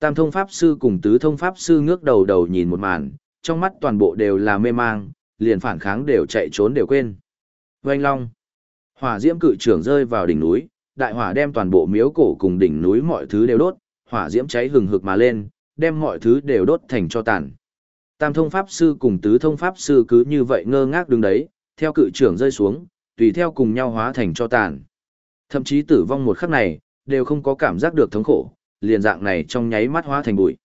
Tam thông pháp sư cùng tứ thông pháp sư ngước đầu đầu nhìn một màn, trong mắt toàn bộ đều là mê mang, liền phản kháng đều chạy trốn đều quên. Oanh long. Hỏa diễm cự trưởng rơi vào đỉnh núi, đại hỏa đem toàn bộ miếu cổ cùng đỉnh núi mọi thứ đều đốt, hỏa diễm cháy hừng hực mà lên, đem mọi thứ đều đốt thành cho tàn. Tam thông pháp sư cùng tứ thông pháp sư cứ như vậy ngơ ngác đứng đấy, theo cự trưởng rơi xuống, tùy theo cùng nhau hóa thành cho tàn. Thậm chí tử vong một khắc này, đều không có cảm giác được thống khổ, liền dạng này trong nháy mắt hóa thành bụi.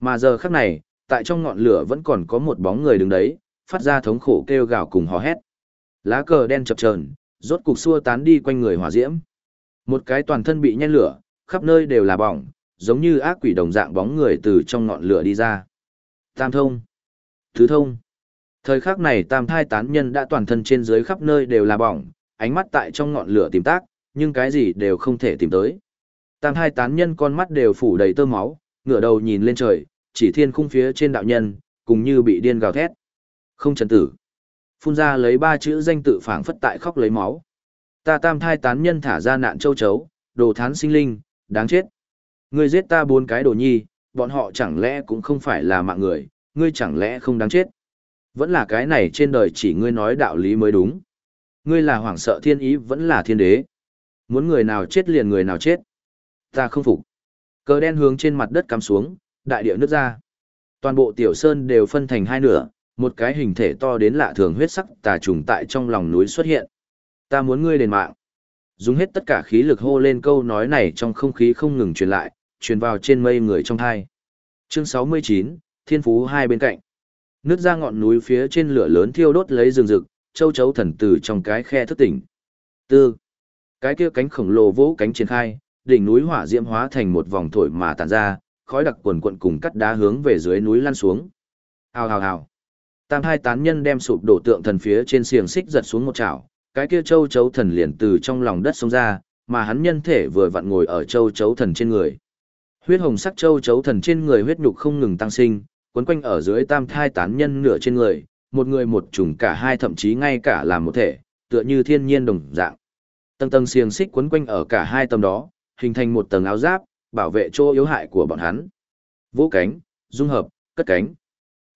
Mà giờ khắc này, tại trong ngọn lửa vẫn còn có một bóng người đứng đấy, phát ra thống khổ kêu gào cùng hò hét. Lá cờ đen chập chờn, rốt cục xua tán đi quanh người hỏa diễm. Một cái toàn thân bị nhen lửa, khắp nơi đều là bỏng, giống như ác quỷ đồng dạng bóng người từ trong ngọn lửa đi ra. Tam thông. Thứ thông. Thời khắc này tam thai tán nhân đã toàn thân trên dưới khắp nơi đều là bỏng, ánh mắt tại trong ngọn lửa tìm tác, nhưng cái gì đều không thể tìm tới. Tam hai tán nhân con mắt đều phủ đầy tơ máu, ngửa đầu nhìn lên trời, chỉ thiên khung phía trên đạo nhân, cùng như bị điên gào thét. Không trần tử. Phun ra lấy ba chữ danh tự phảng phất tại khóc lấy máu. Ta tam thai tán nhân thả ra nạn châu chấu, đồ thán sinh linh, đáng chết. Ngươi giết ta bốn cái đồ nhi, bọn họ chẳng lẽ cũng không phải là mạng người, ngươi chẳng lẽ không đáng chết. Vẫn là cái này trên đời chỉ ngươi nói đạo lý mới đúng. Ngươi là hoàng sợ thiên ý vẫn là thiên đế. Muốn người nào chết liền người nào chết. Ta không phục. Cờ đen hướng trên mặt đất cắm xuống, đại địa nước ra. Toàn bộ tiểu sơn đều phân thành hai nửa, một cái hình thể to đến lạ thường huyết sắc tà trùng tại trong lòng núi xuất hiện. Ta muốn ngươi đền mạng. Dùng hết tất cả khí lực hô lên câu nói này trong không khí không ngừng truyền lại, truyền vào trên mây người trong thai. Chương 69, Thiên Phú hai bên cạnh. Nước ra ngọn núi phía trên lửa lớn thiêu đốt lấy rừng rực, châu chấu thần tử trong cái khe thức tỉnh. Tư. Cái kia cánh khổng lồ vỗ cánh triển khai, đỉnh núi hỏa diễm hóa thành một vòng thổi mà tàn ra, khói đặc quần quận cùng cắt đá hướng về dưới núi lăn xuống. Hào hào hào. Tam hai tán nhân đem sụp đổ tượng thần phía trên xiềng xích giật xuống một chảo, cái kia châu chấu thần liền từ trong lòng đất xông ra, mà hắn nhân thể vừa vặn ngồi ở châu chấu thần trên người. Huyết hồng sắc châu chấu thần trên người huyết nhục không ngừng tăng sinh, quấn quanh ở dưới tam thai tán nhân nửa trên người, một người một trùng cả hai thậm chí ngay cả là một thể, tựa như thiên nhiên đồng dạng. Tầng tầng xiềng xích quấn quanh ở cả hai tầm đó, hình thành một tầng áo giáp, bảo vệ chỗ yếu hại của bọn hắn. vũ cánh, dung hợp, cất cánh.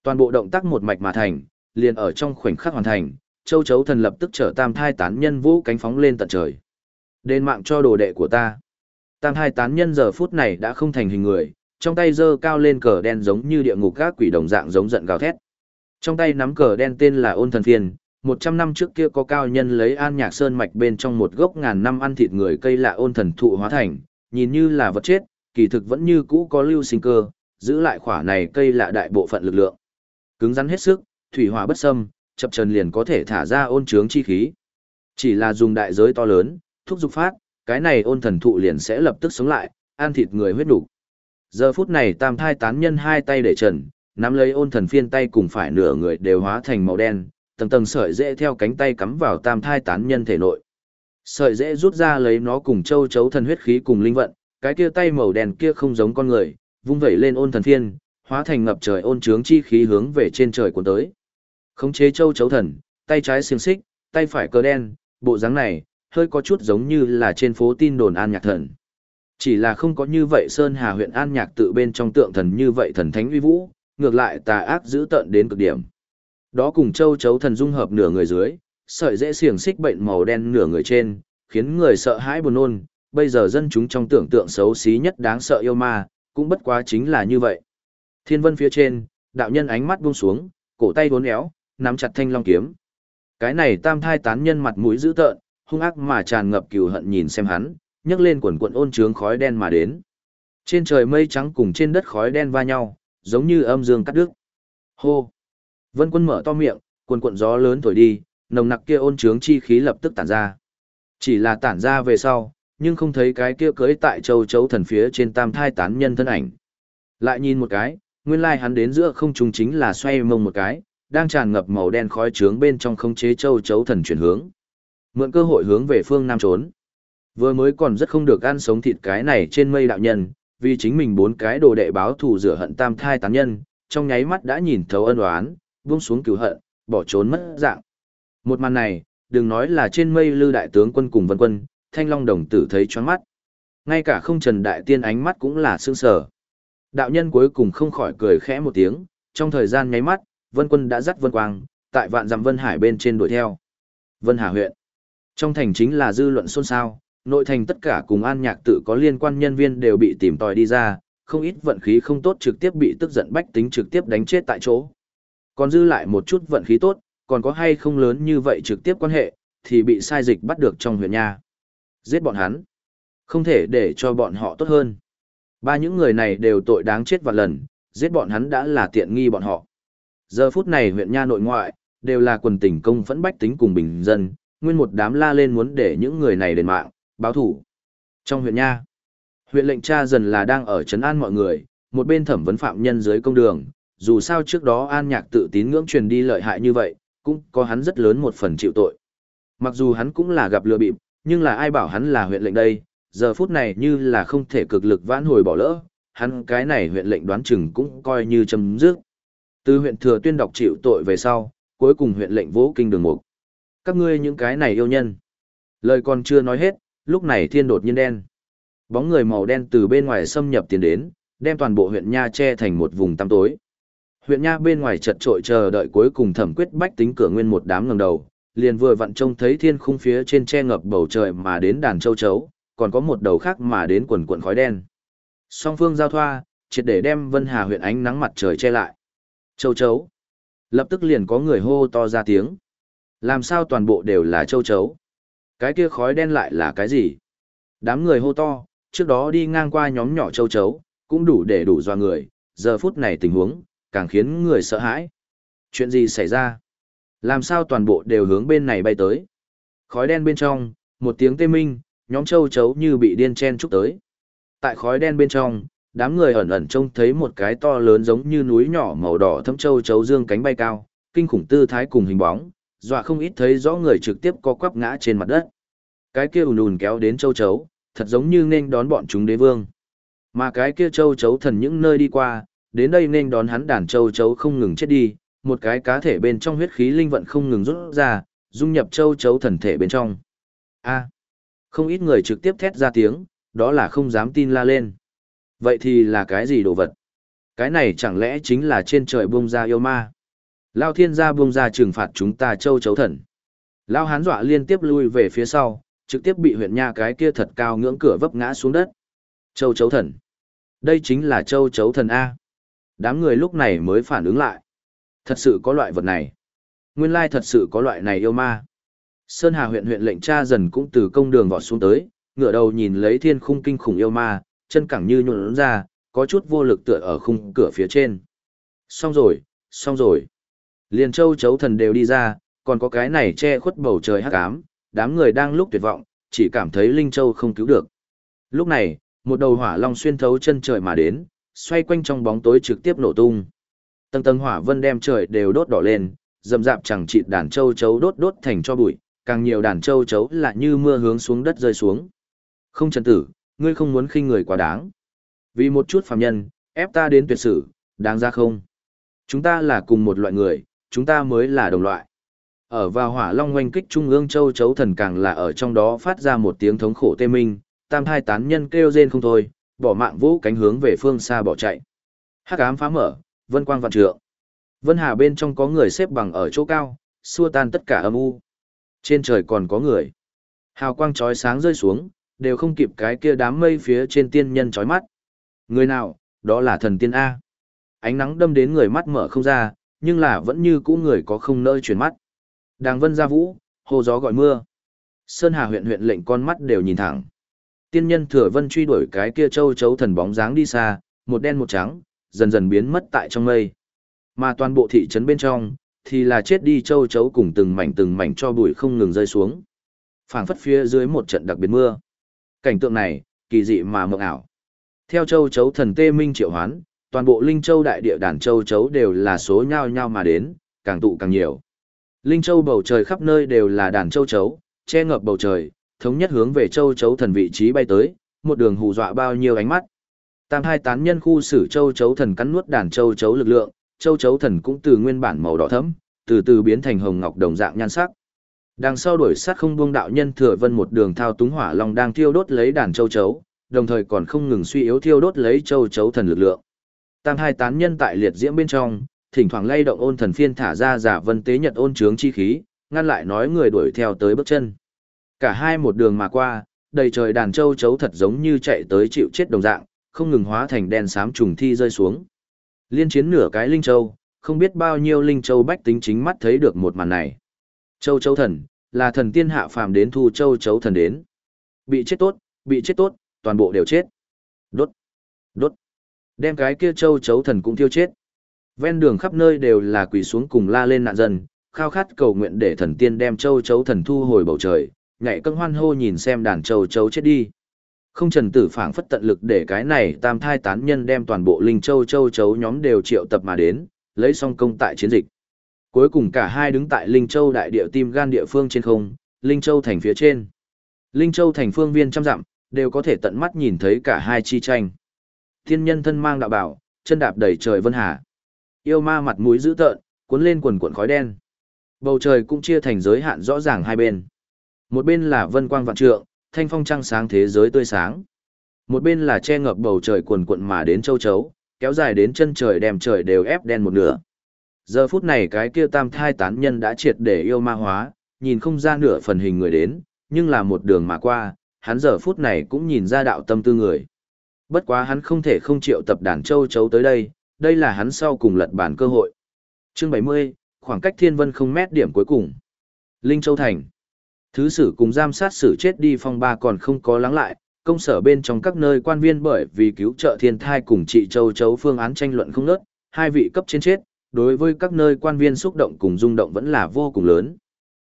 Toàn bộ động tác một mạch mà thành, liền ở trong khoảnh khắc hoàn thành, châu chấu thần lập tức trở tam thai tán nhân vũ cánh phóng lên tận trời. Đền mạng cho đồ đệ của ta. Tam thai tán nhân giờ phút này đã không thành hình người, trong tay giơ cao lên cờ đen giống như địa ngục các quỷ đồng dạng giống giận gào thét. Trong tay nắm cờ đen tên là ôn thần phiền, một trăm năm trước kia có cao nhân lấy an nhạc sơn mạch bên trong một gốc ngàn năm ăn thịt người cây lạ ôn thần thụ hóa thành, nhìn như là vật chết, kỳ thực vẫn như cũ có lưu sinh cơ, giữ lại khỏa này cây lạ đại bộ phận lực lượng. Cứng rắn hết sức, thủy hỏa bất xâm, chập trần liền có thể thả ra ôn trướng chi khí. Chỉ là dùng đại giới to lớn, thúc dục phát, cái này ôn thần thụ liền sẽ lập tức sống lại, ăn thịt người huyết đủ. Giờ phút này tam thai tán nhân hai tay để trần, nắm lấy ôn thần phiên tay cùng phải nửa người đều hóa thành màu đen, tầng tầng sợi dễ theo cánh tay cắm vào tam thai tán nhân thể nội. Sợi dễ rút ra lấy nó cùng châu chấu thần huyết khí cùng linh vận, cái kia tay màu đen kia không giống con người, vung vẩy lên ôn thần phiên, hóa thành ngập trời ôn trướng chi khí hướng về trên trời cuốn tới. Khống chế châu chấu thần, tay trái xiềng xích, tay phải cờ đen, bộ dáng này, hơi có chút giống như là trên phố tin đồn an nhạc thần. Chỉ là không có như vậy Sơn Hà huyện an nhạc tự bên trong tượng thần như vậy thần thánh uy vũ, ngược lại tà ác giữ tợn đến cực điểm. Đó cùng châu chấu thần dung hợp nửa người dưới, sợi dễ xiềng xích bệnh màu đen nửa người trên, khiến người sợ hãi buồn nôn, bây giờ dân chúng trong tưởng tượng xấu xí nhất đáng sợ yêu ma, cũng bất quá chính là như vậy. Thiên vân phía trên, đạo nhân ánh mắt buông xuống, cổ tay uốn éo, nắm chặt thanh long kiếm. Cái này tam thai tán nhân mặt mũi dữ tợn, hung ác mà tràn ngập cừu hận nhìn xem hắn, nhấc lên quần quần ôn trướng khói đen mà đến. Trên trời mây trắng cùng trên đất khói đen va nhau, giống như âm dương cắt đứt. Hô! Vân quân mở to miệng, quần cuộn gió lớn thổi đi, nồng nặc kia ôn trướng chi khí lập tức tản ra. Chỉ là tản ra về sau, nhưng không thấy cái kia cưới tại châu chấu thần phía trên tam thai tán nhân thân ảnh. Lại nhìn một cái, nguyên lai hắn đến giữa không trung chính là xoay mông một cái, đang tràn ngập màu đen khói trướng bên trong không chế châu chấu thần chuyển hướng. Mượn cơ hội hướng về phương nam trốn. Vừa mới còn rất không được ăn sống thịt cái này trên mây đạo nhân, vì chính mình bốn cái đồ đệ báo thù rửa hận tam thai tán nhân, trong nháy mắt đã nhìn thấu ân oán, buông xuống cứu hận, bỏ trốn mất dạng. Một màn này, đừng nói là trên mây lư đại tướng quân cùng vân quân, thanh long đồng tử thấy choáng mắt. Ngay cả không trần đại tiên ánh mắt cũng là sương sở. Đạo nhân cuối cùng không khỏi cười khẽ một tiếng, trong thời gian nháy mắt, Vân Quân đã dắt Vân Quang, tại vạn dặm Vân Hải bên trên đuổi theo. Vân Hà huyện. Trong thành chính là dư luận xôn xao, nội thành tất cả cùng an nhạc tự có liên quan nhân viên đều bị tìm tòi đi ra, không ít vận khí không tốt trực tiếp bị tức giận bách tính trực tiếp đánh chết tại chỗ. Còn dư lại một chút vận khí tốt, còn có hay không lớn như vậy trực tiếp quan hệ, thì bị sai dịch bắt được trong huyện nha. Giết bọn hắn. Không thể để cho bọn họ tốt hơn. Ba những người này đều tội đáng chết vạn lần, giết bọn hắn đã là tiện nghi bọn họ. Giờ phút này huyện nha nội ngoại, đều là quần tỉnh công phẫn bách tính cùng bình dân, nguyên một đám la lên muốn để những người này đền mạng, báo thủ. Trong huyện nha, huyện lệnh cha dần là đang ở trấn an mọi người, một bên thẩm vấn phạm nhân dưới công đường, dù sao trước đó an nhạc tự tín ngưỡng truyền đi lợi hại như vậy, cũng có hắn rất lớn một phần chịu tội. Mặc dù hắn cũng là gặp lừa bịp, nhưng là ai bảo hắn là huyện lệnh đây, giờ phút này như là không thể cực lực vãn hồi bỏ lỡ, hắn cái này huyện lệnh đoán chừng cũng coi như chấm dứt. Từ huyện thừa tuyên đọc chịu tội về sau, cuối cùng huyện lệnh vỗ kinh đường mục. Các ngươi những cái này yêu nhân. Lời còn chưa nói hết, lúc này thiên đột nhiên đen. Bóng người màu đen từ bên ngoài xâm nhập tiến đến, đem toàn bộ huyện Nha che thành một vùng tăm tối. Huyện Nha bên ngoài chật trội chờ đợi cuối cùng thẩm quyết bách tính cửa nguyên một đám ngầm đầu, liền vừa vặn trông thấy thiên khung phía trên che ngập bầu trời mà đến đàn châu chấu, còn có một đầu khác mà đến quần quần khói đen. Song phương giao thoa, triệt để đem Vân Hà huyện ánh nắng mặt trời che lại. Châu chấu. Lập tức liền có người hô to ra tiếng. Làm sao toàn bộ đều là châu chấu? Cái kia khói đen lại là cái gì? Đám người hô to, trước đó đi ngang qua nhóm nhỏ châu chấu, cũng đủ để đủ doa người, giờ phút này tình huống, càng khiến người sợ hãi. Chuyện gì xảy ra? Làm sao toàn bộ đều hướng bên này bay tới? Khói đen bên trong, một tiếng tê minh, nhóm châu chấu như bị điên chen chúc tới. Tại khói đen bên trong, đám người ẩn ẩn trông thấy một cái to lớn giống như núi nhỏ màu đỏ thâm châu chấu dương cánh bay cao, kinh khủng tư thái cùng hình bóng, dọa không ít thấy rõ người trực tiếp co quắp ngã trên mặt đất. Cái kia ùn ùn kéo đến châu chấu, thật giống như nên đón bọn chúng đế vương. Mà cái kia châu chấu thần những nơi đi qua, đến đây nên đón hắn đàn châu chấu không ngừng chết đi, một cái cá thể bên trong huyết khí linh vận không ngừng rút ra, dung nhập châu chấu thần thể bên trong. A. không ít người trực tiếp thét ra tiếng, đó là không dám tin la lên. Vậy thì là cái gì đồ vật? Cái này chẳng lẽ chính là trên trời buông ra yêu ma? Lao thiên gia buông ra trừng phạt chúng ta châu chấu thần. Lao hán dọa liên tiếp lui về phía sau, trực tiếp bị huyện nha cái kia thật cao ngưỡng cửa vấp ngã xuống đất. Châu chấu thần. Đây chính là châu chấu thần A. Đám người lúc này mới phản ứng lại. Thật sự có loại vật này. Nguyên lai thật sự có loại này yêu ma. Sơn Hà huyện huyện lệnh cha dần cũng từ công đường vọt xuống tới, ngửa đầu nhìn lấy thiên khung kinh khủng yêu ma, chân cẳng như nhuộn ra, có chút vô lực tựa ở khung cửa phía trên. Xong rồi, xong rồi. Liền châu chấu thần đều đi ra, còn có cái này che khuất bầu trời hắc ám, đám người đang lúc tuyệt vọng, chỉ cảm thấy Linh Châu không cứu được. Lúc này, một đầu hỏa long xuyên thấu chân trời mà đến, xoay quanh trong bóng tối trực tiếp nổ tung. Tầng tầng hỏa vân đem trời đều đốt đỏ lên, dầm dạp chẳng chịt đàn châu chấu đốt đốt thành cho bụi, càng nhiều đàn châu chấu là như mưa hướng xuống đất rơi xuống. Không trần tử, ngươi không muốn khinh người quá đáng. Vì một chút phàm nhân, ép ta đến tuyệt sử, đáng ra không? Chúng ta là cùng một loại người, chúng ta mới là đồng loại. Ở vào hỏa long oanh kích trung ương châu chấu thần càng là ở trong đó phát ra một tiếng thống khổ tê minh, tam hai tán nhân kêu rên không thôi, bỏ mạng vũ cánh hướng về phương xa bỏ chạy. Hắc ám phá mở, vân quang vạn trượng. Vân hà bên trong có người xếp bằng ở chỗ cao, xua tan tất cả âm u. Trên trời còn có người. Hào quang chói sáng rơi xuống, đều không kịp cái kia đám mây phía trên tiên nhân chói mắt. Người nào, đó là thần tiên A. Ánh nắng đâm đến người mắt mở không ra, nhưng là vẫn như cũ người có không nơi chuyển mắt. Đàng vân ra vũ, hồ gió gọi mưa. Sơn Hà huyện huyện lệnh con mắt đều nhìn thẳng. Tiên nhân thừa vân truy đuổi cái kia châu chấu thần bóng dáng đi xa, một đen một trắng, dần dần biến mất tại trong mây. Mà toàn bộ thị trấn bên trong, thì là chết đi châu chấu cùng từng mảnh từng mảnh cho bụi không ngừng rơi xuống. phảng phất phía dưới một trận đặc biệt mưa. Cảnh tượng này, kỳ dị mà mộng ảo. Theo châu chấu thần tê minh triệu hoán, toàn bộ linh châu đại địa đàn châu chấu đều là số nhau nhau mà đến, càng tụ càng nhiều. Linh châu bầu trời khắp nơi đều là đàn châu chấu, che ngập bầu trời, thống nhất hướng về châu chấu thần vị trí bay tới, một đường hù dọa bao nhiêu ánh mắt. Tam hai tán nhân khu xử châu chấu thần cắn nuốt đàn châu chấu lực lượng, châu chấu thần cũng từ nguyên bản màu đỏ thẫm, từ từ biến thành hồng ngọc đồng dạng nhan sắc. Đằng sau đuổi sát không buông đạo nhân thừa vân một đường thao túng hỏa long đang thiêu đốt lấy đàn châu chấu, đồng thời còn không ngừng suy yếu thiêu đốt lấy châu chấu thần lực lượng. Tam hai tán nhân tại liệt diễm bên trong, thỉnh thoảng lay động ôn thần phiên thả ra giả vân tế nhật ôn trướng chi khí, ngăn lại nói người đuổi theo tới bước chân. Cả hai một đường mà qua, đầy trời đàn châu chấu thật giống như chạy tới chịu chết đồng dạng, không ngừng hóa thành đen xám trùng thi rơi xuống. Liên chiến nửa cái linh châu, không biết bao nhiêu linh châu bách tính chính mắt thấy được một màn này. Châu châu thần, là thần tiên hạ phàm đến thu châu chấu thần đến. Bị chết tốt, bị chết tốt, toàn bộ đều chết. Đốt, đốt. Đem cái kia châu chấu thần cũng thiêu chết. Ven đường khắp nơi đều là quỳ xuống cùng la lên nạn dân, khao khát cầu nguyện để thần tiên đem châu chấu thần thu hồi bầu trời, nhảy cân hoan hô nhìn xem đàn châu chấu chết đi. Không trần tử phảng phất tận lực để cái này tam thai tán nhân đem toàn bộ linh châu châu chấu nhóm đều triệu tập mà đến, lấy xong công tại chiến dịch. Cuối cùng cả hai đứng tại Linh Châu đại địa tim gan địa phương trên không, Linh Châu thành phía trên. Linh Châu thành phương viên trăm dặm, đều có thể tận mắt nhìn thấy cả hai chi tranh. Thiên nhân thân mang đạo bảo, chân đạp đầy trời vân hà. Yêu ma mặt mũi dữ tợn, cuốn lên quần cuộn khói đen. Bầu trời cũng chia thành giới hạn rõ ràng hai bên. Một bên là vân quang vạn trượng, thanh phong trăng sáng thế giới tươi sáng. Một bên là che ngập bầu trời cuồn cuộn mà đến châu chấu, kéo dài đến chân trời đem trời đều ép đen một nửa. Giờ phút này cái kia tam thai tán nhân đã triệt để yêu ma hóa, nhìn không ra nửa phần hình người đến, nhưng là một đường mà qua, hắn giờ phút này cũng nhìn ra đạo tâm tư người. Bất quá hắn không thể không chịu tập đàn châu chấu tới đây, đây là hắn sau cùng lật bản cơ hội. Chương 70, khoảng cách thiên vân không mét điểm cuối cùng. Linh Châu Thành. Thứ sử cùng giam sát sử chết đi phong ba còn không có lắng lại, công sở bên trong các nơi quan viên bởi vì cứu trợ thiên thai cùng trị châu chấu phương án tranh luận không nớt, hai vị cấp trên chết, đối với các nơi quan viên xúc động cùng rung động vẫn là vô cùng lớn.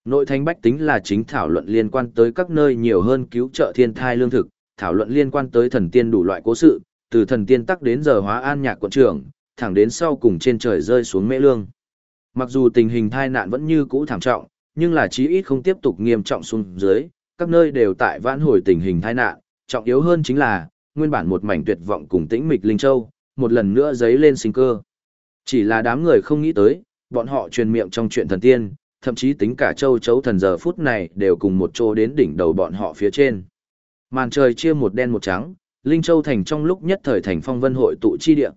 Nội thành bách tính là chính thảo luận liên quan tới các nơi nhiều hơn cứu trợ thiên thai lương thực, thảo luận liên quan tới thần tiên đủ loại cố sự, từ thần tiên tắc đến giờ hóa an nhạc quận trưởng, thẳng đến sau cùng trên trời rơi xuống mễ lương. Mặc dù tình hình thai nạn vẫn như cũ thảm trọng, nhưng là chí ít không tiếp tục nghiêm trọng xuống dưới, các nơi đều tại vãn hồi tình hình tai nạn, trọng yếu hơn chính là, nguyên bản một mảnh tuyệt vọng cùng tĩnh mịch Linh Châu, một lần nữa giấy lên sinh cơ. Chỉ là đám người không nghĩ tới, bọn họ truyền miệng trong chuyện thần tiên, thậm chí tính cả châu chấu thần giờ phút này đều cùng một chỗ đến đỉnh đầu bọn họ phía trên. Màn trời chia một đen một trắng, Linh Châu thành trong lúc nhất thời thành phong vân hội tụ chi địa.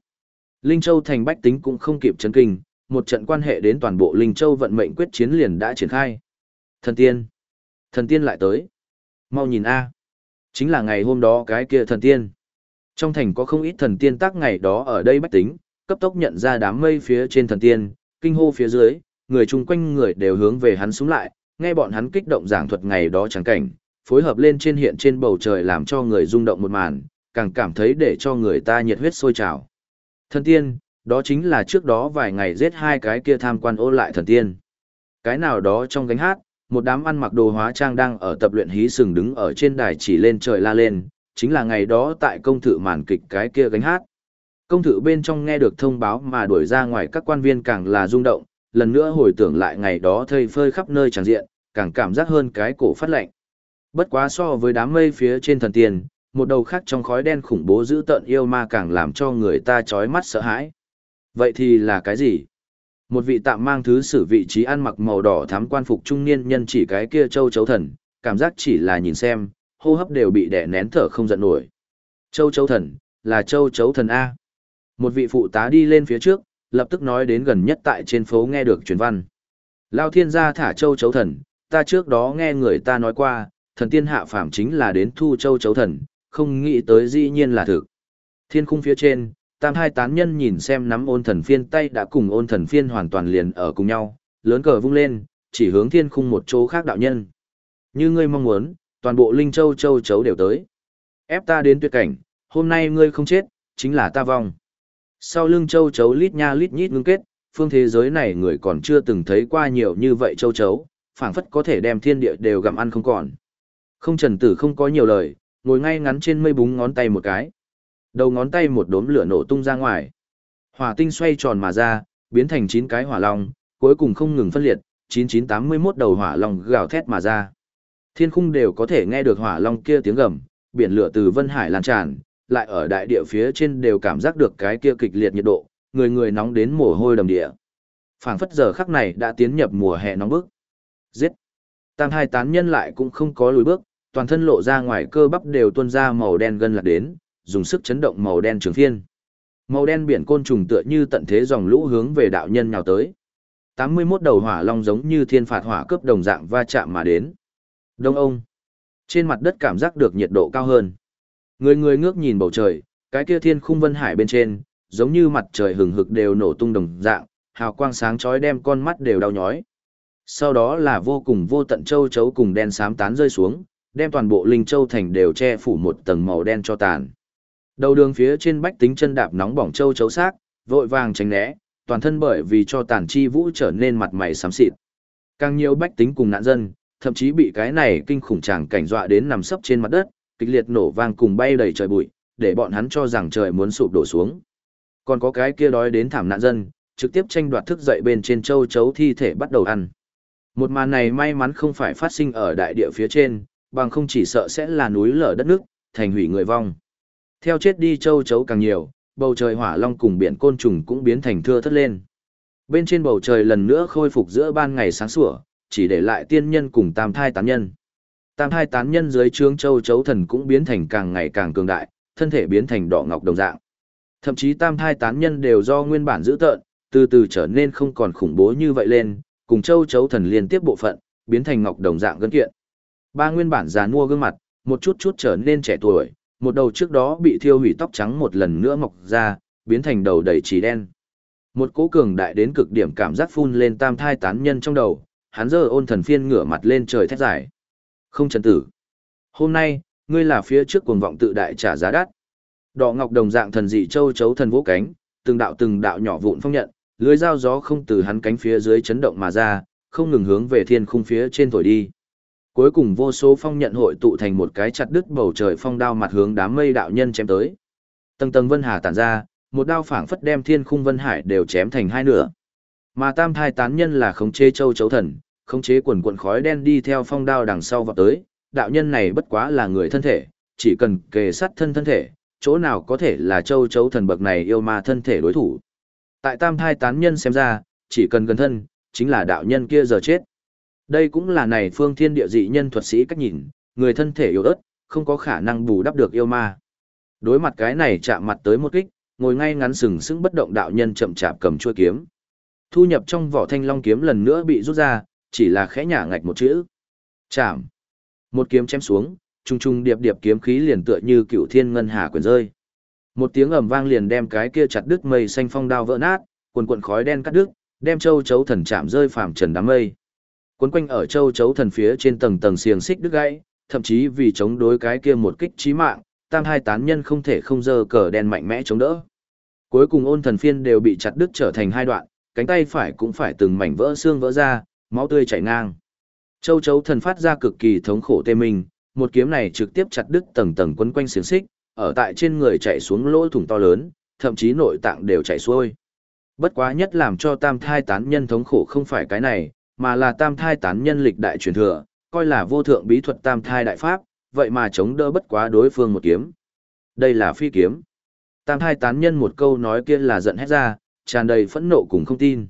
Linh Châu thành bách tính cũng không kịp chấn kinh, một trận quan hệ đến toàn bộ Linh Châu vận mệnh quyết chiến liền đã triển khai. Thần tiên! Thần tiên lại tới! Mau nhìn a Chính là ngày hôm đó cái kia thần tiên. Trong thành có không ít thần tiên tác ngày đó ở đây bách tính, cấp tốc nhận ra đám mây phía trên thần tiên, kinh hô phía dưới, người chung quanh người đều hướng về hắn xuống lại, nghe bọn hắn kích động giảng thuật ngày đó chẳng cảnh, phối hợp lên trên hiện trên bầu trời làm cho người rung động một màn, càng cảm thấy để cho người ta nhiệt huyết sôi trào. Thần tiên, đó chính là trước đó vài ngày giết hai cái kia tham quan ô lại thần tiên. Cái nào đó trong gánh hát, một đám ăn mặc đồ hóa trang đang ở tập luyện hí sừng đứng ở trên đài chỉ lên trời la lên, chính là ngày đó tại công thự màn kịch cái kia gánh hát. Công thự bên trong nghe được thông báo mà đuổi ra ngoài các quan viên càng là rung động, lần nữa hồi tưởng lại ngày đó thây phơi khắp nơi tràng diện, càng cảm giác hơn cái cổ phát lạnh. Bất quá so với đám mây phía trên thần tiền, một đầu khác trong khói đen khủng bố dữ tợn yêu ma càng làm cho người ta chói mắt sợ hãi. Vậy thì là cái gì? Một vị tạm mang thứ sử vị trí ăn mặc màu đỏ thám quan phục trung niên nhân chỉ cái kia châu chấu thần, cảm giác chỉ là nhìn xem, hô hấp đều bị đè nén thở không giận nổi. Châu chấu thần, là châu chấu thần A. Một vị phụ tá đi lên phía trước, lập tức nói đến gần nhất tại trên phố nghe được truyền văn. Lao thiên gia thả châu chấu thần, ta trước đó nghe người ta nói qua, thần tiên hạ phàm chính là đến thu châu chấu thần, không nghĩ tới dĩ nhiên là thực. Thiên khung phía trên, tam hai tán nhân nhìn xem nắm ôn thần phiên tay đã cùng ôn thần phiên hoàn toàn liền ở cùng nhau, lớn cờ vung lên, chỉ hướng thiên khung một chỗ khác đạo nhân. Như ngươi mong muốn, toàn bộ linh châu châu chấu đều tới. Ép ta đến tuyệt cảnh, hôm nay ngươi không chết, chính là ta vong. Sau lưng châu chấu lít nha lít nhít ngưng kết, phương thế giới này người còn chưa từng thấy qua nhiều như vậy châu chấu, phảng phất có thể đem thiên địa đều gặm ăn không còn. Không trần tử không có nhiều lời, ngồi ngay ngắn trên mây búng ngón tay một cái. Đầu ngón tay một đốm lửa nổ tung ra ngoài. Hỏa tinh xoay tròn mà ra, biến thành chín cái hỏa long, cuối cùng không ngừng phân liệt, 9981 đầu hỏa long gào thét mà ra. Thiên khung đều có thể nghe được hỏa long kia tiếng gầm, biển lửa từ Vân Hải lan tràn, lại ở đại địa phía trên đều cảm giác được cái kia kịch liệt nhiệt độ, người người nóng đến mồ hôi đầm địa. Phảng phất giờ khắc này đã tiến nhập mùa hè nóng bức. Giết. Tam hai tán nhân lại cũng không có lùi bước, toàn thân lộ ra ngoài cơ bắp đều tuôn ra màu đen gân lạc đến, dùng sức chấn động màu đen trường phiên. Màu đen biển côn trùng tựa như tận thế dòng lũ hướng về đạo nhân nhào tới. 81 đầu hỏa long giống như thiên phạt hỏa cướp đồng dạng va chạm mà đến. Đông ông. Trên mặt đất cảm giác được nhiệt độ cao hơn. Người người ngước nhìn bầu trời, cái kia thiên khung vân hải bên trên, giống như mặt trời hừng hực đều nổ tung đồng dạng, hào quang sáng chói đem con mắt đều đau nhói. Sau đó là vô cùng vô tận châu chấu cùng đen xám tán rơi xuống, đem toàn bộ linh châu thành đều che phủ một tầng màu đen cho tàn. Đầu đường phía trên bách tính chân đạp nóng bỏng châu chấu xác, vội vàng tránh né, toàn thân bởi vì cho tàn chi vũ trở nên mặt mày xám xịt. Càng nhiều bách tính cùng nạn dân, thậm chí bị cái này kinh khủng tràng cảnh dọa đến nằm sấp trên mặt đất, kịch liệt nổ vang cùng bay đầy trời bụi, để bọn hắn cho rằng trời muốn sụp đổ xuống. Còn có cái kia đói đến thảm nạn dân, trực tiếp tranh đoạt thức dậy bên trên châu chấu thi thể bắt đầu ăn. Một màn này may mắn không phải phát sinh ở đại địa phía trên, bằng không chỉ sợ sẽ là núi lở đất nước, thành hủy người vong. Theo chết đi châu chấu càng nhiều, bầu trời hỏa long cùng biển côn trùng cũng biến thành thưa thất lên. Bên trên bầu trời lần nữa khôi phục giữa ban ngày sáng sủa, chỉ để lại tiên nhân cùng tam thai tán nhân. Tam thai tán nhân dưới trướng châu chấu thần cũng biến thành càng ngày càng cường đại, thân thể biến thành đỏ ngọc đồng dạng. Thậm chí tam thai tán nhân đều do nguyên bản giữ tợn, từ từ trở nên không còn khủng bố như vậy lên, cùng châu chấu thần liên tiếp bộ phận, biến thành ngọc đồng dạng gân kiện. Ba nguyên bản già mua gương mặt, một chút chút trở nên trẻ tuổi, một đầu trước đó bị thiêu hủy tóc trắng một lần nữa mọc ra, biến thành đầu đầy chỉ đen. Một cỗ cường đại đến cực điểm cảm giác phun lên tam thai tán nhân trong đầu, hắn giờ ôn thần phiên ngửa mặt lên trời thét giải. Không trần tử. Hôm nay, ngươi là phía trước cuồng vọng tự đại trả giá đắt. Đỏ ngọc đồng dạng thần dị châu chấu thần vỗ cánh, từng đạo từng đạo nhỏ vụn phong nhận, lưới dao gió không từ hắn cánh phía dưới chấn động mà ra, không ngừng hướng về thiên khung phía trên thổi đi. Cuối cùng vô số phong nhận hội tụ thành một cái chặt đứt bầu trời phong đao mặt hướng đám mây đạo nhân chém tới. Tầng tầng vân hà tản ra, một đao phảng phất đem thiên khung vân hải đều chém thành hai nửa. Mà tam thai tán nhân là khống chế châu chấu thần, khống chế quần quần khói đen đi theo phong đao đằng sau vào tới, đạo nhân này bất quá là người thân thể, chỉ cần kề sát thân thân thể, chỗ nào có thể là châu chấu thần bậc này yêu ma thân thể đối thủ. Tại tam thai tán nhân xem ra, chỉ cần gần thân, chính là đạo nhân kia giờ chết. Đây cũng là này phương thiên địa dị nhân thuật sĩ cách nhìn, người thân thể yếu ớt, không có khả năng bù đắp được yêu ma. Đối mặt cái này chạm mặt tới một kích, ngồi ngay ngắn sừng sững bất động đạo nhân chậm chạp cầm chuôi kiếm. Thu nhập trong vỏ thanh long kiếm lần nữa bị rút ra, chỉ là khẽ nhả ngạch một chữ. Chạm. Một kiếm chém xuống, trung trung điệp điệp kiếm khí liền tựa như cựu thiên ngân hà quyền rơi. Một tiếng ầm vang liền đem cái kia chặt đứt mây xanh phong đao vỡ nát, quần quần khói đen cắt đứt, đem châu chấu thần chạm rơi phàm trần đám mây. Cuốn quanh ở châu chấu thần phía trên tầng tầng xiềng xích đứt gãy, thậm chí vì chống đối cái kia một kích chí mạng, tam hai tán nhân không thể không dơ cờ đen mạnh mẽ chống đỡ. Cuối cùng ôn thần phiên đều bị chặt đứt trở thành hai đoạn, cánh tay phải cũng phải từng mảnh vỡ xương vỡ ra, máu tươi chảy ngang. Châu chấu thần phát ra cực kỳ thống khổ tê mình, một kiếm này trực tiếp chặt đứt tầng tầng quấn quanh xiềng xích, ở tại trên người chạy xuống lỗ thủng to lớn, thậm chí nội tạng đều chảy xuôi. Bất quá nhất làm cho tam thai tán nhân thống khổ không phải cái này, mà là tam thai tán nhân lịch đại truyền thừa, coi là vô thượng bí thuật tam thai đại pháp, vậy mà chống đỡ bất quá đối phương một kiếm. Đây là phi kiếm. Tam thai tán nhân một câu nói kia là giận hết ra, tràn đầy phẫn nộ cùng không tin.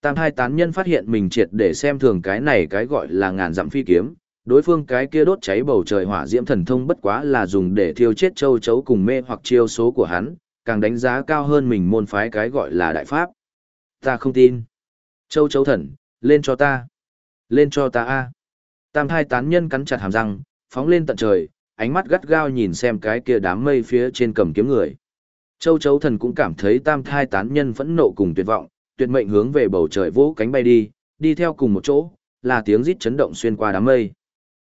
Tam thai tán nhân phát hiện mình triệt để xem thường cái này cái gọi là ngàn dặm phi kiếm, đối phương cái kia đốt cháy bầu trời hỏa diễm thần thông bất quá là dùng để thiêu chết châu chấu cùng mê hoặc chiêu số của hắn, càng đánh giá cao hơn mình môn phái cái gọi là đại pháp. Ta không tin. Châu chấu thần, lên cho ta. Lên cho ta a. Tam thai tán nhân cắn chặt hàm răng, phóng lên tận trời, ánh mắt gắt gao nhìn xem cái kia đám mây phía trên cầm kiếm người. Châu chấu thần cũng cảm thấy tam thai tán nhân phẫn nộ cùng tuyệt vọng, tuyệt mệnh hướng về bầu trời vỗ cánh bay đi, đi theo cùng một chỗ, là tiếng rít chấn động xuyên qua đám mây.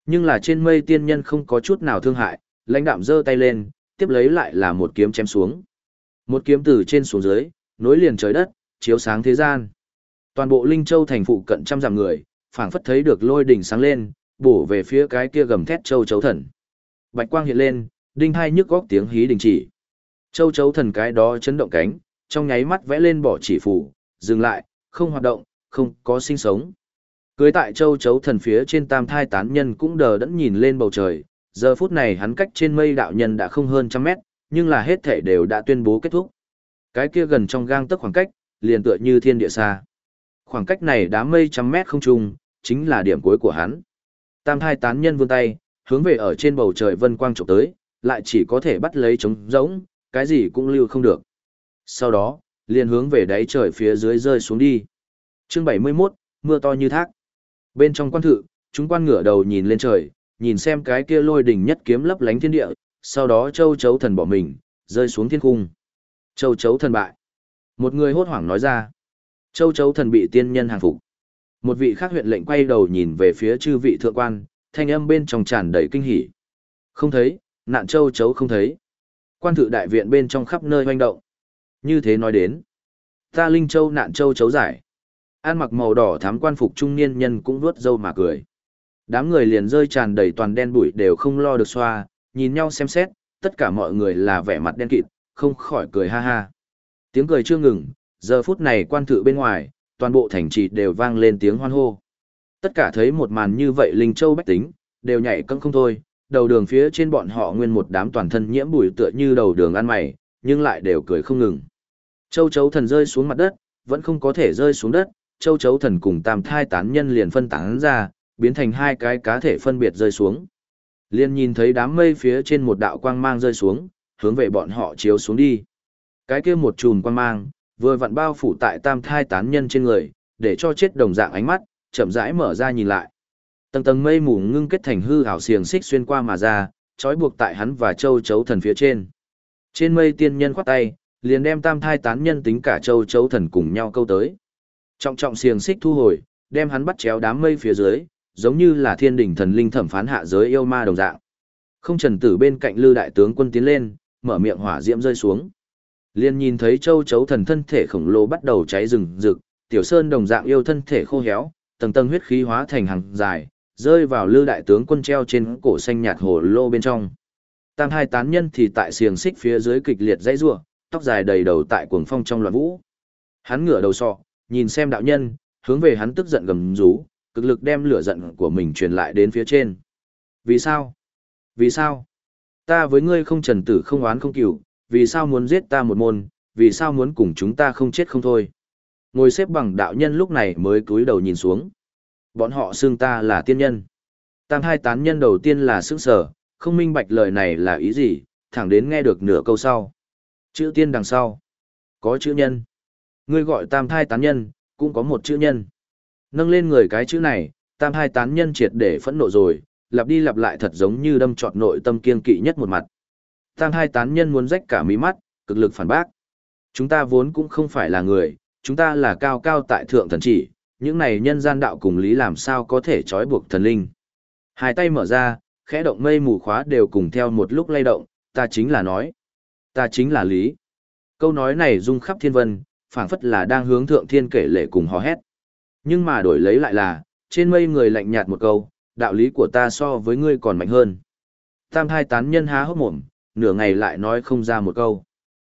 Nhưng là trên mây tiên nhân không có chút nào thương hại, lãnh đạm giơ tay lên, tiếp lấy lại là một kiếm chém xuống. Một kiếm từ trên xuống dưới, nối liền trời đất, chiếu sáng thế gian. Toàn bộ Linh Châu thành phụ cận trăm dặm người, phảng phất thấy được lôi đỉnh sáng lên, bổ về phía cái kia gầm thét châu chấu thần. Bạch quang hiện lên, đinh hai nhức góc tiếng hí đình chỉ. Châu chấu thần cái đó chấn động cánh, trong nháy mắt vẽ lên bỏ chỉ phủ, dừng lại, không hoạt động, không có sinh sống. Cưới tại châu chấu thần phía trên tam thai tán nhân cũng đờ đẫn nhìn lên bầu trời, giờ phút này hắn cách trên mây đạo nhân đã không hơn trăm mét, nhưng là hết thể đều đã tuyên bố kết thúc. Cái kia gần trong gang tấc khoảng cách, liền tựa như thiên địa xa. Khoảng cách này đám mây trăm mét không trung, chính là điểm cuối của hắn. Tam thai tán nhân vươn tay, hướng về ở trên bầu trời vân quang trộm tới, lại chỉ có thể bắt lấy trống rỗng, cái gì cũng lưu không được. Sau đó, liền hướng về đáy trời phía dưới rơi xuống đi. Chương 71, mưa to như thác. Bên trong quan thự, chúng quan ngửa đầu nhìn lên trời, nhìn xem cái kia lôi đỉnh nhất kiếm lấp lánh thiên địa, sau đó châu chấu thần bỏ mình, rơi xuống thiên cung. Châu chấu thần bại. Một người hốt hoảng nói ra. Châu chấu thần bị tiên nhân hàng phục. Một vị khác huyện lệnh quay đầu nhìn về phía chư vị thượng quan, thanh âm bên trong tràn đầy kinh hỉ. Không thấy, nạn châu chấu không thấy. Quan thự đại viện bên trong khắp nơi hoành động. Như thế nói đến. Ta linh châu nạn châu chấu giải. An mặc màu đỏ thám quan phục trung niên nhân cũng vuốt râu mà cười. Đám người liền rơi tràn đầy toàn đen bụi đều không lo được xoa, nhìn nhau xem xét, tất cả mọi người là vẻ mặt đen kịt, không khỏi cười ha ha. Tiếng cười chưa ngừng, giờ phút này quan thự bên ngoài, toàn bộ thành trì đều vang lên tiếng hoan hô. Tất cả thấy một màn như vậy Linh Châu bách tính, đều nhảy cân không thôi, đầu đường phía trên bọn họ nguyên một đám toàn thân nhiễm bụi tựa như đầu đường ăn mày, nhưng lại đều cười không ngừng. Châu chấu thần rơi xuống mặt đất, vẫn không có thể rơi xuống đất, châu chấu thần cùng tam thai tán nhân liền phân tán ra, biến thành hai cái cá thể phân biệt rơi xuống. Liên nhìn thấy đám mây phía trên một đạo quang mang rơi xuống, hướng về bọn họ chiếu xuống đi. Cái kia một chùm quang mang, vừa vặn bao phủ tại tam thai tán nhân trên người, để cho chết đồng dạng ánh mắt, chậm rãi mở ra nhìn lại. Tầng tầng mây mù ngưng kết thành hư ảo xiềng xích xuyên qua mà ra, trói buộc tại hắn và châu chấu thần phía trên. Trên mây tiên nhân khoát tay, liền đem tam thai tán nhân tính cả châu chấu thần cùng nhau câu tới. Trọng trọng xiềng xích thu hồi, đem hắn bắt chéo đám mây phía dưới, giống như là thiên đỉnh thần linh thẩm phán hạ giới yêu ma đồng dạng. Không trần tử bên cạnh lư đại tướng quân tiến lên, mở miệng hỏa diễm rơi xuống. Liên nhìn thấy châu chấu thần thân thể khổng lồ bắt đầu cháy rừng rực, tiểu sơn đồng dạng yêu thân thể khô héo, tầng tầng huyết khí hóa thành hàng dài, rơi vào lư đại tướng quân treo trên cổ xanh nhạt hồ lô bên trong. Tam hai tán nhân thì tại xiềng xích phía dưới kịch liệt dãy rủa, tóc dài đầy đầu tại cuồng phong trong loạn vũ. Hắn ngửa đầu sọ, nhìn xem đạo nhân, hướng về hắn tức giận gầm rú, cực lực đem lửa giận của mình truyền lại đến phía trên. Vì sao? Vì sao? Ta với ngươi không trần tử không oán không cừu, vì sao muốn giết ta một môn, vì sao muốn cùng chúng ta không chết không thôi. Ngồi xếp bằng đạo nhân lúc này mới cúi đầu nhìn xuống. Bọn họ xưng ta là tiên nhân. Tam hai tán nhân đầu tiên là sức sở, không minh bạch lời này là ý gì, thẳng đến nghe được nửa câu sau. Chữ tiên đằng sau. Có chữ nhân. Ngươi gọi tam thai tán nhân, cũng có một chữ nhân. Nâng lên người cái chữ này, tam hai tán nhân triệt để phẫn nộ rồi, lặp đi lặp lại thật giống như đâm trọt nội tâm kiên kỵ nhất một mặt. Tam hai tán nhân muốn rách cả mí mắt, cực lực phản bác. Chúng ta vốn cũng không phải là người, chúng ta là cao cao tại thượng thần chỉ, những này nhân gian đạo cùng lý làm sao có thể trói buộc thần linh. Hai tay mở ra, khẽ động mây mù khóa đều cùng theo một lúc lay động, ta chính là nói. Ta chính là lý. Câu nói này rung khắp thiên vân, phảng phất là đang hướng thượng thiên kể lệ cùng hò hét. Nhưng mà đổi lấy lại là, trên mây người lạnh nhạt một câu, đạo lý của ta so với ngươi còn mạnh hơn. Tam thai tán nhân há hốc mồm, nửa ngày lại nói không ra một câu.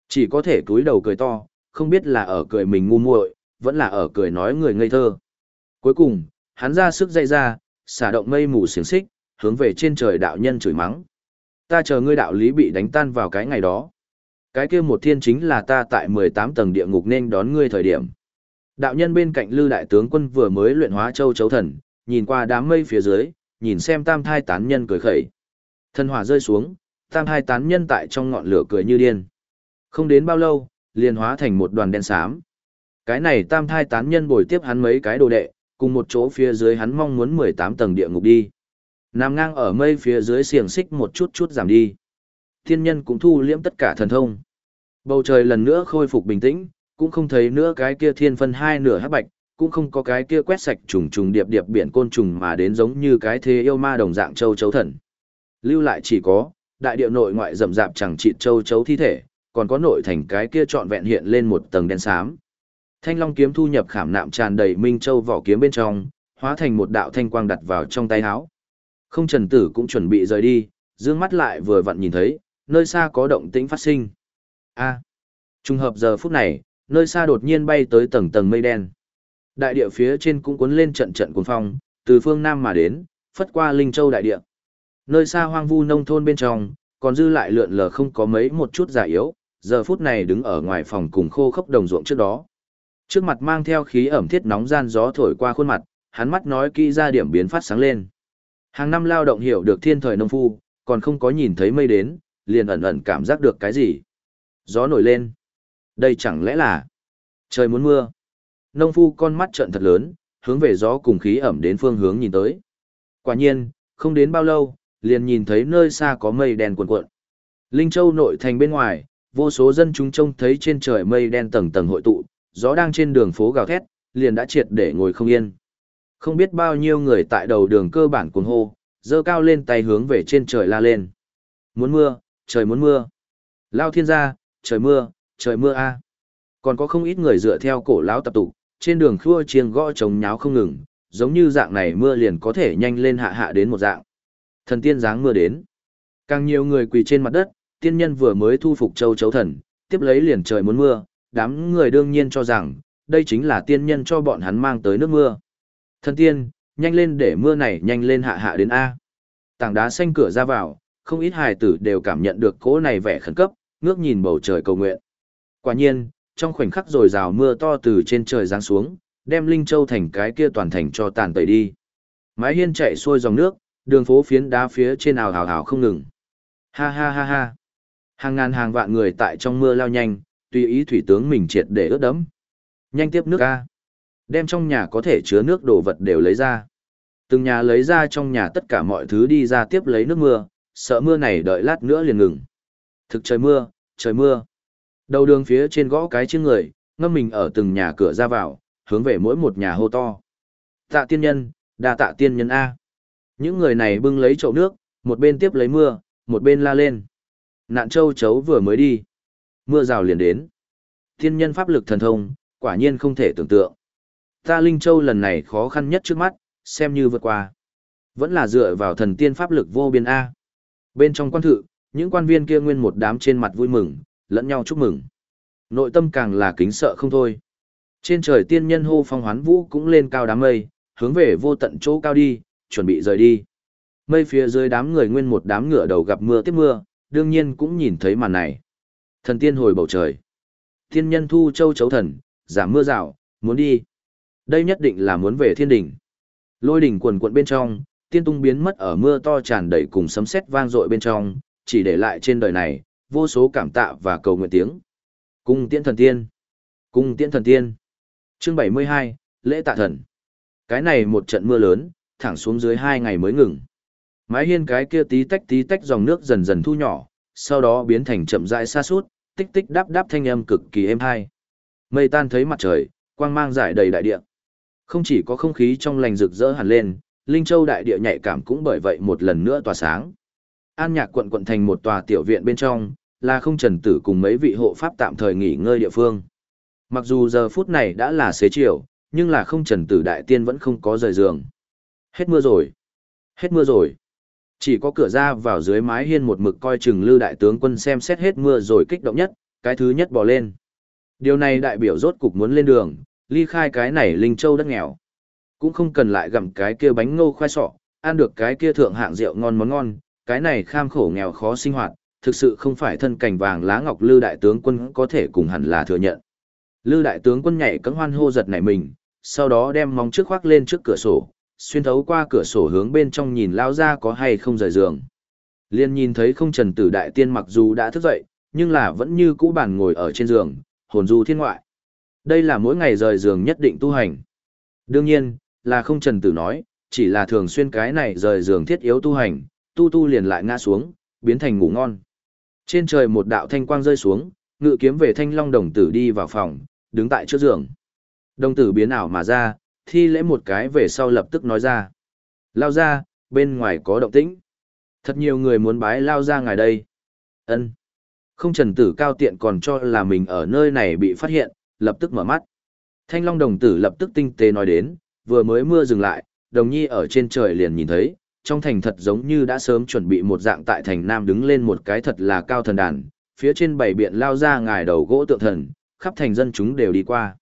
Chỉ có thể cúi đầu cười to, không biết là ở cười mình ngu muội, vẫn là ở cười nói người ngây thơ. Cuối cùng, hắn ra sức dây ra, xả động mây mù xiềng xích, hướng về trên trời đạo nhân chửi mắng. Ta chờ ngươi đạo lý bị đánh tan vào cái ngày đó. Cái kia một thiên chính là ta tại 18 tầng địa ngục nên đón ngươi thời điểm. Đạo nhân bên cạnh Lư đại tướng quân vừa mới luyện hóa châu chấu thần, nhìn qua đám mây phía dưới, nhìn xem tam thai tán nhân cười khẩy. Thân hỏa rơi xuống, tam hai tán nhân tại trong ngọn lửa cười như điên. Không đến bao lâu, liền hóa thành một đoàn đen xám. Cái này tam thai tán nhân bồi tiếp hắn mấy cái đồ đệ, cùng một chỗ phía dưới hắn mong muốn 18 tầng địa ngục đi. Nằm ngang ở mây phía dưới xiềng xích một chút chút giảm đi. Thiên nhân cũng thu liễm tất cả thần thông. Bầu trời lần nữa khôi phục bình tĩnh, cũng không thấy nữa cái kia thiên phân hai nửa hắc bạch, cũng không có cái kia quét sạch trùng trùng điệp điệp biển côn trùng mà đến giống như cái thế yêu ma đồng dạng châu chấu thần. Lưu lại chỉ có, đại địa nội ngoại rậm rạp chẳng trị châu chấu thi thể, còn có nội thành cái kia trọn vẹn hiện lên một tầng đen xám. Thanh long kiếm thu nhập khảm nạm tràn đầy minh châu vỏ kiếm bên trong, hóa thành một đạo thanh quang đặt vào trong tay áo. Không trần tử cũng chuẩn bị rời đi, dương mắt lại vừa vặn nhìn thấy, nơi xa có động tĩnh phát sinh. A. trùng hợp giờ phút này, nơi xa đột nhiên bay tới tầng tầng mây đen. Đại địa phía trên cũng cuốn lên trận trận cuồng phong, từ phương nam mà đến, phất qua Linh Châu đại địa. Nơi xa hoang vu nông thôn bên trong, còn dư lại lượn lờ không có mấy một chút giả yếu, giờ phút này đứng ở ngoài phòng cùng khô khốc đồng ruộng trước đó. Trước mặt mang theo khí ẩm thiết nóng gian gió thổi qua khuôn mặt, hắn mắt nói kỹ ra điểm biến phát sáng lên. Hàng năm lao động hiểu được thiên thời nông phu, còn không có nhìn thấy mây đến, liền ẩn ẩn cảm giác được cái gì. Gió nổi lên. Đây chẳng lẽ là trời muốn mưa. Nông phu con mắt trợn thật lớn, hướng về gió cùng khí ẩm đến phương hướng nhìn tới. Quả nhiên, không đến bao lâu, liền nhìn thấy nơi xa có mây đen cuộn cuộn. Linh Châu nội thành bên ngoài, vô số dân chúng trông thấy trên trời mây đen tầng tầng hội tụ, gió đang trên đường phố gào thét, liền đã triệt để ngồi không yên. Không biết bao nhiêu người tại đầu đường cơ bản cuồng hô, dơ cao lên tay hướng về trên trời la lên. Muốn mưa, trời muốn mưa. Lao thiên gia, trời mưa, trời mưa a. Còn có không ít người dựa theo cổ lão tập tụ, trên đường khua chiêng gõ trống nháo không ngừng, giống như dạng này mưa liền có thể nhanh lên hạ hạ đến một dạng. Thần tiên dáng mưa đến. Càng nhiều người quỳ trên mặt đất, tiên nhân vừa mới thu phục châu chấu thần, tiếp lấy liền trời muốn mưa, đám người đương nhiên cho rằng, đây chính là tiên nhân cho bọn hắn mang tới nước mưa. Thần tiên, nhanh lên để mưa này nhanh lên hạ hạ đến A. Tảng đá xanh cửa ra vào, không ít hài tử đều cảm nhận được cỗ này vẻ khẩn cấp, ngước nhìn bầu trời cầu nguyện. Quả nhiên, trong khoảnh khắc rồi rào mưa to từ trên trời giáng xuống, đem Linh Châu thành cái kia toàn thành cho tàn tẩy đi. Mái hiên chạy xuôi dòng nước, đường phố phiến đá phía trên ào hào hào không ngừng. Ha ha ha ha. Hàng ngàn hàng vạn người tại trong mưa lao nhanh, tùy ý thủy tướng mình triệt để ướt đẫm. Nhanh tiếp nước ca. Đem trong nhà có thể chứa nước đồ vật đều lấy ra. Từng nhà lấy ra trong nhà tất cả mọi thứ đi ra tiếp lấy nước mưa, sợ mưa này đợi lát nữa liền ngừng. Thực trời mưa, trời mưa. Đầu đường phía trên gõ cái chiếc người, ngâm mình ở từng nhà cửa ra vào, hướng về mỗi một nhà hô to. Tạ tiên nhân, đa tạ tiên nhân A. Những người này bưng lấy chậu nước, một bên tiếp lấy mưa, một bên la lên. Nạn châu chấu vừa mới đi. Mưa rào liền đến. Thiên nhân pháp lực thần thông, quả nhiên không thể tưởng tượng. Ta Linh Châu lần này khó khăn nhất trước mắt, xem như vượt qua. Vẫn là dựa vào thần tiên pháp lực vô biên A. Bên trong quan thự, những quan viên kia nguyên một đám trên mặt vui mừng, lẫn nhau chúc mừng. Nội tâm càng là kính sợ không thôi. Trên trời tiên nhân hô phong hoán vũ cũng lên cao đám mây, hướng về vô tận chỗ cao đi, chuẩn bị rời đi. Mây phía dưới đám người nguyên một đám ngựa đầu gặp mưa tiếp mưa, đương nhiên cũng nhìn thấy màn này. Thần tiên hồi bầu trời. Tiên nhân thu châu chấu thần, giảm mưa rào, muốn đi. Đây nhất định là muốn về thiên đỉnh. Lôi đỉnh quần quận bên trong, tiên tung biến mất ở mưa to tràn đầy cùng sấm sét vang dội bên trong, chỉ để lại trên đời này, vô số cảm tạ và cầu nguyện tiếng. Cung tiễn thần tiên. Cung tiễn thần tiên. Chương 72, lễ tạ thần. Cái này một trận mưa lớn, thẳng xuống dưới hai ngày mới ngừng. Mái hiên cái kia tí tách tí tách dòng nước dần dần thu nhỏ, sau đó biến thành chậm rãi xa suốt, tích tích đáp đáp thanh âm cực kỳ êm hai. Mây tan thấy mặt trời, quang mang giải đầy đại địa. Không chỉ có không khí trong lành rực rỡ hẳn lên, Linh Châu đại địa nhạy cảm cũng bởi vậy một lần nữa tỏa sáng. An Nhạc quận quận thành một tòa tiểu viện bên trong, là không trần tử cùng mấy vị hộ pháp tạm thời nghỉ ngơi địa phương. Mặc dù giờ phút này đã là xế chiều, nhưng là không trần tử đại tiên vẫn không có rời giường. Hết mưa rồi. Hết mưa rồi. Chỉ có cửa ra vào dưới mái hiên một mực coi chừng lư đại tướng quân xem xét hết mưa rồi kích động nhất, cái thứ nhất bỏ lên. Điều này đại biểu rốt cục muốn lên đường, ly khai cái này linh châu đất nghèo. Cũng không cần lại gặm cái kia bánh ngô khoai sọ, ăn được cái kia thượng hạng rượu ngon món ngon, cái này kham khổ nghèo khó sinh hoạt, thực sự không phải thân cảnh vàng lá ngọc lư đại tướng quân có thể cùng hẳn là thừa nhận. Lư đại tướng quân nhảy cẫng hoan hô giật nảy mình, sau đó đem móng trước khoác lên trước cửa sổ, xuyên thấu qua cửa sổ hướng bên trong nhìn lao ra có hay không rời giường. Liên nhìn thấy không trần tử đại tiên mặc dù đã thức dậy, nhưng là vẫn như cũ bản ngồi ở trên giường, hồn du thiên ngoại. Đây là mỗi ngày rời giường nhất định tu hành. Đương nhiên, là không trần tử nói, chỉ là thường xuyên cái này rời giường thiết yếu tu hành, tu tu liền lại ngã xuống, biến thành ngủ ngon. Trên trời một đạo thanh quang rơi xuống, ngự kiếm về thanh long đồng tử đi vào phòng, đứng tại trước giường. Đồng tử biến ảo mà ra, thi lễ một cái về sau lập tức nói ra. Lao ra, bên ngoài có động tĩnh. Thật nhiều người muốn bái lao ra ngài đây. ân Không trần tử cao tiện còn cho là mình ở nơi này bị phát hiện, lập tức mở mắt. Thanh long đồng tử lập tức tinh tế nói đến, vừa mới mưa dừng lại, đồng nhi ở trên trời liền nhìn thấy, trong thành thật giống như đã sớm chuẩn bị một dạng tại thành nam đứng lên một cái thật là cao thần đàn, phía trên bảy biện lao ra ngài đầu gỗ tượng thần, khắp thành dân chúng đều đi qua.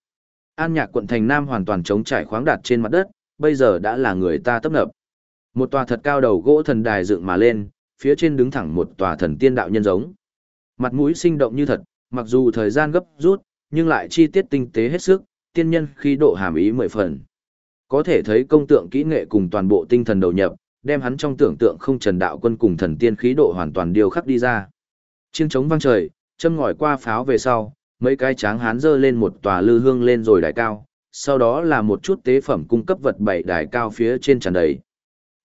An nhạc quận thành nam hoàn toàn trống trải khoáng đạt trên mặt đất, bây giờ đã là người ta tấp nập. Một tòa thật cao đầu gỗ thần đài dựng mà lên, phía trên đứng thẳng một tòa thần tiên đạo nhân giống. Mặt mũi sinh động như thật, mặc dù thời gian gấp rút, nhưng lại chi tiết tinh tế hết sức, tiên nhân khí độ hàm ý mười phần. Có thể thấy công tượng kỹ nghệ cùng toàn bộ tinh thần đầu nhập, đem hắn trong tưởng tượng không trần đạo quân cùng thần tiên khí độ hoàn toàn điều khắc đi ra. Chiêng trống vang trời, châm ngòi qua pháo về sau, mấy cái tráng hán dơ lên một tòa lư hương lên rồi đài cao, sau đó là một chút tế phẩm cung cấp vật bảy đài cao phía trên tràn đầy.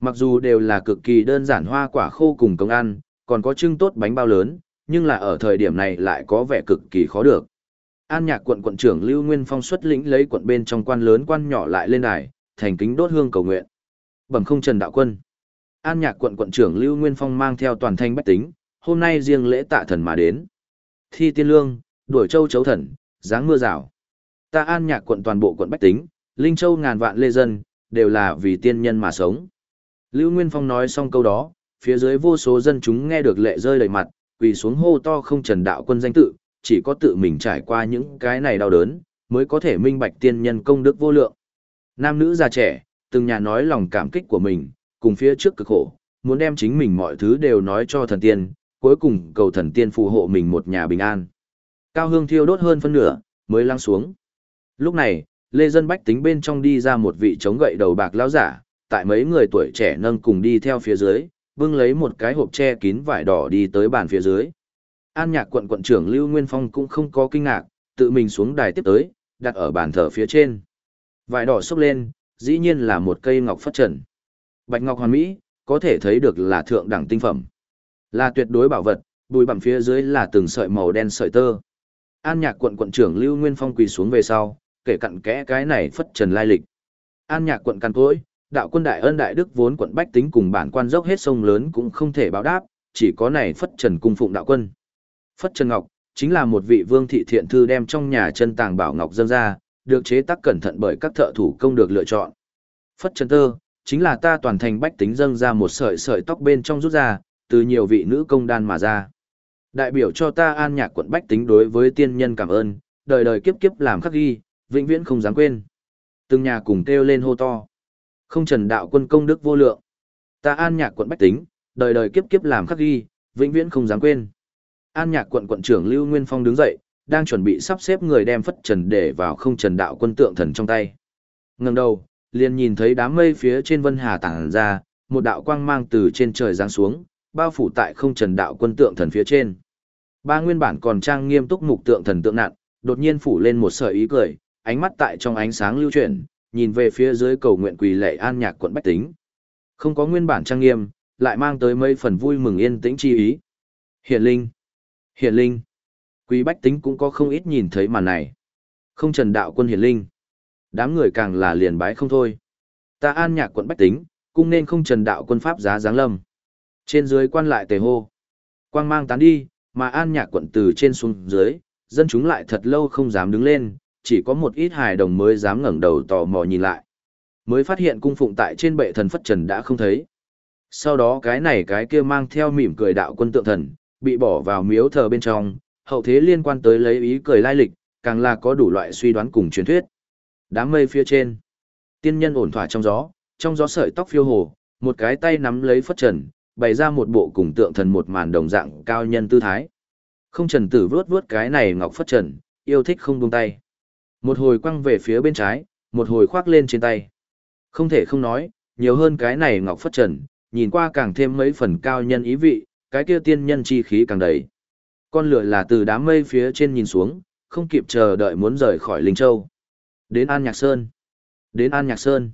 Mặc dù đều là cực kỳ đơn giản hoa quả khô cùng công ăn, còn có trưng tốt bánh bao lớn, nhưng là ở thời điểm này lại có vẻ cực kỳ khó được. An nhạc quận quận trưởng Lưu Nguyên Phong xuất lĩnh lấy quận bên trong quan lớn quan nhỏ lại lên đài, thành kính đốt hương cầu nguyện. Bẩm không Trần Đạo Quân. An nhạc quận quận trưởng Lưu Nguyên Phong mang theo toàn thanh bách tính, hôm nay riêng lễ tạ thần mà đến. Thi tiên lương, đuổi châu chấu thần, dáng mưa rào. Ta an nhạc quận toàn bộ quận bách tính, Linh Châu ngàn vạn lê dân, đều là vì tiên nhân mà sống. Lưu Nguyên Phong nói xong câu đó, phía dưới vô số dân chúng nghe được lệ rơi đầy mặt, quỳ xuống hô to không trần đạo quân danh tự, chỉ có tự mình trải qua những cái này đau đớn, mới có thể minh bạch tiên nhân công đức vô lượng. Nam nữ già trẻ, từng nhà nói lòng cảm kích của mình, cùng phía trước cực khổ, muốn đem chính mình mọi thứ đều nói cho thần tiên, cuối cùng cầu thần tiên phù hộ mình một nhà bình an. Cao hương thiêu đốt hơn phân nửa, mới lăng xuống. Lúc này, Lê Dân Bách tính bên trong đi ra một vị chống gậy đầu bạc lão giả, tại mấy người tuổi trẻ nâng cùng đi theo phía dưới, bưng lấy một cái hộp che kín vải đỏ đi tới bàn phía dưới. An nhạc quận quận trưởng Lưu Nguyên Phong cũng không có kinh ngạc, tự mình xuống đài tiếp tới, đặt ở bàn thờ phía trên. Vải đỏ xốc lên, dĩ nhiên là một cây ngọc phất trần. Bạch ngọc hoàn mỹ, có thể thấy được là thượng đẳng tinh phẩm. Là tuyệt đối bảo vật, bùi bằng phía dưới là từng sợi màu đen sợi tơ. An nhạc quận quận trưởng Lưu Nguyên Phong quỳ xuống về sau, kể cặn kẽ cái này phất trần lai lịch. An nhạc quận căn cối, đạo quân đại ân đại đức vốn quận bách tính cùng bản quan dốc hết sông lớn cũng không thể báo đáp, chỉ có này phất trần cung phụng đạo quân. Phất trần ngọc, chính là một vị vương thị thiện thư đem trong nhà chân tàng bảo ngọc dâng ra, được chế tác cẩn thận bởi các thợ thủ công được lựa chọn. Phất trần tơ, chính là ta toàn thành bách tính dâng ra một sợi sợi tóc bên trong rút ra, từ nhiều vị nữ công đan mà ra. Đại biểu cho ta an nhạc quận bách tính đối với tiên nhân cảm ơn, đời đời kiếp kiếp làm khắc ghi, vĩnh viễn không dám quên. Từng nhà cùng kêu lên hô to. Không trần đạo quân công đức vô lượng. Ta an nhạc quận bách tính, đời đời kiếp kiếp làm khắc ghi, vĩnh viễn không dám quên. An nhạc quận quận trưởng Lưu Nguyên Phong đứng dậy, đang chuẩn bị sắp xếp người đem phất trần để vào không trần đạo quân tượng thần trong tay. Ngừng đầu, liền nhìn thấy đám mây phía trên vân hà tảng ra, một đạo quang mang từ trên trời giáng xuống, bao phủ tại không trần đạo quân tượng thần phía trên. Ba nguyên bản còn trang nghiêm túc mục tượng thần tượng nặng, đột nhiên phủ lên một sợi ý cười, ánh mắt tại trong ánh sáng lưu chuyển, nhìn về phía dưới cầu nguyện quỳ lệ an nhạc quận bách tính. Không có nguyên bản trang nghiêm, lại mang tới mấy phần vui mừng yên tĩnh chi ý. Hiền linh, hiền linh. Quý bách tính cũng có không ít nhìn thấy màn này. Không trần đạo quân hiển linh. Đám người càng là liền bái không thôi. Ta an nhạc quận bách tính, cũng nên không trần đạo quân pháp giá giáng lâm. Trên dưới quan lại tề hô. Quang mang tán đi, mà an nhạc quận từ trên xuống dưới, dân chúng lại thật lâu không dám đứng lên, chỉ có một ít hài đồng mới dám ngẩng đầu tò mò nhìn lại. Mới phát hiện cung phụng tại trên bệ thần phất trần đã không thấy. Sau đó cái này cái kia mang theo mỉm cười đạo quân tượng thần, bị bỏ vào miếu thờ bên trong, hậu thế liên quan tới lấy ý cười lai lịch, càng là có đủ loại suy đoán cùng truyền thuyết. Đám mây phía trên, tiên nhân ổn thỏa trong gió, trong gió sợi tóc phiêu hồ, một cái tay nắm lấy phất trần, bày ra một bộ cùng tượng thần một màn đồng dạng cao nhân tư thái. Không trần tử vướt vướt cái này ngọc phất trần, yêu thích không buông tay. Một hồi quăng về phía bên trái, một hồi khoác lên trên tay. Không thể không nói, nhiều hơn cái này ngọc phất trần, nhìn qua càng thêm mấy phần cao nhân ý vị, cái kia tiên nhân chi khí càng đầy. Con lửa là từ đám mây phía trên nhìn xuống, không kịp chờ đợi muốn rời khỏi Linh Châu. Đến An Nhạc Sơn. Đến An Nhạc Sơn.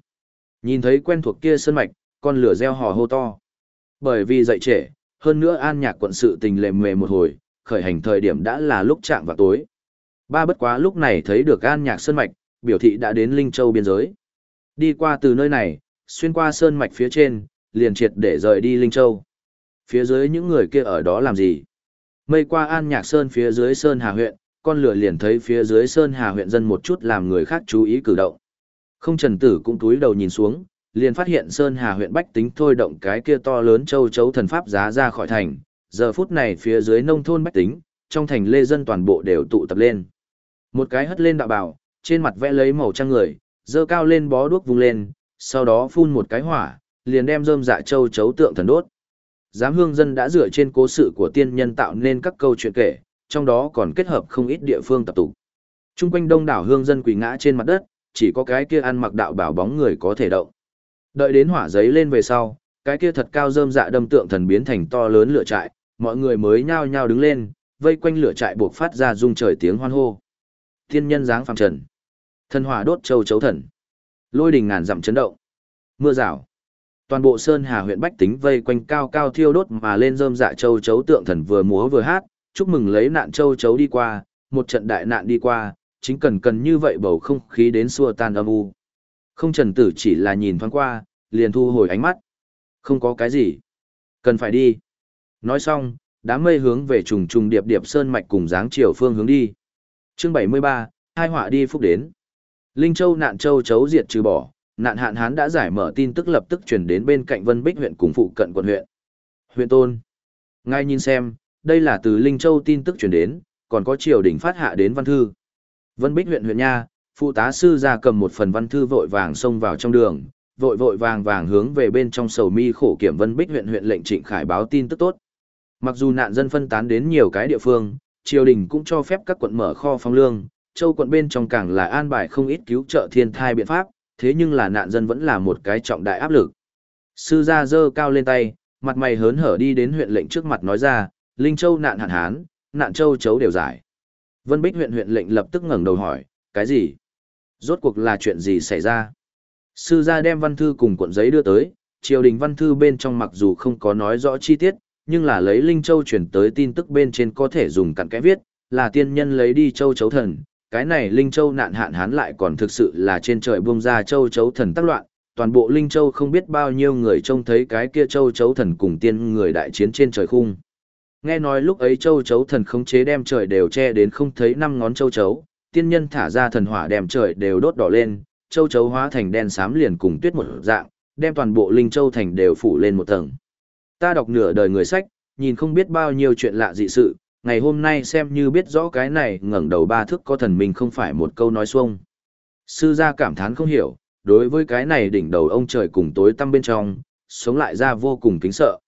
Nhìn thấy quen thuộc kia sơn mạch, con lửa reo hò hô to. Bởi vì dậy trễ, hơn nữa An Nhạc quận sự tình lề mề một hồi, khởi hành thời điểm đã là lúc chạm vào tối. Ba bất quá lúc này thấy được An Nhạc Sơn mạch, biểu thị đã đến Linh Châu biên giới. Đi qua từ nơi này, xuyên qua sơn mạch phía trên, liền triệt để rời đi Linh Châu. Phía dưới những người kia ở đó làm gì? Mây qua An Nhạc Sơn phía dưới Sơn Hà huyện, con lửa liền thấy phía dưới Sơn Hà huyện dân một chút làm người khác chú ý cử động. Không trần tử cũng túi đầu nhìn xuống, liền phát hiện Sơn Hà huyện bách tính thôi động cái kia to lớn châu chấu thần pháp giá ra khỏi thành. Giờ phút này phía dưới nông thôn bách tính, trong thành lê dân toàn bộ đều tụ tập lên. Một cái hất lên đạo bảo, trên mặt vẽ lấy màu trăng người, dơ cao lên bó đuốc vung lên, sau đó phun một cái hỏa, liền đem rơm dạ châu chấu tượng thần đốt. Giám hương dân đã dựa trên cố sự của tiên nhân tạo nên các câu chuyện kể, trong đó còn kết hợp không ít địa phương tập tục. Trung quanh đông đảo hương dân quỳ ngã trên mặt đất, chỉ có cái kia ăn mặc đạo bảo bóng người có thể động. Đợi đến hỏa giấy lên về sau, cái kia thật cao rơm dạ đâm tượng thần biến thành to lớn lửa trại, mọi người mới nhao nhao đứng lên, vây quanh lửa trại buộc phát ra rung trời tiếng hoan hô. Thiên nhân dáng phàm trần. Thần hỏa đốt châu chấu thần. Lôi đình ngàn dặm chấn động. Mưa rào. Toàn bộ Sơn Hà huyện Bách Tính vây quanh cao cao thiêu đốt mà lên rơm dạ châu chấu tượng thần vừa múa vừa hát, chúc mừng lấy nạn châu chấu đi qua, một trận đại nạn đi qua, chính cần cần như vậy bầu không khí đến xua tan âm u. Không trần tử chỉ là nhìn thoáng qua, liền thu hồi ánh mắt. Không có cái gì. Cần phải đi. Nói xong, đám mây hướng về trùng trùng điệp điệp sơn mạch cùng dáng chiều phương hướng đi. Chương 73, hai họa đi phúc đến. Linh Châu nạn châu chấu diệt trừ bỏ, nạn hạn hán đã giải mở tin tức lập tức chuyển đến bên cạnh Vân Bích huyện cùng phụ cận quận huyện. Huyện Tôn. Ngay nhìn xem, đây là từ Linh Châu tin tức chuyển đến, còn có triều đình phát hạ đến văn thư. Vân Bích huyện huyện nha, phụ tá sư ra cầm một phần văn thư vội vàng xông vào trong đường, vội vội vàng vàng hướng về bên trong sầu mi khổ kiểm Vân Bích huyện huyện lệnh Trịnh Khải báo tin tức tốt. Mặc dù nạn dân phân tán đến nhiều cái địa phương, triều đình cũng cho phép các quận mở kho phong lương, châu quận bên trong càng là an bài không ít cứu trợ thiên thai biện pháp, thế nhưng là nạn dân vẫn là một cái trọng đại áp lực. Sư gia dơ cao lên tay, mặt mày hớn hở đi đến huyện lệnh trước mặt nói ra, Linh Châu nạn hạn hán, nạn châu chấu đều giải. Vân Bích huyện huyện lệnh lập tức ngẩng đầu hỏi, cái gì? Rốt cuộc là chuyện gì xảy ra? Sư gia đem văn thư cùng cuộn giấy đưa tới, triều đình văn thư bên trong mặc dù không có nói rõ chi tiết, nhưng là lấy Linh Châu chuyển tới tin tức bên trên có thể dùng cặn kẽ viết, là tiên nhân lấy đi châu chấu thần, cái này Linh Châu nạn hạn hán lại còn thực sự là trên trời buông ra châu chấu thần tác loạn, toàn bộ Linh Châu không biết bao nhiêu người trông thấy cái kia châu chấu thần cùng tiên người đại chiến trên trời khung. Nghe nói lúc ấy châu chấu thần khống chế đem trời đều che đến không thấy năm ngón châu chấu, tiên nhân thả ra thần hỏa đem trời đều đốt đỏ lên, châu chấu hóa thành đen xám liền cùng tuyết một dạng, đem toàn bộ Linh Châu thành đều phủ lên một tầng. Ta đọc nửa đời người sách, nhìn không biết bao nhiêu chuyện lạ dị sự, ngày hôm nay xem như biết rõ cái này ngẩng đầu ba thước có thần mình không phải một câu nói xuông. Sư gia cảm thán không hiểu, đối với cái này đỉnh đầu ông trời cùng tối tăm bên trong, sống lại ra vô cùng kính sợ.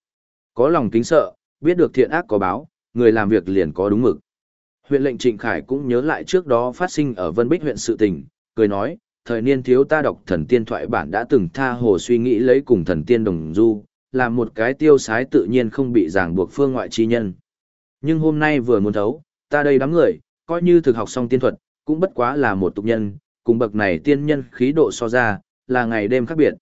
Có lòng kính sợ, biết được thiện ác có báo, người làm việc liền có đúng mực. Huyện lệnh Trịnh Khải cũng nhớ lại trước đó phát sinh ở Vân Bích huyện sự tình, cười nói, thời niên thiếu ta đọc thần tiên thoại bản đã từng tha hồ suy nghĩ lấy cùng thần tiên đồng du, làm một cái tiêu sái tự nhiên không bị ràng buộc phương ngoại chi nhân. Nhưng hôm nay vừa muốn thấu, ta đây đám người, coi như thực học xong tiên thuật, cũng bất quá là một tục nhân, cùng bậc này tiên nhân khí độ so ra, là ngày đêm khác biệt.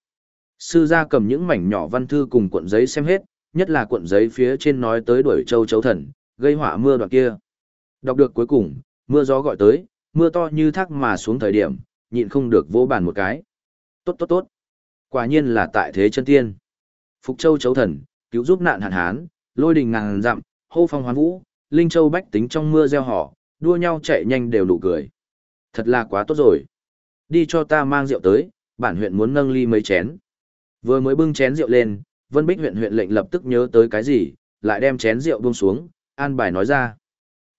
Sư gia cầm những mảnh nhỏ văn thư cùng cuộn giấy xem hết, nhất là cuộn giấy phía trên nói tới đuổi châu chấu thần, gây họa mưa đoạn kia. Đọc được cuối cùng, mưa gió gọi tới, mưa to như thác mà xuống thời điểm, nhịn không được vỗ bàn một cái. Tốt tốt tốt. Quả nhiên là tại thế chân tiên. Phục châu chấu thần, cứu giúp nạn hạn hán, lôi đình ngàn dặm, hô phong hoán vũ, linh châu bách tính trong mưa gieo họ, đua nhau chạy nhanh đều nụ cười. Thật là quá tốt rồi. Đi cho ta mang rượu tới, bản huyện muốn nâng ly mấy chén. Vừa mới bưng chén rượu lên, Vân Bích huyện huyện lệnh lập tức nhớ tới cái gì, lại đem chén rượu buông xuống, an bài nói ra.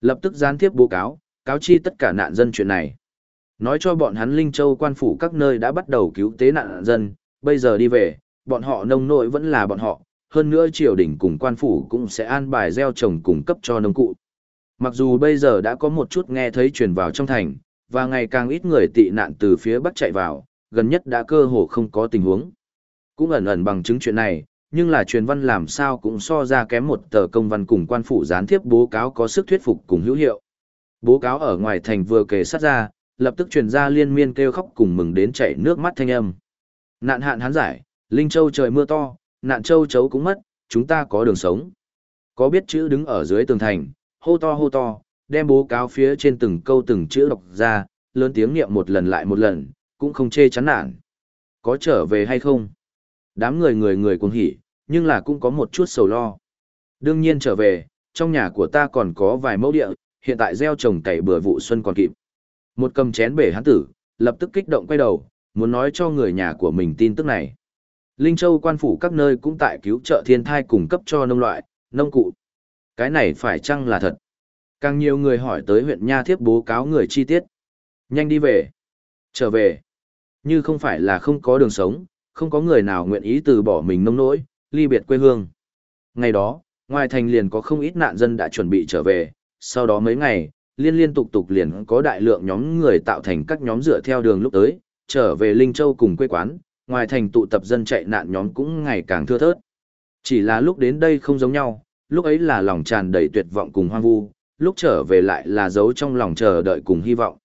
Lập tức gián tiếp bố cáo, cáo chi tất cả nạn dân chuyện này. Nói cho bọn hắn Linh Châu quan phủ các nơi đã bắt đầu cứu tế nạn dân, bây giờ đi về, bọn họ nông nội vẫn là bọn họ, hơn nữa triều đình cùng quan phủ cũng sẽ an bài gieo trồng cung cấp cho nông cụ. Mặc dù bây giờ đã có một chút nghe thấy truyền vào trong thành, và ngày càng ít người tị nạn từ phía bắc chạy vào, gần nhất đã cơ hồ không có tình huống. Cũng ẩn ẩn bằng chứng chuyện này, nhưng là truyền văn làm sao cũng so ra kém một tờ công văn cùng quan phủ gián tiếp bố cáo có sức thuyết phục cùng hữu hiệu. Bố cáo ở ngoài thành vừa kề sát ra, lập tức truyền ra liên miên kêu khóc cùng mừng đến chảy nước mắt thanh âm. Nạn hạn hán giải, Linh Châu trời mưa to, nạn châu chấu cũng mất, chúng ta có đường sống. Có biết chữ đứng ở dưới tường thành, hô to hô to, đem bố cáo phía trên từng câu từng chữ đọc ra, lớn tiếng niệm một lần lại một lần, cũng không chê chán nản. Có trở về hay không? Đám người người người cuồng hỉ, nhưng là cũng có một chút sầu lo. Đương nhiên trở về, trong nhà của ta còn có vài mẫu địa, hiện tại gieo trồng cày bừa vụ xuân còn kịp. Một cầm chén bể hán tử, lập tức kích động quay đầu, muốn nói cho người nhà của mình tin tức này. Linh Châu quan phủ các nơi cũng tại cứu trợ thiên thai cung cấp cho nông loại, nông cụ. Cái này phải chăng là thật? Càng nhiều người hỏi tới huyện Nha Thiếp bố cáo người chi tiết. Nhanh đi về. Trở về. Như không phải là không có đường sống, không có người nào nguyện ý từ bỏ mình nông nỗi, ly biệt quê hương. Ngày đó, ngoài thành liền có không ít nạn dân đã chuẩn bị trở về, sau đó mấy ngày, liên liên tục tục liền có đại lượng nhóm người tạo thành các nhóm dựa theo đường lúc tới, trở về Linh Châu cùng quê quán, ngoài thành tụ tập dân chạy nạn nhóm cũng ngày càng thưa thớt. Chỉ là lúc đến đây không giống nhau, lúc ấy là lòng tràn đầy tuyệt vọng cùng hoang vu, lúc trở về lại là dấu trong lòng chờ đợi cùng hy vọng.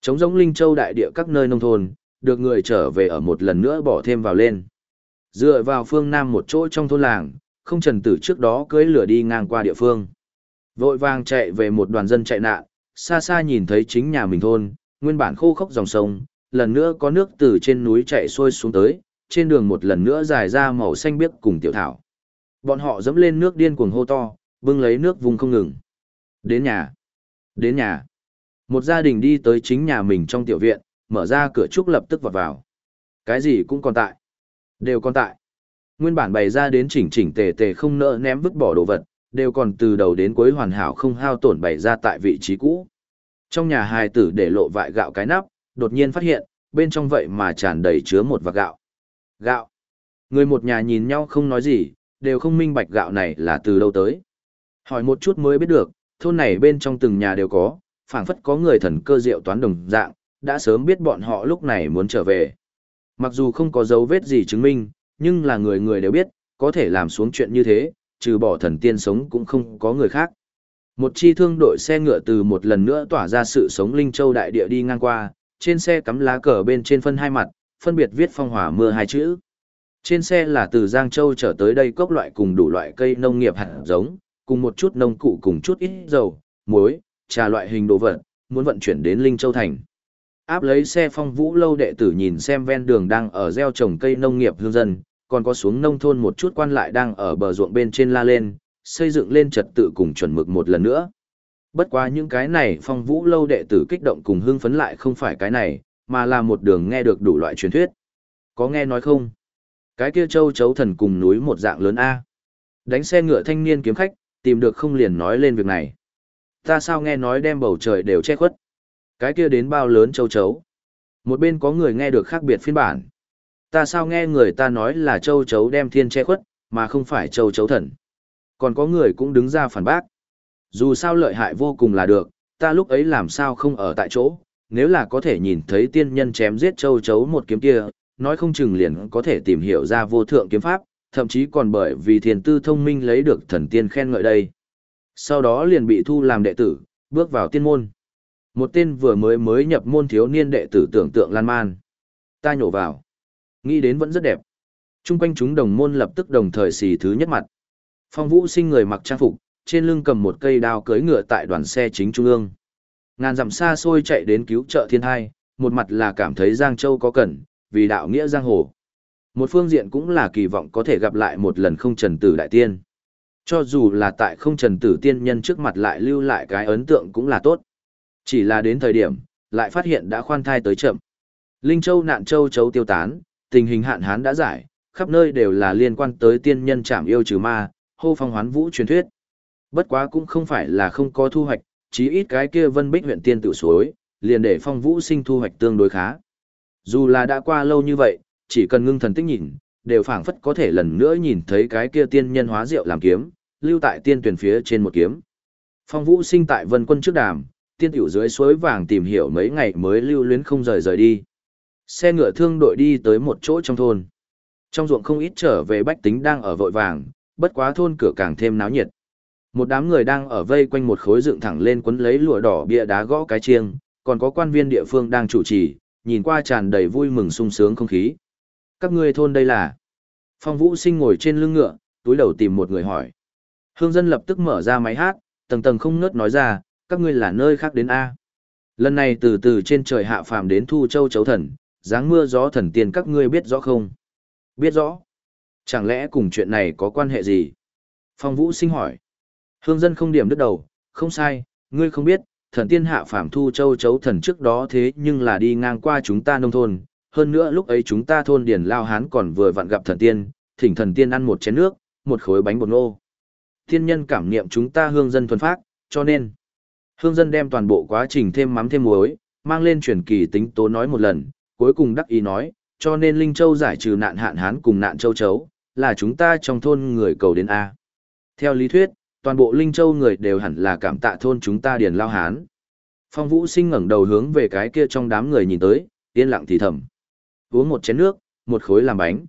Trống giống Linh Châu đại địa các nơi nông thôn, được người trở về ở một lần nữa bỏ thêm vào lên. Dựa vào phương Nam một chỗ trong thôn làng, không trần tử trước đó cưới lửa đi ngang qua địa phương. Vội vàng chạy về một đoàn dân chạy nạn, xa xa nhìn thấy chính nhà mình thôn, nguyên bản khô khốc dòng sông, lần nữa có nước từ trên núi chạy xuôi xuống tới, trên đường một lần nữa dài ra màu xanh biếc cùng tiểu thảo. Bọn họ dẫm lên nước điên cuồng hô to, bưng lấy nước vùng không ngừng. Đến nhà. Đến nhà. Một gia đình đi tới chính nhà mình trong tiểu viện, mở ra cửa trúc lập tức vọt vào. Cái gì cũng còn tại. Đều còn tại. Nguyên bản bày ra đến chỉnh chỉnh tề tề không nỡ ném vứt bỏ đồ vật, đều còn từ đầu đến cuối hoàn hảo không hao tổn bày ra tại vị trí cũ. Trong nhà hài tử để lộ vại gạo cái nắp, đột nhiên phát hiện, bên trong vậy mà tràn đầy chứa một vạc gạo. Gạo. Người một nhà nhìn nhau không nói gì, đều không minh bạch gạo này là từ đâu tới. Hỏi một chút mới biết được, thôn này bên trong từng nhà đều có, phảng phất có người thần cơ diệu toán đồng dạng, đã sớm biết bọn họ lúc này muốn trở về. Mặc dù không có dấu vết gì chứng minh, nhưng là người người đều biết, có thể làm xuống chuyện như thế, trừ bỏ thần tiên sống cũng không có người khác. Một chi thương đội xe ngựa từ một lần nữa tỏa ra sự sống linh châu đại địa đi ngang qua, trên xe cắm lá cờ bên trên phân hai mặt, phân biệt viết phong hỏa mưa hai chữ. Trên xe là từ Giang Châu trở tới đây cốc loại cùng đủ loại cây nông nghiệp hạt giống, cùng một chút nông cụ cùng chút ít dầu, muối, trà loại hình đồ vật, muốn vận chuyển đến Linh Châu Thành. Áp lấy xe phong vũ lâu đệ tử nhìn xem ven đường đang ở gieo trồng cây nông nghiệp hương dân, còn có xuống nông thôn một chút quan lại đang ở bờ ruộng bên trên la lên, xây dựng lên trật tự cùng chuẩn mực một lần nữa. Bất quá những cái này phong vũ lâu đệ tử kích động cùng hưng phấn lại không phải cái này, mà là một đường nghe được đủ loại truyền thuyết. Có nghe nói không? Cái kia châu chấu thần cùng núi một dạng lớn A. Đánh xe ngựa thanh niên kiếm khách, tìm được không liền nói lên việc này. Ta sao nghe nói đem bầu trời đều che khuất. Cái kia đến bao lớn châu chấu. Một bên có người nghe được khác biệt phiên bản. Ta sao nghe người ta nói là châu chấu đem thiên che khuất, mà không phải châu chấu thần. Còn có người cũng đứng ra phản bác. Dù sao lợi hại vô cùng là được, ta lúc ấy làm sao không ở tại chỗ, nếu là có thể nhìn thấy tiên nhân chém giết châu chấu một kiếm kia, nói không chừng liền có thể tìm hiểu ra vô thượng kiếm pháp, thậm chí còn bởi vì thiền tư thông minh lấy được thần tiên khen ngợi đây. Sau đó liền bị thu làm đệ tử, bước vào tiên môn. Một tên vừa mới mới nhập môn thiếu niên đệ tử tưởng tượng lan man. Ta nhổ vào. Nghĩ đến vẫn rất đẹp. Trung quanh chúng đồng môn lập tức đồng thời xì thứ nhất mặt. Phong vũ sinh người mặc trang phục, trên lưng cầm một cây đao cưỡi ngựa tại đoàn xe chính trung ương. Ngàn dặm xa xôi chạy đến cứu trợ thiên hai, một mặt là cảm thấy Giang Châu có cần, vì đạo nghĩa giang hồ. Một phương diện cũng là kỳ vọng có thể gặp lại một lần không trần tử đại tiên. Cho dù là tại không trần tử tiên nhân trước mặt lại lưu lại cái ấn tượng cũng là tốt. Chỉ là đến thời điểm, lại phát hiện đã khoan thai tới chậm. Linh Châu nạn châu chấu tiêu tán, tình hình hạn hán đã giải, khắp nơi đều là liên quan tới tiên nhân chạm yêu trừ ma, hô phong hoán vũ truyền thuyết. Bất quá cũng không phải là không có thu hoạch, chí ít cái kia vân bích huyện tiên tự suối, liền để phong vũ sinh thu hoạch tương đối khá. Dù là đã qua lâu như vậy, chỉ cần ngưng thần tích nhìn, đều phảng phất có thể lần nữa nhìn thấy cái kia tiên nhân hóa rượu làm kiếm, lưu tại tiên tuyển phía trên một kiếm. Phong vũ sinh tại vân quân trước đàm, tiên tiểu dưới suối vàng tìm hiểu mấy ngày mới lưu luyến không rời rời đi. Xe ngựa thương đội đi tới một chỗ trong thôn. Trong ruộng không ít trở về bách tính đang ở vội vàng, bất quá thôn cửa càng thêm náo nhiệt. Một đám người đang ở vây quanh một khối dựng thẳng lên quấn lấy lụa đỏ bia đá gõ cái chiêng, còn có quan viên địa phương đang chủ trì, nhìn qua tràn đầy vui mừng sung sướng không khí. Các ngươi thôn đây là? Phong Vũ Sinh ngồi trên lưng ngựa, túi đầu tìm một người hỏi. Hương dân lập tức mở ra máy hát, tầng tầng không ngớt nói ra, các ngươi là nơi khác đến A. Lần này từ từ trên trời hạ phàm đến Thu Châu Chấu Thần, dáng mưa gió thần tiên các ngươi biết rõ không? Biết rõ. Chẳng lẽ cùng chuyện này có quan hệ gì? Phong Vũ Sinh hỏi. Hương dân không điểm đứt đầu, không sai, ngươi không biết, thần tiên hạ phàm thu châu chấu thần trước đó thế nhưng là đi ngang qua chúng ta nông thôn, hơn nữa lúc ấy chúng ta thôn điền lao hán còn vừa vặn gặp thần tiên, thỉnh thần tiên ăn một chén nước, một khối bánh bột ngô. Thiên nhân cảm niệm chúng ta hương dân thuần phát, cho nên, hương dân đem toàn bộ quá trình thêm mắm thêm muối, mang lên truyền kỳ tính tố nói một lần, cuối cùng đắc ý nói, cho nên Linh Châu giải trừ nạn hạn hán cùng nạn châu chấu, là chúng ta trong thôn người cầu đến A. Theo lý thuyết, toàn bộ Linh Châu người đều hẳn là cảm tạ thôn chúng ta điền lao hán. Phong Vũ Sinh ngẩng đầu hướng về cái kia trong đám người nhìn tới, yên lặng thì thầm. Uống một chén nước, một khối làm bánh.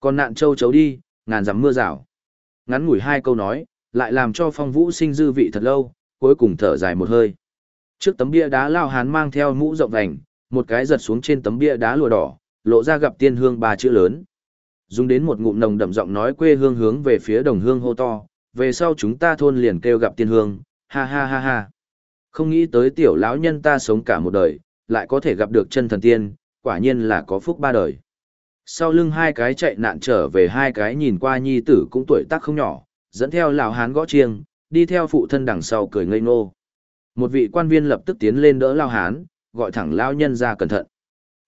Còn nạn châu chấu đi, ngàn dặm mưa rào. Ngắn ngủi hai câu nói, lại làm cho Phong Vũ Sinh dư vị thật lâu, cuối cùng thở dài một hơi. Trước tấm bia đá lao hán mang theo mũ rộng vành, một cái giật xuống trên tấm bia đá lùa đỏ, lộ ra gặp tiên hương ba chữ lớn. Dùng đến một ngụm nồng đậm giọng nói quê hương hướng về phía đồng hương hô to, về sau chúng ta thôn liền kêu gặp tiên hương, ha ha ha ha. Không nghĩ tới tiểu lão nhân ta sống cả một đời, lại có thể gặp được chân thần tiên, quả nhiên là có phúc ba đời. Sau lưng hai cái chạy nạn trở về hai cái nhìn qua nhi tử cũng tuổi tác không nhỏ, dẫn theo lão hán gõ chiêng, đi theo phụ thân đằng sau cười ngây ngô. Một vị quan viên lập tức tiến lên đỡ lao hán, gọi thẳng lão nhân ra cẩn thận.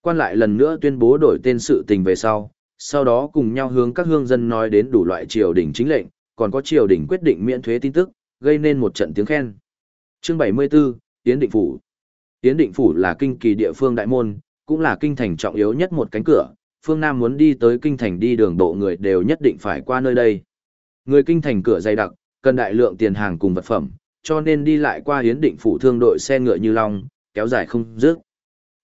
Quan lại lần nữa tuyên bố đổi tên sự tình về sau, sau đó cùng nhau hướng các hương dân nói đến đủ loại triều đình chính lệnh, còn có triều đình quyết định miễn thuế tin tức, gây nên một trận tiếng khen. Chương 74, Yến Định Phủ Yến Định Phủ là kinh kỳ địa phương đại môn, cũng là kinh thành trọng yếu nhất một cánh cửa, phương Nam muốn đi tới kinh thành đi đường bộ người đều nhất định phải qua nơi đây. Người kinh thành cửa dày đặc, cần đại lượng tiền hàng cùng vật phẩm, cho nên đi lại qua hiến Định Phủ thương đội xe ngựa như long, kéo dài không dứt.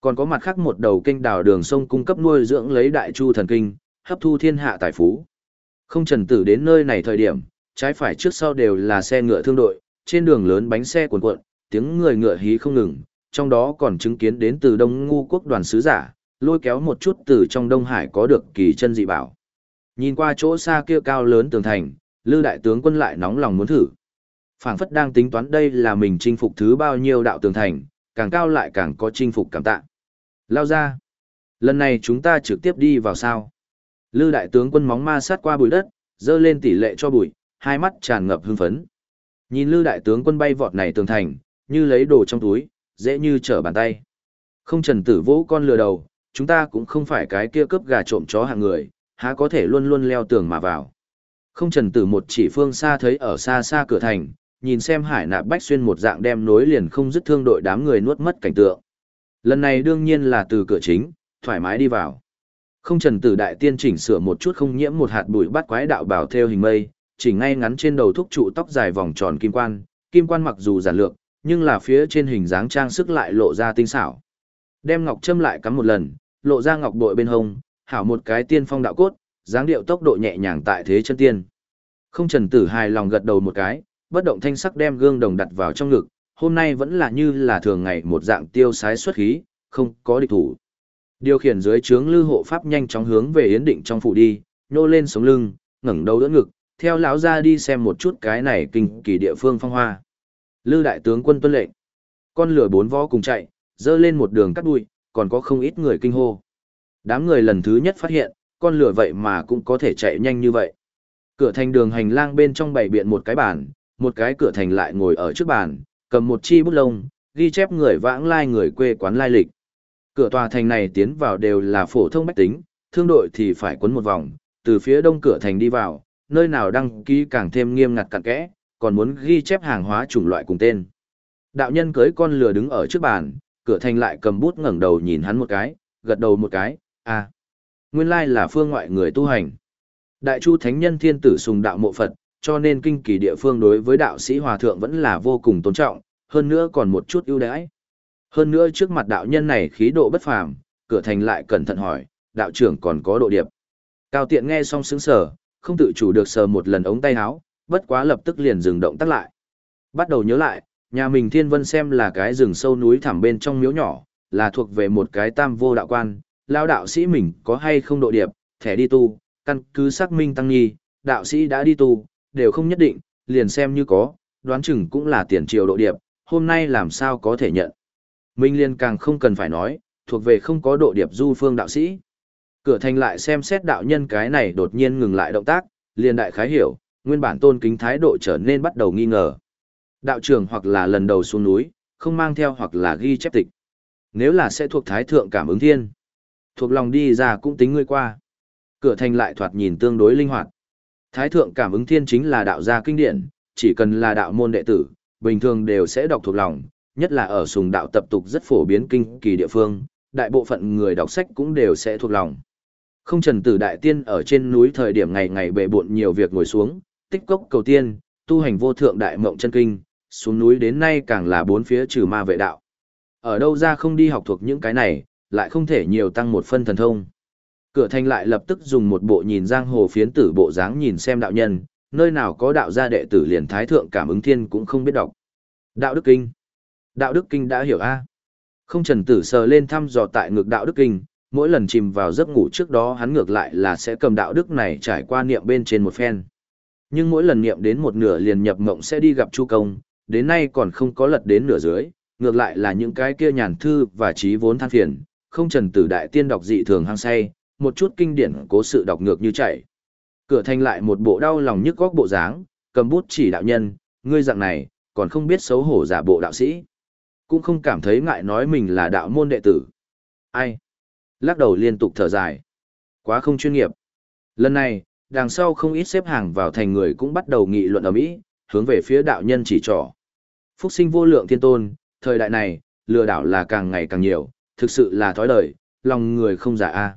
Còn có mặt khác một đầu kênh đào đường sông cung cấp nuôi dưỡng lấy đại chu thần kinh, hấp thu thiên hạ tài phú. Không trần tử đến nơi này thời điểm, trái phải trước sau đều là xe ngựa thương đội, trên đường lớn bánh xe cuồn cuộn, tiếng người ngựa hí không ngừng, trong đó còn chứng kiến đến từ Đông Ngu quốc đoàn sứ giả, lôi kéo một chút từ trong Đông Hải có được kỳ chân dị bảo. Nhìn qua chỗ xa kia cao lớn tường thành, Lư đại tướng quân lại nóng lòng muốn thử. Phảng phất đang tính toán đây là mình chinh phục thứ bao nhiêu đạo tường thành, càng cao lại càng có chinh phục cảm tạ. Lao ra. Lần này chúng ta trực tiếp đi vào sao. Lư đại tướng quân móng ma sát qua bụi đất, dơ lên tỷ lệ cho bụi, hai mắt tràn ngập hưng phấn. Nhìn Lư đại tướng quân bay vọt này tường thành, như lấy đồ trong túi, dễ như trở bàn tay. Không trần tử vỗ con lừa đầu, chúng ta cũng không phải cái kia cướp gà trộm chó hạng người, há có thể luôn luôn leo tường mà vào. Không trần tử một chỉ phương xa thấy ở xa xa cửa thành, nhìn xem hải nạp bách xuyên một dạng đem nối liền không dứt thương đội đám người nuốt mất cảnh tượng. Lần này đương nhiên là từ cửa chính, thoải mái đi vào. Không trần tử đại tiên chỉnh sửa một chút không nhiễm một hạt bụi bắt quái đạo bảo theo hình mây, chỉnh ngay ngắn trên đầu thúc trụ tóc dài vòng tròn kim quan, kim quan mặc dù giản lược, nhưng là phía trên hình dáng trang sức lại lộ ra tinh xảo. Đem ngọc châm lại cắm một lần, lộ ra ngọc bội bên hông, hảo một cái tiên phong đạo cốt, dáng điệu tốc độ nhẹ nhàng tại thế chân tiên. Không trần tử hài lòng gật đầu một cái, bất động thanh sắc đem gương đồng đặt vào trong ngực, hôm nay vẫn là như là thường ngày một dạng tiêu sái xuất khí, không có địch thủ. Điều khiển dưới trướng lư hộ pháp nhanh chóng hướng về yến định trong phủ đi, nô lên sống lưng, ngẩng đầu đỡ ngực, theo lão ra đi xem một chút cái này kinh kỳ địa phương phong hoa. Lư đại tướng quân tuân lệnh. Con lửa bốn vó cùng chạy, dơ lên một đường cắt đuôi, còn có không ít người kinh hô. Đám người lần thứ nhất phát hiện, con lửa vậy mà cũng có thể chạy nhanh như vậy. Cửa thành đường hành lang bên trong bày biện một cái bàn, một cái cửa thành lại ngồi ở trước bàn, cầm một chi bút lông, ghi chép người vãng lai người quê quán lai lịch. Cửa tòa thành này tiến vào đều là phổ thông bách tính, thương đội thì phải quấn một vòng, từ phía đông cửa thành đi vào, nơi nào đăng ký càng thêm nghiêm ngặt cặn kẽ, còn muốn ghi chép hàng hóa chủng loại cùng tên. Đạo nhân cưới con lừa đứng ở trước bàn, cửa thành lại cầm bút ngẩng đầu nhìn hắn một cái, gật đầu một cái, à, nguyên lai là phương ngoại người tu hành. Đại chu thánh nhân thiên tử sùng đạo mộ Phật, cho nên kinh kỳ địa phương đối với đạo sĩ hòa thượng vẫn là vô cùng tôn trọng, hơn nữa còn một chút ưu đãi. Hơn nữa trước mặt đạo nhân này khí độ bất phàm, cửa thành lại cẩn thận hỏi, đạo trưởng còn có độ điệp. Cao tiện nghe xong sững sờ, không tự chủ được sờ một lần ống tay áo, bất quá lập tức liền dừng động tắt lại. Bắt đầu nhớ lại, nhà mình thiên vân xem là cái rừng sâu núi thẳm bên trong miếu nhỏ, là thuộc về một cái tam vô đạo quan, lao đạo sĩ mình có hay không độ điệp, thẻ đi tu, căn cứ xác minh tăng nghi, đạo sĩ đã đi tu, đều không nhất định, liền xem như có, đoán chừng cũng là tiền triều độ điệp, hôm nay làm sao có thể nhận. Minh liên càng không cần phải nói, thuộc về không có độ điệp du phương đạo sĩ. Cửa thành lại xem xét đạo nhân cái này đột nhiên ngừng lại động tác, liền đại khái hiểu, nguyên bản tôn kính thái độ trở nên bắt đầu nghi ngờ. Đạo trưởng hoặc là lần đầu xuống núi, không mang theo hoặc là ghi chép tịch. Nếu là sẽ thuộc thái thượng cảm ứng thiên, thuộc lòng đi ra cũng tính ngươi qua. Cửa thành lại thoạt nhìn tương đối linh hoạt. Thái thượng cảm ứng thiên chính là đạo gia kinh điển, chỉ cần là đạo môn đệ tử, bình thường đều sẽ đọc thuộc lòng, nhất là ở sùng đạo tập tục rất phổ biến kinh kỳ địa phương, đại bộ phận người đọc sách cũng đều sẽ thuộc lòng. Không trần tử đại tiên ở trên núi thời điểm ngày ngày bệ bộn nhiều việc ngồi xuống, tích cốc cầu tiên, tu hành vô thượng đại mộng chân kinh, xuống núi đến nay càng là bốn phía trừ ma vệ đạo. Ở đâu ra không đi học thuộc những cái này, lại không thể nhiều tăng một phân thần thông. Cửa thành lại lập tức dùng một bộ nhìn giang hồ phiến tử bộ dáng nhìn xem đạo nhân, nơi nào có đạo gia đệ tử liền thái thượng cảm ứng thiên cũng không biết đọc. Đạo đức kinh. Đạo đức kinh đã hiểu a. Không trần tử sờ lên thăm dò tại ngược đạo đức kinh, mỗi lần chìm vào giấc ngủ trước đó hắn ngược lại là sẽ cầm đạo đức này trải qua niệm bên trên một phen. Nhưng mỗi lần niệm đến một nửa liền nhập mộng sẽ đi gặp Chu Công, đến nay còn không có lật đến nửa dưới, ngược lại là những cái kia nhàn thư và trí vốn than phiền, không trần tử đại tiên đọc dị thường hăng say, một chút kinh điển cố sự đọc ngược như chảy. Cửa thành lại một bộ đau lòng nhức góc bộ dáng, cầm bút chỉ đạo nhân, ngươi dạng này, còn không biết xấu hổ giả bộ đạo sĩ. Cũng không cảm thấy ngại nói mình là đạo môn đệ tử. Ai? Lắc đầu liên tục thở dài. Quá không chuyên nghiệp. Lần này, đằng sau không ít xếp hàng vào thành người cũng bắt đầu nghị luận ở Mỹ, hướng về phía đạo nhân chỉ trỏ. Phúc sinh vô lượng thiên tôn, thời đại này, lừa đảo là càng ngày càng nhiều, thực sự là thói đời, lòng người không giả a.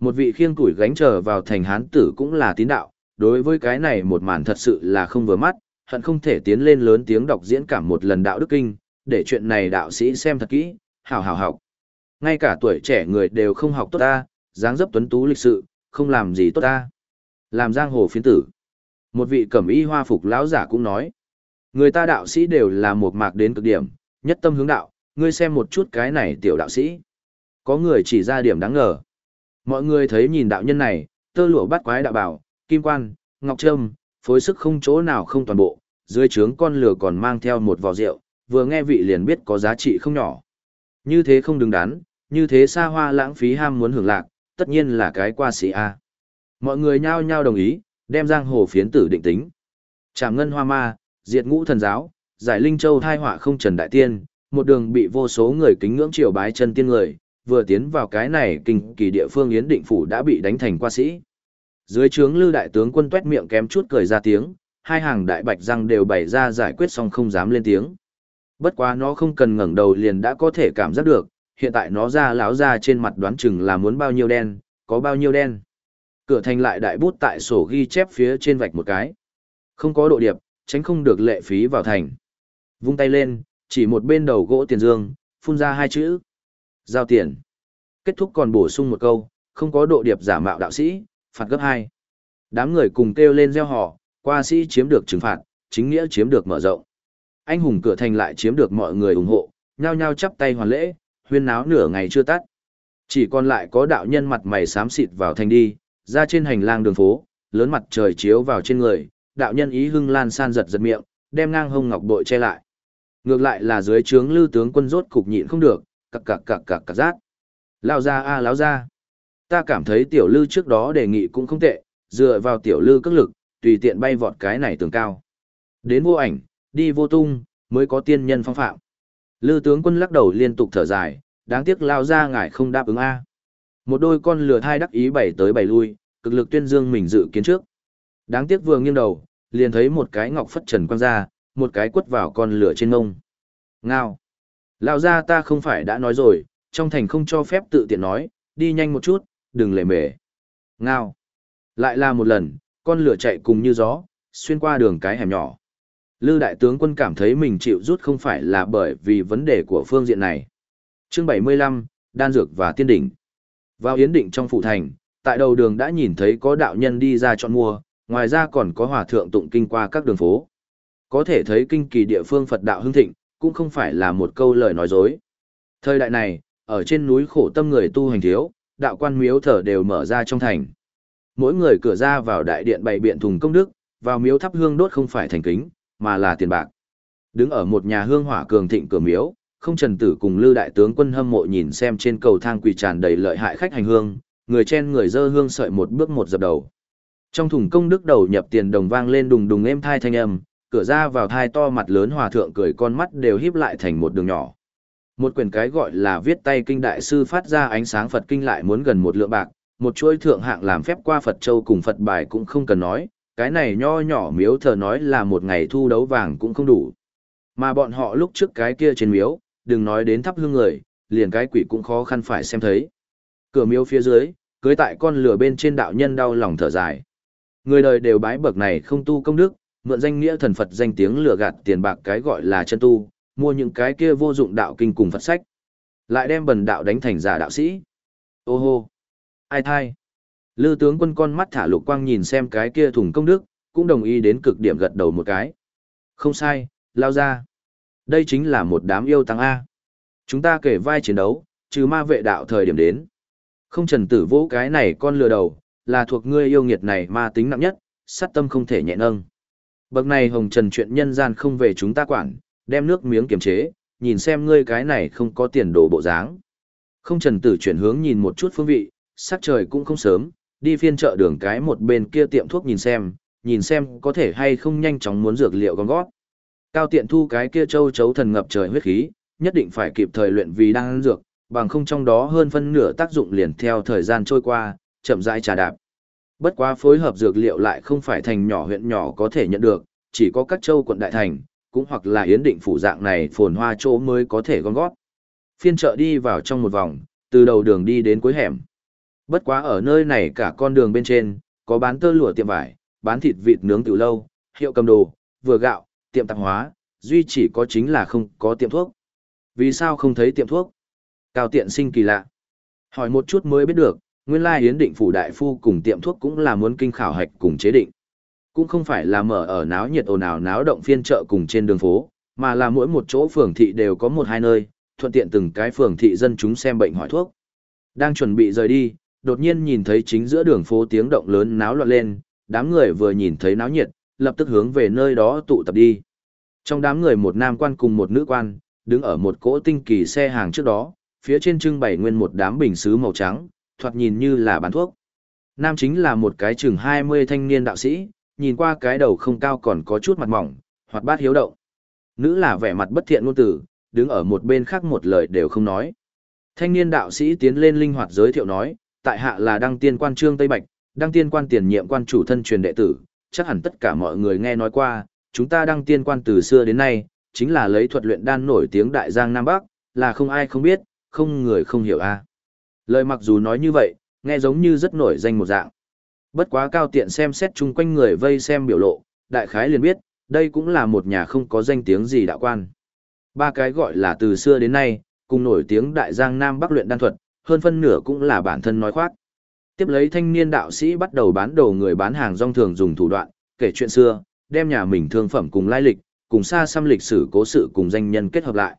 Một vị khiêng tuổi gánh trở vào thành hán tử cũng là tín đạo, đối với cái này một màn thật sự là không vừa mắt, hận không thể tiến lên lớn tiếng đọc diễn cảm một lần đạo đức kinh, để chuyện này đạo sĩ xem thật kỹ, hảo hảo học. Ngay cả tuổi trẻ người đều không học tốt ta, dáng dấp tuấn tú lịch sự, không làm gì tốt ta. Làm giang hồ phiến tử. Một vị cẩm y hoa phục lão giả cũng nói. Người ta đạo sĩ đều là một mạc đến cực điểm, nhất tâm hướng đạo, ngươi xem một chút cái này tiểu đạo sĩ. Có người chỉ ra điểm đáng ngờ. Mọi người thấy nhìn đạo nhân này, tơ lụa bắt quái đạo bảo, kim quan, ngọc trâm, phối sức không chỗ nào không toàn bộ, dưới trướng con lửa còn mang theo một vò rượu, vừa nghe vị liền biết có giá trị không nhỏ. Như thế không đứng đắn, như thế xa hoa lãng phí ham muốn hưởng lạc, tất nhiên là cái qua sĩ A. Mọi người nhao nhao đồng ý, đem giang hồ phiến tử định tính. Trảm ngân hoa ma, diệt ngũ thần giáo, giải linh châu thai họa không trần đại tiên, một đường bị vô số người kính ngưỡng triều bái chân tiên người, vừa tiến vào cái này kinh kỳ địa phương yến định phủ đã bị đánh thành qua sĩ. Dưới trướng lư đại tướng quân tuét miệng kém chút cười ra tiếng, hai hàng đại bạch răng đều bày ra giải quyết xong không dám lên tiếng. Bất quá nó không cần ngẩng đầu liền đã có thể cảm giác được, hiện tại nó ra láo ra trên mặt đoán chừng là muốn bao nhiêu đen, có bao nhiêu đen. Cửa thành lại đại bút tại sổ ghi chép phía trên vạch một cái. Không có độ điệp, tránh không được lệ phí vào thành. Vung tay lên, chỉ một bên đầu gỗ tiền dương, phun ra hai chữ. Giao tiền. Kết thúc còn bổ sung một câu, không có độ điệp giả mạo đạo sĩ, phạt gấp hai. Đám người cùng kêu lên gieo hò qua sĩ chiếm được trừng phạt, chính nghĩa chiếm được mở rộng. Anh hùng cửa thành lại chiếm được mọi người ủng hộ, nhao nhao chắp tay hoàn lễ, huyên náo nửa ngày chưa tắt. Chỉ còn lại có đạo nhân mặt mày xám xịt vào thành đi, ra trên hành lang đường phố, lớn mặt trời chiếu vào trên người, đạo nhân ý hưng lan san giật giật miệng, đem ngang hông ngọc bội che lại. Ngược lại là dưới trướng lưu tướng quân rốt cục nhịn không được, cặc cặc cặc cặc cặc rát. Lao ra a à, láo ra. Ta cảm thấy tiểu lư trước đó đề nghị cũng không tệ, dựa vào tiểu lư cước lực, tùy tiện bay vọt cái này tường cao. Đến vô ảnh, đi vô tung, mới có tiên nhân phong phạm. Lư tướng quân lắc đầu liên tục thở dài, đáng tiếc lao ra ngài không đáp ứng A. Một đôi con lừa thai đắc ý bảy tới bảy lui, cực lực tuyên dương mình dự kiến trước. Đáng tiếc vừa nghiêng đầu, liền thấy một cái ngọc phất trần quang ra, một cái quất vào con lửa trên ngông. Ngao. lão ra ta không phải đã nói rồi, trong thành không cho phép tự tiện nói, đi nhanh một chút, đừng lề mề. Ngao. Lại là một lần, con lửa chạy cùng như gió, xuyên qua đường cái hẻm nhỏ. Lư đại tướng quân cảm thấy mình chịu rút không phải là bởi vì vấn đề của phương diện này. Chương 75, Đan Dược và Tiên Đỉnh. Vào yến định trong phủ thành, tại đầu đường đã nhìn thấy có đạo nhân đi ra chọn mua, ngoài ra còn có hòa thượng tụng kinh qua các đường phố. Có thể thấy kinh kỳ địa phương Phật đạo hưng thịnh, cũng không phải là một câu lời nói dối. Thời đại này, ở trên núi khổ tâm người tu hành thiếu, đạo quan miếu thờ đều mở ra trong thành. Mỗi người cửa ra vào đại điện bày biện thùng công đức, vào miếu thắp hương đốt không phải thành kính, mà là tiền bạc. Đứng ở một nhà hương hỏa cường thịnh cửa miếu, không trần tử cùng lư đại tướng quân hâm mộ nhìn xem trên cầu thang quỳ tràn đầy lợi hại khách hành hương, người chen người dơ hương sợi một bước một dập đầu. Trong thùng công đức đầu nhập tiền đồng vang lên đùng đùng êm thai thanh âm, cửa ra vào thai to mặt lớn hòa thượng cười con mắt đều híp lại thành một đường nhỏ. Một quyển cái gọi là viết tay kinh đại sư phát ra ánh sáng Phật kinh lại muốn gần một lượng bạc, một chuỗi thượng hạng làm phép qua Phật châu cùng Phật bài cũng không cần nói, cái này nho nhỏ miếu thờ nói là một ngày thu đấu vàng cũng không đủ. Mà bọn họ lúc trước cái kia trên miếu, đừng nói đến thắp hương người, liền cái quỷ cũng khó khăn phải xem thấy. Cửa miếu phía dưới, cưới tại con lửa bên trên đạo nhân đau lòng thở dài. Người đời đều bái bậc này không tu công đức, mượn danh nghĩa thần Phật danh tiếng lừa gạt tiền bạc cái gọi là chân tu, mua những cái kia vô dụng đạo kinh cùng Phật sách. Lại đem bần đạo đánh thành giả đạo sĩ. Ô hô! Ai thai? Lư tướng quân con mắt thả lục quang nhìn xem cái kia thùng công đức, cũng đồng ý đến cực điểm gật đầu một cái. Không sai, lao ra. Đây chính là một đám yêu tăng A. Chúng ta kể vai chiến đấu, trừ ma vệ đạo thời điểm đến. Không trần tử vỗ cái này con lừa đầu, là thuộc ngươi yêu nghiệt này ma tính nặng nhất, sát tâm không thể nhẹ nâng. Bậc này hồng trần chuyện nhân gian không về chúng ta quản, đem nước miếng kiềm chế, nhìn xem ngươi cái này không có tiền đồ bộ dáng. Không trần tử chuyển hướng nhìn một chút phương vị, sắc trời cũng không sớm, đi phiên chợ đường cái một bên kia tiệm thuốc nhìn xem, nhìn xem có thể hay không nhanh chóng muốn dược liệu con gót. Cao tiện thu cái kia châu chấu thần ngập trời huyết khí, nhất định phải kịp thời luyện vì đang ăn dược, bằng không trong đó hơn phân nửa tác dụng liền theo thời gian trôi qua, chậm rãi trà đạp. Bất quá phối hợp dược liệu lại không phải thành nhỏ huyện nhỏ có thể nhận được, chỉ có các châu quận đại thành, cũng hoặc là yến định phủ dạng này phồn hoa chỗ mới có thể gom gót. Phiên chợ đi vào trong một vòng, từ đầu đường đi đến cuối hẻm. Bất quá ở nơi này cả con đường bên trên, có bán tơ lụa tiệm vải, bán thịt vịt nướng từ lâu, hiệu cầm đồ, vừa gạo, tiệm tạp hóa, duy chỉ có chính là không có tiệm thuốc. Vì sao không thấy tiệm thuốc? Cao tiện sinh kỳ lạ. Hỏi một chút mới biết được, nguyên lai hiến định phủ đại phu cùng tiệm thuốc cũng là muốn kinh khảo hạch cùng chế định. Cũng không phải là mở ở náo nhiệt ồn ào náo động phiên chợ cùng trên đường phố, mà là mỗi một chỗ phường thị đều có một hai nơi, thuận tiện từng cái phường thị dân chúng xem bệnh hỏi thuốc. Đang chuẩn bị rời đi, đột nhiên nhìn thấy chính giữa đường phố tiếng động lớn náo loạn lên, đám người vừa nhìn thấy náo nhiệt, lập tức hướng về nơi đó tụ tập đi. Trong đám người một nam quan cùng một nữ quan, đứng ở một cỗ tinh kỳ xe hàng trước đó, phía trên trưng bày nguyên một đám bình sứ màu trắng, thoạt nhìn như là bán thuốc. Nam chính là một cái chừng 20 thanh niên đạo sĩ, nhìn qua cái đầu không cao còn có chút mặt mỏng, hoặc bát hiếu động. Nữ là vẻ mặt bất thiện ngôn tử, đứng ở một bên khác một lời đều không nói. Thanh niên đạo sĩ tiến lên linh hoạt giới thiệu nói, tại hạ là đăng tiên quan trương Tây Bạch, đăng tiên quan tiền nhiệm quan chủ thân truyền đệ tử, chắc hẳn tất cả mọi người nghe nói qua, chúng ta đăng tiên quan từ xưa đến nay, chính là lấy thuật luyện đan nổi tiếng đại giang Nam Bắc, là không ai không biết, không người không hiểu a. Lời mặc dù nói như vậy, nghe giống như rất nổi danh một dạng. Bất quá cao tiện xem xét chung quanh người vây xem biểu lộ, đại khái liền biết, đây cũng là một nhà không có danh tiếng gì đạo quan. Ba cái gọi là từ xưa đến nay, cùng nổi tiếng đại giang Nam Bắc luyện đan thuật, hơn phân nửa cũng là bản thân nói khoác. Tiếp lấy thanh niên đạo sĩ bắt đầu bán đồ người bán hàng rong thường dùng thủ đoạn, kể chuyện xưa, đem nhà mình thương phẩm cùng lai lịch, cùng xa xăm lịch sử cố sự cùng danh nhân kết hợp lại.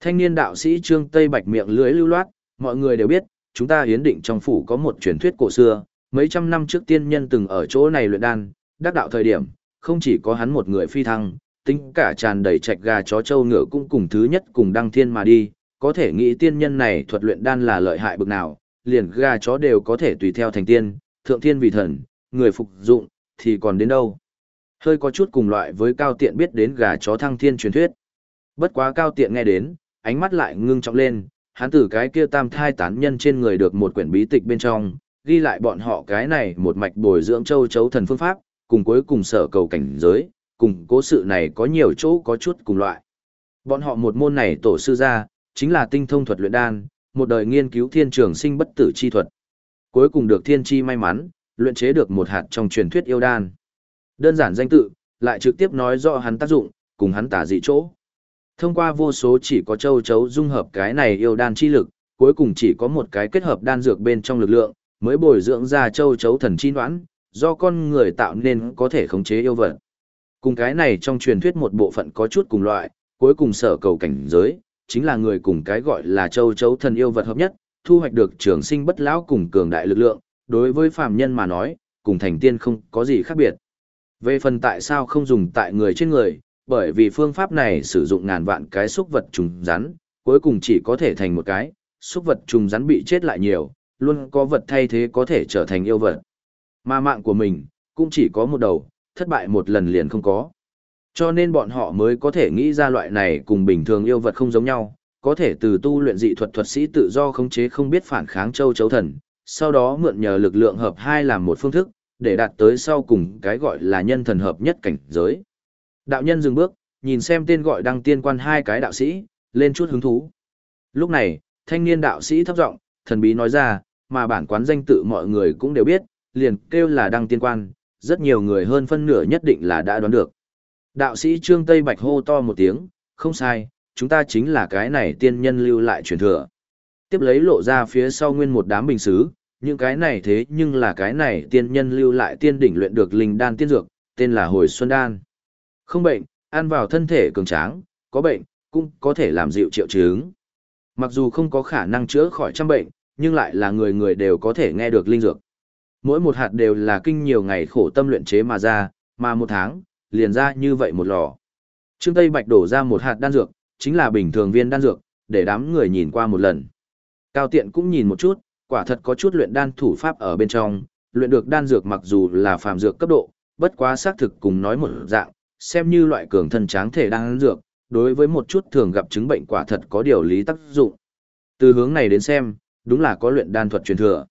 Thanh niên đạo sĩ Trương Tây Bạch miệng lưỡi lưu loát, mọi người đều biết, chúng ta hiến định trong phủ có một truyền thuyết cổ xưa, mấy trăm năm trước tiên nhân từng ở chỗ này luyện đan, đắc đạo thời điểm, không chỉ có hắn một người phi thăng, tính cả tràn đầy trạch gà chó trâu ngựa cũng cùng thứ nhất cùng đăng thiên mà đi, có thể nghĩ tiên nhân này thuật luyện đan là lợi hại bực nào, liền gà chó đều có thể tùy theo thành tiên, thượng thiên vì thần, người phục dụng, thì còn đến đâu. Hơi có chút cùng loại với cao tiện biết đến gà chó thăng thiên truyền thuyết. Bất quá cao tiện nghe đến, ánh mắt lại ngưng trọng lên, hắn từ cái kia tam thai tán nhân trên người được một quyển bí tịch bên trong, ghi lại bọn họ cái này một mạch bồi dưỡng châu chấu thần phương pháp, cùng cuối cùng sở cầu cảnh giới, cùng cố sự này có nhiều chỗ có chút cùng loại. Bọn họ một môn này tổ sư ra, chính là tinh thông thuật luyện đan, một đời nghiên cứu thiên trường sinh bất tử chi thuật. Cuối cùng được thiên chi may mắn, luyện chế được một hạt trong truyền thuyết yêu đan. Đơn giản danh tự, lại trực tiếp nói rõ hắn tác dụng, cùng hắn tả dị chỗ. Thông qua vô số chỉ có châu chấu dung hợp cái này yêu đan chi lực, cuối cùng chỉ có một cái kết hợp đan dược bên trong lực lượng, mới bồi dưỡng ra châu chấu thần chi noãn, do con người tạo nên có thể khống chế yêu vật. Cùng cái này trong truyền thuyết một bộ phận có chút cùng loại, cuối cùng sở cầu cảnh giới, chính là người cùng cái gọi là châu chấu thần yêu vật hợp nhất, thu hoạch được trường sinh bất lão cùng cường đại lực lượng, đối với phàm nhân mà nói, cùng thành tiên không có gì khác biệt. Về phần tại sao không dùng tại người trên người, bởi vì phương pháp này sử dụng ngàn vạn cái xúc vật trùng rắn, cuối cùng chỉ có thể thành một cái, xúc vật trùng rắn bị chết lại nhiều, luôn có vật thay thế có thể trở thành yêu vật. Mà mạng của mình, cũng chỉ có một đầu, thất bại một lần liền không có. Cho nên bọn họ mới có thể nghĩ ra loại này cùng bình thường yêu vật không giống nhau, có thể từ tu luyện dị thuật thuật sĩ tự do khống chế không biết phản kháng châu chấu thần, sau đó mượn nhờ lực lượng hợp hai làm một phương thức, để đạt tới sau cùng cái gọi là nhân thần hợp nhất cảnh giới. Đạo nhân dừng bước, nhìn xem tên gọi đăng tiên quan hai cái đạo sĩ, lên chút hứng thú. Lúc này, thanh niên đạo sĩ thấp giọng, thần bí nói ra, mà bản quán danh tự mọi người cũng đều biết, liền kêu là đăng tiên quan, rất nhiều người hơn phân nửa nhất định là đã đoán được. Đạo sĩ Trương Tây Bạch hô to một tiếng, không sai, chúng ta chính là cái này tiên nhân lưu lại truyền thừa. Tiếp lấy lộ ra phía sau nguyên một đám bình xứ, những cái này thế nhưng là cái này tiên nhân lưu lại tiên đỉnh luyện được linh đan tiên dược, tên là hồi xuân đan. Không bệnh, ăn vào thân thể cường tráng, có bệnh, cũng có thể làm dịu triệu chứng. Mặc dù không có khả năng chữa khỏi trăm bệnh, nhưng lại là người người đều có thể nghe được linh dược. Mỗi một hạt đều là kinh nhiều ngày khổ tâm luyện chế mà ra, mà một tháng, liền ra như vậy một lò. Trương Tây Bạch đổ ra một hạt đan dược, chính là bình thường viên đan dược, để đám người nhìn qua một lần. Cao Tiện cũng nhìn một chút, quả thật có chút luyện đan thủ pháp ở bên trong, luyện được đan dược mặc dù là phàm dược cấp độ, bất quá xác thực cùng nói một dạng, xem như loại cường thân tráng thể đang ăn dược, đối với một chút thường gặp chứng bệnh quả thật có điều lý tác dụng. Từ hướng này đến xem, đúng là có luyện đan thuật truyền thừa.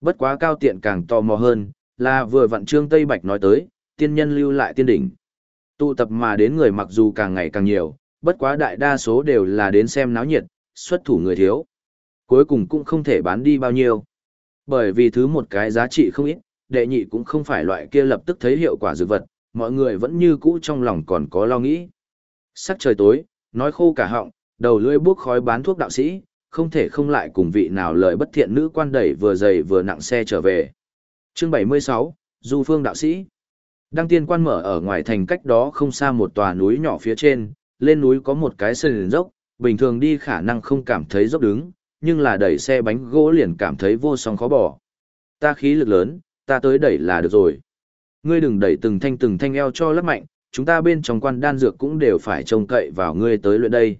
Bất quá cao tiện càng tò mò hơn, là vừa vặn Trương Tây Bạch nói tới, tiên nhân lưu lại tiên đỉnh. Tụ tập mà đến người mặc dù càng ngày càng nhiều, bất quá đại đa số đều là đến xem náo nhiệt, xuất thủ người thiếu. Cuối cùng cũng không thể bán đi bao nhiêu. Bởi vì thứ một cái giá trị không ít, đệ nhị cũng không phải loại kia lập tức thấy hiệu quả dược vật, mọi người vẫn như cũ trong lòng còn có lo nghĩ. Sắc trời tối, nói khô cả họng, đầu lưỡi buốc khói bán thuốc đạo sĩ, không thể không lại cùng vị nào lời bất thiện nữ quan đẩy vừa dày vừa nặng xe trở về. Chương 76, Du Phương đạo sĩ. Đăng tiên quan mở ở ngoài thành cách đó không xa một tòa núi nhỏ phía trên, lên núi có một cái sườn dốc, bình thường đi khả năng không cảm thấy dốc đứng, nhưng là đẩy xe bánh gỗ liền cảm thấy vô song khó bỏ. Ta khí lực lớn, ta tới đẩy là được rồi. Ngươi đừng đẩy từng thanh từng thanh eo cho lấp mạnh, chúng ta bên trong quan đan dược cũng đều phải trông cậy vào ngươi tới luyện đây.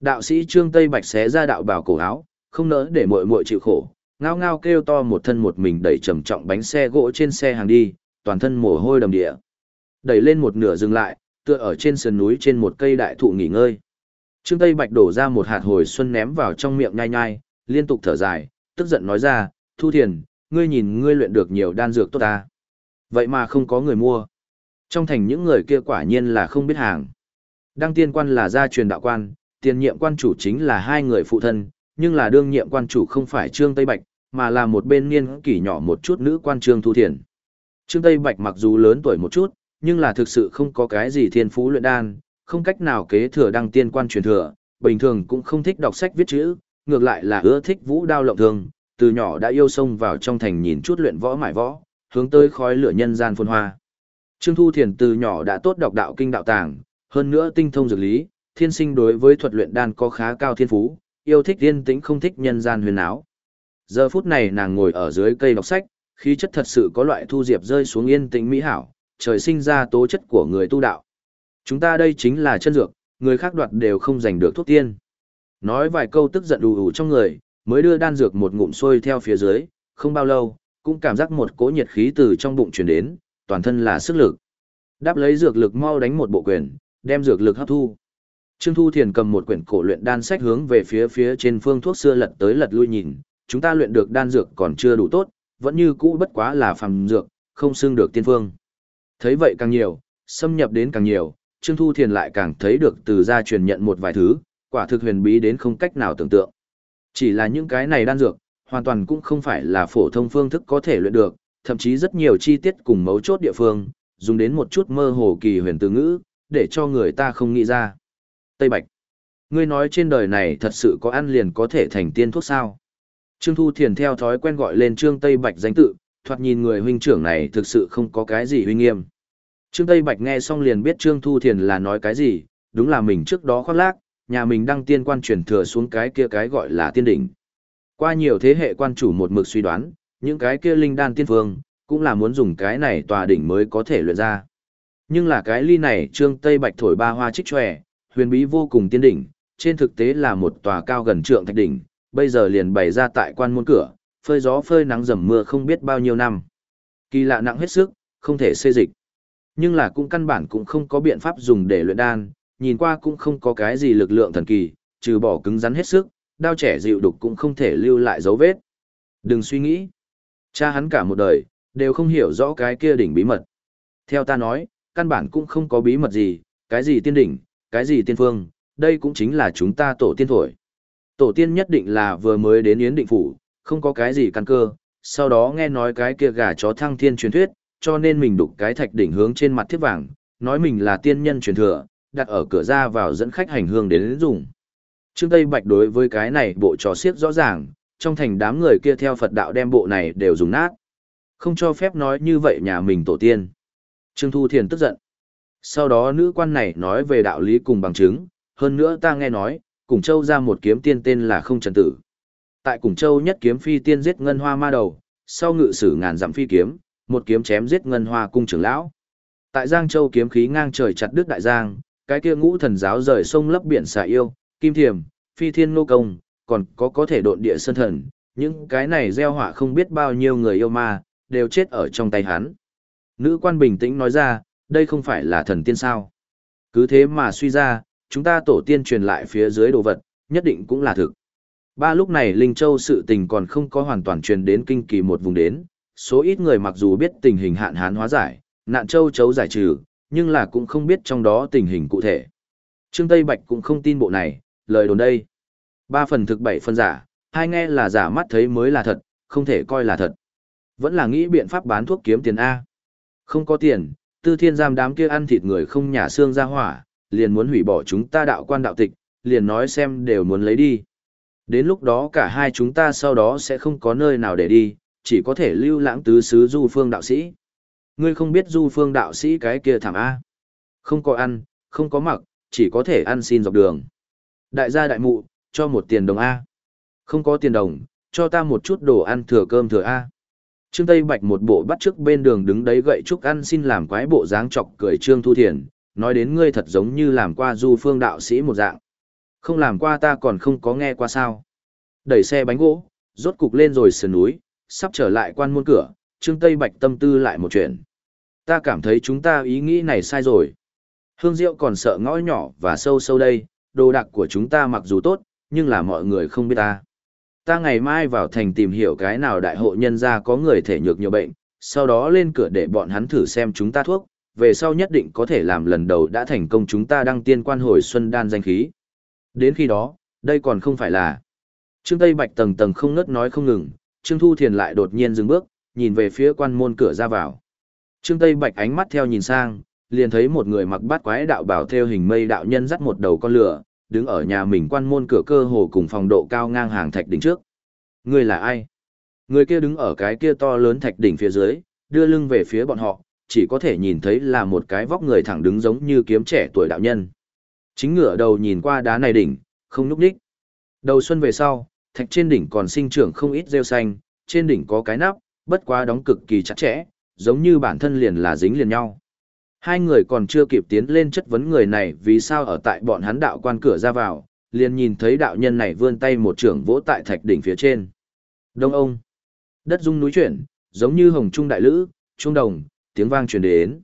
Đạo sĩ Trương Tây Bạch xé ra đạo bào cổ áo, không nỡ để muội muội chịu khổ, ngao ngao kêu to một thân một mình đẩy trầm trọng bánh xe gỗ trên xe hàng đi, toàn thân mồ hôi đầm địa. Đẩy lên một nửa dừng lại, tựa ở trên sườn núi trên một cây đại thụ nghỉ ngơi. Trương Tây Bạch đổ ra một hạt hồi xuân ném vào trong miệng nhai nhai, liên tục thở dài, tức giận nói ra, Thu Thiền, ngươi nhìn ngươi luyện được nhiều đan dược tốt ta. Vậy mà không có người mua. Trong thành những người kia quả nhiên là không biết hàng. Đăng tiên quan là gia truyền đạo quan, tiền nhiệm quan chủ chính là hai người phụ thân, nhưng là đương nhiệm quan chủ không phải Trương Tây Bạch, mà là một bên niên kỷ nhỏ một chút nữ quan Trương Thu Thiền. Trương Tây Bạch mặc dù lớn tuổi một chút, nhưng là thực sự không có cái gì thiên phú luyện đan, không cách nào kế thừa đăng tiên quan truyền thừa, bình thường cũng không thích đọc sách viết chữ, ngược lại là ưa thích vũ đao lộng thường từ nhỏ đã yêu sông vào trong thành nhìn chút luyện võ mải võ, hướng tới khói lửa nhân gian phồn hoa. Trương Thu Thiền từ nhỏ đã tốt đọc đạo kinh đạo tàng, hơn nữa tinh thông dược lý, thiên sinh đối với thuật luyện đan có khá cao thiên phú, yêu thích yên tĩnh không thích nhân gian huyền áo. Giờ phút này nàng ngồi ở dưới cây đọc sách, khí chất thật sự có loại thu diệp rơi xuống yên tĩnh mỹ hảo, trời sinh ra tố chất của người tu đạo. Chúng ta đây chính là chân dược, người khác đoạt đều không giành được thuốc tiên. Nói vài câu tức giận đủ ủ trong người, mới đưa đan dược một ngụm xuôi theo phía dưới, không bao lâu, cũng cảm giác một cỗ nhiệt khí từ trong bụng truyền đến, toàn thân là sức lực. Đáp lấy dược lực mau đánh một bộ quyền, đem dược lực hấp thu. Trương Thu Thiền cầm một quyển cổ luyện đan sách hướng về phía phía trên phương thuốc xưa lật tới lật lui nhìn, chúng ta luyện được đan dược còn chưa đủ tốt, vẫn như cũ bất quá là phàm dược, không xưng được tiên phương. Thấy vậy càng nhiều, xâm nhập đến càng nhiều, Trương Thu Thiền lại càng thấy được từ gia truyền nhận một vài thứ, quả thực huyền bí đến không cách nào tưởng tượng. Chỉ là những cái này đan dược, hoàn toàn cũng không phải là phổ thông phương thức có thể luyện được, thậm chí rất nhiều chi tiết cùng mấu chốt địa phương, dùng đến một chút mơ hồ kỳ huyền từ ngữ, để cho người ta không nghĩ ra. Tây Bạch, ngươi nói trên đời này thật sự có ăn liền có thể thành tiên thuốc sao? Trương Thu Thiền theo thói quen gọi lên Trương Tây Bạch danh tự, thoạt nhìn người huynh trưởng này thực sự không có cái gì huy nghiêm. Trương Tây Bạch nghe xong liền biết Trương Thu Thiền là nói cái gì, đúng là mình trước đó khoác lác, nhà mình đăng tiên quan truyền thừa xuống cái kia cái gọi là tiên đỉnh. Qua nhiều thế hệ quan chủ một mực suy đoán, những cái kia linh đan tiên phương, cũng là muốn dùng cái này tòa đỉnh mới có thể luyện ra. Nhưng là cái ly này Trương Tây Bạch thổi ba hoa trích tròe, huyền bí vô cùng tiên đỉnh, trên thực tế là một tòa cao gần trượng thạch đỉnh, bây giờ liền bày ra tại quan môn cửa, phơi gió phơi nắng dầm mưa không biết bao nhiêu năm. Kỳ lạ nặng hết sức, không thể xê dịch. Nhưng là cũng căn bản cũng không có biện pháp dùng để luyện đan, nhìn qua cũng không có cái gì lực lượng thần kỳ, trừ bỏ cứng rắn hết sức, đao trẻ dịu đục cũng không thể lưu lại dấu vết. Đừng suy nghĩ. Cha hắn cả một đời, đều không hiểu rõ cái kia đỉnh bí mật. Theo ta nói, căn bản cũng không có bí mật gì, cái gì tiên đỉnh, cái gì tiên phương, đây cũng chính là chúng ta tổ tiên thổi. Tổ tiên nhất định là vừa mới đến Yến Định Phủ, không có cái gì căn cơ, sau đó nghe nói cái kia gà chó thăng thiên truyền thuyết, cho nên mình đục cái thạch đỉnh hướng trên mặt thiết vàng, nói mình là tiên nhân truyền thừa, đặt ở cửa ra vào dẫn khách hành hương đến, đến dùng. Trương Tây Bạch đối với cái này bộ trò siết rõ ràng, trong thành đám người kia theo Phật đạo đem bộ này đều dùng nát. Không cho phép nói như vậy nhà mình tổ tiên. Trương Thu Thiền tức giận. Sau đó nữ quan này nói về đạo lý cùng bằng chứng, hơn nữa ta nghe nói, Cùng Châu ra một kiếm tiên tên là Không Trần Tử. Tại Cùng Châu nhất kiếm phi tiên giết ngân hoa ma đầu, sau ngự sử ngàn dặm phi kiếm, một kiếm chém giết ngân hoa cung trưởng lão. Tại Giang Châu kiếm khí ngang trời chặt đứt đại giang, cái kia ngũ thần giáo rời sông lấp biển xà yêu, kim thiềm, phi thiên nô công, còn có có thể độn địa sơn thần, những cái này gieo họa không biết bao nhiêu người yêu ma, đều chết ở trong tay hắn. Nữ quan bình tĩnh nói ra, đây không phải là thần tiên sao. Cứ thế mà suy ra, chúng ta tổ tiên truyền lại phía dưới đồ vật, nhất định cũng là thực. Ba lúc này Linh Châu sự tình còn không có hoàn toàn truyền đến kinh kỳ một vùng đến, số ít người mặc dù biết tình hình hạn hán hóa giải, nạn châu chấu giải trừ, nhưng là cũng không biết trong đó tình hình cụ thể. Trương Tây Bạch cũng không tin bộ này, lời đồn đây. Ba phần thực bảy phần giả, hai nghe là giả mắt thấy mới là thật, không thể coi là thật. Vẫn là nghĩ biện pháp bán thuốc kiếm tiền A. Không có tiền, tư thiên giam đám kia ăn thịt người không nhả xương ra hỏa, liền muốn hủy bỏ chúng ta đạo quan đạo tịch, liền nói xem đều muốn lấy đi. Đến lúc đó cả hai chúng ta sau đó sẽ không có nơi nào để đi, chỉ có thể lưu lãng tứ xứ du phương đạo sĩ. Ngươi không biết du phương đạo sĩ cái kia thảm A. Không có ăn, không có mặc, chỉ có thể ăn xin dọc đường. Đại gia đại mụ, cho một tiền đồng A. Không có tiền đồng, cho ta một chút đồ ăn thừa cơm thừa A. Trương Tây Bạch một bộ bắt trước bên đường đứng đấy gậy trúc ăn xin làm quái bộ dáng chọc cười Trương Thu Thiền, nói đến ngươi thật giống như làm qua du phương đạo sĩ một dạng. Không làm qua ta còn không có nghe qua sao. Đẩy xe bánh gỗ, rốt cục lên rồi sườn núi, sắp trở lại quan môn cửa, Trương Tây Bạch tâm tư lại một chuyện. Ta cảm thấy chúng ta ý nghĩ này sai rồi. Hương Diệu còn sợ ngõ nhỏ và sâu sâu đây, đồ đạc của chúng ta mặc dù tốt, nhưng là mọi người không biết ta. Ta ngày mai vào thành tìm hiểu cái nào đại hộ nhân gia có người thể nhược nhiều bệnh, sau đó lên cửa để bọn hắn thử xem chúng ta thuốc, về sau nhất định có thể làm lần đầu đã thành công chúng ta đăng tiên quan hồi xuân đan danh khí. Đến khi đó, đây còn không phải là. Trương Tây Bạch tầng tầng không ngớt nói không ngừng, Trương Thu Thiền lại đột nhiên dừng bước, nhìn về phía quan môn cửa ra vào. Trương Tây Bạch ánh mắt theo nhìn sang, liền thấy một người mặc bát quái đạo bảo theo hình mây đạo nhân dắt một đầu con lửa, đứng ở nhà mình quan môn cửa cơ hồ cùng phòng độ cao ngang hàng thạch đỉnh trước. Người là ai? Người kia đứng ở cái kia to lớn thạch đỉnh phía dưới, đưa lưng về phía bọn họ, chỉ có thể nhìn thấy là một cái vóc người thẳng đứng giống như kiếm trẻ tuổi đạo nhân. Chính ngửa đầu nhìn qua đá này đỉnh, không núp đích. Đầu xuân về sau, thạch trên đỉnh còn sinh trưởng không ít rêu xanh, trên đỉnh có cái nắp, bất quá đóng cực kỳ chặt chẽ, giống như bản thân liền là dính liền nhau. Hai người còn chưa kịp tiến lên chất vấn người này vì sao ở tại bọn hắn đạo quan cửa ra vào, liền nhìn thấy đạo nhân này vươn tay một trưởng vỗ tại thạch đỉnh phía trên. Đông ông. Đất rung núi chuyển, giống như hồng trung đại lữ, trung đồng, tiếng vang truyền đến.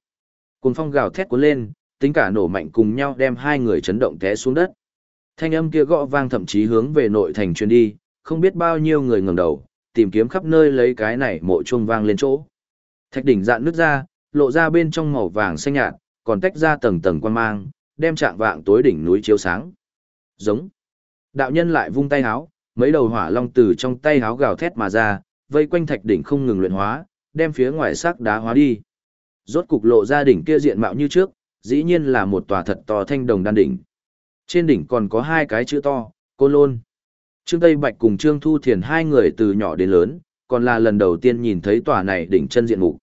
Cùng phong gào thét cuốn lên, tính cả nổ mạnh cùng nhau đem hai người chấn động té xuống đất. Thanh âm kia gõ vang thậm chí hướng về nội thành truyền đi, không biết bao nhiêu người ngẩng đầu, tìm kiếm khắp nơi lấy cái này mộ chuông vang lên chỗ. Thạch đỉnh dạn nước ra, lộ ra bên trong màu vàng xanh nhạt, còn tách ra tầng tầng quan mang, đem trạng vạng tối đỉnh núi chiếu sáng. Giống. Đạo nhân lại vung tay háo, mấy đầu hỏa long từ trong tay háo gào thét mà ra, vây quanh thạch đỉnh không ngừng luyện hóa, đem phía ngoài sắc đá hóa đi. Rốt cục lộ ra đỉnh kia diện mạo như trước, dĩ nhiên là một tòa thật to thanh đồng đan đỉnh. Trên đỉnh còn có hai cái chữ to, Côn Lôn. Trương Tây Bạch cùng Trương Thu Thiền hai người từ nhỏ đến lớn, còn là lần đầu tiên nhìn thấy tòa này đỉnh chân diện mục.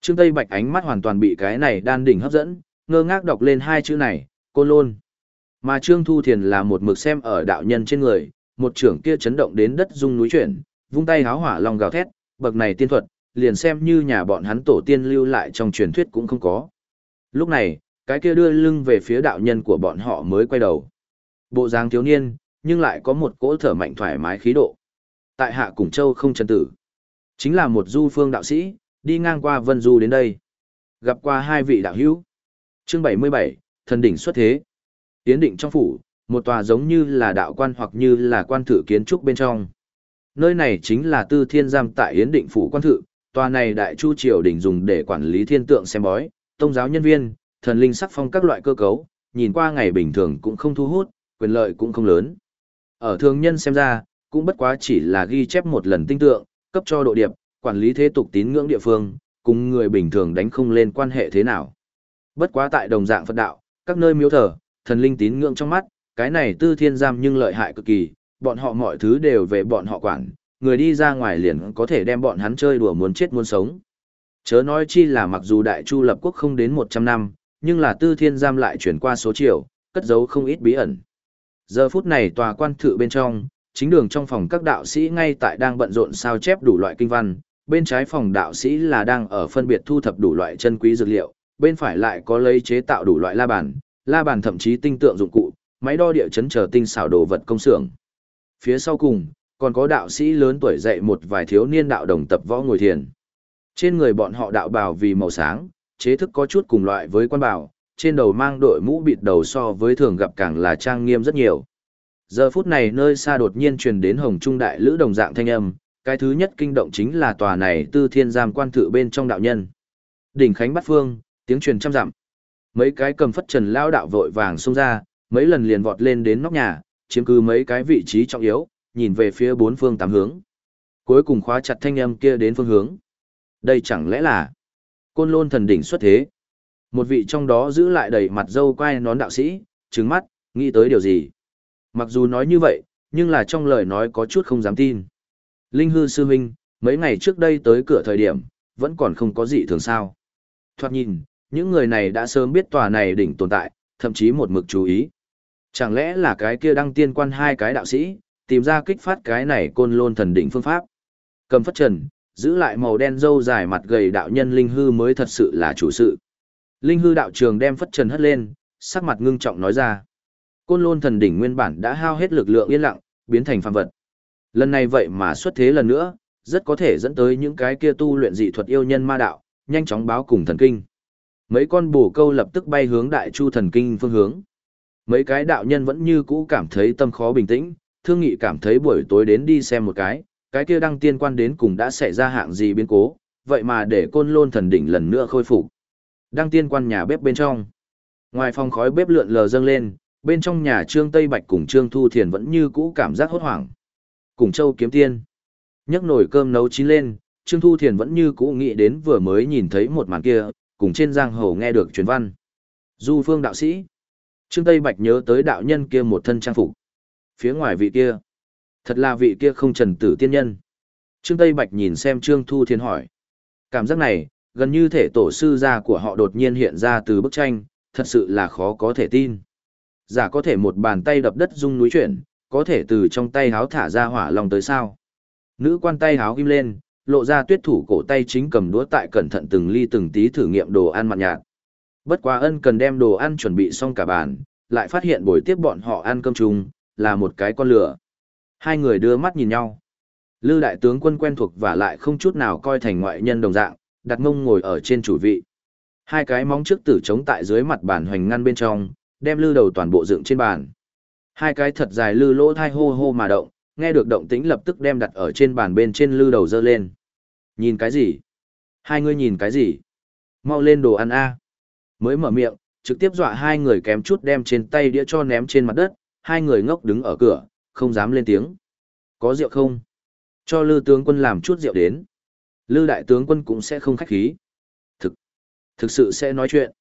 Trương Tây Bạch ánh mắt hoàn toàn bị cái này đan đỉnh hấp dẫn, ngơ ngác đọc lên hai chữ này, Côn Lôn. Mà Trương Thu Thiền là một mực xem ở đạo nhân trên người, một trưởng kia chấn động đến đất rung núi chuyển, vung tay háo hỏa lòng gào thét, bậc này tiên thuật, liền xem như nhà bọn hắn tổ tiên lưu lại trong truyền thuyết cũng không có. Lúc này, cái kia đưa lưng về phía đạo nhân của bọn họ mới quay đầu. Bộ dáng thiếu niên, nhưng lại có một cỗ thở mạnh thoải mái khí độ. Tại hạ Củng Châu không chân tử. Chính là một du phương đạo sĩ, đi ngang qua Vân Du đến đây. Gặp qua hai vị đạo hữu. Chương 77, thần đỉnh xuất thế. Tiến định trong phủ, một tòa giống như là đạo quan hoặc như là quan thử kiến trúc bên trong. Nơi này chính là tư thiên giam tại Yến định phủ quan thự, tòa này đại chu triều đỉnh dùng để quản lý thiên tượng xem bói, tông giáo nhân viên, thần linh sắc phong các loại cơ cấu, nhìn qua ngày bình thường cũng không thu hút, quyền lợi cũng không lớn. Ở thường nhân xem ra, cũng bất quá chỉ là ghi chép một lần tinh tượng, cấp cho độ điệp, quản lý thế tục tín ngưỡng địa phương, cùng người bình thường đánh không lên quan hệ thế nào. Bất quá tại đồng dạng Phật đạo, các nơi miếu thờ, thần linh tín ngưỡng trong mắt, cái này tư thiên giam nhưng lợi hại cực kỳ, bọn họ mọi thứ đều về bọn họ quản, người đi ra ngoài liền có thể đem bọn hắn chơi đùa muốn chết muốn sống. Chớ nói chi là mặc dù đại chu lập quốc không đến 100 năm, nhưng là tư thiên giam lại chuyển qua số triệu, cất giấu không ít bí ẩn. Giờ phút này tòa quan thự bên trong, chính đường trong phòng các đạo sĩ ngay tại đang bận rộn sao chép đủ loại kinh văn, bên trái phòng đạo sĩ là đang ở phân biệt thu thập đủ loại chân quý dược liệu, bên phải lại có lấy chế tạo đủ loại la bàn, la bàn thậm chí tinh tượng dụng cụ, máy đo địa chấn chờ tinh xảo đồ vật công xưởng. Phía sau cùng, còn có đạo sĩ lớn tuổi dạy một vài thiếu niên đạo đồng tập võ ngồi thiền. Trên người bọn họ đạo bào vì màu sáng, chế thức có chút cùng loại với quan bào, trên đầu mang đội mũ bịt đầu so với thường gặp càng là trang nghiêm rất nhiều. Giờ phút này nơi xa đột nhiên truyền đến hồng trung đại lữ đồng dạng thanh âm, cái thứ nhất kinh động chính là tòa này tư thiên giam quan thự bên trong đạo nhân. Đỉnh Khánh bắt phương, tiếng truyền trăm dặm. Mấy cái cầm phất trần lao đạo vội vàng xông ra, mấy lần liền vọt lên đến nóc nhà, chiếm cứ mấy cái vị trí trọng yếu, nhìn về phía bốn phương tám hướng. Cuối cùng khóa chặt thanh âm kia đến phương hướng. Đây chẳng lẽ là côn lôn thần đỉnh xuất thế. Một vị trong đó giữ lại đầy mặt dâu quai nón đạo sĩ, trứng mắt, nghĩ tới điều gì. Mặc dù nói như vậy, nhưng là trong lời nói có chút không dám tin. Linh hư sư huynh, mấy ngày trước đây tới cửa thời điểm, vẫn còn không có gì thường sao. Thoạt nhìn, những người này đã sớm biết tòa này đỉnh tồn tại, thậm chí một mực chú ý. Chẳng lẽ là cái kia đăng tiên quan hai cái đạo sĩ, tìm ra kích phát cái này côn lôn thần đỉnh phương pháp. Cầm phất trần, giữ lại màu đen dâu dài mặt gầy đạo nhân linh hư mới thật sự là chủ sự. Linh hư đạo trường đem phất trần hất lên, sắc mặt ngưng trọng nói ra. Côn lôn thần đỉnh nguyên bản đã hao hết lực lượng yên lặng, biến thành phàm vật. Lần này vậy mà xuất thế lần nữa, rất có thể dẫn tới những cái kia tu luyện dị thuật yêu nhân ma đạo, nhanh chóng báo cùng thần kinh. Mấy con bổ câu lập tức bay hướng đại chu thần kinh phương hướng. Mấy cái đạo nhân vẫn như cũ cảm thấy tâm khó bình tĩnh, thương nghị cảm thấy buổi tối đến đi xem một cái, cái kia đăng tiên quan đến cùng đã xảy ra hạng gì biến cố, vậy mà để côn lôn thần đỉnh lần nữa khôi phục. Đăng tiên quan nhà bếp bên trong. Ngoài phòng khói bếp lượn lờ dâng lên, bên trong nhà Trương Tây Bạch cùng Trương Thu Thiền vẫn như cũ cảm giác hốt hoảng. Cùng châu kiếm tiên. nhấc nồi cơm nấu chín lên, Trương Thu Thiền vẫn như cũ nghĩ đến vừa mới nhìn thấy một màn kia, cùng trên giang hồ nghe được truyền văn. Du phương đạo sĩ. Trương Tây Bạch nhớ tới đạo nhân kia một thân trang phục. Phía ngoài vị kia. Thật là vị kia không trần tử tiên nhân. Trương Tây Bạch nhìn xem Trương Thu thiền hỏi. Cảm giác này, gần như thể tổ sư gia của họ đột nhiên hiện ra từ bức tranh, thật sự là khó có thể tin. Giả có thể một bàn tay đập đất rung núi chuyển, có thể từ trong tay háo thả ra hỏa lòng tới sao. Nữ quan tay háo ghim lên, lộ ra tuyết thủ cổ tay chính cầm đũa tại cẩn thận từng ly từng tí thử nghiệm đồ ăn mặn nhạt. Bất quá ân cần đem đồ ăn chuẩn bị xong cả bàn, lại phát hiện buổi tiếp bọn họ ăn cơm chung, là một cái con lửa. Hai người đưa mắt nhìn nhau. Lư đại tướng quân quen thuộc và lại không chút nào coi thành ngoại nhân đồng dạng, đặt mông ngồi ở trên chủ vị. Hai cái móng trước tử chống tại dưới mặt bàn hoành ngăn bên trong, đem lư đầu toàn bộ dựng trên bàn. Hai cái thật dài lư lỗ thai hô hô mà động, nghe được động tĩnh lập tức đem đặt ở trên bàn bên trên lư đầu dơ lên. Nhìn cái gì? Hai người nhìn cái gì? Mau lên đồ ăn a. Mới mở miệng, trực tiếp dọa hai người kém chút đem trên tay đĩa cho ném trên mặt đất, hai người ngốc đứng ở cửa, không dám lên tiếng. Có rượu không? Cho lư tướng quân làm chút rượu đến. Lư đại tướng quân cũng sẽ không khách khí. Thực, thực sự sẽ nói chuyện.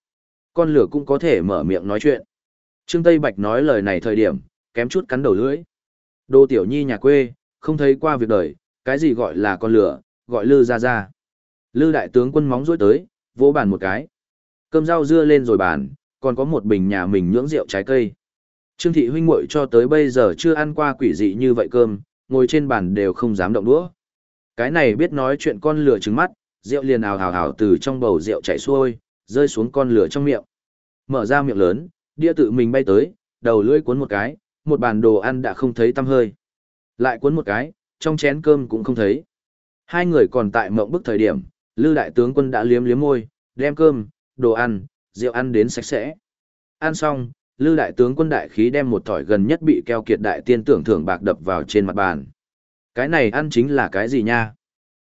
Con lửa cũng có thể mở miệng nói chuyện. Trương Tây Bạch nói lời này thời điểm, kém chút cắn đầu lưỡi. Đô tiểu nhi nhà quê, không thấy qua việc đời, cái gì gọi là con lửa, gọi lư ra ra. Lư đại tướng quân móng rối tới, vỗ bàn một cái. Cơm rau dưa lên rồi bàn, còn có một bình nhà mình nhưỡng rượu trái cây. Trương thị huynh muội cho tới bây giờ chưa ăn qua quỷ dị như vậy cơm, ngồi trên bàn đều không dám động đũa. Cái này biết nói chuyện con lửa trứng mắt, rượu liền ào hào hào từ trong bầu rượu chảy xuôi, rơi xuống con lửa trong miệng. Mở ra miệng lớn, đĩa tự mình bay tới, đầu lưỡi cuốn một cái, một bàn đồ ăn đã không thấy tăm hơi. Lại cuốn một cái, trong chén cơm cũng không thấy. Hai người còn tại mộng bức thời điểm, Lư đại tướng quân đã liếm liếm môi, đem cơm, đồ ăn, rượu ăn đến sạch sẽ. Ăn xong, Lư đại tướng quân đại khí đem một thỏi gần nhất bị keo kiệt đại tiên tưởng thưởng bạc đập vào trên mặt bàn. Cái này ăn chính là cái gì nha?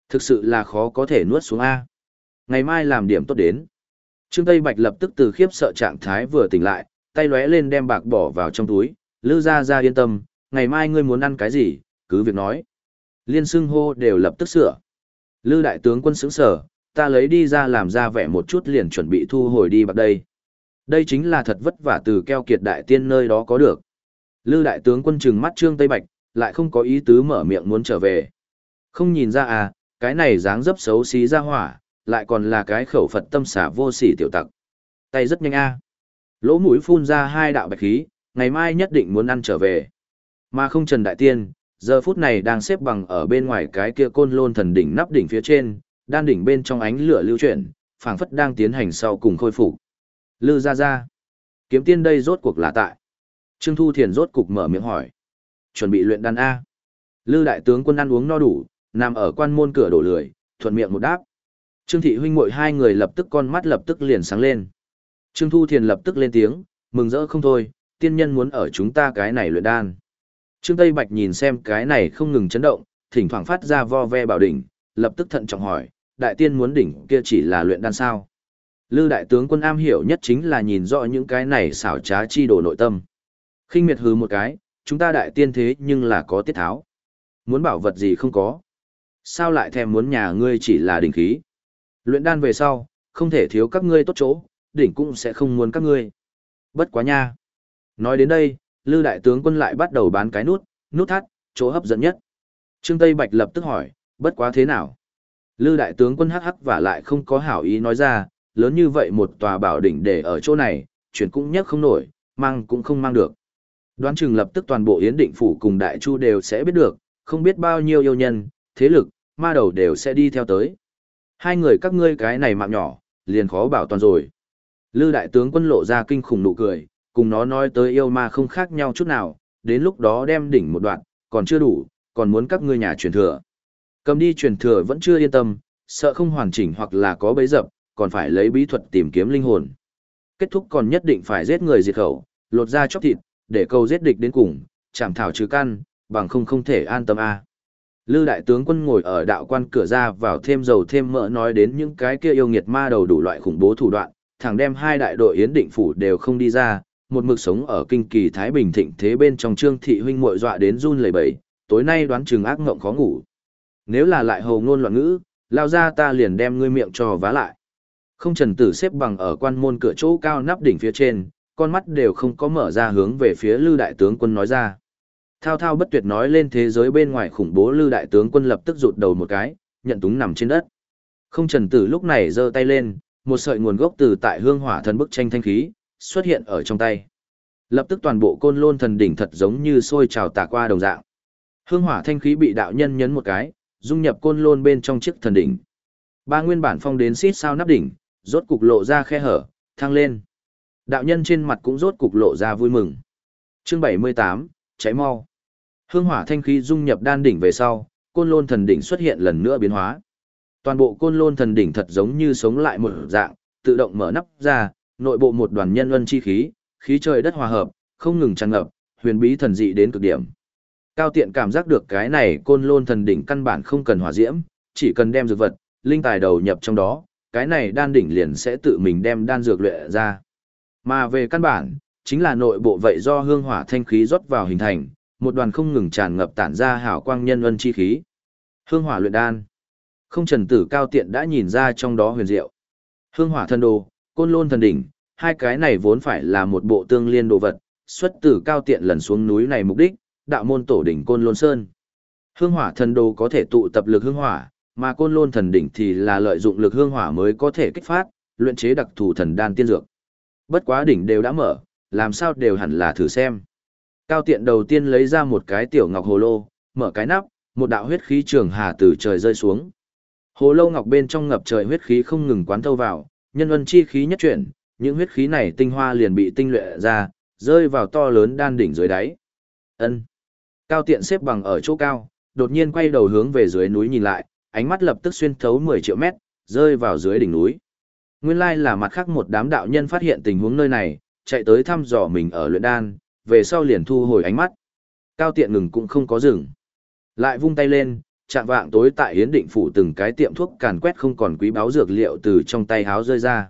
Thực sự là khó có thể nuốt xuống A. Ngày mai làm điểm tốt đến. Trương Tây Bạch lập tức từ khiếp sợ trạng thái vừa tỉnh lại, tay lóe lên đem bạc bỏ vào trong túi, Lư ra ra yên tâm, ngày mai ngươi muốn ăn cái gì, cứ việc nói. Liên xưng hô đều lập tức sửa. Lư đại tướng quân sững sở, ta lấy đi ra làm ra vẻ một chút liền chuẩn bị thu hồi đi bạc đây. Đây chính là thật vất vả từ keo kiệt đại tiên nơi đó có được. Lư đại tướng quân trừng mắt Trương Tây Bạch, lại không có ý tứ mở miệng muốn trở về. Không nhìn ra à, cái này dáng dấp xấu xí ra hỏa, lại còn là cái khẩu Phật tâm xả vô sỉ tiểu tặc. Tay rất nhanh a. Lỗ mũi phun ra hai đạo bạch khí, ngày mai nhất định muốn ăn trở về. Mà không Trần Đại Tiên, giờ phút này đang xếp bằng ở bên ngoài cái kia côn lôn thần đỉnh nắp đỉnh phía trên, đan đỉnh bên trong ánh lửa lưu chuyển, phảng phất đang tiến hành sau cùng khôi phục. Lư ra ra. Kiếm tiên đây rốt cuộc là tại. Trương Thu Thiền rốt cục mở miệng hỏi. Chuẩn bị luyện đan A. Lư đại tướng quân ăn uống no đủ, nằm ở quan môn cửa đổ lười, thuận miệng một đáp. Trương thị huynh muội hai người lập tức con mắt lập tức liền sáng lên. Trương Thu Thiền lập tức lên tiếng, mừng rỡ không thôi, tiên nhân muốn ở chúng ta cái này luyện đan. Trương Tây Bạch nhìn xem cái này không ngừng chấn động, thỉnh thoảng phát ra vo ve bảo đỉnh, lập tức thận trọng hỏi, đại tiên muốn đỉnh kia chỉ là luyện đan sao? Lư đại tướng quân am hiểu nhất chính là nhìn rõ những cái này xảo trá chi đồ nội tâm. Khinh miệt hứ một cái, chúng ta đại tiên thế nhưng là có tiết tháo. Muốn bảo vật gì không có. Sao lại thèm muốn nhà ngươi chỉ là đỉnh khí? Luyện đan về sau, không thể thiếu các ngươi tốt chỗ, đỉnh cũng sẽ không muốn các ngươi. Bất quá nha. Nói đến đây, Lư đại tướng quân lại bắt đầu bán cái nút, nút thắt, chỗ hấp dẫn nhất. Trương Tây Bạch lập tức hỏi, bất quá thế nào? Lư đại tướng quân hắc hắc và lại không có hảo ý nói ra, lớn như vậy một tòa bảo đỉnh để ở chỗ này, chuyển cũng nhất không nổi, mang cũng không mang được. Đoán chừng lập tức toàn bộ Yến Định Phủ cùng Đại Chu đều sẽ biết được, không biết bao nhiêu yêu nhân, thế lực, ma đầu đều sẽ đi theo tới. Hai người các ngươi cái này mạng nhỏ, liền khó bảo toàn rồi. Lư đại tướng quân lộ ra kinh khủng nụ cười, cùng nó nói tới yêu ma không khác nhau chút nào, đến lúc đó đem đỉnh một đoạn, còn chưa đủ, còn muốn các ngươi nhà truyền thừa. Cầm đi truyền thừa vẫn chưa yên tâm, sợ không hoàn chỉnh hoặc là có bấy dập, còn phải lấy bí thuật tìm kiếm linh hồn. Kết thúc còn nhất định phải giết người diệt khẩu, lột ra chóc thịt, để câu giết địch đến cùng, chảm thảo trừ căn, bằng không không thể an tâm a. Lư đại tướng quân ngồi ở đạo quan cửa ra vào thêm dầu thêm mỡ nói đến những cái kia yêu nghiệt ma đầu đủ loại khủng bố thủ đoạn, thẳng đem hai đại đội yến định phủ đều không đi ra, một mực sống ở kinh kỳ Thái Bình thịnh thế bên trong trương thị huynh muội dọa đến run lẩy bẩy, tối nay đoán chừng ác ngộng khó ngủ. Nếu là lại hầu ngôn loạn ngữ, lao ra ta liền đem ngươi miệng cho vá lại. Không trần tử xếp bằng ở quan môn cửa chỗ cao nắp đỉnh phía trên, con mắt đều không có mở ra hướng về phía lư đại tướng quân nói ra. Thao thao bất tuyệt nói lên thế giới bên ngoài khủng bố lư đại tướng quân lập tức rụt đầu một cái, nhận túng nằm trên đất. Không trần tử lúc này giơ tay lên, một sợi nguồn gốc từ tại hương hỏa thần bức tranh thanh khí, xuất hiện ở trong tay. Lập tức toàn bộ côn lôn thần đỉnh thật giống như sôi trào tà qua đồng dạng. Hương hỏa thanh khí bị đạo nhân nhấn một cái, dung nhập côn lôn bên trong chiếc thần đỉnh. Ba nguyên bản phong đến xít sao nắp đỉnh, rốt cục lộ ra khe hở, thăng lên. Đạo nhân trên mặt cũng rốt cục lộ ra vui mừng. Chương 78, cháy mau. Hương hỏa thanh khí dung nhập đan đỉnh về sau, côn lôn thần đỉnh xuất hiện lần nữa biến hóa. Toàn bộ côn lôn thần đỉnh thật giống như sống lại một dạng, tự động mở nắp ra, nội bộ một đoàn nhân luân chi khí, khí trời đất hòa hợp, không ngừng tràn ngập, huyền bí thần dị đến cực điểm. Cao tiện cảm giác được cái này côn lôn thần đỉnh căn bản không cần hỏa diễm, chỉ cần đem dược vật, linh tài đầu nhập trong đó, cái này đan đỉnh liền sẽ tự mình đem đan dược luyện ra. Mà về căn bản, chính là nội bộ vậy do hương hỏa thanh khí rót vào hình thành, một đoàn không ngừng tràn ngập tản ra hào quang nhân luân chi khí. Hương hỏa luyện đan. Không trần tử cao tiện đã nhìn ra trong đó huyền diệu. Hương hỏa thần đồ, côn lôn thần đỉnh, hai cái này vốn phải là một bộ tương liên đồ vật, xuất từ cao tiện lần xuống núi này mục đích, đạo môn tổ đỉnh côn lôn sơn. Hương hỏa thần đồ có thể tụ tập lực hương hỏa, mà côn lôn thần đỉnh thì là lợi dụng lực hương hỏa mới có thể kích phát, luyện chế đặc thù thần đan tiên dược. Bất quá đỉnh đều đã mở, làm sao đều hẳn là thử xem. Cao tiện đầu tiên lấy ra một cái tiểu ngọc hồ lô, mở cái nắp, một đạo huyết khí trường hà từ trời rơi xuống. Hồ lâu ngọc bên trong ngập trời huyết khí không ngừng quán thâu vào, nhân ân chi khí nhất chuyển, những huyết khí này tinh hoa liền bị tinh luyện ra, rơi vào to lớn đan đỉnh dưới đáy. Ân. Cao tiện xếp bằng ở chỗ cao, đột nhiên quay đầu hướng về dưới núi nhìn lại, ánh mắt lập tức xuyên thấu 10 triệu mét, rơi vào dưới đỉnh núi. Nguyên lai là mặt khác một đám đạo nhân phát hiện tình huống nơi này, chạy tới thăm dò mình ở luyện đan, về sau liền thu hồi ánh mắt. Cao tiện ngừng cũng không có dừng. Lại vung tay lên, chạm vạng tối tại Yến Định Phủ từng cái tiệm thuốc càn quét không còn quý báo dược liệu từ trong tay háo rơi ra.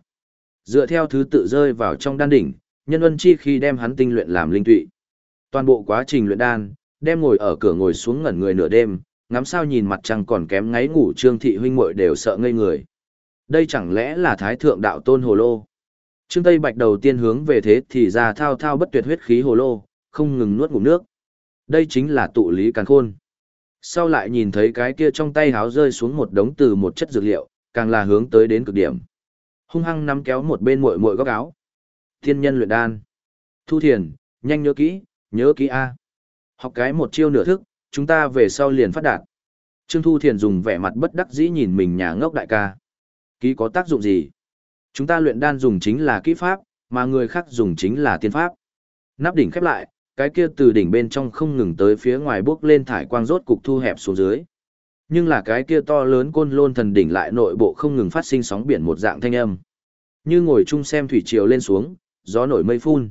Dựa theo thứ tự rơi vào trong đan đỉnh, nhân ân chi khi đem hắn tinh luyện làm linh tụy. Toàn bộ quá trình luyện đan, đem ngồi ở cửa ngồi xuống ngẩn người nửa đêm, ngắm sao nhìn mặt trăng còn kém ngáy ngủ trương thị huynh muội đều sợ ngây người. Đây chẳng lẽ là thái thượng đạo tôn hồ lô? Trương Tây Bạch đầu tiên hướng về thế thì ra thao thao bất tuyệt huyết khí hồ lô, không ngừng nuốt ngụm nước. Đây chính là tụ lý càn khôn. Sau lại nhìn thấy cái kia trong tay háo rơi xuống một đống từ một chất dược liệu, càng là hướng tới đến cực điểm. Hung hăng nắm kéo một bên muội muội góc áo. Thiên nhân luyện đan. Thu thiền, nhanh nhớ kỹ, nhớ kỹ A. Học cái một chiêu nửa thức, chúng ta về sau liền phát đạt. Trương Thu Thiền dùng vẻ mặt bất đắc dĩ nhìn mình nhà ngốc đại ca. Ký có tác dụng gì? Chúng ta luyện đan dùng chính là kỹ pháp, mà người khác dùng chính là tiên pháp. Nắp đỉnh khép lại, cái kia từ đỉnh bên trong không ngừng tới phía ngoài bước lên thải quang rốt cục thu hẹp xuống dưới. Nhưng là cái kia to lớn côn lôn thần đỉnh lại nội bộ không ngừng phát sinh sóng biển một dạng thanh âm. Như ngồi chung xem thủy triều lên xuống, gió nổi mây phun.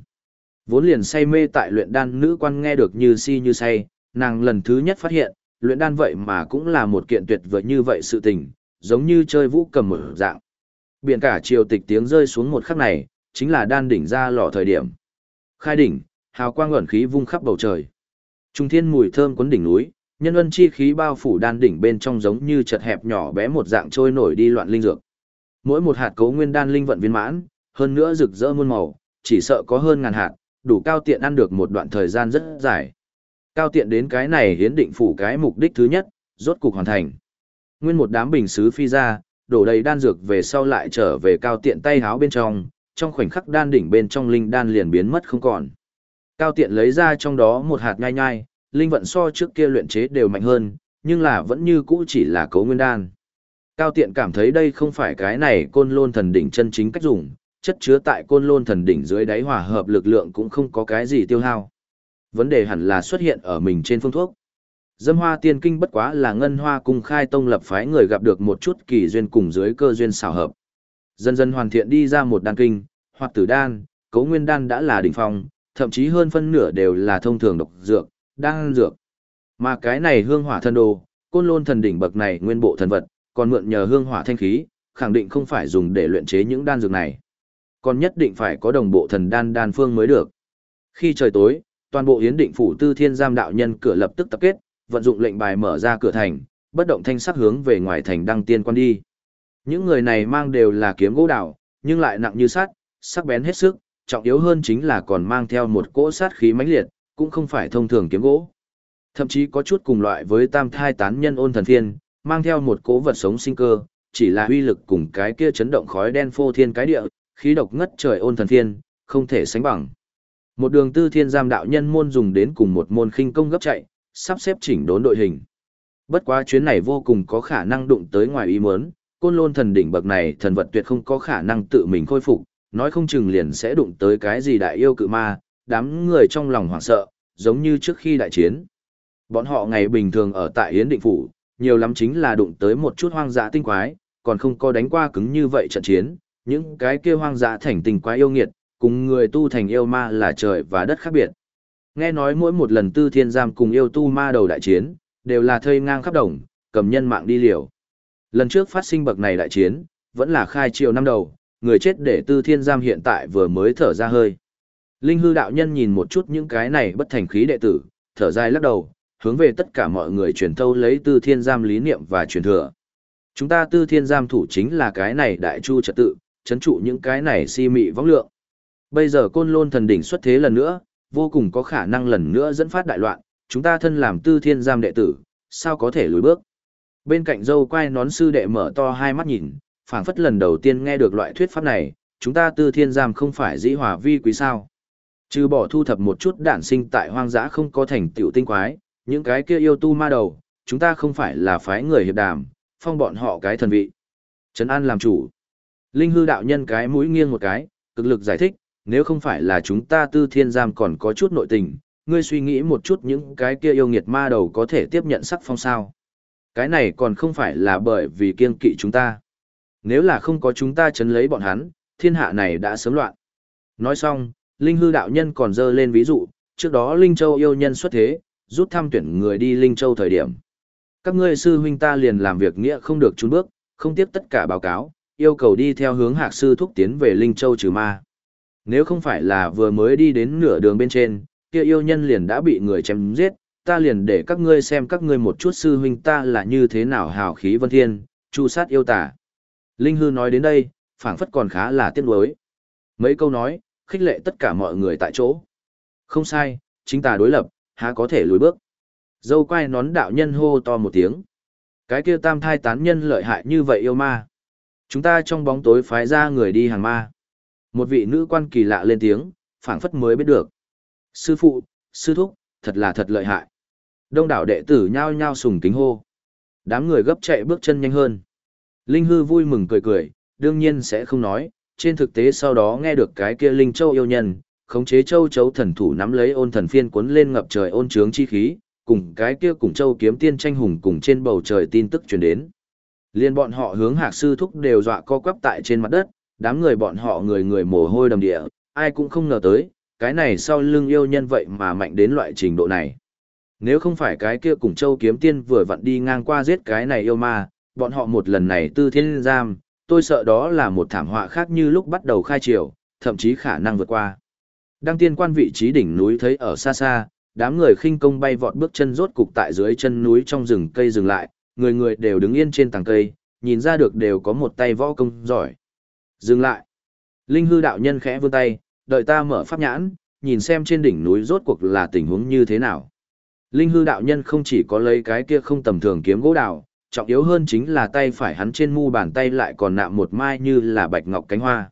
Vốn liền say mê tại luyện đan nữ quan nghe được như si như say, nàng lần thứ nhất phát hiện, luyện đan vậy mà cũng là một kiện tuyệt vời như vậy sự tình, giống như chơi vũ cầm một dạng. Biển cả triều tịch tiếng rơi xuống một khắc này, chính là đan đỉnh ra lò thời điểm. Khai đỉnh, hào quang ẩn khí vung khắp bầu trời. Trung thiên mùi thơm cuốn đỉnh núi, nhân ân chi khí bao phủ đan đỉnh bên trong giống như chật hẹp nhỏ bé một dạng trôi nổi đi loạn linh dược. Mỗi một hạt cấu nguyên đan linh vận viên mãn, hơn nữa rực rỡ muôn màu, chỉ sợ có hơn ngàn hạt, đủ cao tiện ăn được một đoạn thời gian rất dài. Cao tiện đến cái này hiến định phủ cái mục đích thứ nhất, rốt cục hoàn thành. Nguyên một đám bình sứ phi ra, đổ đầy đan dược về sau lại trở về cao tiện tay háo bên trong, trong khoảnh khắc đan đỉnh bên trong linh đan liền biến mất không còn. Cao tiện lấy ra trong đó một hạt nhai nhai, linh vận so trước kia luyện chế đều mạnh hơn, nhưng là vẫn như cũ chỉ là cấu nguyên đan. Cao tiện cảm thấy đây không phải cái này côn lôn thần đỉnh chân chính cách dùng, chất chứa tại côn lôn thần đỉnh dưới đáy hòa hợp lực lượng cũng không có cái gì tiêu hao. Vấn đề hẳn là xuất hiện ở mình trên phương thuốc. Dâm hoa tiên kinh bất quá là ngân hoa cung khai tông lập phái người gặp được một chút kỳ duyên cùng dưới cơ duyên xảo hợp. Dần dần hoàn thiện đi ra một đan kinh, hoặc tử đan, cấu nguyên đan đã là đỉnh phong, thậm chí hơn phân nửa đều là thông thường độc dược, đan dược. Mà cái này hương hỏa thần đồ, côn lôn thần đỉnh bậc này nguyên bộ thần vật, còn mượn nhờ hương hỏa thanh khí, khẳng định không phải dùng để luyện chế những đan dược này. Còn nhất định phải có đồng bộ thần đan đan phương mới được. Khi trời tối, toàn bộ hiến định phủ tư thiên giam đạo nhân cửa lập tức tập kết, vận dụng lệnh bài mở ra cửa thành, bất động thanh sắc hướng về ngoài thành đăng tiên quan đi. Những người này mang đều là kiếm gỗ đào, nhưng lại nặng như sắt, sắc bén hết sức, trọng yếu hơn chính là còn mang theo một cỗ sát khí mãnh liệt, cũng không phải thông thường kiếm gỗ. Thậm chí có chút cùng loại với tam thai tán nhân ôn thần thiên, mang theo một cỗ vật sống sinh cơ, chỉ là uy lực cùng cái kia chấn động khói đen phô thiên cái địa, khí độc ngất trời ôn thần thiên, không thể sánh bằng. Một đường tư thiên giam đạo nhân môn dùng đến cùng một môn khinh công gấp chạy, sắp xếp chỉnh đốn đội hình. Bất quá chuyến này vô cùng có khả năng đụng tới ngoài ý muốn, côn lôn thần đỉnh bậc này thần vật tuyệt không có khả năng tự mình khôi phục, nói không chừng liền sẽ đụng tới cái gì đại yêu cự ma, đám người trong lòng hoảng sợ, giống như trước khi đại chiến. Bọn họ ngày bình thường ở tại Yến Định Phủ, nhiều lắm chính là đụng tới một chút hoang dã tinh quái, còn không có đánh qua cứng như vậy trận chiến, những cái kia hoang dã thành tinh quái yêu nghiệt, cùng người tu thành yêu ma là trời và đất khác biệt. Nghe nói mỗi một lần tư thiên giam cùng yêu tu ma đầu đại chiến, đều là thây ngang khắp đồng, cầm nhân mạng đi liều. Lần trước phát sinh bậc này đại chiến, vẫn là khai triều năm đầu, người chết để tư thiên giam hiện tại vừa mới thở ra hơi. Linh hư đạo nhân nhìn một chút những cái này bất thành khí đệ tử, thở dài lắc đầu, hướng về tất cả mọi người truyền thâu lấy tư thiên giam lý niệm và truyền thừa. Chúng ta tư thiên giam thủ chính là cái này đại chu trật tự, chấn trụ những cái này si mị vong lượng. Bây giờ côn lôn thần đỉnh xuất thế lần nữa, vô cùng có khả năng lần nữa dẫn phát đại loạn, chúng ta thân làm tư thiên giam đệ tử, sao có thể lùi bước. Bên cạnh dâu quay nón sư đệ mở to hai mắt nhìn, phảng phất lần đầu tiên nghe được loại thuyết pháp này, chúng ta tư thiên giam không phải dĩ hòa vi quý sao. Trừ bỏ thu thập một chút đản sinh tại hoang dã không có thành tiểu tinh quái, những cái kia yêu tu ma đầu, chúng ta không phải là phái người hiệp đàm, phong bọn họ cái thần vị. Trấn An làm chủ. Linh hư đạo nhân cái mũi nghiêng một cái, cực lực giải thích, nếu không phải là chúng ta tư thiên giam còn có chút nội tình, ngươi suy nghĩ một chút những cái kia yêu nghiệt ma đầu có thể tiếp nhận sắc phong sao. Cái này còn không phải là bởi vì kiên kỵ chúng ta. Nếu là không có chúng ta chấn lấy bọn hắn, thiên hạ này đã sớm loạn. Nói xong, Linh hư đạo nhân còn dơ lên ví dụ, trước đó Linh Châu yêu nhân xuất thế, rút thăm tuyển người đi Linh Châu thời điểm. Các ngươi sư huynh ta liền làm việc nghĩa không được trốn bước, không tiếp tất cả báo cáo, yêu cầu đi theo hướng hạc sư thúc tiến về Linh Châu trừ ma. Nếu không phải là vừa mới đi đến nửa đường bên trên, kia yêu nhân liền đã bị người chém giết, ta liền để các ngươi xem các ngươi một chút sư huynh ta là như thế nào hào khí vân thiên, chu sát yêu tả. Linh hư nói đến đây, phảng phất còn khá là tiếc nuối. Mấy câu nói, khích lệ tất cả mọi người tại chỗ. Không sai, chính ta đối lập, há có thể lùi bước. Dâu quay nón đạo nhân hô to một tiếng. Cái kia tam thai tán nhân lợi hại như vậy yêu ma. Chúng ta trong bóng tối phái ra người đi hàng ma. Một vị nữ quan kỳ lạ lên tiếng, phảng phất mới biết được. Sư phụ, sư thúc, thật là thật lợi hại. Đông đảo đệ tử nhao nhao sùng kính hô. Đám người gấp chạy bước chân nhanh hơn. Linh hư vui mừng cười cười, đương nhiên sẽ không nói, trên thực tế sau đó nghe được cái kia Linh Châu yêu nhân, khống chế châu chấu thần thủ nắm lấy ôn thần phiên cuốn lên ngập trời ôn trướng chi khí, cùng cái kia cùng châu kiếm tiên tranh hùng cùng trên bầu trời tin tức truyền đến. Liên bọn họ hướng hạc sư thúc đều dọa co quắp tại trên mặt đất, đám người bọn họ người người mồ hôi đầm địa, ai cũng không ngờ tới, cái này sau lưng yêu nhân vậy mà mạnh đến loại trình độ này. Nếu không phải cái kia cùng châu kiếm tiên vừa vặn đi ngang qua giết cái này yêu ma, bọn họ một lần này tư thiên giam, tôi sợ đó là một thảm họa khác như lúc bắt đầu khai triều, thậm chí khả năng vượt qua. Đăng tiên quan vị trí đỉnh núi thấy ở xa xa, đám người khinh công bay vọt bước chân rốt cục tại dưới chân núi trong rừng cây dừng lại, người người đều đứng yên trên tàng cây, nhìn ra được đều có một tay võ công giỏi. Dừng lại. Linh hư đạo nhân khẽ vươn tay, đợi ta mở pháp nhãn, nhìn xem trên đỉnh núi rốt cuộc là tình huống như thế nào. Linh hư đạo nhân không chỉ có lấy cái kia không tầm thường kiếm gỗ đào, trọng yếu hơn chính là tay phải hắn trên mu bàn tay lại còn nạm một mai như là bạch ngọc cánh hoa.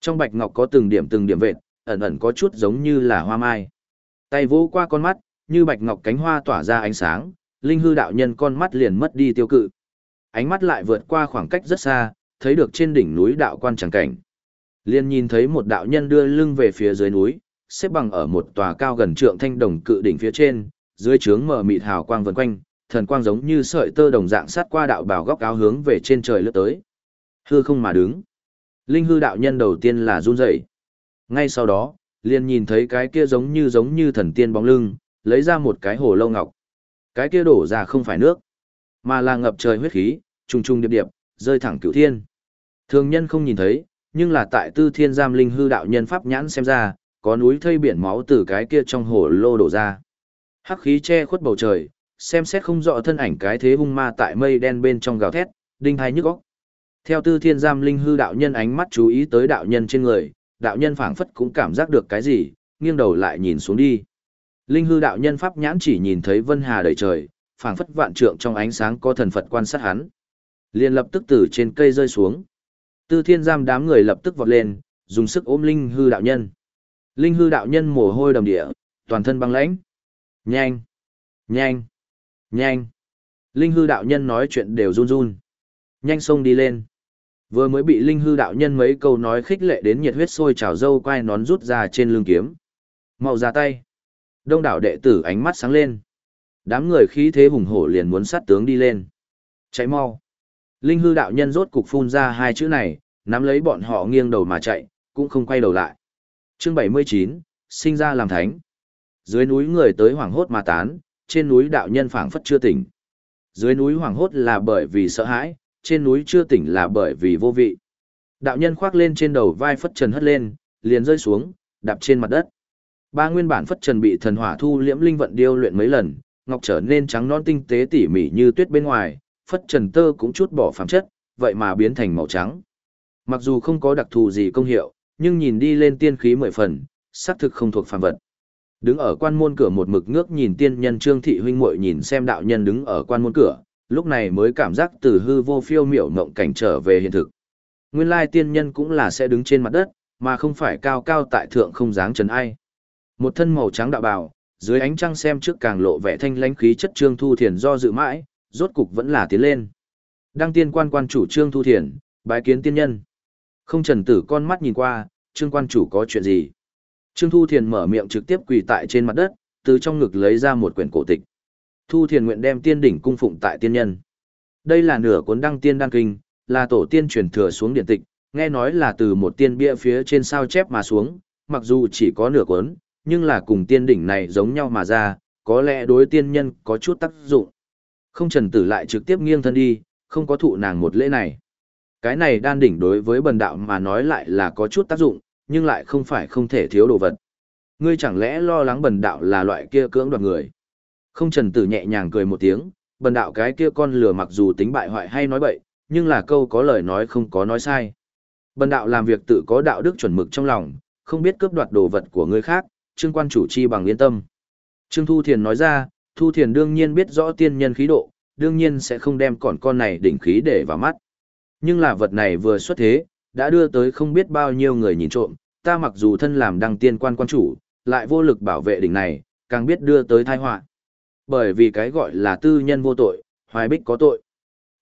Trong bạch ngọc có từng điểm từng điểm vệt, ẩn ẩn có chút giống như là hoa mai. Tay vỗ qua con mắt, như bạch ngọc cánh hoa tỏa ra ánh sáng, linh hư đạo nhân con mắt liền mất đi tiêu cự. Ánh mắt lại vượt qua khoảng cách rất xa, thấy được trên đỉnh núi đạo quan chẳng cảnh. Liên nhìn thấy một đạo nhân đưa lưng về phía dưới núi, xếp bằng ở một tòa cao gần trượng thanh đồng cự đỉnh phía trên, dưới trướng mở mịt hào quang vần quanh, thần quang giống như sợi tơ đồng dạng sát qua đạo bào góc áo hướng về trên trời lướt tới. Hư không mà đứng. Linh hư đạo nhân đầu tiên là run rẩy. Ngay sau đó, liền nhìn thấy cái kia giống như giống như thần tiên bóng lưng, lấy ra một cái hồ lâu ngọc. Cái kia đổ ra không phải nước, mà là ngập trời huyết khí, trùng trùng điệp điệp, rơi thẳng cửu thiên. Thường nhân không nhìn thấy, nhưng là tại tư thiên giam linh hư đạo nhân pháp nhãn xem ra, có núi thây biển máu từ cái kia trong hồ lô đổ ra. Hắc khí che khuất bầu trời, xem xét không rõ thân ảnh cái thế hung ma tại mây đen bên trong gào thét, đinh hai nhức óc. Theo tư thiên giam linh hư đạo nhân ánh mắt chú ý tới đạo nhân trên người, đạo nhân phảng phất cũng cảm giác được cái gì, nghiêng đầu lại nhìn xuống đi. Linh hư đạo nhân pháp nhãn chỉ nhìn thấy vân hà đầy trời, phảng phất vạn trượng trong ánh sáng có thần Phật quan sát hắn. liền lập tức từ trên cây rơi xuống. Tư thiên giam đám người lập tức vọt lên, dùng sức ôm linh hư đạo nhân. Linh hư đạo nhân mồ hôi đầm địa, toàn thân băng lãnh. Nhanh! Nhanh! Nhanh! Linh hư đạo nhân nói chuyện đều run run. Nhanh xông đi lên. Vừa mới bị linh hư đạo nhân mấy câu nói khích lệ đến nhiệt huyết sôi trào dâu quai nón rút ra trên lưng kiếm. Mau ra tay. Đông đảo đệ tử ánh mắt sáng lên. Đám người khí thế hùng hổ liền muốn sát tướng đi lên. cháy mau. Linh hư đạo nhân rốt cục phun ra hai chữ này, nắm lấy bọn họ nghiêng đầu mà chạy, cũng không quay đầu lại. Chương 79, sinh ra làm thánh. Dưới núi người tới hoảng hốt mà tán, trên núi đạo nhân phảng phất chưa tỉnh. Dưới núi hoảng hốt là bởi vì sợ hãi, trên núi chưa tỉnh là bởi vì vô vị. Đạo nhân khoác lên trên đầu vai phất trần hất lên, liền rơi xuống, đạp trên mặt đất. Ba nguyên bản phất trần bị thần hỏa thu liễm linh vận điêu luyện mấy lần, ngọc trở nên trắng non tinh tế tỉ mỉ như tuyết bên ngoài, phất trần tơ cũng chút bỏ phàm chất, vậy mà biến thành màu trắng. Mặc dù không có đặc thù gì công hiệu, nhưng nhìn đi lên tiên khí mười phần, xác thực không thuộc phàm vật. Đứng ở quan môn cửa một mực ngước nhìn tiên nhân Trương thị huynh muội nhìn xem đạo nhân đứng ở quan môn cửa, lúc này mới cảm giác từ hư vô phiêu miểu mộng cảnh trở về hiện thực. Nguyên lai tiên nhân cũng là sẽ đứng trên mặt đất, mà không phải cao cao tại thượng không dáng trần ai. Một thân màu trắng đạo bào, dưới ánh trăng xem trước càng lộ vẻ thanh lãnh khí chất Trương Thu Thiền do dự mãi, rốt cục vẫn là tiến lên. Đăng tiên quan quan chủ Trương Thu Thiền, bái kiến tiên nhân. Không trần tử con mắt nhìn qua, Trương quan chủ có chuyện gì? Trương Thu Thiền mở miệng trực tiếp quỳ tại trên mặt đất, từ trong ngực lấy ra một quyển cổ tịch. Thu Thiền nguyện đem tiên đỉnh cung phụng tại tiên nhân. Đây là nửa cuốn đăng tiên đăng kinh, là tổ tiên truyền thừa xuống điện tịch, nghe nói là từ một tiên bia phía trên sao chép mà xuống, mặc dù chỉ có nửa cuốn, nhưng là cùng tiên đỉnh này giống nhau mà ra, có lẽ đối tiên nhân có chút tác dụng. Không trần tử lại trực tiếp nghiêng thân đi, không có thụ nàng một lễ này. Cái này đan đỉnh đối với bần đạo mà nói lại là có chút tác dụng, nhưng lại không phải không thể thiếu đồ vật. Ngươi chẳng lẽ lo lắng bần đạo là loại kia cưỡng đoạt người. Không trần tử nhẹ nhàng cười một tiếng, bần đạo cái kia con lừa mặc dù tính bại hoại hay nói bậy, nhưng là câu có lời nói không có nói sai. Bần đạo làm việc tự có đạo đức chuẩn mực trong lòng, không biết cướp đoạt đồ vật của người khác, trương quan chủ chi bằng yên tâm. Trương Thu Thiền nói ra, Thu Thiền đương nhiên biết rõ tiên nhân khí độ, đương nhiên sẽ không đem còn con này đỉnh khí để vào mắt. Nhưng là vật này vừa xuất thế, đã đưa tới không biết bao nhiêu người nhìn trộm, ta mặc dù thân làm đăng tiên quan quan chủ, lại vô lực bảo vệ đỉnh này, càng biết đưa tới tai họa. Bởi vì cái gọi là tư nhân vô tội, hoài bích có tội.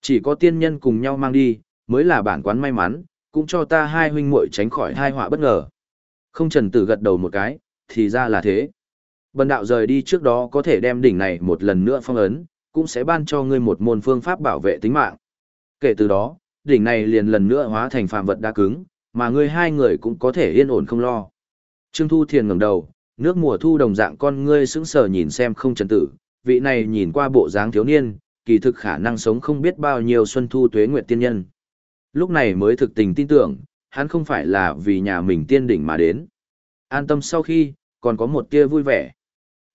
Chỉ có tiên nhân cùng nhau mang đi, mới là bản quán may mắn, cũng cho ta hai huynh muội tránh khỏi tai họa bất ngờ. Không trần tử gật đầu một cái, thì ra là thế. Bần đạo rời đi trước đó có thể đem đỉnh này một lần nữa phong ấn, cũng sẽ ban cho ngươi một môn phương pháp bảo vệ tính mạng. Kể từ đó, đỉnh này liền lần nữa hóa thành phàm vật đa cứng, mà ngươi hai người cũng có thể yên ổn không lo. Trương Thu Thiền ngẩng đầu, nước mùa thu đồng dạng con ngươi sững sờ nhìn xem không trần tử, vị này nhìn qua bộ dáng thiếu niên, kỳ thực khả năng sống không biết bao nhiêu xuân thu tuế nguyệt tiên nhân. Lúc này mới thực tình tin tưởng, hắn không phải là vì nhà mình tiên đỉnh mà đến. An tâm sau khi, còn có một tia vui vẻ.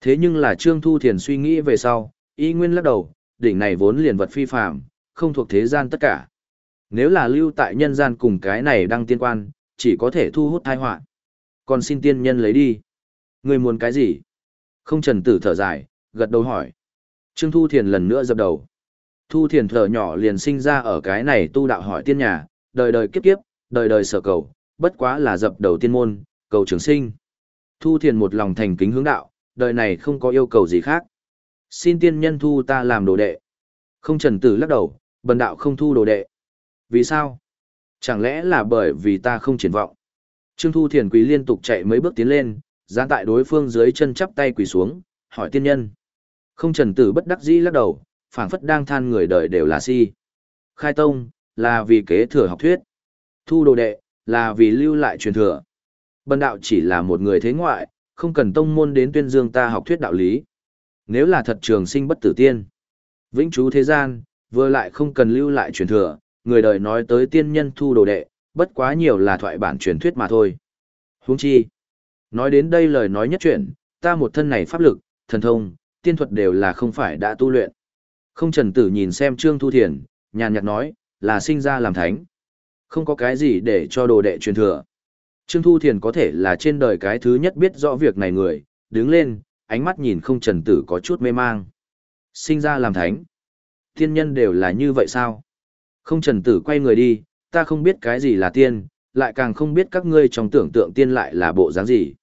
Thế nhưng là Trương Thu Thiền suy nghĩ về sau, y nguyên lắc đầu, đỉnh này vốn liền vật phi phạm, không thuộc thế gian tất cả. Nếu là lưu tại nhân gian cùng cái này đăng tiên quan, chỉ có thể thu hút tai họa. Còn xin tiên nhân lấy đi. Người muốn cái gì? Không trần tử thở dài, gật đầu hỏi. Trương Thu Thiền lần nữa dập đầu. Thu Thiền thở nhỏ liền sinh ra ở cái này tu đạo hỏi tiên nhà, đời đời kiếp kiếp, đời đời sở cầu, bất quá là dập đầu tiên môn, cầu trường sinh. Thu Thiền một lòng thành kính hướng đạo, đời này không có yêu cầu gì khác. Xin tiên nhân thu ta làm đồ đệ. Không trần tử lắc đầu, bần đạo không thu đồ đệ. Vì sao? Chẳng lẽ là bởi vì ta không triển vọng? Trương Thu Thiền Quý liên tục chạy mấy bước tiến lên, gián tại đối phương dưới chân chắp tay quỳ xuống, hỏi tiên nhân. Không trần tử bất đắc dĩ lắc đầu, phảng phất đang than người đời đều là si. Khai tông, là vì kế thừa học thuyết. Thu đồ đệ, là vì lưu lại truyền thừa. Bần đạo chỉ là một người thế ngoại, không cần tông môn đến tuyên dương ta học thuyết đạo lý. Nếu là thật trường sinh bất tử tiên, vĩnh chú thế gian, vừa lại không cần lưu lại truyền thừa, người đời nói tới tiên nhân thu đồ đệ, bất quá nhiều là thoại bản truyền thuyết mà thôi. Huống chi, nói đến đây lời nói nhất chuyện, ta một thân này pháp lực, thần thông, tiên thuật đều là không phải đã tu luyện. Không trần tử nhìn xem Trương Thu Thiền, nhàn nhạt nói, là sinh ra làm thánh. Không có cái gì để cho đồ đệ truyền thừa. Trương Thu Thiền có thể là trên đời cái thứ nhất biết rõ việc này người, đứng lên, ánh mắt nhìn không trần tử có chút mê mang. Sinh ra làm thánh. Tiên nhân đều là như vậy sao? Không trần tử quay người đi, ta không biết cái gì là tiên, lại càng không biết các ngươi trong tưởng tượng tiên lại là bộ dáng gì.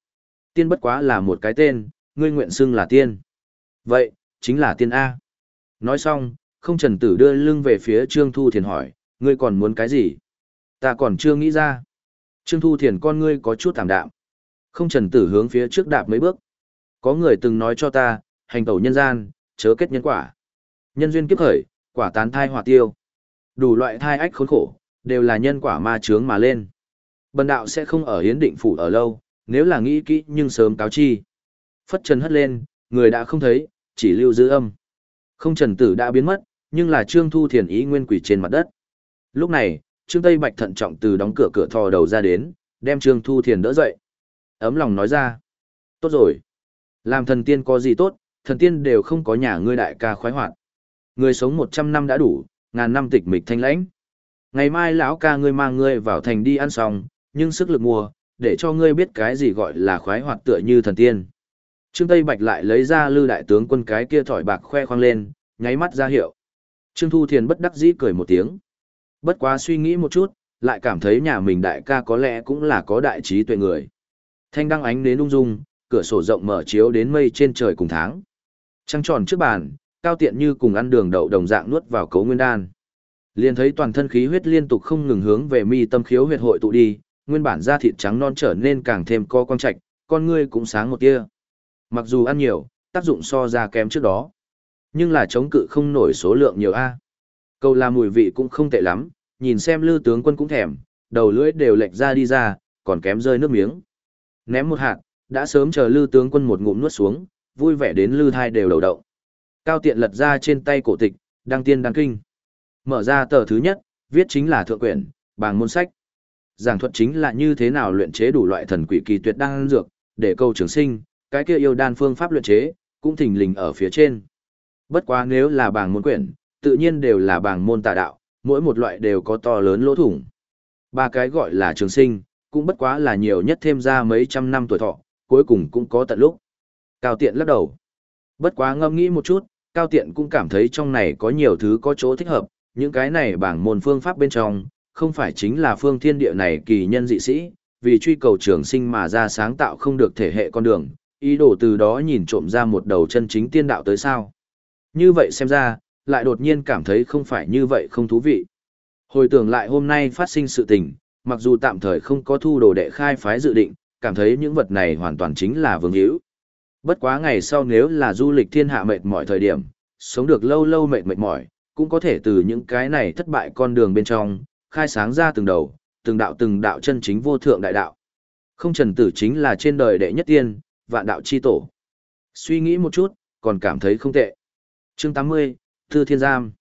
Tiên bất quá là một cái tên, ngươi nguyện xưng là tiên. Vậy, chính là tiên A. Nói xong, không trần tử đưa lưng về phía Trương Thu Thiền hỏi, ngươi còn muốn cái gì? Ta còn chưa nghĩ ra. Trương Thu Thiền con ngươi có chút thảm đạm. Không trần tử hướng phía trước đạp mấy bước. Có người từng nói cho ta, hành tẩu nhân gian, chớ kết nhân quả. Nhân duyên kiếp khởi, quả tán thai hỏa tiêu. Đủ loại thai ách khốn khổ, đều là nhân quả ma chướng mà lên. Bần đạo sẽ không ở hiến định phủ ở lâu, nếu là nghĩ kỹ nhưng sớm cáo chi. Phất trần hất lên, người đã không thấy, chỉ lưu giữ âm. Không trần tử đã biến mất, nhưng là Trương Thu Thiền ý nguyên quỷ trên mặt đất. Lúc này, Trương Tây Bạch thận trọng từ đóng cửa cửa thò đầu ra đến, đem Trương Thu Thiền đỡ dậy. Ấm lòng nói ra. Tốt rồi. Làm thần tiên có gì tốt, thần tiên đều không có nhà ngươi đại ca khoái hoạt. Người sống 100 năm đã đủ, ngàn năm tịch mịch thanh lãnh. Ngày mai lão ca ngươi mang ngươi vào thành đi ăn xong, nhưng sức lực mua, để cho ngươi biết cái gì gọi là khoái hoạt tựa như thần tiên. Trương Tây Bạch lại lấy ra lư đại tướng quân cái kia thỏi bạc khoe khoang lên, nháy mắt ra hiệu. Trương Thu Thiền bất đắc dĩ cười một tiếng. Bất quá suy nghĩ một chút, lại cảm thấy nhà mình đại ca có lẽ cũng là có đại trí tuệ người. Thanh đăng ánh đến ung dung, cửa sổ rộng mở chiếu đến mây trên trời cùng tháng. Trăng tròn trước bàn, cao tiện như cùng ăn đường đậu đồng dạng nuốt vào cấu nguyên đan. Liền thấy toàn thân khí huyết liên tục không ngừng hướng về mi tâm khiếu huyệt hội tụ đi, nguyên bản da thịt trắng non trở nên càng thêm co quang trạch, con ngươi cũng sáng một tia. Mặc dù ăn nhiều, tác dụng so ra kém trước đó, nhưng là chống cự không nổi số lượng nhiều a. Câu là mùi vị cũng không tệ lắm, nhìn xem Lư tướng quân cũng thèm, đầu lưỡi đều lệch ra đi ra, còn kém rơi nước miếng. Ném một hạt, đã sớm chờ Lư tướng quân một ngụm nuốt xuống, vui vẻ đến Lư thai đều đầu động. Cao tiện lật ra trên tay cổ tịch, đăng tiên đăng kinh. Mở ra tờ thứ nhất, viết chính là thượng quyển, bảng môn sách. Giảng thuật chính là như thế nào luyện chế đủ loại thần quỷ kỳ tuyệt đan dược, để câu trường sinh, cái kia yêu đan phương pháp luyện chế, cũng thình lình ở phía trên. Bất quá nếu là bảng môn quyển, tự nhiên đều là bảng môn tà đạo, mỗi một loại đều có to lớn lỗ thủng. Ba cái gọi là trường sinh, cũng bất quá là nhiều nhất thêm ra mấy trăm năm tuổi thọ, cuối cùng cũng có tận lúc. Cao tiện lắc đầu. Bất quá ngâm nghĩ một chút, Cao tiện cũng cảm thấy trong này có nhiều thứ có chỗ thích hợp, những cái này bảng môn phương pháp bên trong, không phải chính là phương thiên địa này kỳ nhân dị sĩ, vì truy cầu trường sinh mà ra sáng tạo không được thể hệ con đường, ý đồ từ đó nhìn trộm ra một đầu chân chính tiên đạo tới sao. Như vậy xem ra, lại đột nhiên cảm thấy không phải như vậy không thú vị. Hồi tưởng lại hôm nay phát sinh sự tình, mặc dù tạm thời không có thu đồ đệ khai phái dự định, cảm thấy những vật này hoàn toàn chính là vương hữu. Bất quá ngày sau nếu là du lịch thiên hạ mệt mỏi thời điểm, sống được lâu lâu mệt mệt mỏi, cũng có thể từ những cái này thất bại con đường bên trong, khai sáng ra từng đầu, từng đạo từng đạo chân chính vô thượng đại đạo. Không trần tử chính là trên đời đệ nhất tiên, vạn đạo chi tổ. Suy nghĩ một chút, còn cảm thấy không tệ. Chương 80, Tư Thiên Giam.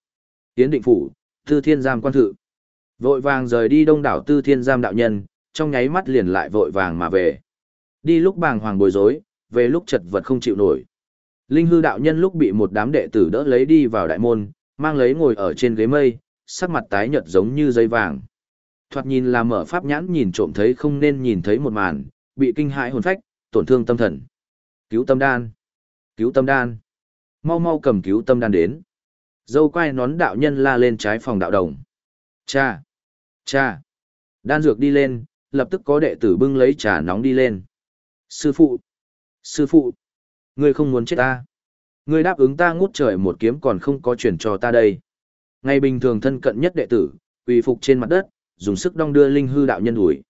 Tiến định phủ, Tư Thiên Giam quan thự. Vội vàng rời đi đông đảo Tư Thiên Giam đạo nhân, trong nháy mắt liền lại vội vàng mà về. Đi lúc bàng hoàng bối rối, về lúc chật vật không chịu nổi. Linh hư đạo nhân lúc bị một đám đệ tử đỡ lấy đi vào đại môn, mang lấy ngồi ở trên ghế mây, sắc mặt tái nhợt giống như dây vàng. Thoạt nhìn là mở pháp nhãn nhìn trộm thấy không nên nhìn thấy một màn, bị kinh hãi hồn phách, tổn thương tâm thần. Cứu tâm đan. Cứu tâm đan. Mau mau cầm cứu tâm đan đến. Dâu quay nón đạo nhân la lên trái phòng đạo đồng. Cha. Cha. Đan dược đi lên, lập tức có đệ tử bưng lấy trà nóng đi lên. Sư phụ. Sư phụ. Ngươi không muốn chết ta. Ngươi đáp ứng ta ngút trời một kiếm còn không có chuyển cho ta đây. Ngày bình thường thân cận nhất đệ tử, quỳ phục trên mặt đất, dùng sức đong đưa linh hư đạo nhân ủi.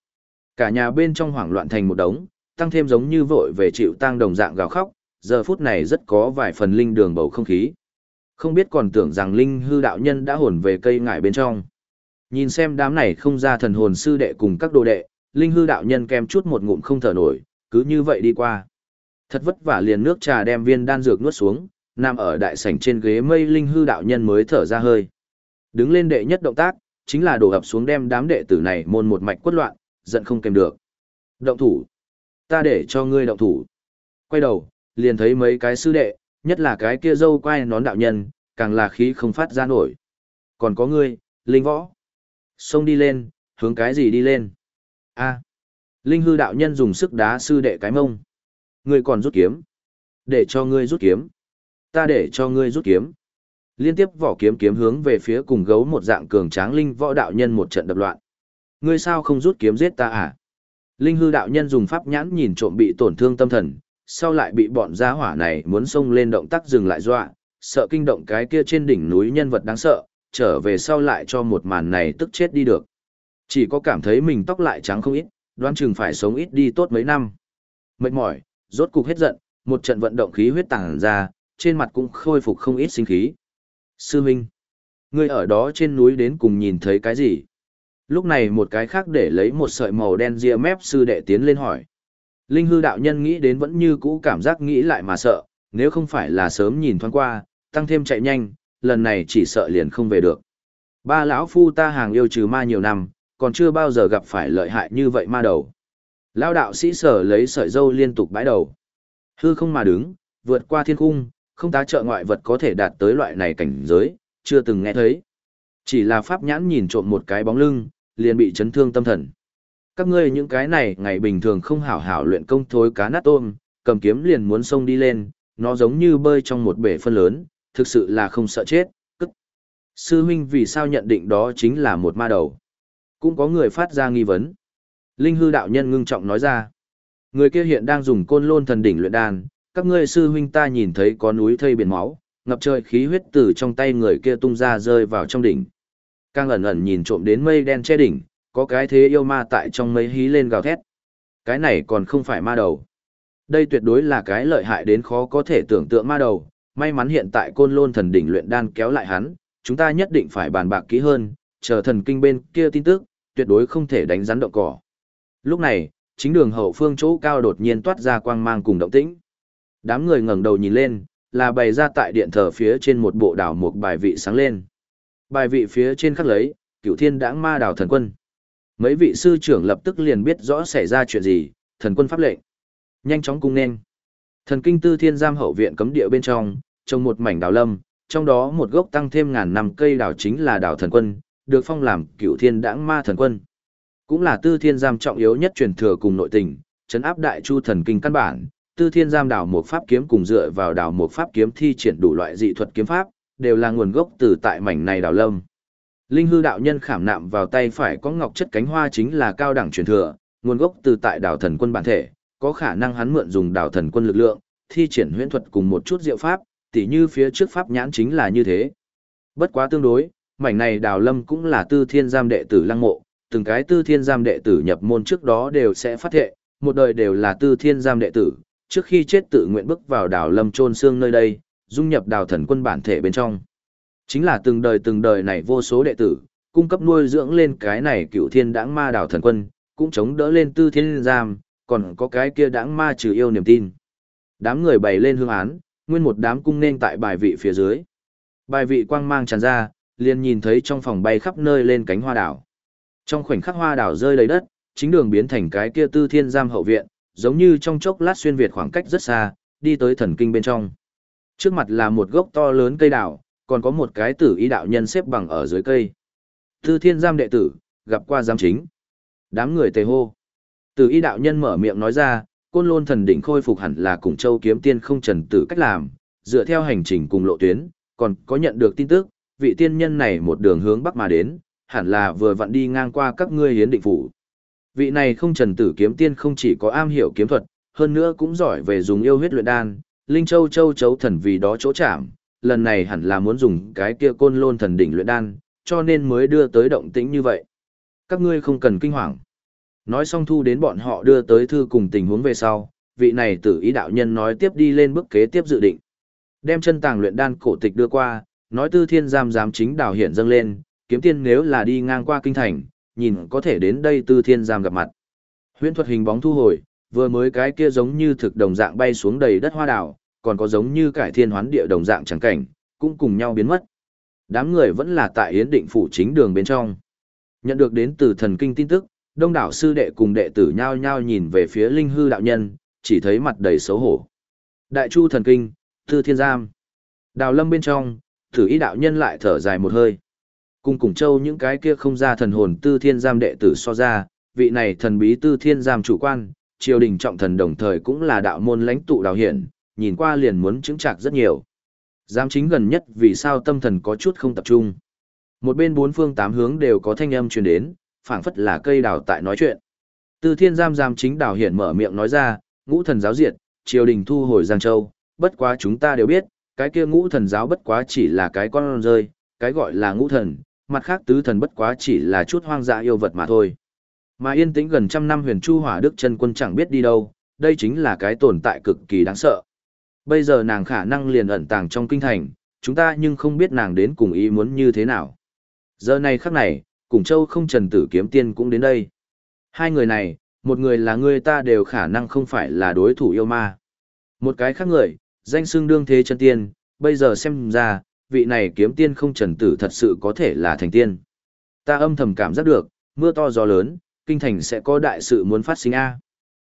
Cả nhà bên trong hoảng loạn thành một đống, tăng thêm giống như vội về chịu tang đồng dạng gào khóc, giờ phút này rất có vài phần linh đường bầu không khí. Không biết còn tưởng rằng linh hư đạo nhân đã hồn về cây ngải bên trong. Nhìn xem đám này không ra thần hồn sư đệ cùng các đồ đệ, linh hư đạo nhân kem chút một ngụm không thở nổi, cứ như vậy đi qua. Thật vất vả liền nước trà đem viên đan dược nuốt xuống, nằm ở đại sảnh trên ghế mây linh hư đạo nhân mới thở ra hơi. Đứng lên đệ nhất động tác, chính là đổ ập xuống đem đám đệ tử này môn một mạch quất loạn, giận không kèm được. Động thủ. Ta để cho ngươi động thủ. Quay đầu, liền thấy mấy cái sư đệ, nhất là cái kia dâu quay nón đạo nhân, càng là khí không phát ra nổi. Còn có ngươi, linh võ. Xông đi lên, hướng cái gì đi lên? a Linh hư đạo nhân dùng sức đá sư đệ cái mông. Ngươi còn rút kiếm. Để cho ngươi rút kiếm. Ta để cho ngươi rút kiếm. Liên tiếp vỏ kiếm kiếm hướng về phía cùng gấu một dạng cường tráng linh võ đạo nhân một trận đập loạn. Ngươi sao không rút kiếm giết ta à? Linh hư đạo nhân dùng pháp nhãn nhìn trộm bị tổn thương tâm thần, sau lại bị bọn gia hỏa này muốn xông lên động tác dừng lại dọa, sợ kinh động cái kia trên đỉnh núi nhân vật đáng sợ, trở về sau lại cho một màn này tức chết đi được. Chỉ có cảm thấy mình tóc lại trắng không ít, đoán chừng phải sống ít đi tốt mấy năm. Mệt mỏi, rốt cục hết giận, một trận vận động khí huyết tàng ra, trên mặt cũng khôi phục không ít sinh khí. Sư Minh, ngươi ở đó trên núi đến cùng nhìn thấy cái gì? Lúc này một cái khác để lấy một sợi màu đen ria mép sư đệ tiến lên hỏi. Linh hư đạo nhân nghĩ đến vẫn như cũ cảm giác nghĩ lại mà sợ, nếu không phải là sớm nhìn thoáng qua, tăng thêm chạy nhanh, lần này chỉ sợ liền không về được. Ba lão phu ta hàng yêu trừ ma nhiều năm, còn chưa bao giờ gặp phải lợi hại như vậy ma đầu. Lão đạo sĩ sở lấy sợi dâu liên tục bãi đầu. Hư không mà đứng, vượt qua thiên cung, không tá trợ ngoại vật có thể đạt tới loại này cảnh giới, chưa từng nghe thấy. Chỉ là pháp nhãn nhìn trộm một cái bóng lưng, liền bị chấn thương tâm thần. Các ngươi những cái này ngày bình thường không hảo hảo luyện công thối cá nát tôm, cầm kiếm liền muốn xông đi lên, nó giống như bơi trong một bể phân lớn, thực sự là không sợ chết, cức. Sư huynh vì sao nhận định đó chính là một ma đầu? Cũng có người phát ra nghi vấn. Linh hư đạo nhân ngưng trọng nói ra. Người kia hiện đang dùng côn lôn thần đỉnh luyện đan, các ngươi sư huynh ta nhìn thấy có núi thây biển máu, ngập trời khí huyết từ trong tay người kia tung ra rơi vào trong đỉnh. Càng ẩn ẩn nhìn trộm đến mây đen che đỉnh, có cái thế yêu ma tại trong mây hí lên gào thét. Cái này còn không phải ma đầu. Đây tuyệt đối là cái lợi hại đến khó có thể tưởng tượng ma đầu, may mắn hiện tại côn lôn thần đỉnh luyện đan kéo lại hắn, chúng ta nhất định phải bàn bạc kỹ hơn, chờ thần kinh bên kia tin tức, tuyệt đối không thể đánh rắn động cỏ. Lúc này, chính đường hậu phương chỗ cao đột nhiên toát ra quang mang cùng động tĩnh. Đám người ngẩng đầu nhìn lên, là bày ra tại điện thờ phía trên một bộ đảo một bài vị sáng lên. Bài vị phía trên khắc lấy, cửu thiên đãng ma đảo thần quân. Mấy vị sư trưởng lập tức liền biết rõ xảy ra chuyện gì, thần quân pháp lệnh. Nhanh chóng cung nên. Thần kinh tư thiên giam hậu viện cấm địa bên trong, trồng một mảnh đào lâm, trong đó một gốc tăng thêm ngàn năm cây đào chính là đào thần quân, được phong làm cửu thiên đãng ma thần quân. Cũng là tư thiên giam trọng yếu nhất truyền thừa cùng nội tình, chấn áp đại chu thần kinh căn bản, tư thiên giam đảo một pháp kiếm cùng dựa vào đảo một pháp kiếm thi triển đủ loại dị thuật kiếm pháp, đều là nguồn gốc từ tại mảnh này đảo lâm. Linh hư đạo nhân khảm nạm vào tay phải có ngọc chất cánh hoa chính là cao đẳng truyền thừa, nguồn gốc từ tại đảo thần quân bản thể, có khả năng hắn mượn dùng đảo thần quân lực lượng, thi triển huyễn thuật cùng một chút diệu pháp, tỉ như phía trước pháp nhãn chính là như thế. Bất quá tương đối, mảnh này đào lâm cũng là tư thiên giam đệ tử lăng mộ, từng cái tư thiên giam đệ tử nhập môn trước đó đều sẽ phát thệ, một đời đều là tư thiên giam đệ tử, trước khi chết tự nguyện bước vào đảo lâm trôn xương nơi đây, dung nhập đào thần quân bản thể bên trong. Chính là từng đời từng đời này vô số đệ tử, cung cấp nuôi dưỡng lên cái này cựu thiên đãng ma đảo thần quân, cũng chống đỡ lên tư thiên giam, còn có cái kia đãng ma trừ yêu niềm tin. Đám người bày lên hương án, nguyên một đám cung nên tại bài vị phía dưới. Bài vị quang mang tràn ra, liền nhìn thấy trong phòng bay khắp nơi lên cánh hoa đảo. Trong khoảnh khắc hoa đảo rơi đầy đất, chính đường biến thành cái kia tư thiên giam hậu viện, giống như trong chốc lát xuyên việt khoảng cách rất xa, đi tới thần kinh bên trong. Trước mặt là một gốc to lớn cây đảo, còn có một cái tử ý đạo nhân xếp bằng ở dưới cây. Tư thiên giam đệ tử, gặp qua giám chính. Đám người tề hô. Tử ý đạo nhân mở miệng nói ra, côn lôn thần đỉnh khôi phục hẳn là cùng châu kiếm tiên không trần tử cách làm, dựa theo hành trình cùng lộ tuyến, còn có nhận được tin tức, vị tiên nhân này một đường hướng bắc mà đến, hẳn là vừa vặn đi ngang qua các ngươi hiến định phủ. Vị này không trần tử kiếm tiên không chỉ có am hiểu kiếm thuật, hơn nữa cũng giỏi về dùng yêu huyết luyện đan, linh châu châu chấu thần vì đó chỗ chạm, lần này hẳn là muốn dùng cái kia côn lôn thần đỉnh luyện đan, cho nên mới đưa tới động tĩnh như vậy. Các ngươi không cần kinh hoàng. Nói xong thu đến bọn họ đưa tới thư cùng tình huống về sau, vị này tử ý đạo nhân nói tiếp đi lên bước kế tiếp dự định. Đem chân tàng luyện đan cổ tịch đưa qua, nói tư thiên giam giám chính đào hiện dâng lên, kiếm tiên nếu là đi ngang qua kinh thành, nhìn có thể đến đây tư thiên giam gặp mặt. Huyễn thuật hình bóng thu hồi, vừa mới cái kia giống như thực đồng dạng bay xuống đầy đất hoa đảo, còn có giống như cải thiên hoán địa đồng dạng chẳng cảnh, cũng cùng nhau biến mất. Đám người vẫn là tại yến định phủ chính đường bên trong. Nhận được đến từ thần kinh tin tức, đông đảo sư đệ cùng đệ tử nhao nhao nhìn về phía linh hư đạo nhân, chỉ thấy mặt đầy xấu hổ. Đại chu thần kinh, tư thiên giam. Đào lâm bên trong, thử ý đạo nhân lại thở dài một hơi. Cùng cùng châu những cái kia không ra thần hồn tư thiên giam đệ tử so ra, vị này thần bí tư thiên giam chủ quan, triều đình trọng thần đồng thời cũng là đạo môn lãnh tụ đào hiển, nhìn qua liền muốn chứng trạc rất nhiều. Giám chính gần nhất vì sao tâm thần có chút không tập trung. Một bên bốn phương tám hướng đều có thanh âm truyền đến, phảng phất là cây đào tại nói chuyện. Tư thiên giam giam chính đào hiển mở miệng nói ra, ngũ thần giáo diệt, triều đình thu hồi Giang Châu, bất quá chúng ta đều biết, cái kia ngũ thần giáo bất quá chỉ là cái con rơi, cái gọi là ngũ thần, mặt khác tứ thần bất quá chỉ là chút hoang dã yêu vật mà thôi. Mà yên tĩnh gần trăm năm huyền chu hỏa đức chân quân chẳng biết đi đâu, đây chính là cái tồn tại cực kỳ đáng sợ. Bây giờ nàng khả năng liền ẩn tàng trong kinh thành, chúng ta nhưng không biết nàng đến cùng ý muốn như thế nào. Giờ này khắc này, cùng châu không trần tử kiếm tiên cũng đến đây. Hai người này, một người là người ta đều khả năng không phải là đối thủ yêu ma. Một cái khác người, danh xưng đương thế chân tiên, bây giờ xem ra, vị này kiếm tiên không trần tử thật sự có thể là thành tiên. Ta âm thầm cảm giác được, mưa to gió lớn, kinh thành sẽ có đại sự muốn phát sinh A.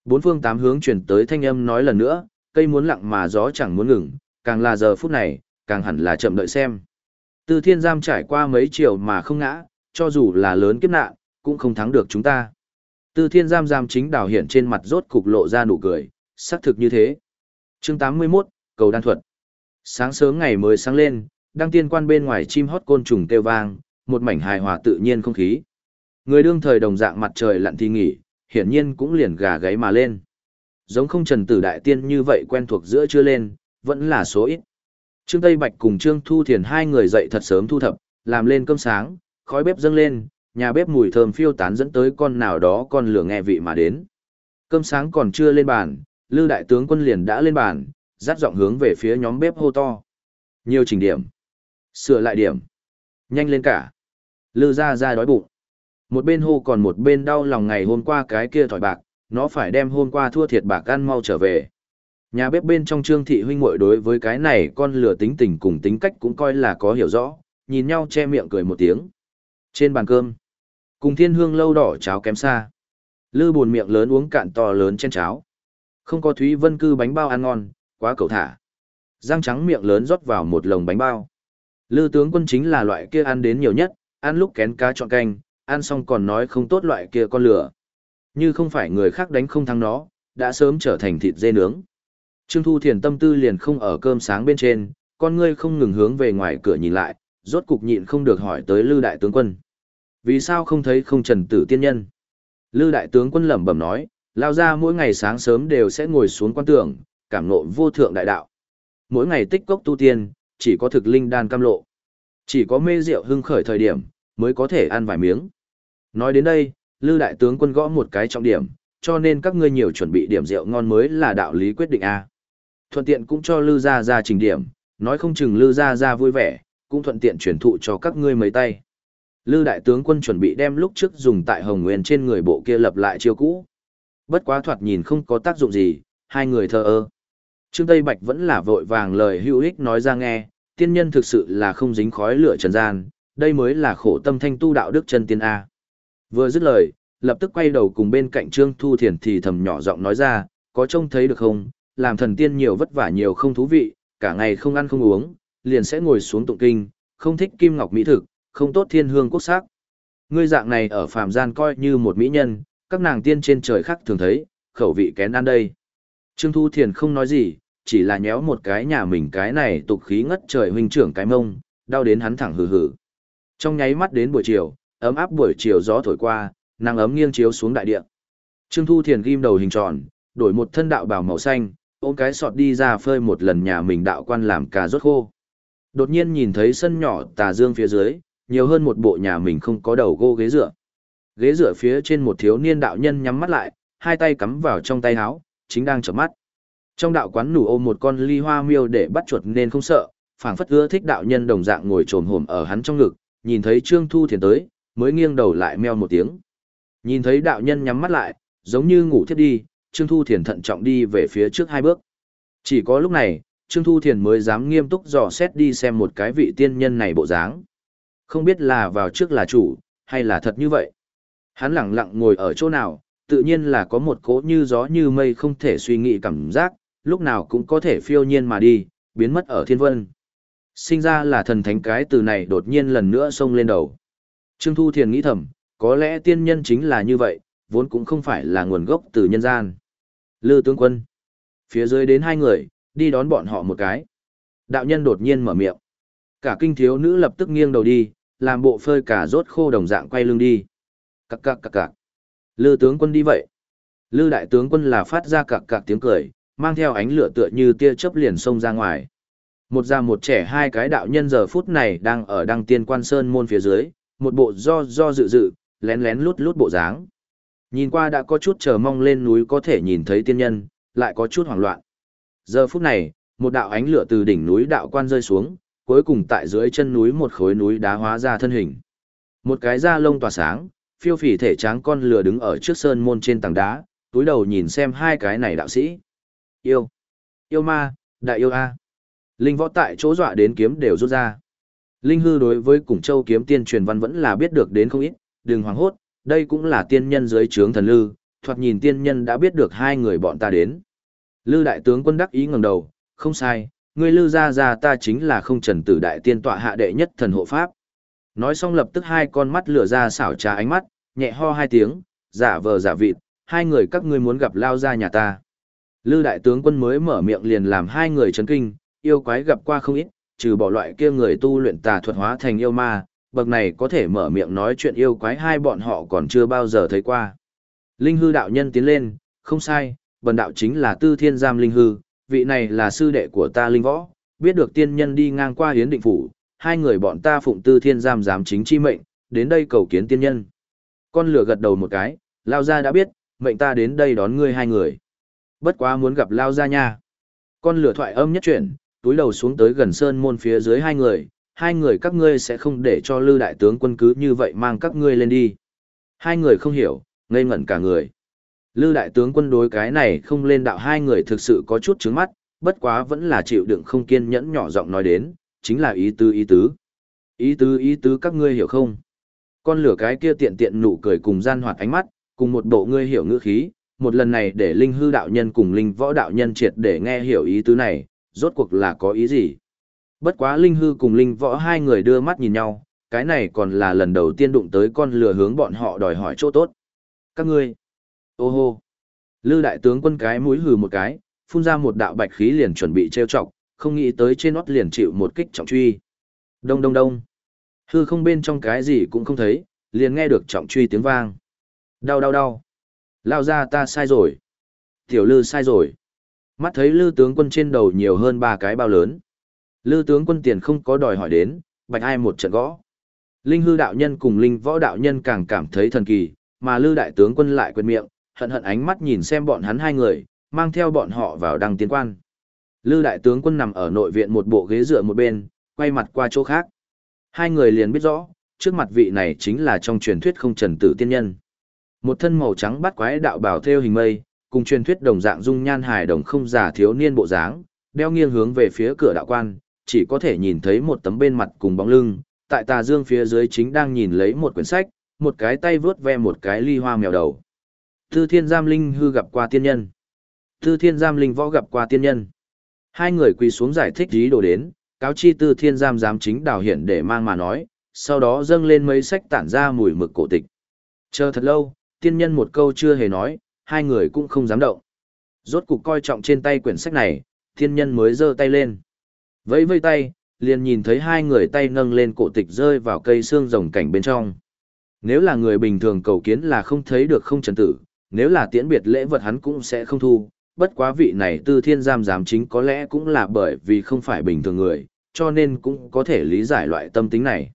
Bốn phương tám hướng truyền tới thanh âm nói lần nữa, cây muốn lặng mà gió chẳng muốn ngừng, càng là giờ phút này, càng hẳn là chậm đợi xem. Tư thiên giam trải qua mấy chiều mà không ngã, cho dù là lớn kiếp nạn, cũng không thắng được chúng ta. Tư thiên giam giam chính đào hiện trên mặt rốt cục lộ ra nụ cười, xác thực như thế. chương 81, cầu đan thuật. Sáng sớm ngày mới sáng lên, đang tiên quan bên ngoài chim hót côn trùng kêu vang, một mảnh hài hòa tự nhiên không khí. Người đương thời đồng dạng mặt trời lặn thì nghỉ, hiển nhiên cũng liền gà gáy mà lên. Giống không trần tử đại tiên như vậy quen thuộc giữa chưa lên, vẫn là số ít. Trương Tây Bạch cùng Trương Thu Thiền hai người dậy thật sớm thu thập, làm lên cơm sáng, khói bếp dâng lên, nhà bếp mùi thơm phiêu tán dẫn tới con nào đó con lửa nghe vị mà đến. Cơm sáng còn chưa lên bàn, Lư đại tướng quân liền đã lên bàn, dắt giọng hướng về phía nhóm bếp hô to. Nhiều trình điểm. Sửa lại điểm. Nhanh lên cả. Lư ra ra đói bụng. Một bên hô còn một bên đau lòng ngày hôm qua cái kia thỏi bạc, nó phải đem hôm qua thua thiệt bạc ăn mau trở về. Nhà bếp bên trong trương thị huynh muội đối với cái này con lửa tính tình cùng tính cách cũng coi là có hiểu rõ, nhìn nhau che miệng cười một tiếng. Trên bàn cơm, cùng thiên hương lâu đỏ cháo kém xa. Lư buồn miệng lớn uống cạn to lớn trên cháo. Không có Thúy Vân cư bánh bao ăn ngon, quá cầu thả. Răng trắng miệng lớn rót vào một lồng bánh bao. Lư tướng quân chính là loại kia ăn đến nhiều nhất, ăn lúc kén cá chọn canh, ăn xong còn nói không tốt loại kia con lửa. Như không phải người khác đánh không thắng nó, đã sớm trở thành thịt dê nướng. Trương Thu Thiền tâm tư liền không ở cơm sáng bên trên, con ngươi không ngừng hướng về ngoài cửa nhìn lại, rốt cục nhịn không được hỏi tới Lư đại tướng quân. Vì sao không thấy không trần tử tiên nhân? Lư đại tướng quân lẩm bẩm nói, lao ra mỗi ngày sáng sớm đều sẽ ngồi xuống quan tưởng, cảm ngộ vô thượng đại đạo. Mỗi ngày tích cốc tu tiên, chỉ có thực linh đan cam lộ. Chỉ có mê rượu hưng khởi thời điểm, mới có thể ăn vài miếng. Nói đến đây, Lư đại tướng quân gõ một cái trọng điểm, cho nên các ngươi nhiều chuẩn bị điểm rượu ngon mới là đạo lý quyết định a. Thuận tiện cũng cho Lư gia gia trình điểm, nói không chừng Lư gia gia vui vẻ, cũng thuận tiện truyền thụ cho các ngươi mấy tay. Lư đại tướng quân chuẩn bị đem lúc trước dùng tại Hồng Nguyên trên người bộ kia lập lại chiêu cũ. Bất quá thoạt nhìn không có tác dụng gì, hai người thờ ơ. Trương Tây Bạch vẫn là vội vàng lời hữu ích nói ra nghe, tiên nhân thực sự là không dính khói lửa trần gian, đây mới là khổ tâm thanh tu đạo đức chân tiên A. Vừa dứt lời, lập tức quay đầu cùng bên cạnh Trương Thu Thiền thì thầm nhỏ giọng nói ra, có trông thấy được không, làm thần tiên nhiều vất vả nhiều không thú vị, cả ngày không ăn không uống, liền sẽ ngồi xuống tụng kinh, không thích kim ngọc mỹ thực, không tốt thiên hương quốc sắc. Ngươi dạng này ở phàm gian coi như một mỹ nhân, các nàng tiên trên trời khác thường thấy, khẩu vị kén ăn đây. Trương Thu Thiền không nói gì, chỉ là nhéo một cái nhà mình cái này tục khí ngất trời huynh trưởng cái mông, đau đến hắn thẳng hừ hừ. Trong nháy mắt đến buổi chiều, ấm áp buổi chiều gió thổi qua, nắng ấm nghiêng chiếu xuống đại địa. Trương Thu Thiền ghim đầu hình tròn, đổi một thân đạo bào màu xanh, ôm cái sọt đi ra phơi một lần nhà mình đạo quan làm cà rốt khô. Đột nhiên nhìn thấy sân nhỏ tà dương phía dưới, nhiều hơn một bộ nhà mình không có đầu gô ghế dựa. Ghế dựa phía trên một thiếu niên đạo nhân nhắm mắt lại, hai tay cắm vào trong tay áo, chính đang chợp mắt. Trong đạo quán nủ ôm một con ly hoa miêu để bắt chuột nên không sợ, phảng phất ưa thích đạo nhân đồng dạng ngồi trồm hổm ở hắn trong ngực, nhìn thấy Trương Thu Thiền tới, mới nghiêng đầu lại meo một tiếng. Nhìn thấy đạo nhân nhắm mắt lại, giống như ngủ thiếp đi, Trương Thu Thiền thận trọng đi về phía trước hai bước. Chỉ có lúc này, Trương Thu Thiền mới dám nghiêm túc dò xét đi xem một cái vị tiên nhân này bộ dáng. Không biết là vào trước là chủ, hay là thật như vậy. Hắn lặng lặng ngồi ở chỗ nào, tự nhiên là có một cỗ như gió như mây không thể suy nghĩ cảm giác, lúc nào cũng có thể phiêu nhiên mà đi, biến mất ở thiên vân. Sinh ra là thần thánh cái từ này đột nhiên lần nữa xông lên đầu. Trương Thu Thiền nghĩ thầm, có lẽ tiên nhân chính là như vậy, vốn cũng không phải là nguồn gốc từ nhân gian. Lư tướng quân. Phía dưới đến hai người, đi đón bọn họ một cái. Đạo nhân đột nhiên mở miệng. Cả kinh thiếu nữ lập tức nghiêng đầu đi, làm bộ phơi cả rốt khô đồng dạng quay lưng đi. Cạc cạc cạc cạc. Lư tướng quân đi vậy. Lư đại tướng quân là phát ra cặc cặc tiếng cười, mang theo ánh lửa tựa như tia chớp liền xông ra ngoài. Một già một trẻ hai cái đạo nhân giờ phút này đang ở đăng tiên quan sơn môn phía dưới, một bộ do do dự dự, lén lén lút lút bộ dáng. Nhìn qua đã có chút chờ mong lên núi có thể nhìn thấy tiên nhân, lại có chút hoảng loạn. Giờ phút này, một đạo ánh lửa từ đỉnh núi đạo quan rơi xuống, cuối cùng tại dưới chân núi một khối núi đá hóa ra thân hình. Một cái da lông tỏa sáng, phiêu phỉ thể tráng con lừa đứng ở trước sơn môn trên tảng đá, túi đầu nhìn xem hai cái này đạo sĩ. Yêu, yêu ma, đại yêu a. Linh võ tại chỗ dọa đến kiếm đều rút ra. Linh hư đối với Củng Châu kiếm tiên truyền văn vẫn là biết được đến không ít, đừng hoảng hốt, đây cũng là tiên nhân dưới trướng thần lư, thoạt nhìn tiên nhân đã biết được hai người bọn ta đến. Lư đại tướng quân đắc ý ngẩng đầu, không sai, ngươi lư ra ra ta chính là không trần tử đại tiên tọa hạ đệ nhất thần hộ pháp. Nói xong lập tức hai con mắt lửa ra xảo trà ánh mắt, nhẹ ho hai tiếng, giả vờ giả vịt, hai người các ngươi muốn gặp lao ra nhà ta. Lư đại tướng quân mới mở miệng liền làm hai người chấn kinh, yêu quái gặp qua không ít, trừ bỏ loại kia người tu luyện tà thuật hóa thành yêu ma, bậc này có thể mở miệng nói chuyện yêu quái hai bọn họ còn chưa bao giờ thấy qua. Linh hư đạo nhân tiến lên, không sai, bần đạo chính là tư thiên giam linh hư, vị này là sư đệ của ta linh võ, biết được tiên nhân đi ngang qua hiến định phủ, hai người bọn ta phụng tư thiên giam giám chính chi mệnh, đến đây cầu kiến tiên nhân. Con lửa gật đầu một cái, lao ra đã biết, mệnh ta đến đây đón ngươi hai người. Bất quá muốn gặp lao ra nha. Con lửa thoại âm nhất chuyển, túi đầu xuống tới gần sơn môn phía dưới hai người, hai người các ngươi sẽ không để cho lư đại tướng quân cứ như vậy mang các ngươi lên đi. Hai người không hiểu, ngây ngẩn cả người. Lư đại tướng quân đối cái này không lên đạo hai người thực sự có chút trứng mắt, bất quá vẫn là chịu đựng không kiên nhẫn nhỏ giọng nói đến, chính là ý tứ ý tứ. Ý tứ ý tứ các ngươi hiểu không? Con lửa cái kia tiện tiện nụ cười cùng gian hoạt ánh mắt, cùng một bộ ngươi hiểu ngữ khí, một lần này để linh hư đạo nhân cùng linh võ đạo nhân triệt để nghe hiểu ý tứ này, rốt cuộc là có ý gì. Bất quá linh hư cùng linh võ hai người đưa mắt nhìn nhau, cái này còn là lần đầu tiên đụng tới con lừa hướng bọn họ đòi hỏi chỗ tốt. Các ngươi, ô hô, lư đại tướng quân cái mũi hừ một cái, phun ra một đạo bạch khí liền chuẩn bị trêu chọc, không nghĩ tới trên nót liền chịu một kích trọng truy. Đông đông đông, hư không bên trong cái gì cũng không thấy, liền nghe được trọng truy tiếng vang. Đau đau đau. Lao ra ta sai rồi. Tiểu lư sai rồi. Mắt thấy lư tướng quân trên đầu nhiều hơn ba cái bao lớn. Lư tướng quân tiền không có đòi hỏi đến, bạch ai một trận gõ. Linh hư đạo nhân cùng linh võ đạo nhân càng cảm thấy thần kỳ, mà lư đại tướng quân lại quên miệng, hận hận ánh mắt nhìn xem bọn hắn hai người, mang theo bọn họ vào đăng tiến quan. Lư đại tướng quân nằm ở nội viện một bộ ghế dựa một bên, quay mặt qua chỗ khác. Hai người liền biết rõ, trước mặt vị này chính là trong truyền thuyết không trần tử tiên nhân. Một thân màu trắng bắt quái đạo bảo theo hình mây, cùng truyền thuyết đồng dạng dung nhan hài đồng không giả thiếu niên bộ dáng, đeo nghiêng hướng về phía cửa đạo quan, chỉ có thể nhìn thấy một tấm bên mặt cùng bóng lưng, tại tà dương phía dưới chính đang nhìn lấy một quyển sách, một cái tay vướt ve một cái ly hoa mèo đầu. Tư thiên giam linh hư gặp qua tiên nhân. Tư thiên giam linh võ gặp qua tiên nhân. Hai người quỳ xuống giải thích ý đồ đến, cáo chi tư thiên giam giám chính đào hiển để mang mà nói, sau đó dâng lên mấy sách tản ra mùi mực cổ tịch. Chờ thật lâu, tiên nhân một câu chưa hề nói, hai người cũng không dám động. Rốt cục coi trọng trên tay quyển sách này, tiên nhân mới giơ tay lên. Vẫy vây tay, liền nhìn thấy hai người tay nâng lên cổ tịch rơi vào cây xương rồng cảnh bên trong. Nếu là người bình thường cầu kiến là không thấy được không trần tử, nếu là tiễn biệt lễ vật hắn cũng sẽ không thu, bất quá vị này tư thiên giam giám chính có lẽ cũng là bởi vì không phải bình thường người, cho nên cũng có thể lý giải loại tâm tính này.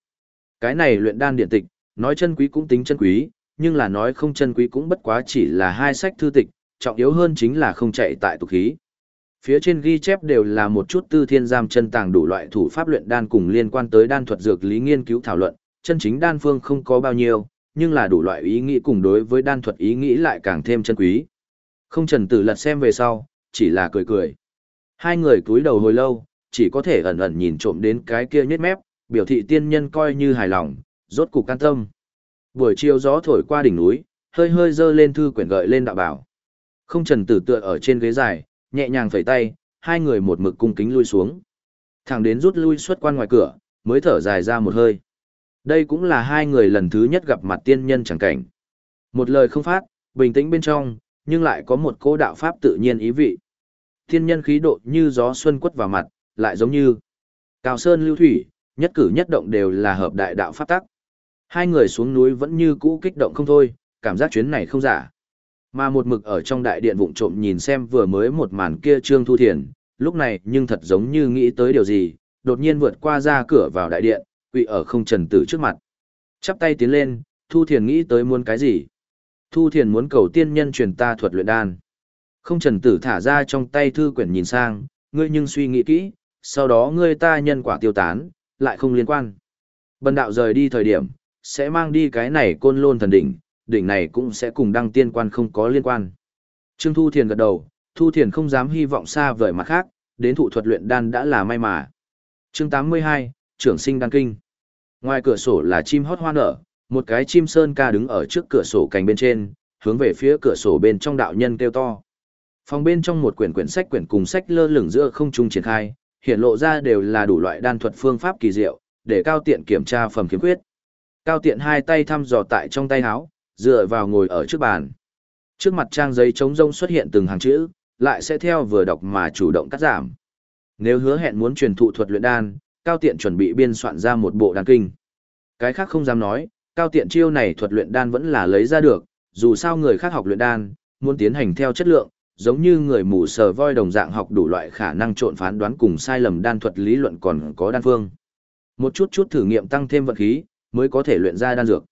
Cái này luyện đan điện tịch, nói chân quý cũng tính chân quý, nhưng là nói không chân quý cũng bất quá chỉ là hai sách thư tịch, trọng yếu hơn chính là không chạy tại tục khí. Phía trên ghi chép đều là một chút tư thiên giam chân tàng đủ loại thủ pháp luyện đan cùng liên quan tới đan thuật dược lý nghiên cứu thảo luận, chân chính đan phương không có bao nhiêu, nhưng là đủ loại ý nghĩ cùng đối với đan thuật ý nghĩ lại càng thêm chân quý. Không trần tử lật xem về sau, chỉ là cười cười. Hai người cúi đầu hồi lâu, chỉ có thể ẩn ẩn nhìn trộm đến cái kia nhếch mép, biểu thị tiên nhân coi như hài lòng, rốt cục can tâm. Buổi chiều gió thổi qua đỉnh núi, hơi hơi dơ lên thư quyển gợi lên đạo bảo. Không trần tử tựa ở trên ghế dài, nhẹ nhàng phẩy tay, hai người một mực cung kính lui xuống. Thẳng đến rút lui xuất quan ngoài cửa, mới thở dài ra một hơi. Đây cũng là hai người lần thứ nhất gặp mặt tiên nhân chẳng cảnh. Một lời không phát, bình tĩnh bên trong, nhưng lại có một cố đạo pháp tự nhiên ý vị. thiên nhân khí độ như gió xuân quất vào mặt, lại giống như cao sơn lưu thủy, nhất cử nhất động đều là hợp đại đạo pháp tắc. Hai người xuống núi vẫn như cũ kích động không thôi, cảm giác chuyến này không giả. Mà một mực ở trong đại điện vụng trộm nhìn xem vừa mới một màn kia Trương Thu Thiền, lúc này nhưng thật giống như nghĩ tới điều gì, đột nhiên vượt qua ra cửa vào đại điện, quỳ ở không trần tử trước mặt. Chắp tay tiến lên, Thu Thiền nghĩ tới muốn cái gì? Thu Thiền muốn cầu tiên nhân truyền ta thuật luyện đan. Không trần tử thả ra trong tay thư quyển nhìn sang, ngươi nhưng suy nghĩ kỹ, sau đó ngươi ta nhân quả tiêu tán, lại không liên quan. Bần đạo rời đi thời điểm, sẽ mang đi cái này côn lôn thần đỉnh, đỉnh này cũng sẽ cùng đăng tiên quan không có liên quan. Trương Thu Thiền gật đầu, Thu Thiền không dám hy vọng xa vời mặt khác, đến thụ thuật luyện đan đã là may mà. Chương 82, trưởng sinh đan kinh. Ngoài cửa sổ là chim hót hoa nở, một cái chim sơn ca đứng ở trước cửa sổ cành bên trên, hướng về phía cửa sổ bên trong đạo nhân kêu to. Phòng bên trong một quyển quyển sách quyển cùng sách lơ lửng giữa không trung triển khai, hiện lộ ra đều là đủ loại đan thuật phương pháp kỳ diệu, để cao tiện kiểm tra phẩm kiếm quyết. Cao tiện hai tay thăm dò tại trong tay áo, dựa vào ngồi ở trước bàn. Trước mặt trang giấy trống rông xuất hiện từng hàng chữ, lại sẽ theo vừa đọc mà chủ động cắt giảm. Nếu hứa hẹn muốn truyền thụ thuật luyện đan, Cao Tiện chuẩn bị biên soạn ra một bộ đan kinh. Cái khác không dám nói, Cao Tiện chiêu này thuật luyện đan vẫn là lấy ra được, dù sao người khác học luyện đan, muốn tiến hành theo chất lượng, giống như người mù sờ voi đồng dạng học đủ loại khả năng trộn phán đoán cùng sai lầm đan thuật lý luận còn có đan phương. Một chút chút thử nghiệm tăng thêm vật khí, mới có thể luyện ra đan dược.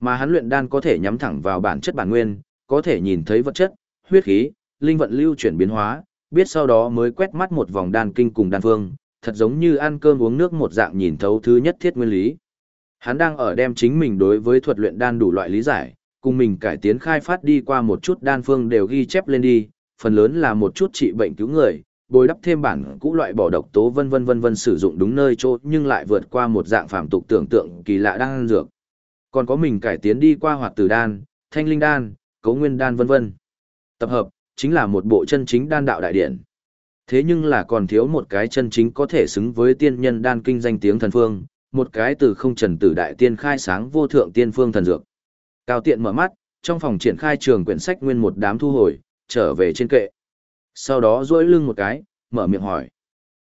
Mà hắn luyện đan có thể nhắm thẳng vào bản chất bản nguyên, có thể nhìn thấy vật chất, huyết khí, linh vận lưu chuyển biến hóa, biết sau đó mới quét mắt một vòng đan kinh cùng đan phương, thật giống như ăn cơm uống nước một dạng nhìn thấu thứ nhất thiết nguyên lý. Hắn đang ở đem chính mình đối với thuật luyện đan đủ loại lý giải, cùng mình cải tiến khai phát đi qua một chút đan phương đều ghi chép lên đi, phần lớn là một chút trị bệnh cứu người, bồi đắp thêm bản cũ loại bỏ độc tố vân vân vân vân sử dụng đúng nơi chỗ nhưng lại vượt qua một dạng phạm tục tưởng tượng kỳ lạ đang dược. Còn có mình cải tiến đi qua hoạt tử đan, thanh linh đan, cấu nguyên đan vân vân. Tập hợp, chính là một bộ chân chính đan đạo đại điển. Thế nhưng là còn thiếu một cái chân chính có thể xứng với tiên nhân đan kinh danh tiếng thần phương, một cái từ không trần tử đại tiên khai sáng vô thượng tiên phương thần dược. Cao tiện mở mắt, trong phòng triển khai trường quyển sách nguyên một đám thu hồi, trở về trên kệ. Sau đó duỗi lưng một cái, mở miệng hỏi.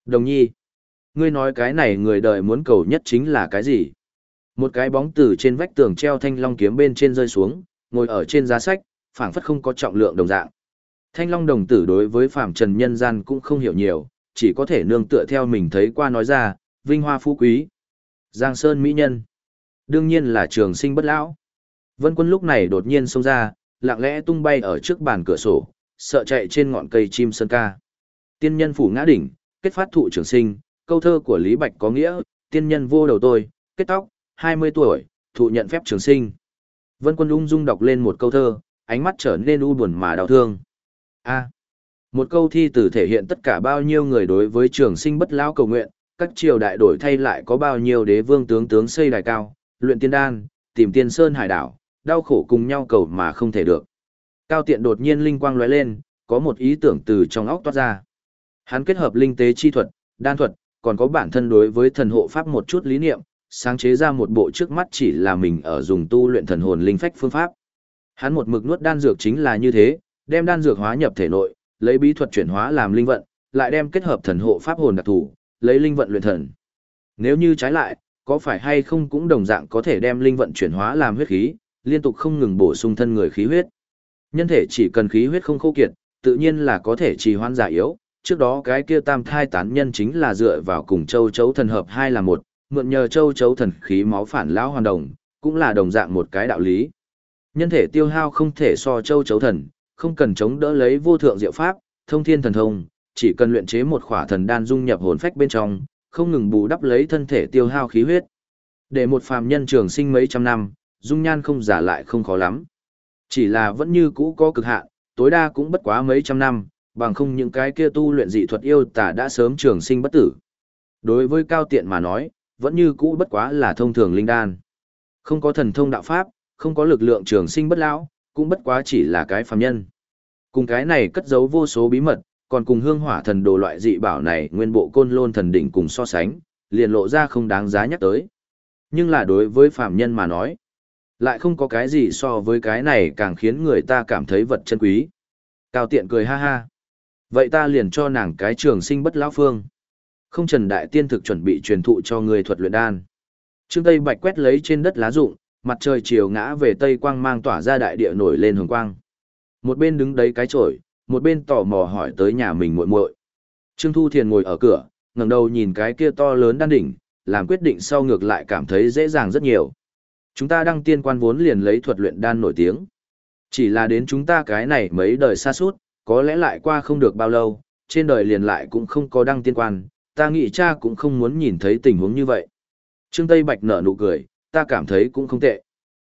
Đồng nhi, ngươi nói cái này người đời muốn cầu nhất chính là cái gì? Một cái bóng từ trên vách tường treo thanh long kiếm bên trên rơi xuống, ngồi ở trên giá sách, phảng phất không có trọng lượng đồng dạng. Thanh Long đồng tử đối với phàm trần nhân gian cũng không hiểu nhiều, chỉ có thể nương tựa theo mình thấy qua nói ra, vinh hoa phú quý. Giang Sơn Mỹ Nhân. Đương nhiên là trường sinh bất lão. Vân quân lúc này đột nhiên xông ra, lặng lẽ tung bay ở trước bàn cửa sổ, sợ chạy trên ngọn cây chim sơn ca. Tiên nhân phủ ngã đỉnh, kết phát thụ trường sinh, câu thơ của Lý Bạch có nghĩa, tiên nhân vô đầu tôi, kết tóc, 20 tuổi, thụ nhận phép trường sinh. Vân quân ung dung đọc lên một câu thơ, ánh mắt trở nên u buồn mà đau thương. A. một câu thi từ thể hiện tất cả bao nhiêu người đối với trường sinh bất lão cầu nguyện, các triều đại đổi thay lại có bao nhiêu đế vương tướng tướng xây đài cao, luyện tiên đan, tìm tiên sơn hải đảo, đau khổ cùng nhau cầu mà không thể được. Cao tiện đột nhiên linh quang lóe lên, có một ý tưởng từ trong óc toát ra. Hắn kết hợp linh tế chi thuật, đan thuật, còn có bản thân đối với thần hộ pháp một chút lý niệm, sáng chế ra một bộ trước mắt chỉ là mình ở dùng tu luyện thần hồn linh phách phương pháp. Hắn một mực nuốt đan dược chính là như thế, đem đan dược hóa nhập thể nội, lấy bí thuật chuyển hóa làm linh vận, lại đem kết hợp thần hộ pháp hồn đặc thù, lấy linh vận luyện thần. Nếu như trái lại, có phải hay không cũng đồng dạng có thể đem linh vận chuyển hóa làm huyết khí, liên tục không ngừng bổ sung thân người khí huyết. Nhân thể chỉ cần khí huyết không khô kiệt, tự nhiên là có thể trì hoãn giả yếu. Trước đó cái kia tam thai tán nhân chính là dựa vào cùng châu chấu thần hợp hai là một, mượn nhờ châu chấu thần khí máu phản lão hoàn đồng, cũng là đồng dạng một cái đạo lý. Nhân thể tiêu hao không thể so châu chấu thần, không cần chống đỡ lấy vô thượng diệu pháp, thông thiên thần thông, chỉ cần luyện chế một khỏa thần đan dung nhập hồn phách bên trong, không ngừng bù đắp lấy thân thể tiêu hao khí huyết. Để một phàm nhân trường sinh mấy trăm năm, dung nhan không giả lại không khó lắm. Chỉ là vẫn như cũ có cực hạn, tối đa cũng bất quá mấy trăm năm, bằng không những cái kia tu luyện dị thuật yêu tà đã sớm trường sinh bất tử. Đối với cao tiện mà nói, vẫn như cũ bất quá là thông thường linh đan. Không có thần thông đạo pháp, không có lực lượng trường sinh bất lão, cũng bất quá chỉ là cái phàm nhân. Cùng cái này cất giấu vô số bí mật, còn cùng hương hỏa thần đồ loại dị bảo này nguyên bộ côn lôn thần đỉnh cùng so sánh, liền lộ ra không đáng giá nhắc tới. Nhưng là đối với phàm nhân mà nói, lại không có cái gì so với cái này càng khiến người ta cảm thấy vật chân quý. Cao tiện cười ha ha. Vậy ta liền cho nàng cái trường sinh bất lão phương. Không trần đại tiên thực chuẩn bị truyền thụ cho người thuật luyện đan. Trương Tây Bạch quét lấy trên đất lá rụng, mặt trời chiều ngã về tây quang mang tỏa ra đại địa nổi lên hồng quang. Một bên đứng đấy cái chổi, một bên tò mò hỏi tới nhà mình muội muội. Trương Thu Thiền ngồi ở cửa, ngẩng đầu nhìn cái kia to lớn đan đỉnh, làm quyết định sau ngược lại cảm thấy dễ dàng rất nhiều. Chúng ta đăng tiên quan vốn liền lấy thuật luyện đan nổi tiếng. Chỉ là đến chúng ta cái này mấy đời xa suốt, có lẽ lại qua không được bao lâu, trên đời liền lại cũng không có đăng tiên quan, ta nghĩ cha cũng không muốn nhìn thấy tình huống như vậy. Trương Tây Bạch nở nụ cười, ta cảm thấy cũng không tệ.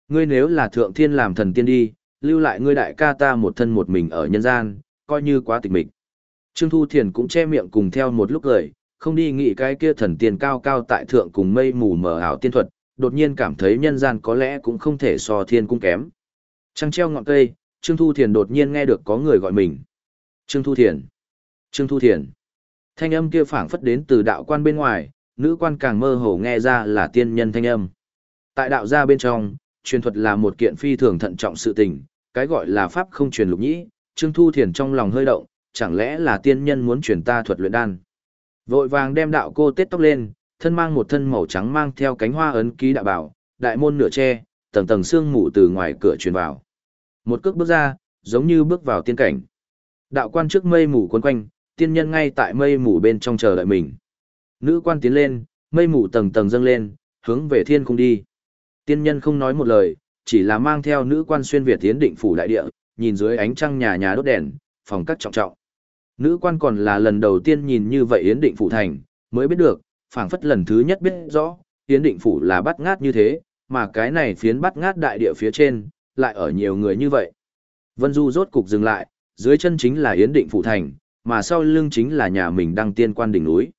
Ngươi nếu là thượng thiên làm thần tiên đi, lưu lại ngươi đại ca ta một thân một mình ở nhân gian, coi như quá tịch mịch. Trương Thu Thiền cũng che miệng cùng theo một lúc cười, không đi nghĩ cái kia thần tiên cao cao tại thượng cùng mây mù mờ ảo tiên thuật, đột nhiên cảm thấy nhân gian có lẽ cũng không thể so thiên cung kém. Trăng treo ngọn cây, Trương Thu Thiền đột nhiên nghe được có người gọi mình. Trương Thu Thiền. Trương Thu Thiền. Thanh âm kia phảng phất đến từ đạo quan bên ngoài, nữ quan càng mơ hồ nghe ra là tiên nhân thanh âm. Tại đạo gia bên trong, truyền thuật là một kiện phi thường thận trọng sự tình, cái gọi là pháp không truyền lục nhĩ, Trương Thu Thiền trong lòng hơi động, chẳng lẽ là tiên nhân muốn truyền ta thuật luyện đan. Vội vàng đem đạo cô tết tóc lên, thân mang một thân màu trắng mang theo cánh hoa ấn ký đạo bảo, đại môn nửa che, tầng tầng sương mù từ ngoài cửa truyền vào. Một cước bước ra, giống như bước vào tiên cảnh. Đạo quan trước mây mù quấn quanh, tiên nhân ngay tại mây mù bên trong chờ đợi mình. Nữ quan tiến lên, mây mù tầng tầng dâng lên, hướng về thiên cung đi. Tiên nhân không nói một lời, chỉ là mang theo nữ quan xuyên Việt tiến định phủ đại địa, nhìn dưới ánh trăng nhà nhà đốt đèn, phòng cắt trọng trọng. Nữ quan còn là lần đầu tiên nhìn như vậy Yến Định Phủ Thành, mới biết được, phảng phất lần thứ nhất biết rõ, Yến Định Phủ là bắt ngát như thế, mà cái này phiến bắt ngát đại địa phía trên, lại ở nhiều người như vậy. Vân Du rốt cục dừng lại, dưới chân chính là Yến Định Phủ Thành, mà sau lưng chính là nhà mình đăng tiên quan đỉnh núi.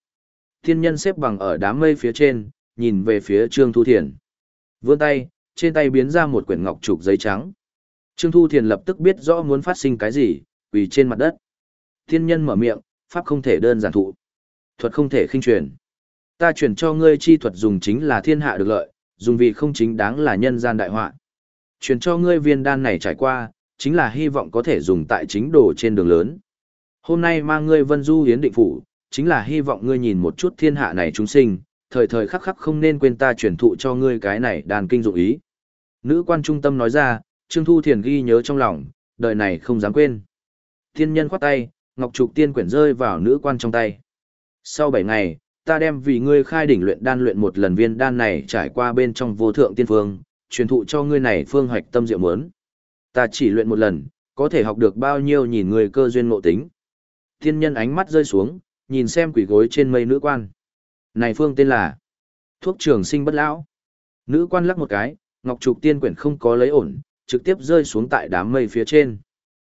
Thiên nhân xếp bằng ở đám mây phía trên, nhìn về phía Trương Thu Thiền. Vươn tay, trên tay biến ra một quyển ngọc trục giấy trắng. Trương Thu Thiền lập tức biết rõ muốn phát sinh cái gì, vì trên mặt đất. Thiên nhân mở miệng, pháp không thể đơn giản thụ. Thuật không thể khinh truyền. Ta truyền cho ngươi chi thuật dùng chính là thiên hạ được lợi, dùng vì không chính đáng là nhân gian đại họa. Truyền cho ngươi viên đan này trải qua, chính là hy vọng có thể dùng tại chính đồ trên đường lớn. Hôm nay mang ngươi vân du hiến định phủ, chính là hy vọng ngươi nhìn một chút thiên hạ này chúng sinh, thời thời khắc khắc không nên quên ta truyền thụ cho ngươi cái này đàn kinh dụng ý. Nữ quan trung tâm nói ra, Trương Thu Thiền ghi nhớ trong lòng, đời này không dám quên. Tiên nhân khoát tay, ngọc trục tiên quyển rơi vào nữ quan trong tay. Sau 7 ngày, ta đem vì ngươi khai đỉnh luyện đan luyện một lần viên đan này trải qua bên trong vô thượng tiên phương, truyền thụ cho ngươi này phương hoạch tâm diệu muốn. Ta chỉ luyện một lần, có thể học được bao nhiêu nhìn người cơ duyên ngộ tính. Tiên nhân ánh mắt rơi xuống, nhìn xem quỷ gối trên mây nữ quan. Này phương tên là thuốc trường sinh bất lão. Nữ quan lắc một cái, ngọc trục tiên quyển không có lấy ổn, trực tiếp rơi xuống tại đám mây phía trên.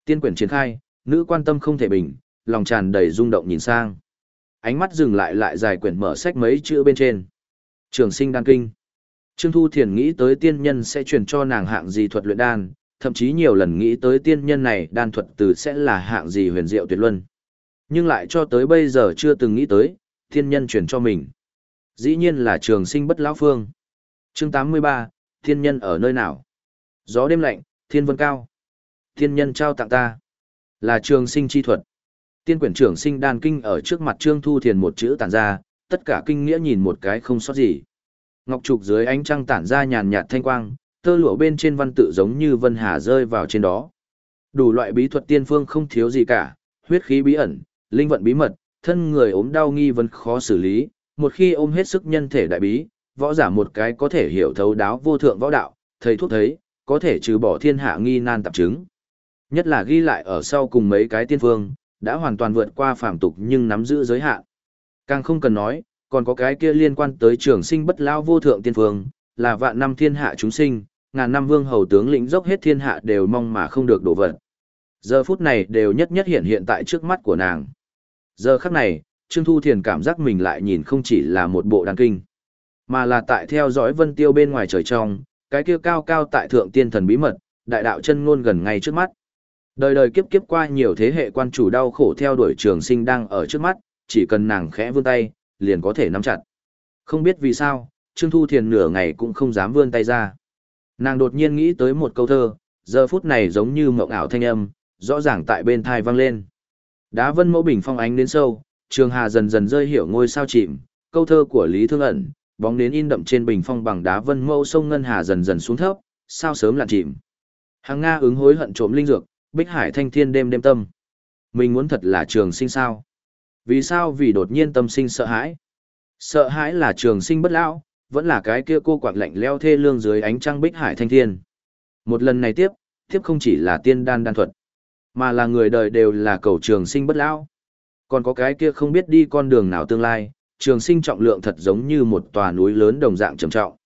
Tiên quyển triển khai, nữ quan tâm không thể bình, lòng tràn đầy rung động nhìn sang. Ánh mắt dừng lại lại dài quyển mở sách mấy chữ bên trên. Trường sinh đan kinh. Trương Thu Thiền nghĩ tới tiên nhân sẽ truyền cho nàng hạng gì thuật luyện đan, thậm chí nhiều lần nghĩ tới tiên nhân này đan thuật từ sẽ là hạng gì huyền diệu tuyệt luân. Nhưng lại cho tới bây giờ chưa từng nghĩ tới, tiên nhân truyền cho mình. Dĩ nhiên là trường sinh bất lão phương. chương 83, tiên nhân ở nơi nào? Gió đêm lạnh, thiên vân cao. thiên nhân trao tặng ta. Là trường sinh chi thuật. Tiên quyển trưởng sinh đan kinh ở trước mặt Trương Thu Thiền một chữ tản ra, tất cả kinh nghĩa nhìn một cái không sót gì. Ngọc trục dưới ánh trăng tản ra nhàn nhạt thanh quang, tơ lụa bên trên văn tự giống như vân hà rơi vào trên đó. Đủ loại bí thuật tiên phương không thiếu gì cả, huyết khí bí ẩn, linh vận bí mật, thân người ốm đau nghi vấn khó xử lý, một khi ôm hết sức nhân thể đại bí, võ giả một cái có thể hiểu thấu đáo vô thượng võ đạo, thầy thuốc thấy, có thể trừ bỏ thiên hạ nghi nan tạp chứng. Nhất là ghi lại ở sau cùng mấy cái tiên phương, đã hoàn toàn vượt qua phàm tục nhưng nắm giữ giới hạn. Càng không cần nói, còn có cái kia liên quan tới trường sinh bất lao vô thượng tiên phương, là vạn năm thiên hạ chúng sinh, ngàn năm vương hầu tướng lĩnh dốc hết thiên hạ đều mong mà không được đổ vật. Giờ phút này đều nhất nhất hiện hiện tại trước mắt của nàng. Giờ khắc này, Trương Thu Thiền cảm giác mình lại nhìn không chỉ là một bộ đàn kinh, mà là tại theo dõi vân tiêu bên ngoài trời trong, cái kia cao cao tại thượng tiên thần bí mật, đại đạo chân ngôn gần ngay trước mắt. Đời đời kiếp kiếp qua nhiều thế hệ quan chủ đau khổ theo đuổi trường sinh đang ở trước mắt, chỉ cần nàng khẽ vươn tay, liền có thể nắm chặt. Không biết vì sao, Trương Thu Thiền nửa ngày cũng không dám vươn tay ra. Nàng đột nhiên nghĩ tới một câu thơ, giờ phút này giống như mộng ảo thanh âm, rõ ràng tại bên thai vang lên. Đá vân mẫu bình phong ánh đến sâu, trường hà dần dần rơi hiểu ngôi sao chìm, câu thơ của Lý Thương ẩn, bóng nến in đậm trên bình phong bằng đá vân mẫu sông ngân hà dần dần xuống thấp, sao sớm lặn chìm. Hàng Nga ứng hối hận trộm linh dược, Bích Hải thanh thiên đêm đêm tâm. Mình muốn thật là trường sinh sao? Vì sao vì đột nhiên tâm sinh sợ hãi? Sợ hãi là trường sinh bất lão, vẫn là cái kia cô quạt lạnh leo thê lương dưới ánh trăng Bích Hải thanh thiên. Một lần này tiếp, tiếp không chỉ là tiên đan đan thuật, mà là người đời đều là cầu trường sinh bất lão. Còn có cái kia không biết đi con đường nào tương lai, trường sinh trọng lượng thật giống như một tòa núi lớn đồng dạng trầm trọng.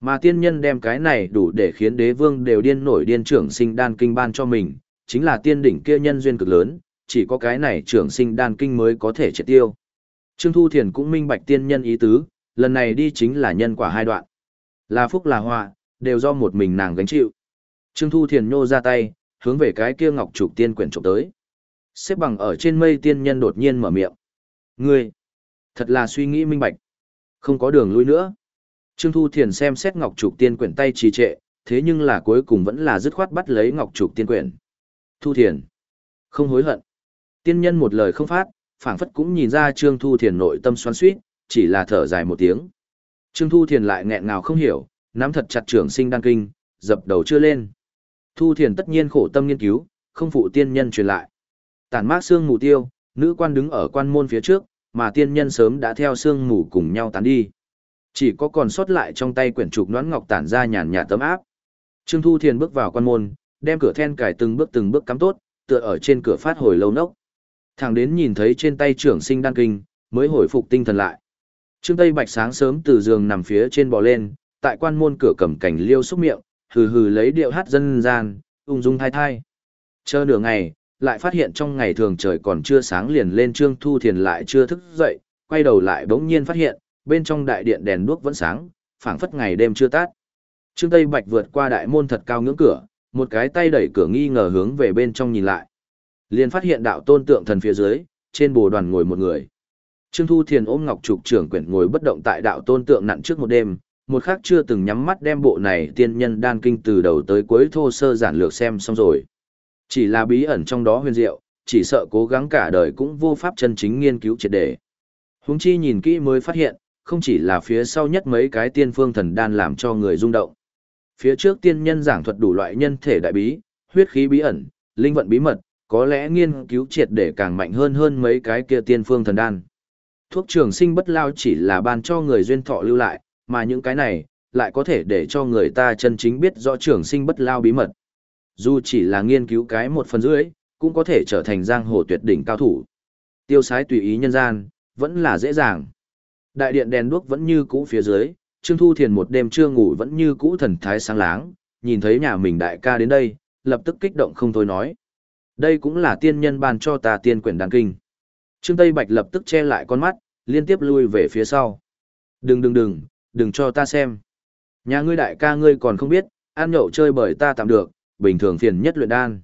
Mà tiên nhân đem cái này đủ để khiến đế vương đều điên nổi điên trưởng sinh đan kinh ban cho mình, chính là tiên đỉnh kia nhân duyên cực lớn, chỉ có cái này trưởng sinh đan kinh mới có thể triệt tiêu. Trương Thu Thiền cũng minh bạch tiên nhân ý tứ, lần này đi chính là nhân quả hai đoạn. Là phúc là họa, đều do một mình nàng gánh chịu. Trương Thu Thiền nhô ra tay, hướng về cái kia ngọc trục tiên quyển trộm tới. Xếp bằng ở trên mây tiên nhân đột nhiên mở miệng. Ngươi, thật là suy nghĩ minh bạch. Không có đường lui nữa. Trương Thu Thiền xem xét ngọc trục tiên quyển tay trì trệ, thế nhưng là cuối cùng vẫn là dứt khoát bắt lấy ngọc trục tiên quyển. Thu Thiền, không hối hận. Tiên nhân một lời không phát, phảng phất cũng nhìn ra Trương Thu Thiền nội tâm xoắn xuýt, chỉ là thở dài một tiếng. Trương Thu Thiền lại nghẹn ngào không hiểu, nắm thật chặt trưởng sinh đăng kinh, dập đầu chưa lên. Thu Thiền tất nhiên khổ tâm nghiên cứu, không phụ tiên nhân truyền lại. Tản mát xương mù tiêu, nữ quan đứng ở quan môn phía trước, mà tiên nhân sớm đã theo xương mù cùng nhau tán đi. Chỉ có còn sót lại trong tay quyển trục noãn ngọc tản ra nhàn nhạt tấm áp. Trương Thu Thiền bước vào quan môn, đem cửa then cài từng bước từng bước cắm tốt, tựa ở trên cửa phát hồi lâu nốc. Thẳng đến nhìn thấy trên tay trưởng sinh đan kinh, mới hồi phục tinh thần lại. Trương Tây Bạch sáng sớm từ giường nằm phía trên bò lên, tại quan môn cửa cầm cảnh liêu xúc miệng, hừ hừ lấy điệu hát dân gian, ung dung thai thai. Chờ nửa ngày, lại phát hiện trong ngày thường trời còn chưa sáng liền lên Trương Thu Thiền lại chưa thức dậy, quay đầu lại bỗng nhiên phát hiện, bên trong đại điện đèn đuốc vẫn sáng, phảng phất ngày đêm chưa tắt. Trương Tây Bạch vượt qua đại môn thật cao ngưỡng cửa, một cái tay đẩy cửa nghi ngờ hướng về bên trong nhìn lại. Liền phát hiện đạo tôn tượng thần phía dưới, trên bồ đoàn ngồi một người. Trương Thu Thiền ôm ngọc trục trưởng quyển ngồi bất động tại đạo tôn tượng nặn trước một đêm, một khắc chưa từng nhắm mắt đem bộ này tiên nhân đan kinh từ đầu tới cuối thô sơ giản lược xem xong rồi. Chỉ là bí ẩn trong đó huyền diệu, chỉ sợ cố gắng cả đời cũng vô pháp chân chính nghiên cứu triệt đề. Huống chi nhìn kỹ mới phát hiện, không chỉ là phía sau nhất mấy cái tiên phương thần đan làm cho người rung động. Phía trước tiên nhân giảng thuật đủ loại nhân thể đại bí, huyết khí bí ẩn, linh vận bí mật, có lẽ nghiên cứu triệt để càng mạnh hơn hơn mấy cái kia tiên phương thần đan. Thuốc trường sinh bất lao chỉ là ban cho người duyên thọ lưu lại, mà những cái này, lại có thể để cho người ta chân chính biết rõ trường sinh bất lao bí mật. Dù chỉ là nghiên cứu cái một phần dưới, cũng có thể trở thành giang hồ tuyệt đỉnh cao thủ. Tiêu sái tùy ý nhân gian, vẫn là dễ dàng. Đại điện đèn đuốc vẫn như cũ phía dưới, Trương Thu Thiền một đêm chưa ngủ vẫn như cũ thần thái sáng láng, nhìn thấy nhà mình đại ca đến đây, lập tức kích động không thôi nói. Đây cũng là tiên nhân ban cho ta tiên quyển đàn kinh. Trương Tây Bạch lập tức che lại con mắt, liên tiếp lui về phía sau. Đừng đừng đừng, đừng cho ta xem. Nhà ngươi đại ca ngươi còn không biết, ăn nhậu chơi bởi ta tạm được, bình thường phiền nhất luyện đan.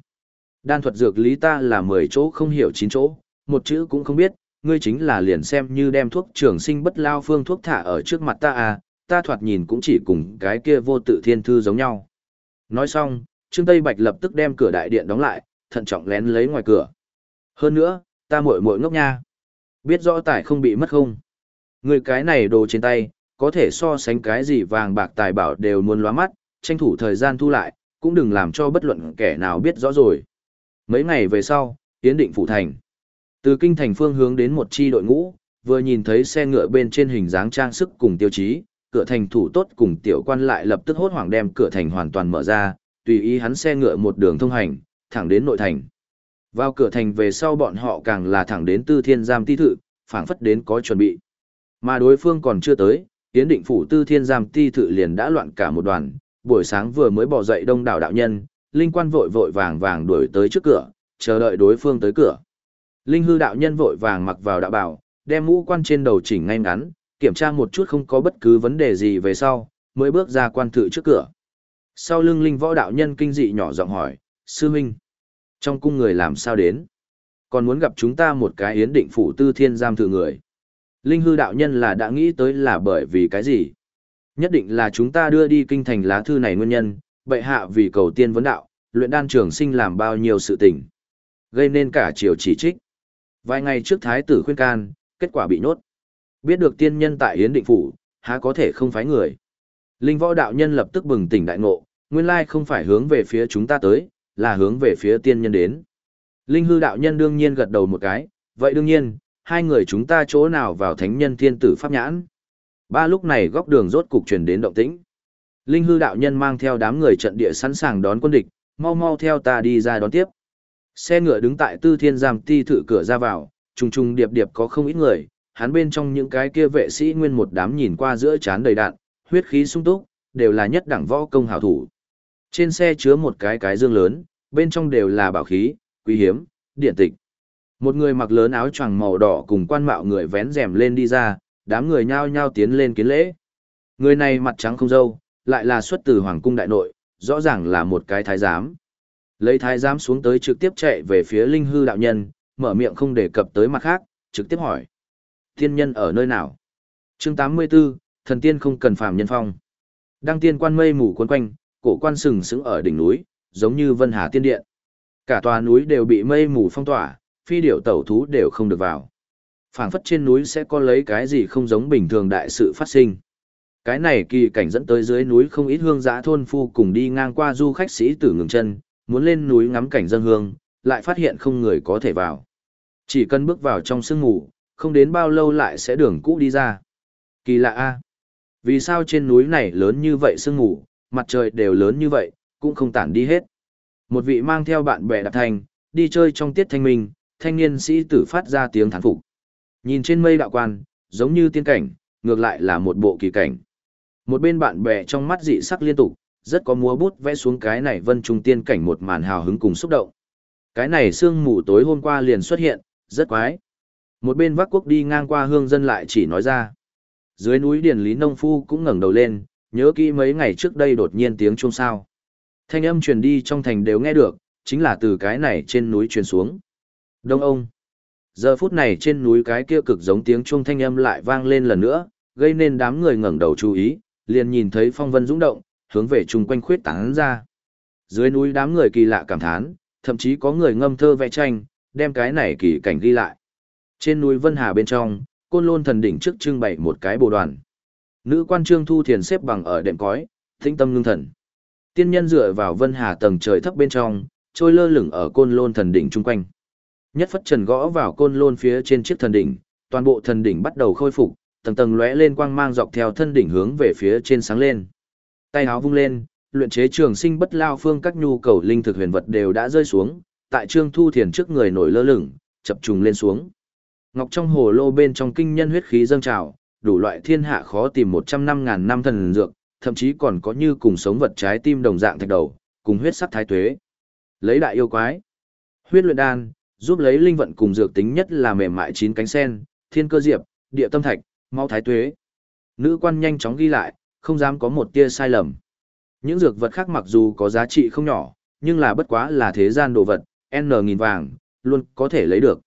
Đan thuật dược lý ta là 10 chỗ không hiểu 9 chỗ, một chữ cũng không biết, ngươi chính là liền xem như đem thuốc trường sinh bất lao phương thuốc thả ở trước mặt ta à, ta thoạt nhìn cũng chỉ cùng cái kia vô tự thiên thư giống nhau. Nói xong, Trương Tây Bạch lập tức đem cửa đại điện đóng lại, thận trọng lén lấy ngoài cửa. Hơn nữa, ta muội muội ngốc nha. Biết rõ tài không bị mất không? Người cái này đồ trên tay, có thể so sánh cái gì vàng bạc tài bảo đều muốn lóa mắt, tranh thủ thời gian thu lại, cũng đừng làm cho bất luận kẻ nào biết rõ rồi. Mấy ngày về sau, Yến định phủ thành. Từ kinh thành phương hướng đến một chi đội ngũ, vừa nhìn thấy xe ngựa bên trên hình dáng trang sức cùng tiêu chí, cửa thành thủ tốt cùng tiểu quan lại lập tức hốt hoảng đem cửa thành hoàn toàn mở ra, tùy ý hắn xe ngựa một đường thông hành, thẳng đến nội thành. Vào cửa thành về sau bọn họ càng là thẳng đến tư thiên giam ti thự, phảng phất đến có chuẩn bị. Mà đối phương còn chưa tới, tiến định phủ tư thiên giam ti thự liền đã loạn cả một đoàn, buổi sáng vừa mới bỏ dậy đông đảo đạo nhân, linh quan vội vội vàng vàng đuổi tới trước cửa, chờ đợi đối phương tới cửa. Linh hư đạo nhân vội vàng mặc vào đạo bảo, đem mũ quan trên đầu chỉnh ngay ngắn, kiểm tra một chút không có bất cứ vấn đề gì về sau, mới bước ra quan thự trước cửa. Sau lưng linh võ đạo nhân kinh dị nhỏ giọng hỏi, sư Minh, trong cung người làm sao đến? Còn muốn gặp chúng ta một cái yến định phủ tư thiên giam thử người. Linh hư đạo nhân là đã nghĩ tới là bởi vì cái gì? Nhất định là chúng ta đưa đi kinh thành lá thư này nguyên nhân, bệ hạ vì cầu tiên vấn đạo, luyện đan trường sinh làm bao nhiêu sự tình. Gây nên cả triều chỉ trích. Vài ngày trước thái tử khuyên can, kết quả bị nhốt. Biết được tiên nhân tại Yến Định Phủ, há có thể không phái người. Linh võ đạo nhân lập tức bừng tỉnh đại ngộ, nguyên lai không phải hướng về phía chúng ta tới, là hướng về phía tiên nhân đến. Linh hư đạo nhân đương nhiên gật đầu một cái, vậy đương nhiên, hai người chúng ta chỗ nào vào thánh nhân thiên tử pháp nhãn. Ba lúc này góc đường rốt cục truyền đến động tĩnh. Linh hư đạo nhân mang theo đám người trận địa sẵn sàng đón quân địch, mau mau theo ta đi ra đón tiếp. Xe ngựa đứng tại tư thiên giam ti thử cửa ra vào, trùng trùng điệp điệp có không ít người, hắn bên trong những cái kia vệ sĩ nguyên một đám nhìn qua giữa chán đầy đạn, huyết khí sung túc, đều là nhất đẳng võ công hảo thủ. Trên xe chứa một cái cái dương lớn, bên trong đều là bảo khí, quý hiếm, điện tịch. Một người mặc lớn áo choàng màu đỏ cùng quan mạo người vén rèm lên đi ra, đám người nhao nhao tiến lên kiến lễ. Người này mặt trắng không dâu, lại là xuất từ hoàng cung đại nội, rõ ràng là một cái thái giám. Lấy thái giám xuống tới trực tiếp chạy về phía linh hư đạo nhân, mở miệng không đề cập tới mặt khác, trực tiếp hỏi. Thiên nhân ở nơi nào? chương 84, thần tiên không cần phàm nhân phong. Đăng tiên quan mây mù quấn quanh, cổ quan sừng sững ở đỉnh núi, giống như vân hà tiên điện. Cả tòa núi đều bị mây mù phong tỏa, phi điểu tẩu thú đều không được vào phảng phất trên núi sẽ có lấy cái gì không giống bình thường đại sự phát sinh. Cái này kỳ cảnh dẫn tới dưới núi không ít hương giã thôn phu cùng đi ngang qua du khách sĩ tử ngừng chân, muốn lên núi ngắm cảnh dân hương, lại phát hiện không người có thể vào. Chỉ cần bước vào trong sương ngủ, không đến bao lâu lại sẽ đường cũ đi ra. Kỳ lạ a Vì sao trên núi này lớn như vậy sương ngủ, mặt trời đều lớn như vậy, cũng không tản đi hết. Một vị mang theo bạn bè đạp thành, đi chơi trong tiết thanh minh, thanh niên sĩ tử phát ra tiếng thán phục. Nhìn trên mây đạo quan, giống như tiên cảnh, ngược lại là một bộ kỳ cảnh. Một bên bạn bè trong mắt dị sắc liên tục, rất có múa bút vẽ xuống cái này vân trung tiên cảnh một màn hào hứng cùng xúc động. Cái này sương mù tối hôm qua liền xuất hiện, rất quái. Một bên vác quốc đi ngang qua hương dân lại chỉ nói ra. Dưới núi điển lý nông phu cũng ngẩng đầu lên, nhớ kỹ mấy ngày trước đây đột nhiên tiếng chuông sao. Thanh âm truyền đi trong thành đều nghe được, chính là từ cái này trên núi truyền xuống. Đông ông. Giờ phút này trên núi cái kia cực giống tiếng chuông thanh âm lại vang lên lần nữa, gây nên đám người ngẩng đầu chú ý, liền nhìn thấy phong vân dũng động, hướng về chung quanh khuyết tán ra. Dưới núi đám người kỳ lạ cảm thán, thậm chí có người ngâm thơ vẽ tranh, đem cái này kỳ cảnh ghi lại. Trên núi Vân Hà bên trong, côn lôn thần đỉnh trước trưng bày một cái bồ đoàn. Nữ quan trương thu thiền xếp bằng ở đệm cói, tĩnh tâm ngưng thần. Tiên nhân dựa vào vân hà tầng trời thấp bên trong, trôi lơ lửng ở côn lôn thần đỉnh chung quanh. Nhất phất trần gõ vào côn lôn phía trên chiếc thần đỉnh, toàn bộ thần đỉnh bắt đầu khôi phục, tầng tầng lóe lên quang mang dọc theo thân đỉnh hướng về phía trên sáng lên. Tay áo vung lên, luyện chế trường sinh bất lao phương các nhu cầu linh thực huyền vật đều đã rơi xuống, tại Trương Thu Thiền trước người nổi lơ lửng, chập trùng lên xuống. Ngọc trong hồ lô bên trong kinh nhân huyết khí dâng trào, đủ loại thiên hạ khó tìm một trăm năm ngàn năm thần dược, thậm chí còn có như cùng sống vật trái tim đồng dạng thạch đầu, cùng huyết sắc thái tuế. Lấy đại yêu quái, huyết luyện đan, giúp lấy linh vận cùng dược tính nhất là mềm mại chín cánh sen, thiên cơ diệp, địa tâm thạch, mau thái tuế. Nữ quan nhanh chóng ghi lại, không dám có một tia sai lầm. Những dược vật khác mặc dù có giá trị không nhỏ, nhưng là bất quá là thế gian đồ vật, N nghìn vàng, luôn có thể lấy được.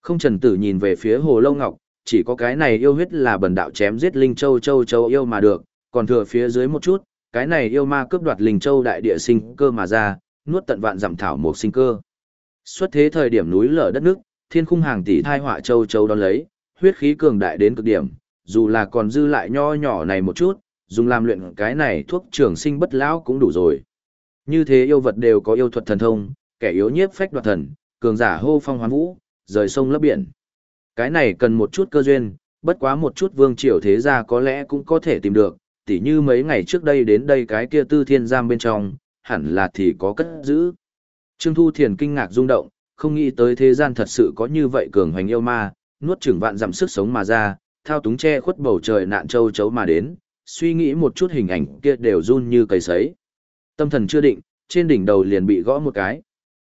Không trần tử nhìn về phía hồ lâu ngọc, chỉ có cái này yêu huyết là bần đạo chém giết linh châu châu châu yêu mà được, còn thừa phía dưới một chút, cái này yêu ma cướp đoạt linh châu đại địa sinh cơ mà ra, nuốt tận vạn giảm thảo một sinh cơ. Xuất thế thời điểm núi lở đất nước, thiên khung hàng tỷ thai họa châu châu đón lấy, huyết khí cường đại đến cực điểm, dù là còn dư lại nho nhỏ này một chút, dùng làm luyện cái này thuốc trường sinh bất lão cũng đủ rồi. Như thế yêu vật đều có yêu thuật thần thông, kẻ yếu nhiếp phách đoạt thần, cường giả hô phong hoán vũ, rời sông lấp biển. Cái này cần một chút cơ duyên, bất quá một chút vương triều thế gia có lẽ cũng có thể tìm được, tỉ như mấy ngày trước đây đến đây cái kia tư thiên giam bên trong, hẳn là thì có cất giữ. Trương Thu Thiền kinh ngạc rung động, không nghĩ tới thế gian thật sự có như vậy cường hoành yêu ma, nuốt chửng vạn dặm sức sống mà ra, thao túng che khuất bầu trời nạn châu chấu mà đến, suy nghĩ một chút hình ảnh kia đều run như cầy sấy. Tâm thần chưa định, trên đỉnh đầu liền bị gõ một cái.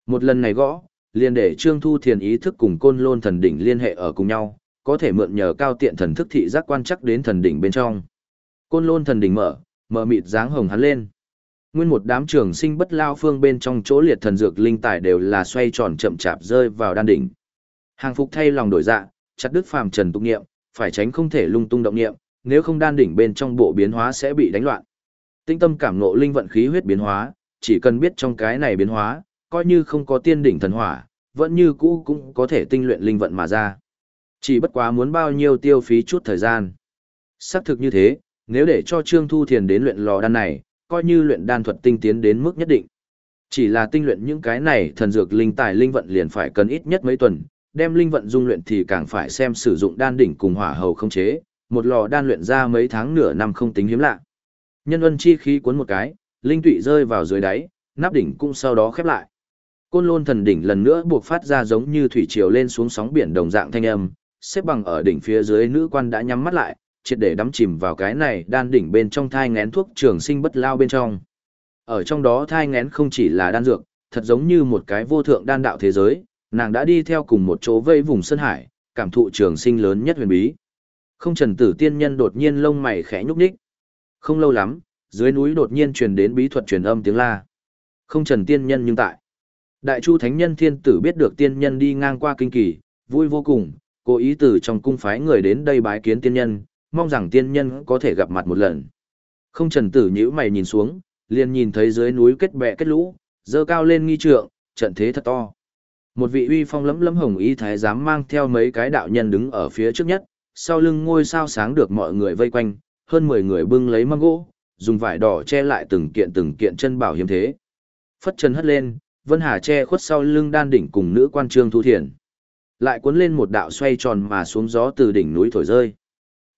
Một lần này gõ, liền để Trương Thu Thiền ý thức cùng côn lôn thần đỉnh liên hệ ở cùng nhau, có thể mượn nhờ cao tiện thần thức thị giác quan chắc đến thần đỉnh bên trong. Côn lôn thần đỉnh mở, mở mịt dáng hồng hắn lên. Nguyên một đám trường sinh bất lao phương bên trong chỗ liệt thần dược linh tài đều là xoay tròn chậm chạp rơi vào đan đỉnh. Hàng phục thay lòng đổi dạ, chặt đứt phàm trần tục nghiệm, phải tránh không thể lung tung động nghiệm, nếu không đan đỉnh bên trong bộ biến hóa sẽ bị đánh loạn. Tinh tâm cảm ngộ linh vận khí huyết biến hóa, chỉ cần biết trong cái này biến hóa, coi như không có tiên đỉnh thần hỏa, vẫn như cũ cũng có thể tinh luyện linh vận mà ra. Chỉ bất quá muốn bao nhiêu tiêu phí chút thời gian. Xác thực như thế, nếu để cho Trương Thu Thiền đến luyện lò đan này, coi như luyện đan thuật tinh tiến đến mức nhất định. Chỉ là tinh luyện những cái này thần dược linh tài linh vận liền phải cần ít nhất mấy tuần, đem linh vận dung luyện thì càng phải xem sử dụng đan đỉnh cùng hỏa hầu không chế, một lò đan luyện ra mấy tháng nửa năm không tính hiếm lạ. Nhân ân chi khí cuốn một cái, linh tụy rơi vào dưới đáy, nắp đỉnh cũng sau đó khép lại. Côn lôn thần đỉnh lần nữa buộc phát ra giống như thủy triều lên xuống sóng biển đồng dạng thanh âm, xếp bằng ở đỉnh phía dưới nữ quan đã nhắm mắt lại, triệt để đắm chìm vào cái này đan đỉnh bên trong thai ngén thuốc trường sinh bất lao bên trong. Ở trong đó thai ngén không chỉ là đan dược, thật giống như một cái vô thượng đan đạo thế giới, nàng đã đi theo cùng một chỗ vây vùng sơn hải, cảm thụ trường sinh lớn nhất huyền bí. Không trần tử tiên nhân đột nhiên lông mày khẽ nhúc nhích. Không lâu lắm, dưới núi đột nhiên truyền đến bí thuật truyền âm tiếng la. Không trần tiên nhân nhưng tại. Đại chu thánh nhân thiên tử biết được tiên nhân đi ngang qua kinh kỳ, vui vô cùng, cố ý từ trong cung phái người đến đây bái kiến tiên nhân, mong rằng tiên nhân có thể gặp mặt một lần. Không trần tử nhíu mày nhìn xuống, liền nhìn thấy dưới núi kết bè kết lũ, dơ cao lên nghi trượng, trận thế thật to. Một vị uy phong lẫm lẫm hồng y thái giám mang theo mấy cái đạo nhân đứng ở phía trước nhất, sau lưng ngôi sao sáng được mọi người vây quanh, hơn 10 người bưng lấy măng gỗ, dùng vải đỏ che lại từng kiện từng kiện chân bảo hiếm thế. Phất chân hất lên, Vân Hà che khuất sau lưng đan đỉnh cùng nữ quan trương thu thiền. Lại cuốn lên một đạo xoay tròn mà xuống gió từ đỉnh núi thổi rơi.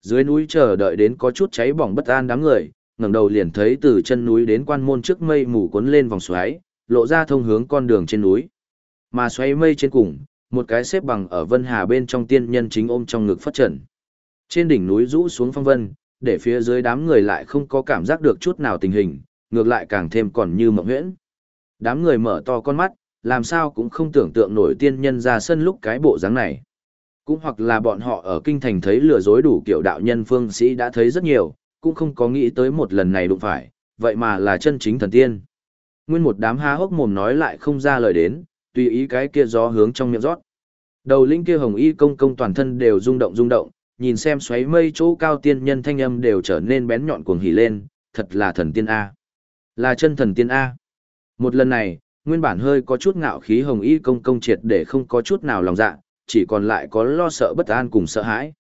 Dưới núi chờ đợi đến có chút cháy bỏng bất an đám người, ngẩng đầu liền thấy từ chân núi đến quan môn trước mây mù cuốn lên vòng xoáy, lộ ra thông hướng con đường trên núi. Mà xoáy mây trên cùng, một cái xếp bằng ở Vân Hà bên trong tiên nhân chính ôm trong ngực phát trần. Trên đỉnh núi rũ xuống phong vân, để phía dưới đám người lại không có cảm giác được chút nào tình hình, ngược lại càng thêm còn như mộng huyễn. Đám người mở to con mắt, làm sao cũng không tưởng tượng nổi tiên nhân ra sân lúc cái bộ dáng này. Cũng hoặc là bọn họ ở kinh thành thấy lừa dối đủ kiểu đạo nhân phương sĩ đã thấy rất nhiều, cũng không có nghĩ tới một lần này đụng phải, vậy mà là chân chính thần tiên. Nguyên một đám há hốc mồm nói lại không ra lời đến, tùy ý cái kia gió hướng trong miệng rót. Đầu linh kia hồng y công công toàn thân đều rung động rung động, nhìn xem xoáy mây chỗ cao tiên nhân thanh âm đều trở nên bén nhọn cuồng hỉ lên, thật là thần tiên A. Là chân thần tiên A. Một lần này, nguyên bản hơi có chút ngạo khí hồng y công công triệt để không có chút nào lòng dạ, chỉ còn lại có lo sợ bất an cùng sợ hãi.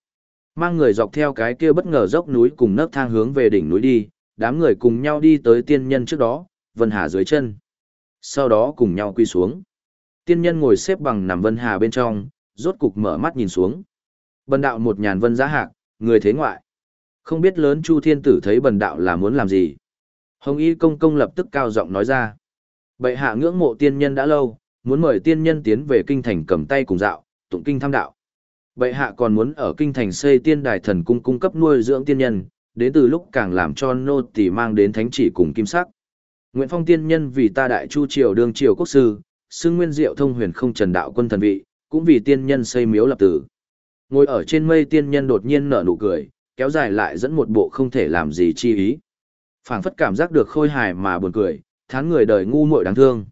Mang người dọc theo cái kia bất ngờ dốc núi cùng nấc thang hướng về đỉnh núi đi, đám người cùng nhau đi tới tiên nhân trước đó, Vân Hà dưới chân. Sau đó cùng nhau quy xuống. Tiên nhân ngồi xếp bằng nằm Vân Hà bên trong, rốt cục mở mắt nhìn xuống. Bần đạo một nhàn vân giá hạc, người thế ngoại. Không biết lớn Chu Thiên Tử thấy bần đạo là muốn làm gì. Hồng Y Công Công lập tức cao giọng nói ra. Bệ hạ ngưỡng mộ tiên nhân đã lâu, muốn mời tiên nhân tiến về kinh thành cầm tay cùng dạo, tụng kinh tham đạo. Bệ hạ còn muốn ở kinh thành xây tiên đài thần cung cung cấp nuôi dưỡng tiên nhân, đến từ lúc càng làm cho nô tỳ mang đến thánh chỉ cùng kim sắc. Nguyễn Phong tiên nhân vì ta đại chu triều đương triều quốc sư, xưng nguyên diệu thông huyền không trần đạo quân thần vị, cũng vì tiên nhân xây miếu lập tử. Ngồi ở trên mây tiên nhân đột nhiên nở nụ cười, kéo dài lại dẫn một bộ không thể làm gì chi ý. phảng phất cảm giác được khôi hài mà buồn cười, thán người đời ngu muội đáng thương.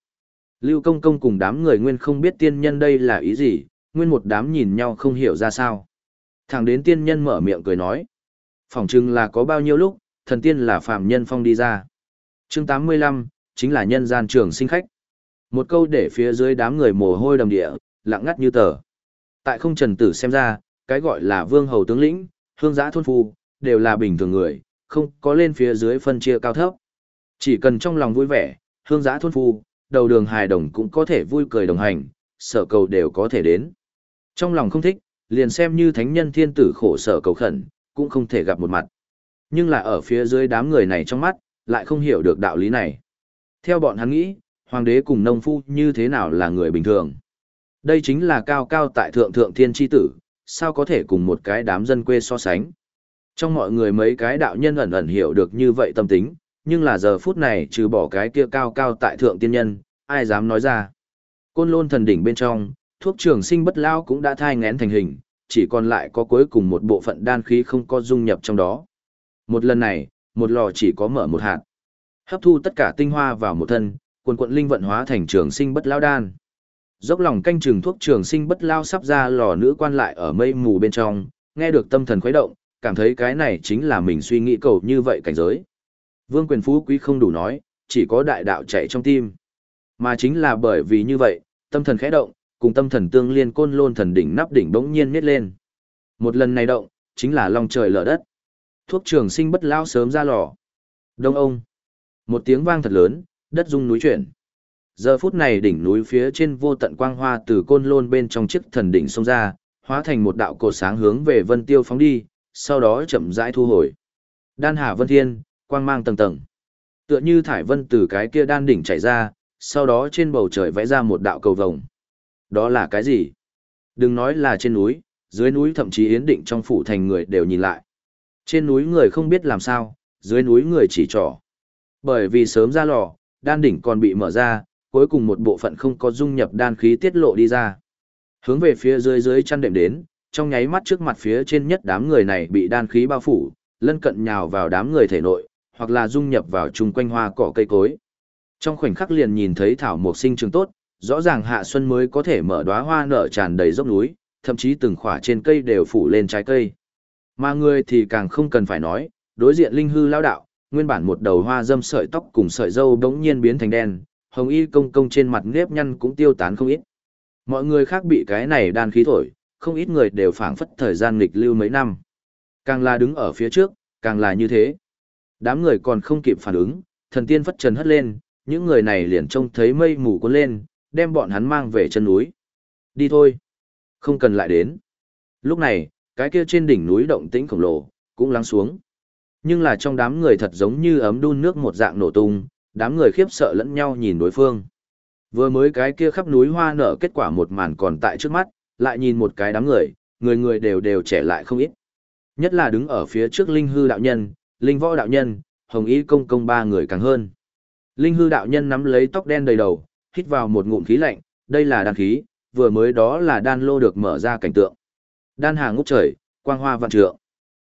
Lưu công công cùng đám người nguyên không biết tiên nhân đây là ý gì, nguyên một đám nhìn nhau không hiểu ra sao. Thẳng đến tiên nhân mở miệng cười nói. Phỏng chừng là có bao nhiêu lúc, thần tiên là phàm nhân phong đi ra. chương 85, chính là nhân gian trường sinh khách. Một câu để phía dưới đám người mồ hôi đầm địa, lặng ngắt như tờ. Tại không trần tử xem ra, cái gọi là vương hầu tướng lĩnh, hương giã thôn phu, đều là bình thường người, không có lên phía dưới phân chia cao thấp. Chỉ cần trong lòng vui vẻ, hương giã thôn phu, đầu đường hài đồng cũng có thể vui cười đồng hành, sở cầu đều có thể đến. Trong lòng không thích, liền xem như thánh nhân thiên tử khổ sở cầu khẩn, cũng không thể gặp một mặt. Nhưng là ở phía dưới đám người này trong mắt, lại không hiểu được đạo lý này. Theo bọn hắn nghĩ, hoàng đế cùng nông phu như thế nào là người bình thường. Đây chính là cao cao tại thượng thượng thiên tri tử, sao có thể cùng một cái đám dân quê so sánh. Trong mọi người mấy cái đạo nhân ẩn ẩn hiểu được như vậy tâm tính, nhưng là giờ phút này trừ bỏ cái kia cao cao tại thượng tiên nhân, ai dám nói ra. Côn lôn thần đỉnh bên trong, thuốc trường sinh bất lao cũng đã thai ngén thành hình, chỉ còn lại có cuối cùng một bộ phận đan khí không có dung nhập trong đó. Một lần này, một lò chỉ có mở một hạt. Hấp thu tất cả tinh hoa vào một thân, quần quận linh vận hóa thành trường sinh bất lao đan. Dốc lòng canh trường thuốc trường sinh bất lao sắp ra lò nữ quan lại ở mây mù bên trong, nghe được tâm thần khuấy động, cảm thấy cái này chính là mình suy nghĩ cầu như vậy cảnh giới. Vương quyền phú quý không đủ nói, chỉ có đại đạo chạy trong tim. Mà chính là bởi vì như vậy, tâm thần khẽ động, cùng tâm thần tương liên côn lôn thần đỉnh nắp đỉnh bỗng nhiên nít lên. Một lần này động, chính là long trời lở đất. Thuốc trường sinh bất lao sớm ra lò. Đông ông. Một tiếng vang thật lớn, đất rung núi chuyển. Giờ phút này đỉnh núi phía trên vô tận quang hoa từ côn lôn bên trong chiếc thần đỉnh xông ra, hóa thành một đạo cột sáng hướng về Vân Tiêu phóng đi, sau đó chậm rãi thu hồi. Đan Hà Vân Thiên, quang mang tầng tầng. Tựa như thải vân từ cái kia đan đỉnh chảy ra, sau đó trên bầu trời vẽ ra một đạo cầu vồng. Đó là cái gì? Đừng nói là trên núi, dưới núi thậm chí yến định trong phủ thành người đều nhìn lại. Trên núi người không biết làm sao, dưới núi người chỉ trỏ. Bởi vì sớm ra lò, đan đỉnh còn bị mở ra, cuối cùng một bộ phận không có dung nhập đan khí tiết lộ đi ra. Hướng về phía dưới dưới chăn đệm đến, trong nháy mắt trước mặt phía trên nhất đám người này bị đan khí bao phủ, lân cận nhào vào đám người thể nội, hoặc là dung nhập vào chung quanh hoa cỏ cây cối. Trong khoảnh khắc liền nhìn thấy thảo mộc sinh trường tốt, rõ ràng hạ xuân mới có thể mở đóa hoa nở tràn đầy dốc núi, thậm chí từng khỏa trên cây đều phủ lên trái cây. Mà người thì càng không cần phải nói, đối diện linh hư lao đạo, nguyên bản một đầu hoa dâm sợi tóc cùng sợi dâu đống nhiên biến thành đen, hồng y công công trên mặt nếp nhăn cũng tiêu tán không ít. Mọi người khác bị cái này đan khí thổi, không ít người đều phảng phất thời gian nghịch lưu mấy năm. Càng là đứng ở phía trước, càng là như thế. Đám người còn không kịp phản ứng, thần tiên phất trần hất lên, những người này liền trông thấy mây mù cuốn lên, đem bọn hắn mang về chân núi. Đi thôi. Không cần lại đến. Lúc này, cái kia trên đỉnh núi động tĩnh khổng lồ, cũng lắng xuống. Nhưng là trong đám người thật giống như ấm đun nước một dạng nổ tung, đám người khiếp sợ lẫn nhau nhìn đối phương. Vừa mới cái kia khắp núi hoa nở kết quả một màn còn tại trước mắt, lại nhìn một cái đám người, người người đều đều trẻ lại không ít. Nhất là đứng ở phía trước Linh Hư đạo nhân, Linh Võ đạo nhân, Hồng Y công công ba người càng hơn. Linh Hư đạo nhân nắm lấy tóc đen đầy đầu, hít vào một ngụm khí lạnh, đây là đan khí, vừa mới đó là đan lô được mở ra cảnh tượng. Đan hà ngút trời, quang hoa vạn trượng.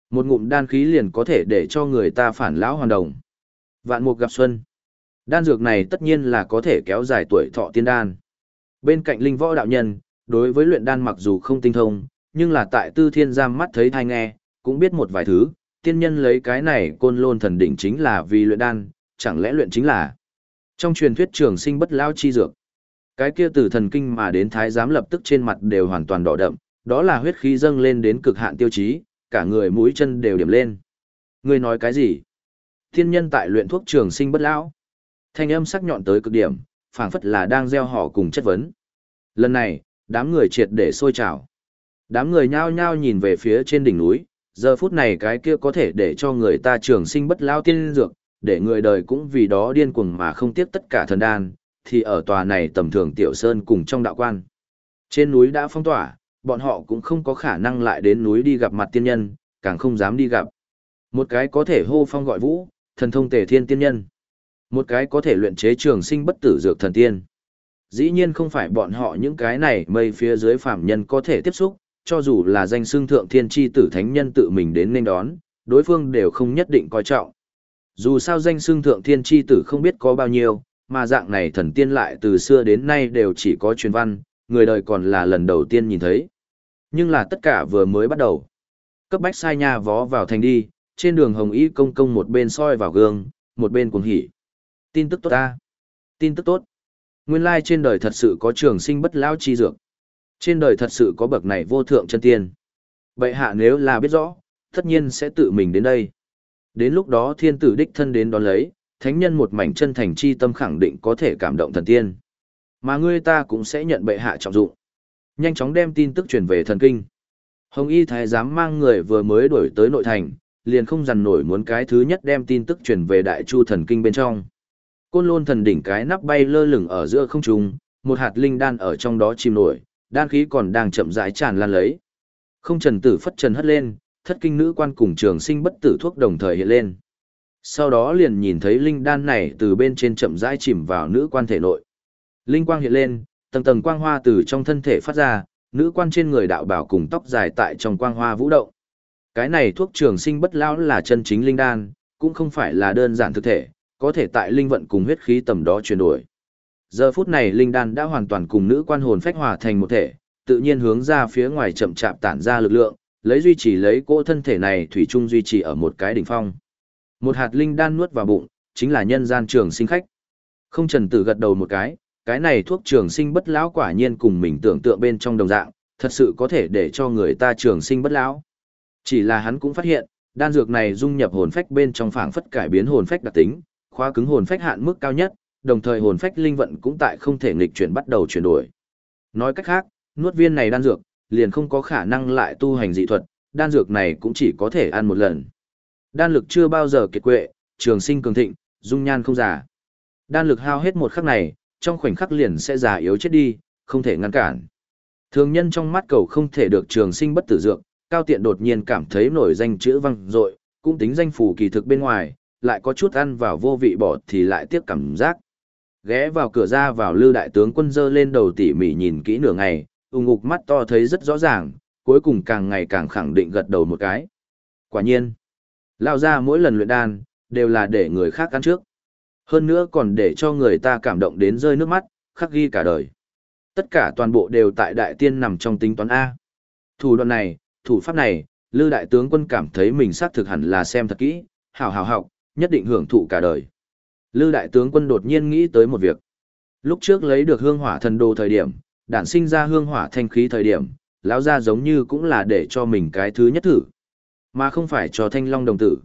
Một ngụm đan khí liền có thể để cho người ta phản lão hoàn đồng. Vạn mục gặp xuân. Đan dược này tất nhiên là có thể kéo dài tuổi thọ tiên đan. Bên cạnh linh võ đạo nhân, đối với luyện đan mặc dù không tinh thông, nhưng là tại tư thiên giam mắt thấy thai nghe, cũng biết một vài thứ, tiên nhân lấy cái này côn lôn thần đỉnh chính là vì luyện đan, chẳng lẽ luyện chính là trong truyền thuyết trường sinh bất lao chi dược. Cái kia từ thần kinh mà đến thái giám lập tức trên mặt đều hoàn toàn đỏ đậm, đó là huyết khí dâng lên đến cực hạn tiêu chí, cả người mũi chân đều điểm lên. Ngươi nói cái gì? Thiên nhân tại luyện thuốc trường sinh bất lão. Thanh âm sắc nhọn tới cực điểm, phảng phất là đang gieo họ cùng chất vấn. Lần này, đám người triệt để sôi trào. Đám người nhao nhao nhìn về phía trên đỉnh núi, giờ phút này cái kia có thể để cho người ta trường sinh bất lao tiên dược, để người đời cũng vì đó điên cuồng mà không tiếc tất cả thần đan, thì ở tòa này tầm thường tiểu sơn cùng trong đạo quan. Trên núi đã phong tỏa, bọn họ cũng không có khả năng lại đến núi đi gặp mặt tiên nhân, càng không dám đi gặp. Một cái có thể hô phong gọi vũ, thần thông tề thiên tiên nhân. Một cái có thể luyện chế trường sinh bất tử dược thần tiên. Dĩ nhiên không phải bọn họ những cái này mây phía dưới phạm nhân có thể tiếp xúc, cho dù là danh xương thượng thiên tri tử thánh nhân tự mình đến nên đón, đối phương đều không nhất định coi trọng. Dù sao danh xương thượng thiên tri tử không biết có bao nhiêu, mà dạng này thần tiên lại từ xưa đến nay đều chỉ có truyền văn, người đời còn là lần đầu tiên nhìn thấy. Nhưng là tất cả vừa mới bắt đầu. Cấp bách sai nha vó vào thành đi, trên đường hồng y công công một bên soi vào gương, một bên cuồng hỉ. Tin tức tốt ta. Tin tức tốt. Nguyên lai trên đời thật sự có trường sinh bất lão chi dược. Trên đời thật sự có bậc này vô thượng chân tiên. Vậy hạ nếu là biết rõ, tất nhiên sẽ tự mình đến đây. Đến lúc đó thiên tử đích thân đến đón lấy, thánh nhân một mảnh chân thành chi tâm khẳng định có thể cảm động thần tiên. Mà ngươi ta cũng sẽ nhận bệ hạ trọng dụng. Nhanh chóng đem tin tức truyền về thần kinh. Hồng Y Thái giám mang người vừa mới đổi tới nội thành, liền không dằn nổi muốn cái thứ nhất đem tin tức truyền về đại chu thần kinh bên trong. Côn lôn thần đỉnh cái nắp bay lơ lửng ở giữa không trung, một hạt linh đan ở trong đó chìm nổi, đan khí còn đang chậm rãi tràn lan lấy. Không trần tử phất trần hất lên, thất kinh nữ quan cùng trường sinh bất tử thuốc đồng thời hiện lên. Sau đó liền nhìn thấy linh đan này từ bên trên chậm rãi chìm vào nữ quan thể nội. Linh quang hiện lên, tầng tầng quang hoa từ trong thân thể phát ra, nữ quan trên người đạo bảo cùng tóc dài tại trong quang hoa vũ động. Cái này thuốc trường sinh bất lão là chân chính linh đan, cũng không phải là đơn giản thực thể, có thể tại linh vận cùng huyết khí tầm đó chuyển đổi. Giờ phút này linh đan đã hoàn toàn cùng nữ quan hồn phách hòa thành một thể, tự nhiên hướng ra phía ngoài chậm chạp tản ra lực lượng, lấy duy trì lấy cỗ thân thể này thủy chung duy trì ở một cái đỉnh phong. Một hạt linh đan nuốt vào bụng, chính là nhân gian trường sinh khách. Không trần tử gật đầu một cái, cái này thuốc trường sinh bất lão quả nhiên cùng mình tưởng tượng bên trong đồng dạng, thật sự có thể để cho người ta trường sinh bất lão. Chỉ là hắn cũng phát hiện, đan dược này dung nhập hồn phách bên trong phảng phất cải biến hồn phách đặc tính, khóa cứng hồn phách hạn mức cao nhất, đồng thời hồn phách linh vận cũng tại không thể nghịch chuyển bắt đầu chuyển đổi. Nói cách khác, nuốt viên này đan dược, liền không có khả năng lại tu hành dị thuật, đan dược này cũng chỉ có thể ăn một lần. Đan lực chưa bao giờ kiệt quệ, trường sinh cường thịnh, dung nhan không già. Đan lực hao hết một khắc này, trong khoảnh khắc liền sẽ già yếu chết đi, không thể ngăn cản. Thường nhân trong mắt cầu không thể được trường sinh bất tử dược, cao tiện đột nhiên cảm thấy nổi danh chữ văng dội cũng tính danh phủ kỳ thực bên ngoài, lại có chút ăn vào vô vị bỏ thì lại tiếc cảm giác. Ghé vào cửa ra vào lư đại tướng quân dơ lên đầu tỉ mỉ nhìn kỹ nửa ngày, ung ngục mắt to thấy rất rõ ràng, cuối cùng càng ngày càng khẳng định gật đầu một cái. Quả nhiên, lao ra mỗi lần luyện đan, đều là để người khác ăn trước. Hơn nữa còn để cho người ta cảm động đến rơi nước mắt, khắc ghi cả đời. Tất cả toàn bộ đều tại đại tiên nằm trong tính toán A. Thủ đoạn này, thủ pháp này, Lư đại tướng quân cảm thấy mình xác thực hẳn là xem thật kỹ, hào hào học, nhất định hưởng thụ cả đời. Lư đại tướng quân đột nhiên nghĩ tới một việc. Lúc trước lấy được hương hỏa thần đồ thời điểm, đản sinh ra hương hỏa thanh khí thời điểm, lão gia giống như cũng là để cho mình cái thứ nhất thử, mà không phải cho thanh long đồng tử.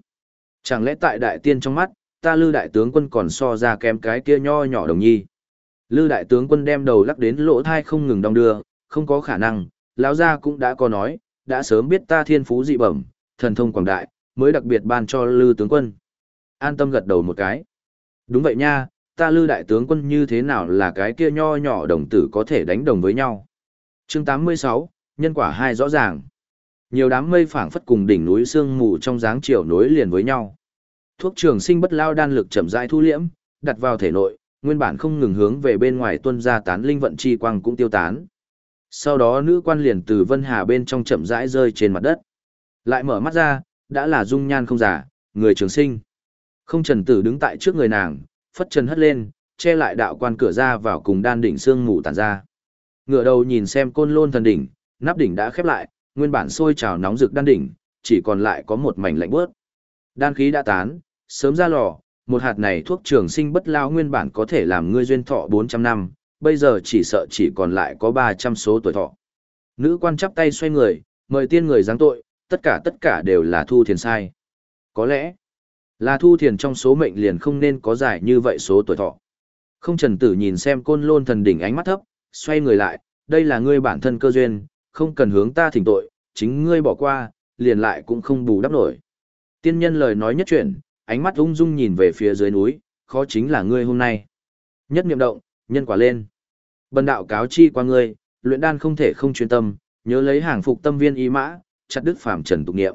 Chẳng lẽ tại đại tiên trong mắt, ta lư đại tướng quân còn so ra kém cái kia nho nhỏ đồng nhi. Lư đại tướng quân đem đầu lắc đến lỗ thai không ngừng đong đưa, không có khả năng, lão gia cũng đã có nói, đã sớm biết ta thiên phú dị bẩm, thần thông quảng đại, mới đặc biệt ban cho lư tướng quân. An tâm gật đầu một cái. Đúng vậy nha, ta lư đại tướng quân như thế nào là cái kia nho nhỏ đồng tử có thể đánh đồng với nhau. chương 86, nhân quả hai rõ ràng. Nhiều đám mây phảng phất cùng đỉnh núi sương mù trong dáng chiều nối liền với nhau. Thuốc trường sinh bất lao đan lực chậm rãi thu liễm, đặt vào thể nội, nguyên bản không ngừng hướng về bên ngoài tuân ra tán linh vận chi quang cũng tiêu tán. Sau đó nữ quan liền từ vân hà bên trong chậm rãi rơi trên mặt đất. Lại mở mắt ra, đã là dung nhan không giả, người trường sinh. Không trần tử đứng tại trước người nàng, phất chân hất lên, che lại đạo quan cửa ra vào cùng đan đỉnh xương mù tàn ra. Ngựa đầu nhìn xem côn lôn thần đỉnh, nắp đỉnh đã khép lại, nguyên bản sôi trào nóng rực đan đỉnh, chỉ còn lại có một mảnh lạnh bớt. Đan khí đã tán, sớm ra lò, một hạt này thuốc trường sinh bất lao nguyên bản có thể làm ngươi duyên thọ 400 năm, bây giờ chỉ sợ chỉ còn lại có 300 số tuổi thọ. Nữ quan chắp tay xoay người, mời tiên người giáng tội, tất cả tất cả đều là thu thiền sai. Có lẽ, là thu thiền trong số mệnh liền không nên có giải như vậy số tuổi thọ. Không trần tử nhìn xem côn lôn thần đỉnh ánh mắt thấp, xoay người lại, đây là ngươi bản thân cơ duyên, không cần hướng ta thỉnh tội, chính ngươi bỏ qua, liền lại cũng không bù đắp nổi. Tiên nhân lời nói nhất chuyển, ánh mắt ung dung nhìn về phía dưới núi, khó chính là ngươi hôm nay. Nhất niệm động, nhân quả lên. Bần đạo cáo chi qua ngươi, luyện đan không thể không chuyên tâm, nhớ lấy hàng phục tâm viên y mã, chặt đứt phàm trần tục niệm.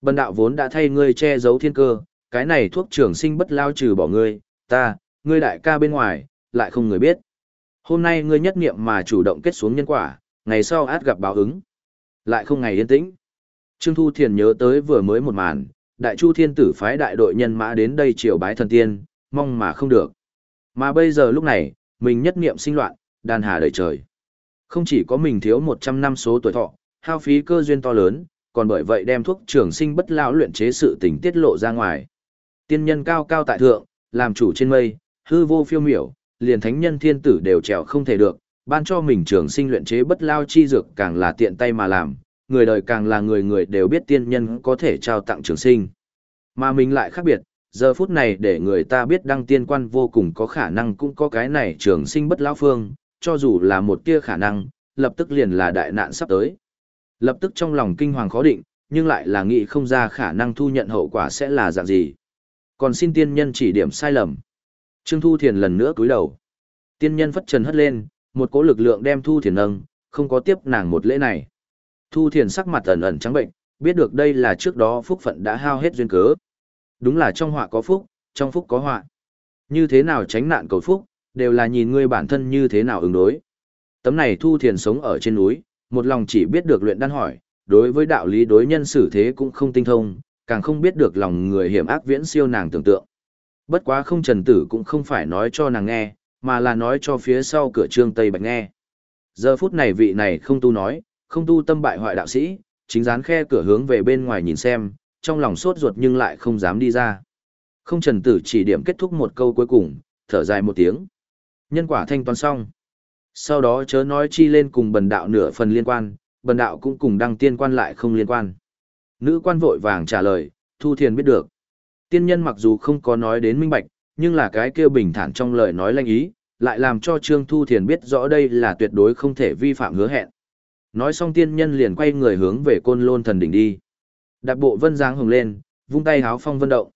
Bần đạo vốn đã thay ngươi che giấu thiên cơ, cái này thuốc trường sinh bất lao trừ bỏ ngươi, ta, ngươi đại ca bên ngoài, lại không người biết. Hôm nay ngươi nhất niệm mà chủ động kết xuống nhân quả, ngày sau át gặp báo ứng. Lại không ngày yên tĩnh. Trương Thu Thiền nhớ tới vừa mới một màn, đại chu thiên tử phái đại đội nhân mã đến đây triều bái thần tiên, mong mà không được. Mà bây giờ lúc này, mình nhất niệm sinh loạn, đàn hà đầy trời. Không chỉ có mình thiếu 100 năm số tuổi thọ, hao phí cơ duyên to lớn, còn bởi vậy đem thuốc trường sinh bất lão luyện chế sự tình tiết lộ ra ngoài. Tiên nhân cao cao tại thượng, làm chủ trên mây, hư vô phiêu miểu, liền thánh nhân thiên tử đều trèo không thể được, ban cho mình trường sinh luyện chế bất lao chi dược càng là tiện tay mà làm, người đời càng là người người đều biết tiên nhân có thể trao tặng trường sinh. Mà mình lại khác biệt, giờ phút này để người ta biết đăng tiên quan vô cùng có khả năng cũng có cái này trường sinh bất lão phương, cho dù là một tia khả năng, lập tức liền là đại nạn sắp tới. Lập tức trong lòng kinh hoàng khó định, nhưng lại là nghĩ không ra khả năng thu nhận hậu quả sẽ là dạng gì. Còn xin tiên nhân chỉ điểm sai lầm. Trương Thu Thiền lần nữa cúi đầu. Tiên nhân phất trần hất lên, một cỗ lực lượng đem Thu Thiền nâng, không có tiếp nàng một lễ này. Thu Thiền sắc mặt ẩn ẩn trắng bệnh, biết được đây là trước đó phúc phận đã hao hết duyên cớ. Đúng là trong họa có phúc, trong phúc có họa. Như thế nào tránh nạn cầu phúc, đều là nhìn ngươi bản thân như thế nào ứng đối. Tấm này Thu Thiền sống ở trên núi, một lòng chỉ biết được luyện đan hỏi, đối với đạo lý đối nhân xử thế cũng không tinh thông, càng không biết được lòng người hiểm ác viễn siêu nàng tưởng tượng. Bất quá không trần tử cũng không phải nói cho nàng nghe, mà là nói cho phía sau cửa trương Tây Bạch nghe. Giờ phút này vị này không tu nói, không tu tâm bại hoại đạo sĩ, chính dán khe cửa hướng về bên ngoài nhìn xem, trong lòng sốt ruột nhưng lại không dám đi ra. Không trần tử chỉ điểm kết thúc một câu cuối cùng, thở dài một tiếng. Nhân quả thanh toán xong. Sau đó chớ nói chi lên cùng bần đạo nửa phần liên quan, bần đạo cũng cùng đăng tiên quan lại không liên quan. Nữ quan vội vàng trả lời, Thu Thiền biết được. Tiên nhân mặc dù không có nói đến minh bạch, nhưng là cái kia bình thản trong lời nói lanh ý, lại làm cho Trương Thu Thiền biết rõ đây là tuyệt đối không thể vi phạm hứa hẹn. Nói xong tiên nhân liền quay người hướng về côn lôn thần đỉnh đi. Đạp bộ vân giáng hồng lên, vung tay háo phong vân động.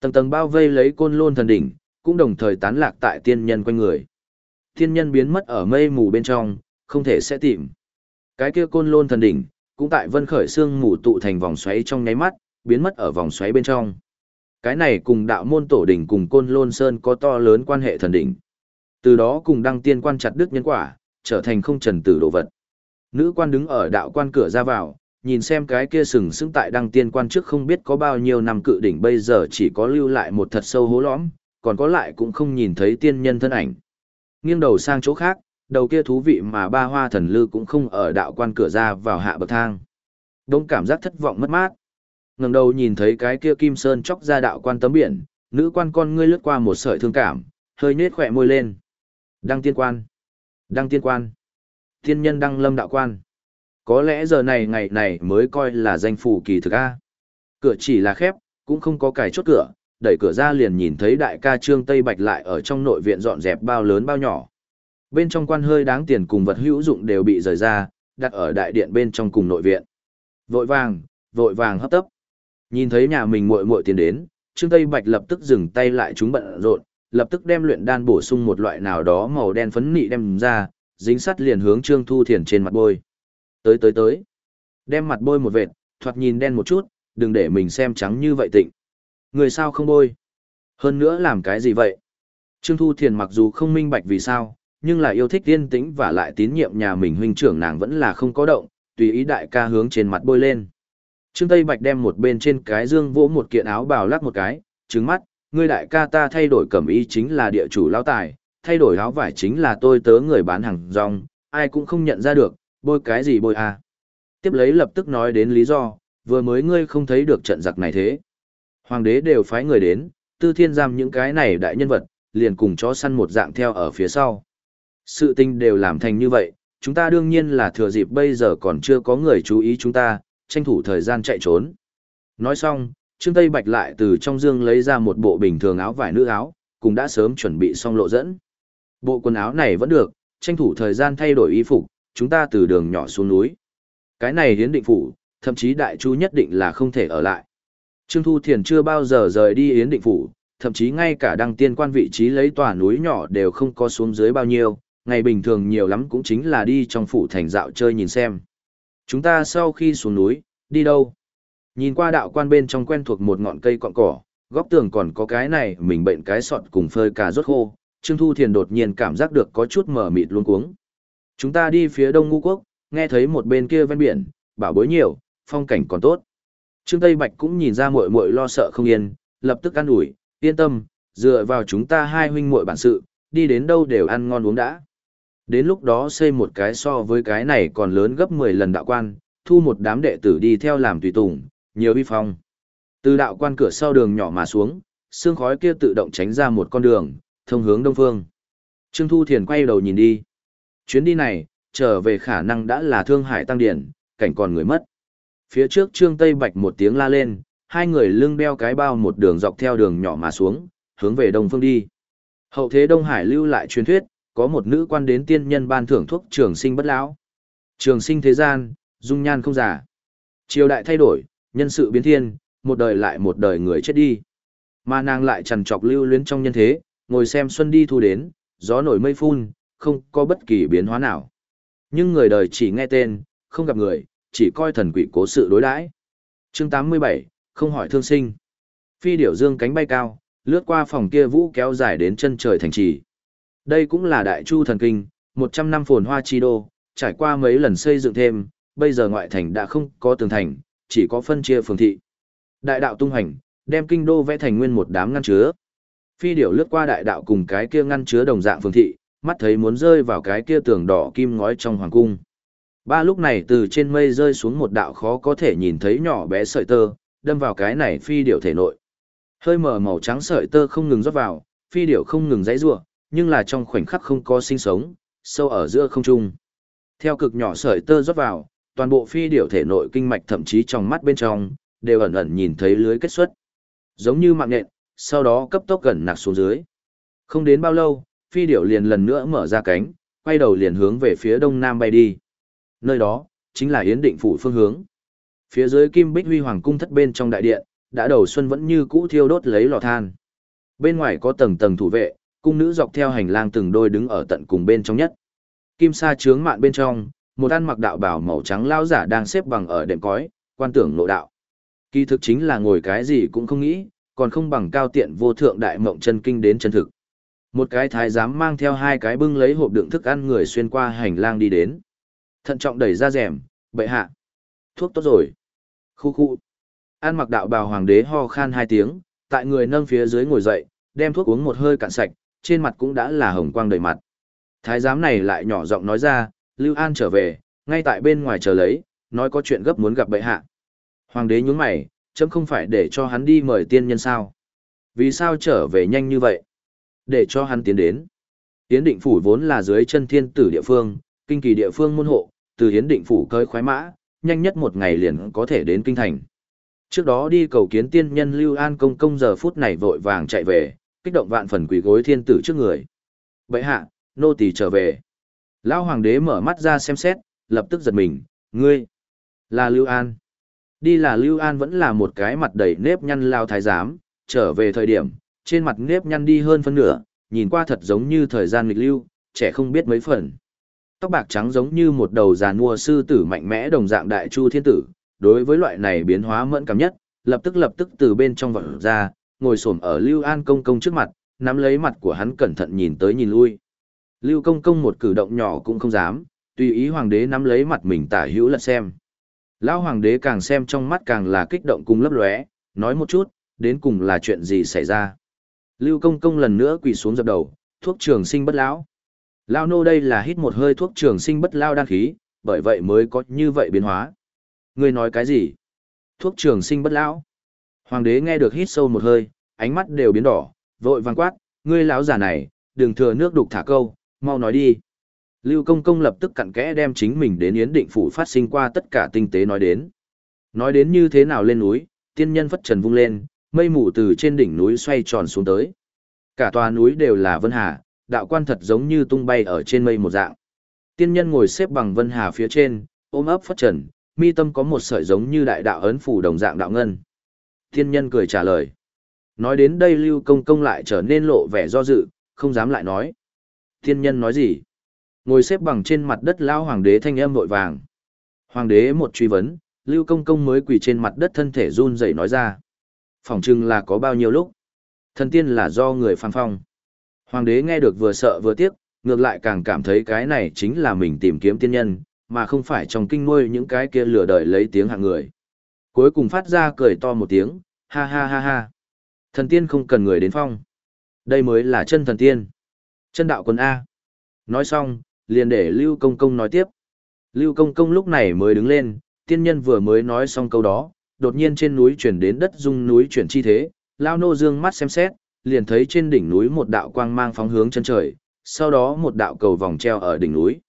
Tầng tầng bao vây lấy côn lôn thần đỉnh, cũng đồng thời tán lạc tại tiên nhân quanh người. Tiên nhân biến mất ở mây mù bên trong, không thể sẽ tìm. Cái kia côn lôn thần đỉnh, cũng tại vân khởi xương mù tụ thành vòng xoáy trong nháy mắt, biến mất ở vòng xoáy bên trong. Cái này cùng đạo môn tổ đỉnh cùng côn lôn sơn có to lớn quan hệ thần đỉnh. Từ đó cùng đăng tiên quan chặt đức nhân quả, trở thành không trần tử đồ vật. Nữ quan đứng ở đạo quan cửa ra vào, nhìn xem cái kia sừng sững tại đăng tiên quan trước không biết có bao nhiêu năm cự đỉnh bây giờ chỉ có lưu lại một thật sâu hố lõm, còn có lại cũng không nhìn thấy tiên nhân thân ảnh. Nghiêng đầu sang chỗ khác, đầu kia thú vị mà ba hoa thần lư cũng không ở đạo quan cửa ra vào hạ bậc thang. Đông cảm giác thất vọng mất mát. ngẩng đầu nhìn thấy cái kia kim sơn chóc ra đạo quan tấm biển, nữ quan con ngươi lướt qua một sợi thương cảm, hơi nết khỏe môi lên. Đăng tiên quan. Đăng tiên quan. Thiên nhân đăng lâm đạo quan. Có lẽ giờ này ngày này mới coi là danh phủ kỳ thực A. Cửa chỉ là khép, cũng không có cài chốt cửa, đẩy cửa ra liền nhìn thấy đại ca trương Tây Bạch lại ở trong nội viện dọn dẹp bao lớn bao nhỏ. Bên trong quan hơi đáng tiền cùng vật hữu dụng đều bị rời ra, đặt ở đại điện bên trong cùng nội viện. Vội vàng, vội vàng hấp tấp. Nhìn thấy nhà mình muội muội tiền đến, Trương Tây Bạch lập tức dừng tay lại chúng bận rộn, lập tức đem luyện đan bổ sung một loại nào đó màu đen phấn nị đem ra, dính sắt liền hướng Trương Thu Thiền trên mặt bôi. Tới tới tới. Đem mặt bôi một vệt, thoạt nhìn đen một chút, đừng để mình xem trắng như vậy tịnh. Người sao không bôi? Hơn nữa làm cái gì vậy? Trương Thu Thiền mặc dù không minh bạch vì sao, nhưng là yêu thích tiên tĩnh và lại tín nhiệm nhà mình huynh trưởng nàng vẫn là không có động, tùy ý đại ca hướng trên mặt bôi lên. Trương Tây Bạch đem một bên trên cái dương vỗ một kiện áo bào lắc một cái, trứng mắt, ngươi đại ca ta thay đổi cẩm y chính là địa chủ lão tài, thay đổi áo vải chính là tôi tớ người bán hàng rong, ai cũng không nhận ra được, bôi cái gì bôi à. Tiếp lấy lập tức nói đến lý do, vừa mới ngươi không thấy được trận giặc này thế. Hoàng đế đều phái người đến, tư thiên giam những cái này đại nhân vật, liền cùng chó săn một dạng theo ở phía sau. Sự tình đều làm thành như vậy, chúng ta đương nhiên là thừa dịp bây giờ còn chưa có người chú ý chúng ta, tranh thủ thời gian chạy trốn. Nói xong, Trương Tây Bạch lại từ trong dương lấy ra một bộ bình thường áo vải nữ áo, cũng đã sớm chuẩn bị xong lộ dẫn. Bộ quần áo này vẫn được, tranh thủ thời gian thay đổi y phục, chúng ta từ đường nhỏ xuống núi. Cái này hiến định phủ, thậm chí đại chu nhất định là không thể ở lại. Trương Thu Thiền chưa bao giờ rời đi Yến Định Phủ, thậm chí ngay cả đăng tiên quan vị trí lấy tòa núi nhỏ đều không có xuống dưới bao nhiêu, ngày bình thường nhiều lắm cũng chính là đi trong phủ thành dạo chơi nhìn xem. Chúng ta sau khi xuống núi, đi đâu? Nhìn qua đạo quan bên trong quen thuộc một ngọn cây cọn cỏ, góc tường còn có cái này mình bệnh cái sọt cùng phơi cà rốt khô, Trương Thu Thiền đột nhiên cảm giác được có chút mở mịt luôn cuống. Chúng ta đi phía đông ngu quốc, nghe thấy một bên kia ven biển, bảo bối nhiều, phong cảnh còn tốt. Trương Tây Bạch cũng nhìn ra muội muội lo sợ không yên, lập tức an ủi, yên tâm, dựa vào chúng ta hai huynh muội bản sự, đi đến đâu đều ăn ngon uống đã. Đến lúc đó xây một cái so với cái này còn lớn gấp 10 lần đạo quan, thu một đám đệ tử đi theo làm tùy tùng, nhiều uy phong. Từ đạo quan cửa sau đường nhỏ mà xuống, xương khói kia tự động tránh ra một con đường, thông hướng đông phương. Trương Thu Thiền quay đầu nhìn đi. Chuyến đi này, trở về khả năng đã là thương hải tăng điển, cảnh còn người mất. Phía trước Trương Tây Bạch một tiếng la lên, hai người lưng đeo cái bao một đường dọc theo đường nhỏ mà xuống, hướng về đông phương đi. Hậu thế Đông Hải lưu lại truyền thuyết, có một nữ quan đến tiên nhân ban thưởng thuốc trường sinh bất lão. Trường sinh thế gian, dung nhan không giả. Triều đại thay đổi, nhân sự biến thiên, một đời lại một đời người chết đi. Mà nàng lại trằn trọc lưu luyến trong nhân thế, ngồi xem xuân đi thu đến, gió nổi mây phun, không có bất kỳ biến hóa nào. Nhưng người đời chỉ nghe tên, không gặp người, chỉ coi thần quỷ cố sự đối đãi. Chương 87, không hỏi thương sinh. Phi điểu dương cánh bay cao, lướt qua phòng kia vũ kéo dài đến chân trời thành trì. Đây cũng là đại chu thần kinh, 100 năm phồn hoa chi đô, trải qua mấy lần xây dựng thêm, bây giờ ngoại thành đã không có tường thành, chỉ có phân chia phường thị. Đại đạo tung hành, đem kinh đô vẽ thành nguyên một đám ngăn chứa. Phi điểu lướt qua đại đạo cùng cái kia ngăn chứa đồng dạng phường thị, mắt thấy muốn rơi vào cái kia tường đỏ kim ngói trong hoàng cung. Ba lúc này từ trên mây rơi xuống một đạo khó có thể nhìn thấy nhỏ bé sợi tơ, đâm vào cái này phi điểu thể nội. Hơi mở màu trắng sợi tơ không ngừng rót vào, phi điểu không ngừng dãy rủa, nhưng là trong khoảnh khắc không có sinh sống, sâu ở giữa không trung. Theo cực nhỏ sợi tơ rót vào, toàn bộ phi điểu thể nội kinh mạch thậm chí trong mắt bên trong đều ẩn ẩn nhìn thấy lưới kết xuất. Giống như mạng nhện, sau đó cấp tốc gần nặc xuống dưới. Không đến bao lâu, phi điểu liền lần nữa mở ra cánh, quay đầu liền hướng về phía đông nam bay đi. Nơi đó, chính là Yến Định Phủ phương hướng. Phía dưới Kim Bích Huy Hoàng cung thất bên trong đại điện, đã đầu xuân vẫn như cũ thiêu đốt lấy lò than. Bên ngoài có tầng tầng thủ vệ, cung nữ dọc theo hành lang từng đôi đứng ở tận cùng bên trong nhất. Kim sa trướng mạn bên trong, một ăn mặc đạo bảo màu trắng lao giả đang xếp bằng ở đệm cói, quan tưởng nội đạo. Kỳ thực chính là ngồi cái gì cũng không nghĩ, còn không bằng cao tiện vô thượng đại mộng chân kinh đến chân thực. Một cái thái giám mang theo hai cái bưng lấy hộp đựng thức ăn người xuyên qua hành lang đi đến. Thận trọng đẩy ra rèm, bệ hạ. Thuốc tốt rồi. Khu khu. An mặc đạo bào hoàng đế ho khan hai tiếng, tại người nâng phía dưới ngồi dậy, đem thuốc uống một hơi cạn sạch, trên mặt cũng đã là hồng quang đầy mặt. Thái giám này lại nhỏ giọng nói ra, Lưu An trở về, ngay tại bên ngoài chờ lấy, nói có chuyện gấp muốn gặp bệ hạ. Hoàng đế nhún mày, chấm không phải để cho hắn đi mời tiên nhân sao. Vì sao trở về nhanh như vậy? Để cho hắn tiến đến. Yến định phủ vốn là dưới chân thiên tử địa phương, kinh kỳ địa phương môn hộ, từ hiến định phủ cơi khoái mã, nhanh nhất một ngày liền có thể đến kinh thành. Trước đó đi cầu kiến tiên nhân Lưu An công công giờ phút này vội vàng chạy về, kích động vạn phần quỳ gối thiên tử trước người. Bệ hạ, nô tỳ trở về. Lão hoàng đế mở mắt ra xem xét, lập tức giật mình, ngươi, là Lưu An. Đi là Lưu An vẫn là một cái mặt đầy nếp nhăn lao thái giám, trở về thời điểm, trên mặt nếp nhăn đi hơn phân nửa, nhìn qua thật giống như thời gian nghịch lưu, trẻ không biết mấy phần tóc bạc trắng giống như một đầu già mua sư tử mạnh mẽ đồng dạng đại chu thiên tử, đối với loại này biến hóa mẫn cảm nhất, lập tức lập tức từ bên trong vọt ra, ngồi xổm ở Lưu An công công trước mặt, nắm lấy mặt của hắn cẩn thận nhìn tới nhìn lui. Lưu công công một cử động nhỏ cũng không dám, tùy ý hoàng đế nắm lấy mặt mình tả hữu lật xem. Lão hoàng đế càng xem trong mắt càng là kích động cùng lấp lóe, nói một chút, đến cùng là chuyện gì xảy ra. Lưu công công lần nữa quỳ xuống dập đầu, thuốc trường sinh bất lão. Lao nô đây là hít một hơi thuốc trường sinh bất lao đan khí, bởi vậy mới có như vậy biến hóa. Ngươi nói cái gì? Thuốc trường sinh bất lão. Hoàng đế nghe được hít sâu một hơi, ánh mắt đều biến đỏ, vội vàng quát, ngươi lão già này, đừng thừa nước đục thả câu, mau nói đi. Lưu công công lập tức cặn kẽ đem chính mình đến yến định phủ phát sinh qua tất cả tinh tế nói đến. Nói đến như thế nào lên núi, tiên nhân phất trần vung lên, mây mù từ trên đỉnh núi xoay tròn xuống tới. Cả tòa núi đều là vân hà, đạo quan thật giống như tung bay ở trên mây một dạng. Tiên nhân ngồi xếp bằng vân hà phía trên, ôm ấp phất trần, mi tâm có một sợi giống như đại đạo ấn phủ đồng dạng đạo ngân. Thiên nhân cười trả lời. Nói đến đây Lưu Công Công lại trở nên lộ vẻ do dự, không dám lại nói. Thiên nhân nói gì? Ngồi xếp bằng trên mặt đất lao hoàng đế thanh âm vội vàng. Hoàng đế một truy vấn, Lưu Công Công mới quỳ trên mặt đất thân thể run rẩy nói ra. Phỏng chừng là có bao nhiêu lúc? Thần tiên là do người phang phong. Hoàng đế nghe được vừa sợ vừa tiếc, ngược lại càng cảm thấy cái này chính là mình tìm kiếm tiên nhân, mà không phải trong kinh nuôi những cái kia lừa đời lấy tiếng hạng người. Cuối cùng phát ra cười to một tiếng, ha ha ha ha. Thần tiên không cần người đến phong. Đây mới là chân thần tiên. Chân đạo quân A. Nói xong, liền để Lưu Công Công nói tiếp. Lưu Công Công lúc này mới đứng lên, tiên nhân vừa mới nói xong câu đó, đột nhiên trên núi chuyển đến đất dung núi chuyển chi thế, Lao nô dương mắt xem xét, liền thấy trên đỉnh núi một đạo quang mang phóng hướng chân trời, sau đó một đạo cầu vòng treo ở đỉnh núi.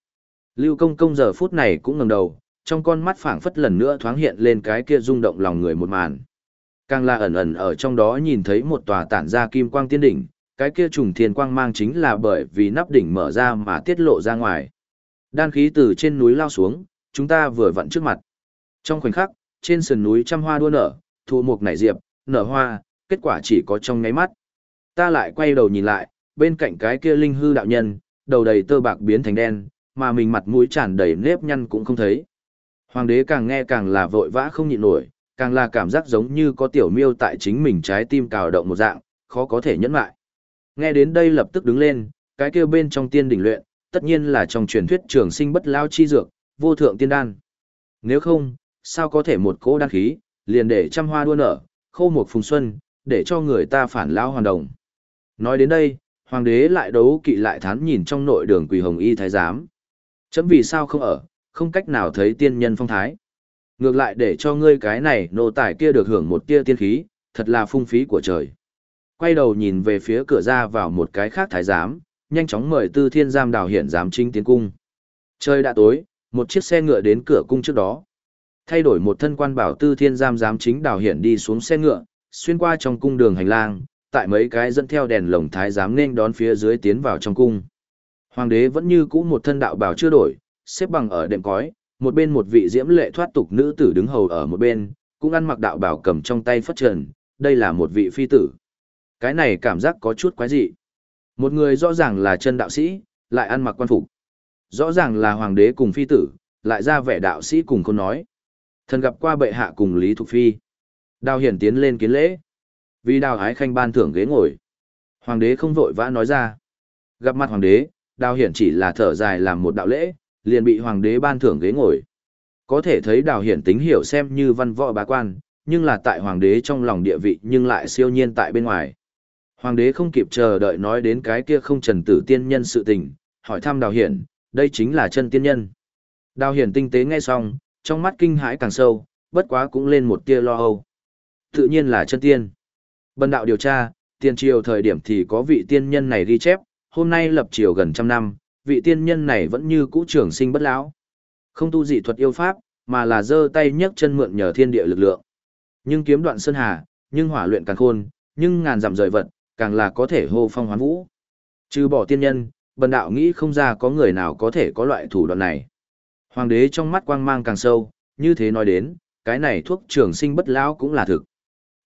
Lưu công công giờ phút này cũng ngẩng đầu, trong con mắt phảng phất lần nữa thoáng hiện lên cái kia rung động lòng người một màn. Càng là ẩn ẩn ở trong đó nhìn thấy một tòa tản ra kim quang tiên đỉnh, cái kia trùng thiên quang mang chính là bởi vì nắp đỉnh mở ra mà tiết lộ ra ngoài. Đan khí từ trên núi lao xuống, chúng ta vừa vặn trước mặt. Trong khoảnh khắc, trên sườn núi trăm hoa đua nở, thu mục nảy diệp, nở hoa, kết quả chỉ có trong ngáy mắt. Ta lại quay đầu nhìn lại, bên cạnh cái kia linh hư đạo nhân, đầu đầy tơ bạc biến thành đen, mà mình mặt mũi tràn đầy nếp nhăn cũng không thấy. Hoàng đế càng nghe càng là vội vã không nhịn nổi, càng là cảm giác giống như có tiểu miêu tại chính mình trái tim cào động một dạng, khó có thể nhẫn lại. Nghe đến đây lập tức đứng lên, cái kia bên trong tiên đỉnh luyện, tất nhiên là trong truyền thuyết trường sinh bất lao chi dược, vô thượng tiên đan. Nếu không, sao có thể một cỗ đan khí, liền để trăm hoa đua nở, khô một phùng xuân, để cho người ta phản lao hoàn đồng. Nói đến đây, hoàng đế lại đấu kỵ lại thán nhìn trong nội đường quỳ hồng y thái giám. Chấm vì sao không ở, không cách nào thấy tiên nhân phong thái. Ngược lại để cho ngươi cái này nô tài kia được hưởng một tia tiên khí, thật là phung phí của trời. Quay đầu nhìn về phía cửa ra vào một cái khác thái giám, nhanh chóng mời tư thiên giam đào hiển giám trinh tiến cung. Trời đã tối, một chiếc xe ngựa đến cửa cung trước đó. Thay đổi một thân quan bảo tư thiên giam giám chính đào hiển đi xuống xe ngựa, xuyên qua trong cung đường hành lang, tại mấy cái dẫn theo đèn lồng thái giám nên đón phía dưới tiến vào trong cung. Hoàng đế vẫn như cũ một thân đạo bảo chưa đổi, xếp bằng ở đệm cói, một bên một vị diễm lệ thoát tục nữ tử đứng hầu ở một bên, cũng ăn mặc đạo bào cầm trong tay phất trần, đây là một vị phi tử. Cái này cảm giác có chút quái dị. Một người rõ ràng là chân đạo sĩ, lại ăn mặc quan phục. Rõ ràng là hoàng đế cùng phi tử, lại ra vẻ đạo sĩ cùng con nói. Thần gặp qua bệ hạ cùng Lý Thục Phi. Đào hiển tiến lên kiến lễ. Vì đào ái khanh ban thưởng ghế ngồi. Hoàng đế không vội vã nói ra. Gặp mặt hoàng đế, đào hiển chỉ là thở dài làm một đạo lễ, liền bị hoàng đế ban thưởng ghế ngồi. Có thể thấy đào hiển tính hiểu xem như văn võ bá quan, nhưng là tại hoàng đế trong lòng địa vị nhưng lại siêu nhiên tại bên ngoài. Hoàng đế không kịp chờ đợi nói đến cái kia không trần tử tiên nhân sự tình, hỏi thăm đào hiển, đây chính là chân tiên nhân. Đào hiển tinh tế nghe xong, trong mắt kinh hãi càng sâu, bất quá cũng lên một tia lo âu. Tự nhiên là chân tiên. Bần đạo điều tra, tiền triều thời điểm thì có vị tiên nhân này ghi chép, hôm nay lập triều gần trăm năm, vị tiên nhân này vẫn như cũ trường sinh bất lão. Không tu dị thuật yêu pháp, mà là giơ tay nhấc chân mượn nhờ thiên địa lực lượng. Nhưng kiếm đoạn sơn hà, nhưng hỏa luyện càng khôn, nhưng ngàn dặm rời vật, càng là có thể hô phong hoán vũ. Trừ bỏ tiên nhân, bần đạo nghĩ không ra có người nào có thể có loại thủ đoạn này. Hoàng đế trong mắt quang mang càng sâu, như thế nói đến, cái này thuốc trường sinh bất lão cũng là thực.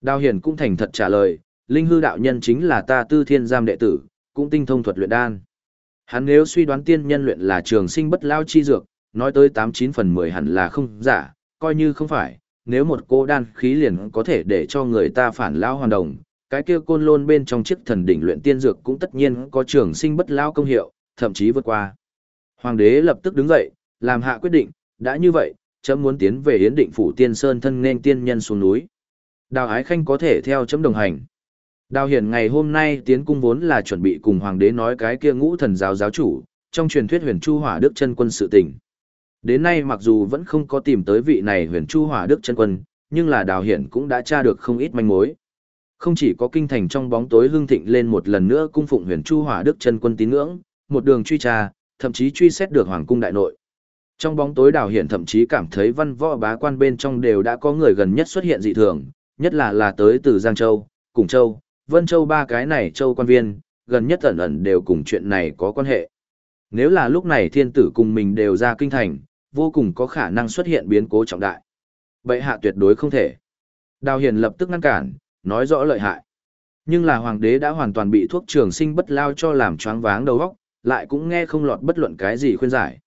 Đào Hiển cũng thành thật trả lời, Linh hư đạo nhân chính là ta tư thiên giam đệ tử, cũng tinh thông thuật luyện đan. Hắn nếu suy đoán tiên nhân luyện là trường sinh bất lao chi dược, nói tới 89 phần 10 hẳn là không giả, coi như không phải, nếu một cô đan khí liền có thể để cho người ta phản lao hoàn đồng, cái kia côn lôn bên trong chiếc thần đỉnh luyện tiên dược cũng tất nhiên có trường sinh bất lao công hiệu, thậm chí vượt qua. Hoàng đế lập tức đứng dậy, làm hạ quyết định, đã như vậy, chấm muốn tiến về Yến Định phủ Tiên Sơn thân nên tiên nhân xuống núi. Đào Ái Khanh có thể theo chấm đồng hành. Đào Hiển ngày hôm nay tiến cung vốn là chuẩn bị cùng hoàng đế nói cái kia ngũ thần giáo giáo chủ, trong truyền thuyết huyền chu hỏa đức chân quân sự tình. Đến nay mặc dù vẫn không có tìm tới vị này huyền chu hỏa đức chân quân, nhưng là Đào Hiển cũng đã tra được không ít manh mối. Không chỉ có kinh thành trong bóng tối hương thịnh lên một lần nữa cung phụng huyền chu hỏa đức chân quân tín ngưỡng, một đường truy tra, thậm chí truy xét được hoàng cung đại nội. Trong bóng tối Đào Hiển thậm chí cảm thấy văn võ bá quan bên trong đều đã có người gần nhất xuất hiện dị thường, nhất là là tới từ Giang Châu, Cùng Châu, Vân Châu ba cái này châu quan viên, gần nhất ẩn ẩn đều cùng chuyện này có quan hệ. Nếu là lúc này thiên tử cùng mình đều ra kinh thành, vô cùng có khả năng xuất hiện biến cố trọng đại. Bệ hạ tuyệt đối không thể. Đào Hiền lập tức ngăn cản, nói rõ lợi hại. Nhưng là hoàng đế đã hoàn toàn bị thuốc trường sinh bất lao cho làm choáng váng đầu óc, lại cũng nghe không lọt bất luận cái gì khuyên giải.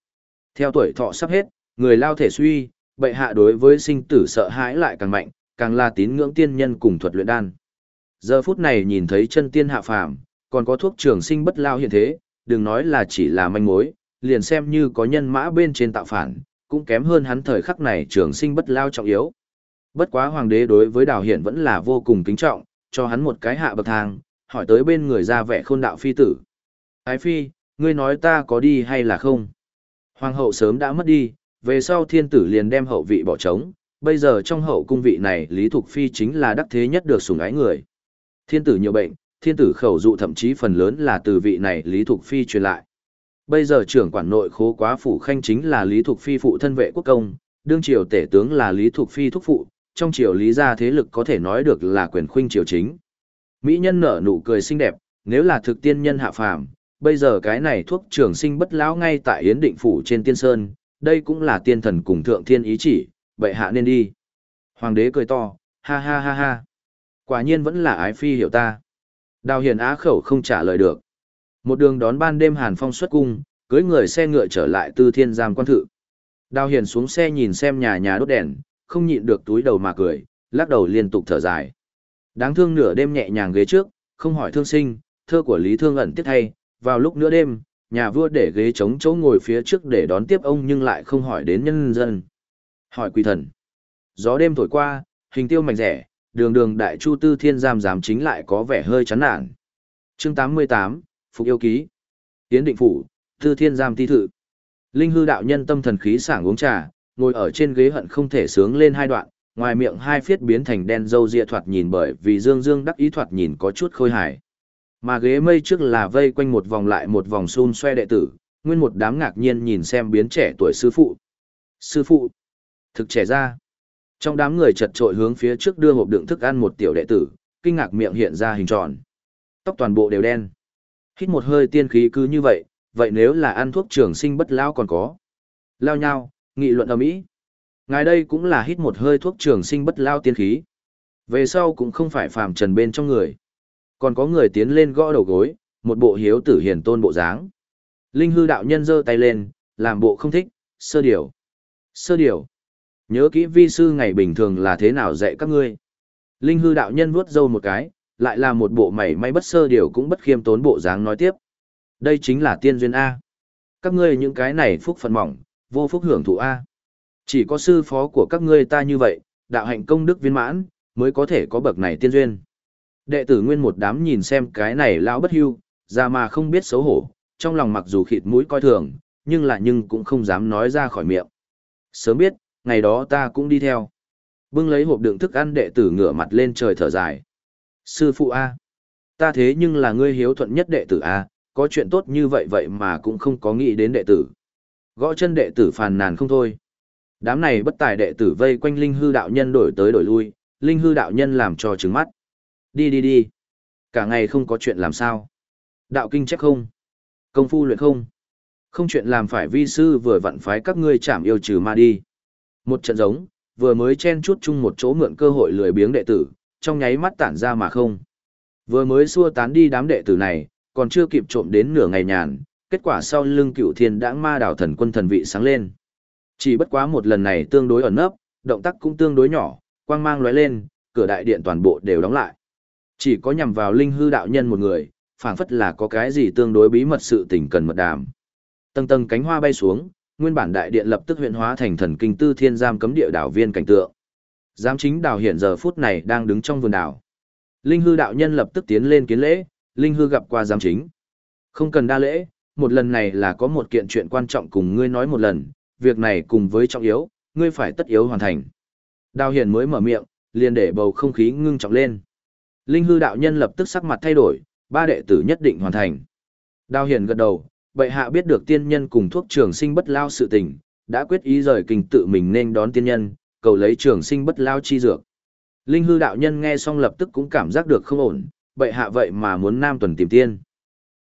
Theo tuổi thọ sắp hết, người lao thể suy, bệ hạ đối với sinh tử sợ hãi lại càng mạnh, càng là tín ngưỡng tiên nhân cùng thuật luyện đan. Giờ phút này nhìn thấy chân tiên hạ phàm, còn có thuốc trường sinh bất lao hiện thế, đừng nói là chỉ là manh mối, liền xem như có nhân mã bên trên tạo phản, cũng kém hơn hắn thời khắc này trường sinh bất lao trọng yếu. Bất quá hoàng đế đối với đào hiển vẫn là vô cùng kính trọng, cho hắn một cái hạ bậc thang, hỏi tới bên người ra vẻ khôn đạo phi tử. Ái phi, ngươi nói ta có đi hay là không? Hoàng hậu sớm đã mất đi, về sau thiên tử liền đem hậu vị bỏ trống, bây giờ trong hậu cung vị này Lý Thục Phi chính là đắc thế nhất được sủng ái người. Thiên tử nhiều bệnh, thiên tử khẩu dụ thậm chí phần lớn là từ vị này Lý Thục Phi truyền lại. Bây giờ trưởng quản nội khố quá phủ khanh chính là Lý Thục Phi phụ thân vệ quốc công, đương triều tể tướng là Lý Thục Phi thúc phụ, trong triều lý gia thế lực có thể nói được là quyền khuynh triều chính. Mỹ nhân nở nụ cười xinh đẹp, nếu là thực tiên nhân hạ phàm, bây giờ cái này thuốc trường sinh bất lão ngay tại Yến Định Phủ trên tiên sơn, đây cũng là tiên thần cùng thượng thiên ý chỉ, bệ hạ nên đi. Hoàng đế cười to, ha ha ha ha. Quả nhiên vẫn là ái phi hiểu ta. Đào hiền á khẩu không trả lời được. Một đường đón ban đêm hàn phong xuất cung, cưới người xe ngựa trở lại tư thiên giam quan thự. Đào hiền xuống xe nhìn xem nhà nhà đốt đèn, không nhịn được túi đầu mà cười, lắc đầu liên tục thở dài. Đáng thương nửa đêm nhẹ nhàng ghế trước, không hỏi thương sinh, thơ của Lý Thương ẩn tiết thay, vào lúc nửa đêm, nhà vua để ghế trống chỗ ngồi phía trước để đón tiếp ông nhưng lại không hỏi đến nhân dân. Hỏi quỷ thần. Gió đêm thổi qua, hình tiêu mảnh rẻ, đường đường đại chu tư thiên giam giám chính lại có vẻ hơi chán nản. chương 88, Phục yêu ký. Tiến định phủ, tư thiên giam ti thự. Linh hư đạo nhân tâm thần khí sảng uống trà, ngồi ở trên ghế hận không thể sướng lên hai đoạn, ngoài miệng hai phiết biến thành đen dâu dịa thoạt nhìn bởi vì dương dương đắc ý thoạt nhìn có chút khôi hài. Mà ghế mây trước là vây quanh một vòng lại một vòng xun xoe đệ tử, nguyên một đám ngạc nhiên nhìn xem biến trẻ tuổi sư phụ. Sư phụ, thực trẻ ra. Trong đám người chật trội hướng phía trước đưa hộp đựng thức ăn một tiểu đệ tử, kinh ngạc miệng hiện ra hình tròn. Tóc toàn bộ đều đen. Hít một hơi tiên khí cứ như vậy, vậy nếu là ăn thuốc trường sinh bất lao còn có. Lao nhau, nghị luận ở mỹ ngài đây cũng là hít một hơi thuốc trường sinh bất lao tiên khí về sau cũng không phải phàm trần bên trong người còn có người tiến lên gõ đầu gối một bộ hiếu tử hiền tôn bộ dáng linh hư đạo nhân giơ tay lên làm bộ không thích sơ điều sơ điều nhớ kỹ vi sư ngày bình thường là thế nào dạy các ngươi linh hư đạo nhân vuốt râu một cái lại là một bộ mảy may bất sơ điều cũng bất khiêm tốn bộ dáng nói tiếp đây chính là tiên duyên a các ngươi những cái này phúc phận mỏng vô phúc hưởng thụ A. Chỉ có sư phó của các ngươi ta như vậy, đạo hạnh công đức viên mãn, mới có thể có bậc này tiên duyên. Đệ tử nguyên một đám nhìn xem cái này lão bất hưu, ra mà không biết xấu hổ, trong lòng mặc dù khịt mũi coi thường, nhưng là nhưng cũng không dám nói ra khỏi miệng. Sớm biết, ngày đó ta cũng đi theo. Bưng lấy hộp đựng thức ăn đệ tử ngửa mặt lên trời thở dài. Sư phụ A. Ta thế nhưng là ngươi hiếu thuận nhất đệ tử A, có chuyện tốt như vậy vậy mà cũng không có nghĩ đến đệ tử. Gõ chân đệ tử phàn nàn không thôi. Đám này bất tài đệ tử vây quanh linh hư đạo nhân đổi tới đổi lui, linh hư đạo nhân làm cho trứng mắt. Đi đi đi. Cả ngày không có chuyện làm sao. Đạo kinh chép không. Công phu luyện không. Không chuyện làm phải vi sư vừa vặn phái các ngươi chạm yêu trừ ma đi. Một trận giống, vừa mới chen chút chung một chỗ mượn cơ hội lười biếng đệ tử, trong nháy mắt tản ra mà không. Vừa mới xua tán đi đám đệ tử này, còn chưa kịp trộm đến nửa ngày nhàn, kết quả sau lưng cựu thiên đãng ma đảo thần quân thần vị sáng lên. Chỉ bất quá một lần này tương đối ẩn nấp, động tác cũng tương đối nhỏ, quang mang lóe lên, cửa đại điện toàn bộ đều đóng lại. Chỉ có nhằm vào linh hư đạo nhân một người, phảng phất là có cái gì tương đối bí mật sự tình cần mật đàm. Tầng tầng cánh hoa bay xuống, nguyên bản đại điện lập tức huyện hóa thành thần kinh tư thiên giam cấm địa đảo viên cảnh tượng. Giám chính đảo hiện giờ phút này đang đứng trong vườn đảo. Linh hư đạo nhân lập tức tiến lên kiến lễ, linh hư gặp qua giám chính. Không cần đa lễ, một lần này là có một kiện chuyện quan trọng cùng ngươi nói một lần, việc này cùng với trọng yếu, ngươi phải tất yếu hoàn thành. Đào hiển mới mở miệng, liền để bầu không khí ngưng trọng lên. Linh hư đạo nhân lập tức sắc mặt thay đổi, ba đệ tử nhất định hoàn thành. Đào hiển gật đầu, bệ hạ biết được tiên nhân cùng thuốc trường sinh bất lao sự tình, đã quyết ý rời kinh tự mình nên đón tiên nhân, cầu lấy trường sinh bất lao chi dược. Linh hư đạo nhân nghe xong lập tức cũng cảm giác được không ổn, bệ hạ vậy mà muốn nam tuần tìm tiên.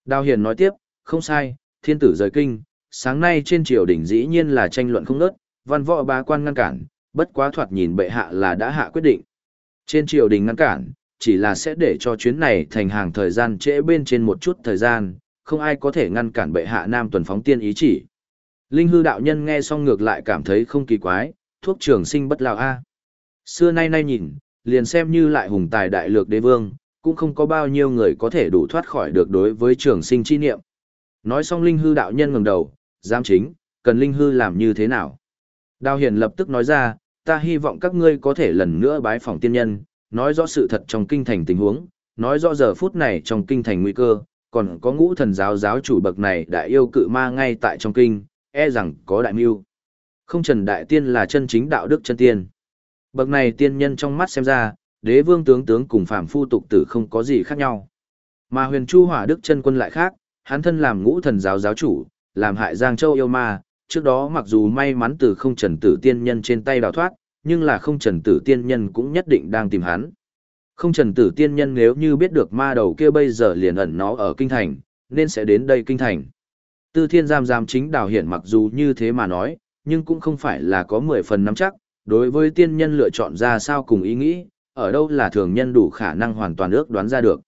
Đào Hiền nói tiếp, không sai, thiên tử rời kinh, sáng nay trên triều đình dĩ nhiên là tranh luận không ngớt, văn võ bá quan ngăn cản, bất quá thoạt nhìn bệ hạ là đã hạ quyết định. Trên triều đình ngăn cản, chỉ là sẽ để cho chuyến này thành hàng thời gian trễ bên trên một chút thời gian, không ai có thể ngăn cản bệ hạ nam tuần phóng tiên ý chỉ. Linh hư đạo nhân nghe xong ngược lại cảm thấy không kỳ quái, thuốc trường sinh bất lão a. Xưa nay nay nhìn, liền xem như lại hùng tài đại lược đế vương, cũng không có bao nhiêu người có thể đủ thoát khỏi được đối với trường sinh chi niệm. Nói xong linh hư đạo nhân ngẩng đầu, giám chính, cần linh hư làm như thế nào? Đào hiền lập tức nói ra, ta hy vọng các ngươi có thể lần nữa bái phỏng tiên nhân, nói rõ sự thật trong kinh thành tình huống, nói rõ giờ phút này trong kinh thành nguy cơ, còn có ngũ thần giáo giáo chủ bậc này đại yêu cự ma ngay tại trong kinh, e rằng có đại mưu. Không trần đại tiên là chân chính đạo đức chân tiên. Bậc này tiên nhân trong mắt xem ra, đế vương tướng tướng cùng phàm phu tục tử không có gì khác nhau. Mà huyền chu hỏa đức chân quân lại khác, hắn thân làm ngũ thần giáo giáo chủ, làm hại Giang Châu yêu ma, trước đó mặc dù may mắn từ không trần tử tiên nhân trên tay đào thoát, nhưng là không trần tử tiên nhân cũng nhất định đang tìm hắn. Không trần tử tiên nhân nếu như biết được ma đầu kia bây giờ liền ẩn nó ở kinh thành, nên sẽ đến đây kinh thành. Tư thiên giam giam chính đào hiển mặc dù như thế mà nói, nhưng cũng không phải là có 10 phần nắm chắc, đối với tiên nhân lựa chọn ra sao cùng ý nghĩ, ở đâu là thường nhân đủ khả năng hoàn toàn ước đoán ra được.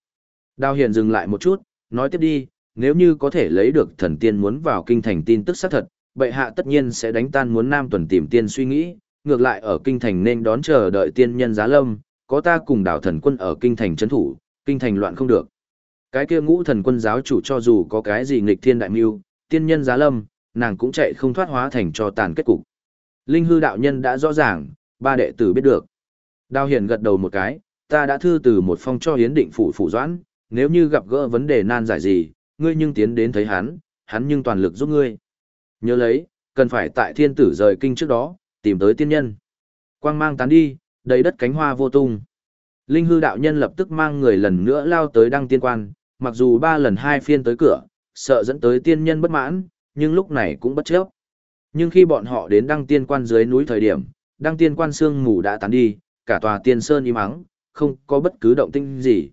Đào hiển dừng lại một chút, nói tiếp đi, nếu như có thể lấy được thần tiên muốn vào kinh thành tin tức xác thật, bệ hạ tất nhiên sẽ đánh tan muốn nam tuần tìm tiên suy nghĩ, ngược lại ở kinh thành nên đón chờ đợi tiên nhân giá lâm, có ta cùng đảo thần quân ở kinh thành trấn thủ, kinh thành loạn không được. Cái kia ngũ thần quân giáo chủ cho dù có cái gì nghịch thiên đại mưu, tiên nhân giá lâm, nàng cũng chạy không thoát hóa thành cho tàn kết cục. Linh hư đạo nhân đã rõ ràng, ba đệ tử biết được. Đào hiển gật đầu một cái, ta đã thư từ một phong cho hiến định phủ phủ doãn, nếu như gặp gỡ vấn đề nan giải gì, ngươi nhưng tiến đến thấy hắn, hắn nhưng toàn lực giúp ngươi. Nhớ lấy, cần phải tại thiên tử rời kinh trước đó, tìm tới tiên nhân. Quang mang tán đi, đầy đất cánh hoa vô tung. Linh hư đạo nhân lập tức mang người lần nữa lao tới đăng tiên quan, mặc dù ba lần hai phiên tới cửa, sợ dẫn tới tiên nhân bất mãn, nhưng lúc này cũng bất chấp. Nhưng khi bọn họ đến đăng tiên quan dưới núi thời điểm, đăng tiên quan sương mù đã tán đi, cả tòa tiên sơn im ắng, không có bất cứ động tinh gì.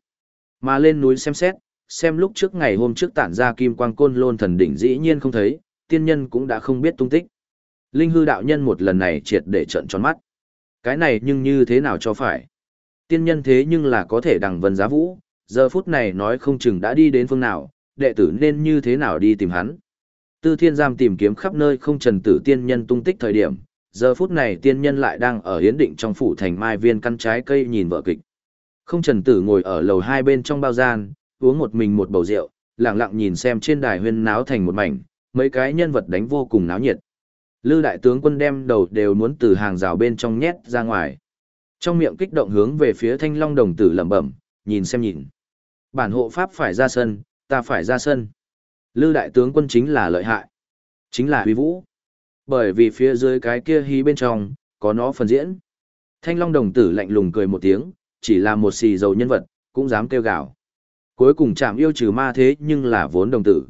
Mà lên núi xem xét, xem lúc trước ngày hôm trước tản ra kim quang côn lôn thần đỉnh dĩ nhiên không thấy, tiên nhân cũng đã không biết tung tích. Linh hư đạo nhân một lần này triệt để trận tròn mắt. Cái này nhưng như thế nào cho phải? Tiên nhân thế nhưng là có thể đằng vân giá vũ, giờ phút này nói không chừng đã đi đến phương nào, đệ tử nên như thế nào đi tìm hắn. Tư thiên giam tìm kiếm khắp nơi không trần tử tiên nhân tung tích thời điểm, giờ phút này tiên nhân lại đang ở hiến định trong phủ thành mai viên căn trái cây nhìn vợ kịch. Không trần tử ngồi ở lầu hai bên trong bao gian, uống một mình một bầu rượu, lặng lặng nhìn xem trên đài huyên náo thành một mảnh, mấy cái nhân vật đánh vô cùng náo nhiệt. Lư đại tướng quân đem đầu đều muốn từ hàng rào bên trong nhét ra ngoài. Trong miệng kích động hướng về phía thanh long đồng tử lẩm bẩm, nhìn xem nhìn. Bản hộ pháp phải ra sân, ta phải ra sân. Lư đại tướng quân chính là lợi hại. Chính là huy vũ. Bởi vì phía dưới cái kia hí bên trong, có nó phần diễn. Thanh long đồng tử lạnh lùng cười một tiếng, chỉ là một xì dầu nhân vật, cũng dám kêu gào. Cuối cùng chạm yêu trừ ma thế nhưng là vốn đồng tử.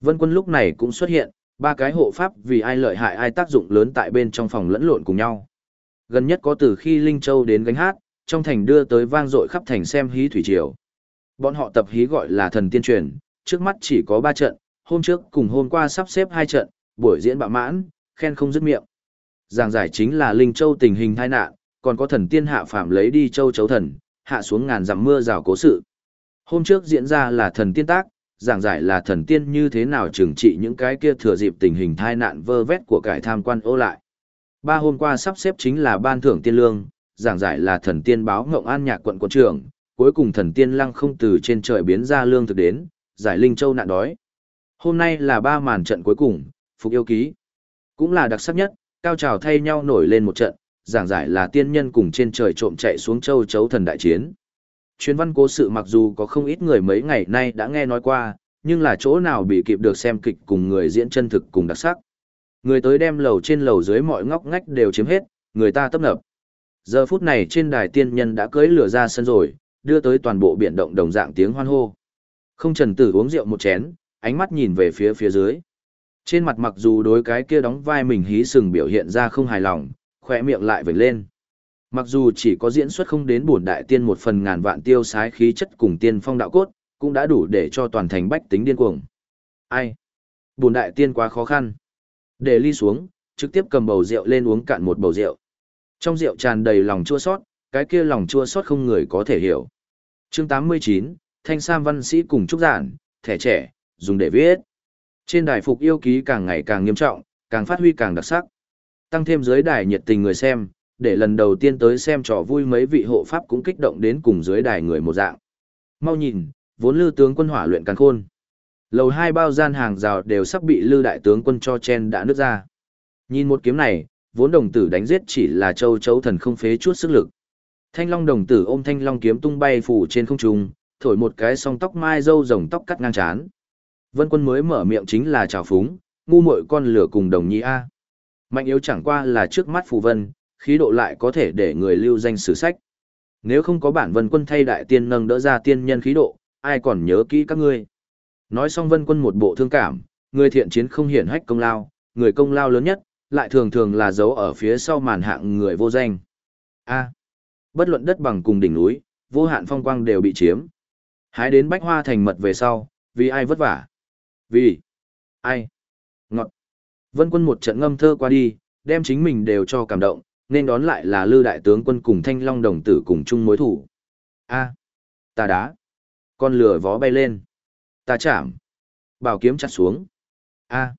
Vân quân lúc này cũng xuất hiện, ba cái hộ pháp vì ai lợi hại ai tác dụng lớn tại bên trong phòng lẫn lộn cùng nhau. Gần nhất có từ khi Linh Châu đến gánh hát, trong thành đưa tới vang dội khắp thành xem hí thủy triều. Bọn họ tập hí gọi là thần tiên truyền, trước mắt chỉ có ba trận, hôm trước cùng hôm qua sắp xếp hai trận, buổi diễn bạ mãn, khen không dứt miệng. Giảng giải chính là Linh Châu tình hình tai nạn, còn có thần tiên hạ phạm lấy đi châu chấu thần, hạ xuống ngàn dặm mưa rào cố sự. Hôm trước diễn ra là thần tiên tác, giảng giải là thần tiên như thế nào trừng trị những cái kia thừa dịp tình hình thai nạn vơ vét của cải tham quan ô lại. Ba hôm qua sắp xếp chính là ban thưởng tiên lương, giảng giải là thần tiên báo ngộng an nhạc quận quận trưởng, cuối cùng thần tiên lăng không từ trên trời biến ra lương thực đến, giải linh châu nạn đói. Hôm nay là ba màn trận cuối cùng, phục yêu ký. Cũng là đặc sắc nhất, cao trào thay nhau nổi lên một trận, giảng giải là tiên nhân cùng trên trời trộm chạy xuống châu chấu thần đại chiến. Chuyên văn cố sự mặc dù có không ít người mấy ngày nay đã nghe nói qua, nhưng là chỗ nào bị kịp được xem kịch cùng người diễn chân thực cùng đặc sắc. Người tới đem lầu trên lầu dưới mọi ngóc ngách đều chiếm hết, người ta tấp nập. Giờ phút này trên đài tiên nhân đã cưỡi lửa ra sân rồi, đưa tới toàn bộ biển động đồng dạng tiếng hoan hô. Không trần tử uống rượu một chén, ánh mắt nhìn về phía phía dưới. Trên mặt mặc dù đối cái kia đóng vai mình hí sừng biểu hiện ra không hài lòng, khỏe miệng lại vểnh lên. Mặc dù chỉ có diễn xuất không đến bổn đại tiên một phần ngàn vạn tiêu sái khí chất cùng tiên phong đạo cốt, cũng đã đủ để cho toàn thành bách tính điên cuồng. Ai? Bổn đại tiên quá khó khăn. Để ly xuống, trực tiếp cầm bầu rượu lên uống cạn một bầu rượu. Trong rượu tràn đầy lòng chua sót, cái kia lòng chua sót không người có thể hiểu. Chương 89, Thanh Sam văn sĩ cùng trúc giản, thẻ trẻ, dùng để viết. Trên đài phục yêu ký càng ngày càng nghiêm trọng, càng phát huy càng đặc sắc. Tăng thêm dưới đài nhiệt tình người xem, để lần đầu tiên tới xem trò vui mấy vị hộ pháp cũng kích động đến cùng dưới đài người một dạng. Mau nhìn, vốn lư tướng quân hỏa luyện càng khôn. Lầu hai bao gian hàng rào đều sắp bị lư đại tướng quân cho chen đã nứt ra. Nhìn một kiếm này, vốn đồng tử đánh giết chỉ là châu chấu thần không phế chút sức lực. Thanh long đồng tử ôm thanh long kiếm tung bay phủ trên không trung, thổi một cái song tóc mai dâu rồng tóc cắt ngang chán. Vân quân mới mở miệng chính là trào phúng, ngu muội con lửa cùng đồng nhi A. Mạnh yếu chẳng qua là trước mắt phù vân, khí độ lại có thể để người lưu danh sử sách. Nếu không có bản vân quân thay đại tiên nâng đỡ ra tiên nhân khí độ, ai còn nhớ kỹ các ngươi. Nói xong vân quân một bộ thương cảm, người thiện chiến không hiển hách công lao, người công lao lớn nhất, lại thường thường là giấu ở phía sau màn hạng người vô danh. A. bất luận đất bằng cùng đỉnh núi, vô hạn phong quang đều bị chiếm. Hái đến bách hoa thành mật về sau, vì ai vất vả? Vì ai? Ngọt. Vân quân một trận ngâm thơ qua đi, đem chính mình đều cho cảm động, nên đón lại là lư đại tướng quân cùng thanh long đồng tử cùng chung mối thủ. A. Ta đá. Con lửa vó bay lên. Ta chạm. Bảo kiếm chặt xuống. A.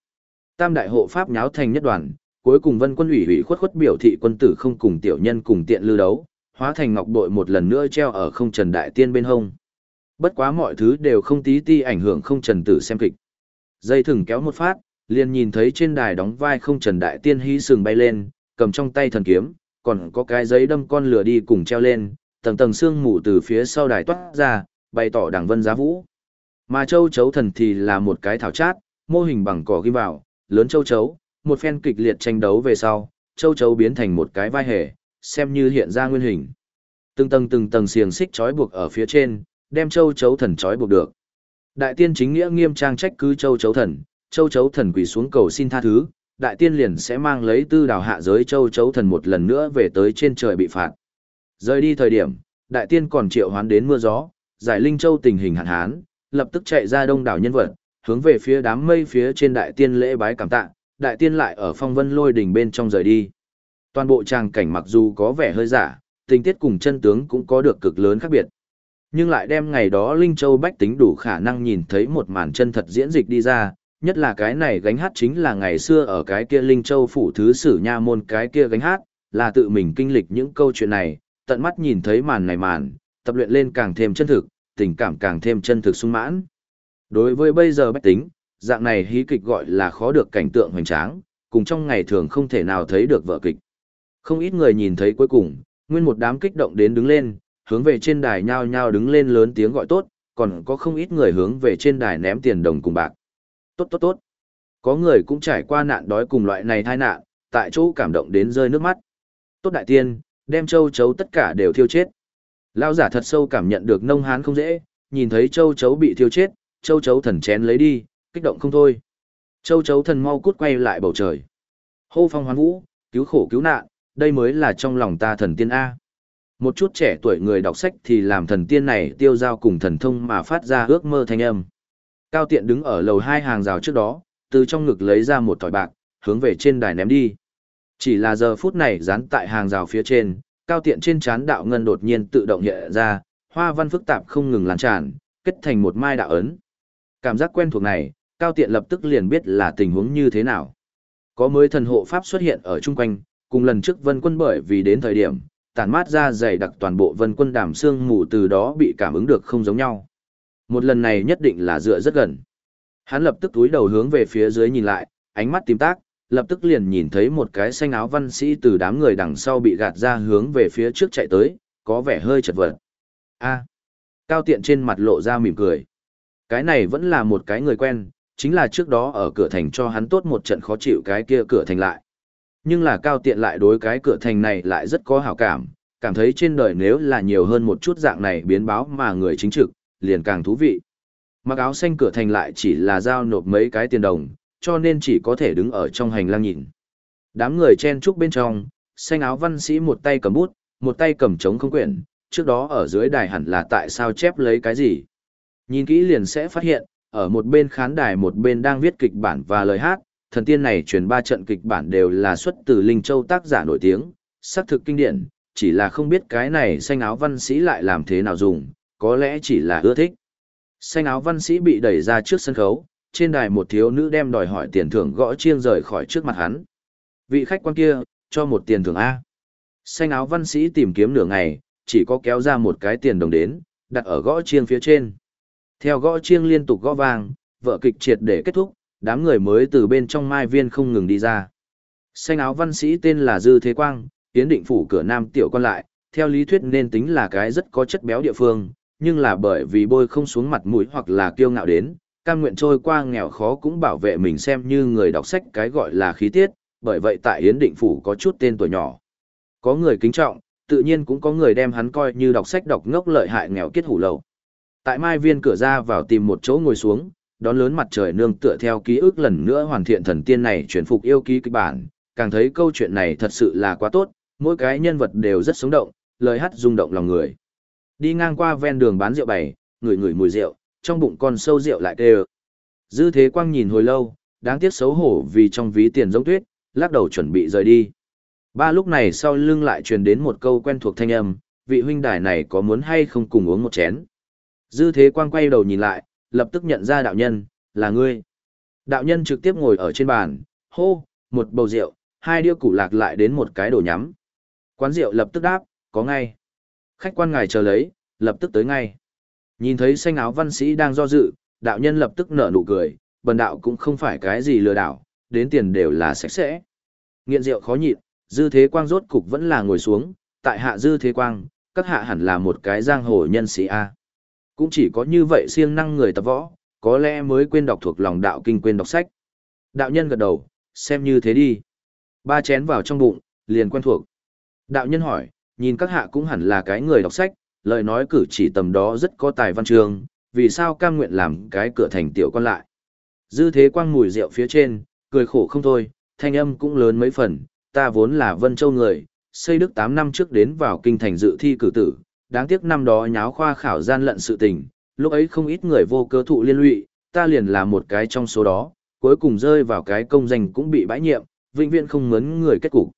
Tam đại hộ pháp nháo thành nhất đoàn, cuối cùng vân quân ủy ủy khuất khuất biểu thị quân tử không cùng tiểu nhân cùng tiện lư đấu, hóa thành ngọc bội một lần nữa treo ở không trần đại tiên bên hông. Bất quá mọi thứ đều không tí ti ảnh hưởng không trần tử xem kịch. Dây thừng kéo một phát, liền nhìn thấy trên đài đóng vai không trần đại tiên hí sừng bay lên, cầm trong tay thần kiếm, còn có cái giấy đâm con lửa đi cùng treo lên, tầng tầng xương mù từ phía sau đài toát ra, bày tỏ đảng vân giá vũ. Mà châu chấu thần thì là một cái thảo chát, mô hình bằng cỏ ghi vào, lớn châu chấu, một phen kịch liệt tranh đấu về sau, châu chấu biến thành một cái vai hề, xem như hiện ra nguyên hình. Từng tầng từng tầng xiềng xích trói buộc ở phía trên, đem châu chấu thần trói buộc được. Đại tiên chính nghĩa nghiêm trang trách cứ châu chấu thần, châu chấu thần quỳ xuống cầu xin tha thứ, đại tiên liền sẽ mang lấy tư đào hạ giới châu chấu thần một lần nữa về tới trên trời bị phạt. Rời đi thời điểm, đại tiên còn triệu hoán đến mưa gió, giải linh châu tình hình hạn hán, lập tức chạy ra đông đảo nhân vật, hướng về phía đám mây phía trên đại tiên lễ bái cảm tạ, đại tiên lại ở phong vân lôi đỉnh bên trong rời đi. Toàn bộ tràng cảnh mặc dù có vẻ hơi giả, tình tiết cùng chân tướng cũng có được cực lớn khác biệt. Nhưng lại đem ngày đó Linh Châu Bách tính đủ khả năng nhìn thấy một màn chân thật diễn dịch đi ra, nhất là cái này gánh hát chính là ngày xưa ở cái kia Linh Châu phủ thứ sử nha môn cái kia gánh hát, là tự mình kinh lịch những câu chuyện này, tận mắt nhìn thấy màn này màn, tập luyện lên càng thêm chân thực, tình cảm càng thêm chân thực sung mãn. Đối với bây giờ bách tính, dạng này hí kịch gọi là khó được cảnh tượng hoành tráng, cùng trong ngày thường không thể nào thấy được vở kịch. Không ít người nhìn thấy cuối cùng, nguyên một đám kích động đến đứng lên, hướng về trên đài nhao nhao đứng lên lớn tiếng gọi tốt, còn có không ít người hướng về trên đài ném tiền đồng cùng bạc. Tốt tốt tốt. Có người cũng trải qua nạn đói cùng loại này tai nạn, tại chỗ cảm động đến rơi nước mắt. Tốt đại tiên, đem châu chấu tất cả đều thiêu chết. Lão giả thật sâu cảm nhận được nông hán không dễ, nhìn thấy châu chấu bị thiêu chết, châu chấu thần chén lấy đi, kích động không thôi. Châu chấu thần mau cút quay lại bầu trời. Hô phong hoán vũ, cứu khổ cứu nạn, đây mới là trong lòng ta thần tiên A. Một chút trẻ tuổi người đọc sách thì làm thần tiên này tiêu giao cùng thần thông mà phát ra ước mơ thanh âm. Cao tiện đứng ở lầu hai hàng rào trước đó, từ trong ngực lấy ra một thỏi bạc, hướng về trên đài ném đi. Chỉ là giờ phút này dán tại hàng rào phía trên, cao tiện trên chán đạo ngân đột nhiên tự động hiện ra, hoa văn phức tạp không ngừng lan tràn, kết thành một mai đạo ấn. Cảm giác quen thuộc này, cao tiện lập tức liền biết là tình huống như thế nào. Có mới thần hộ pháp xuất hiện ở chung quanh, cùng lần trước vân quân bởi vì đến thời điểm, tản mát ra dày đặc toàn bộ vân quân đàm xương mù từ đó bị cảm ứng được không giống nhau. Một lần này nhất định là dựa rất gần. Hắn lập tức túi đầu hướng về phía dưới nhìn lại, ánh mắt tìm tác, lập tức liền nhìn thấy một cái xanh áo văn sĩ từ đám người đằng sau bị gạt ra hướng về phía trước chạy tới, có vẻ hơi chật vật. A. cao tiện trên mặt lộ ra mỉm cười. Cái này vẫn là một cái người quen, chính là trước đó ở cửa thành cho hắn tốt một trận khó chịu cái kia cửa thành lại. Nhưng là cao tiện lại đối cái cửa thành này lại rất có hảo cảm, cảm thấy trên đời nếu là nhiều hơn một chút dạng này biến báo mà người chính trực, liền càng thú vị. Mặc áo xanh cửa thành lại chỉ là giao nộp mấy cái tiền đồng, cho nên chỉ có thể đứng ở trong hành lang nhìn. Đám người chen chúc bên trong, xanh áo văn sĩ một tay cầm bút, một tay cầm trống không quyển, trước đó ở dưới đài hẳn là tại sao chép lấy cái gì. Nhìn kỹ liền sẽ phát hiện, ở một bên khán đài một bên đang viết kịch bản và lời hát, thần tiên này truyền ba trận kịch bản đều là xuất từ Linh Châu tác giả nổi tiếng, xác thực kinh điển, chỉ là không biết cái này xanh áo văn sĩ lại làm thế nào dùng, có lẽ chỉ là ưa thích. Xanh áo văn sĩ bị đẩy ra trước sân khấu, trên đài một thiếu nữ đem đòi hỏi tiền thưởng gõ chiêng rời khỏi trước mặt hắn. Vị khách quan kia, cho một tiền thưởng A. Xanh áo văn sĩ tìm kiếm nửa ngày, chỉ có kéo ra một cái tiền đồng đến, đặt ở gõ chiêng phía trên. Theo gõ chiêng liên tục gõ vàng, vợ kịch triệt để kết thúc, đám người mới từ bên trong mai viên không ngừng đi ra. Xanh áo văn sĩ tên là Dư Thế Quang, tiến định phủ cửa nam tiểu quan lại, theo lý thuyết nên tính là cái rất có chất béo địa phương, nhưng là bởi vì bôi không xuống mặt mũi hoặc là kiêu ngạo đến, cam nguyện trôi qua nghèo khó cũng bảo vệ mình xem như người đọc sách cái gọi là khí tiết, bởi vậy tại Yến Định Phủ có chút tên tuổi nhỏ. Có người kính trọng, tự nhiên cũng có người đem hắn coi như đọc sách đọc ngốc lợi hại nghèo kết hủ lầu. Tại Mai Viên cửa ra vào tìm một chỗ ngồi xuống, đón lớn mặt trời nương tựa theo ký ức lần nữa hoàn thiện thần tiên này chuyển phục yêu ký kịch bản, càng thấy câu chuyện này thật sự là quá tốt, mỗi cái nhân vật đều rất sống động, lời hát rung động lòng người. Đi ngang qua ven đường bán rượu bày, ngửi ngửi mùi rượu, trong bụng con sâu rượu lại kêu. Dư thế quang nhìn hồi lâu, đáng tiếc xấu hổ vì trong ví tiền giống tuyết, lắc đầu chuẩn bị rời đi. Ba lúc này sau lưng lại truyền đến một câu quen thuộc thanh âm, vị huynh đài này có muốn hay không cùng uống một chén. Dư thế quang quay đầu nhìn lại, lập tức nhận ra đạo nhân, là ngươi. Đạo nhân trực tiếp ngồi ở trên bàn, hô, một bầu rượu, hai đĩa củ lạc lại đến một cái đồ nhắm. Quán rượu lập tức đáp, có ngay. Khách quan ngài chờ lấy, lập tức tới ngay. Nhìn thấy xanh áo văn sĩ đang do dự, đạo nhân lập tức nở nụ cười, bần đạo cũng không phải cái gì lừa đảo, đến tiền đều là sạch sẽ. Nghiện rượu khó nhịn, dư thế quang rốt cục vẫn là ngồi xuống, tại hạ dư thế quang, các hạ hẳn là một cái giang hồ nhân sĩ A. Cũng chỉ có như vậy siêng năng người tập võ, có lẽ mới quên đọc thuộc lòng đạo kinh quên đọc sách. Đạo nhân gật đầu, xem như thế đi. Ba chén vào trong bụng, liền quen thuộc. Đạo nhân hỏi, nhìn các hạ cũng hẳn là cái người đọc sách, lời nói cử chỉ tầm đó rất có tài văn chương, vì sao cam nguyện làm cái cửa thành tiểu con lại. Dư thế quang mùi rượu phía trên, cười khổ không thôi, thanh âm cũng lớn mấy phần, ta vốn là Vân Châu người, xây đức 8 năm trước đến vào kinh thành dự thi cử tử, đáng tiếc năm đó nháo khoa khảo gian lận sự tình, lúc ấy không ít người vô cơ thụ liên lụy, ta liền là một cái trong số đó, cuối cùng rơi vào cái công danh cũng bị bãi nhiệm, vĩnh viễn không mớn người kết cục.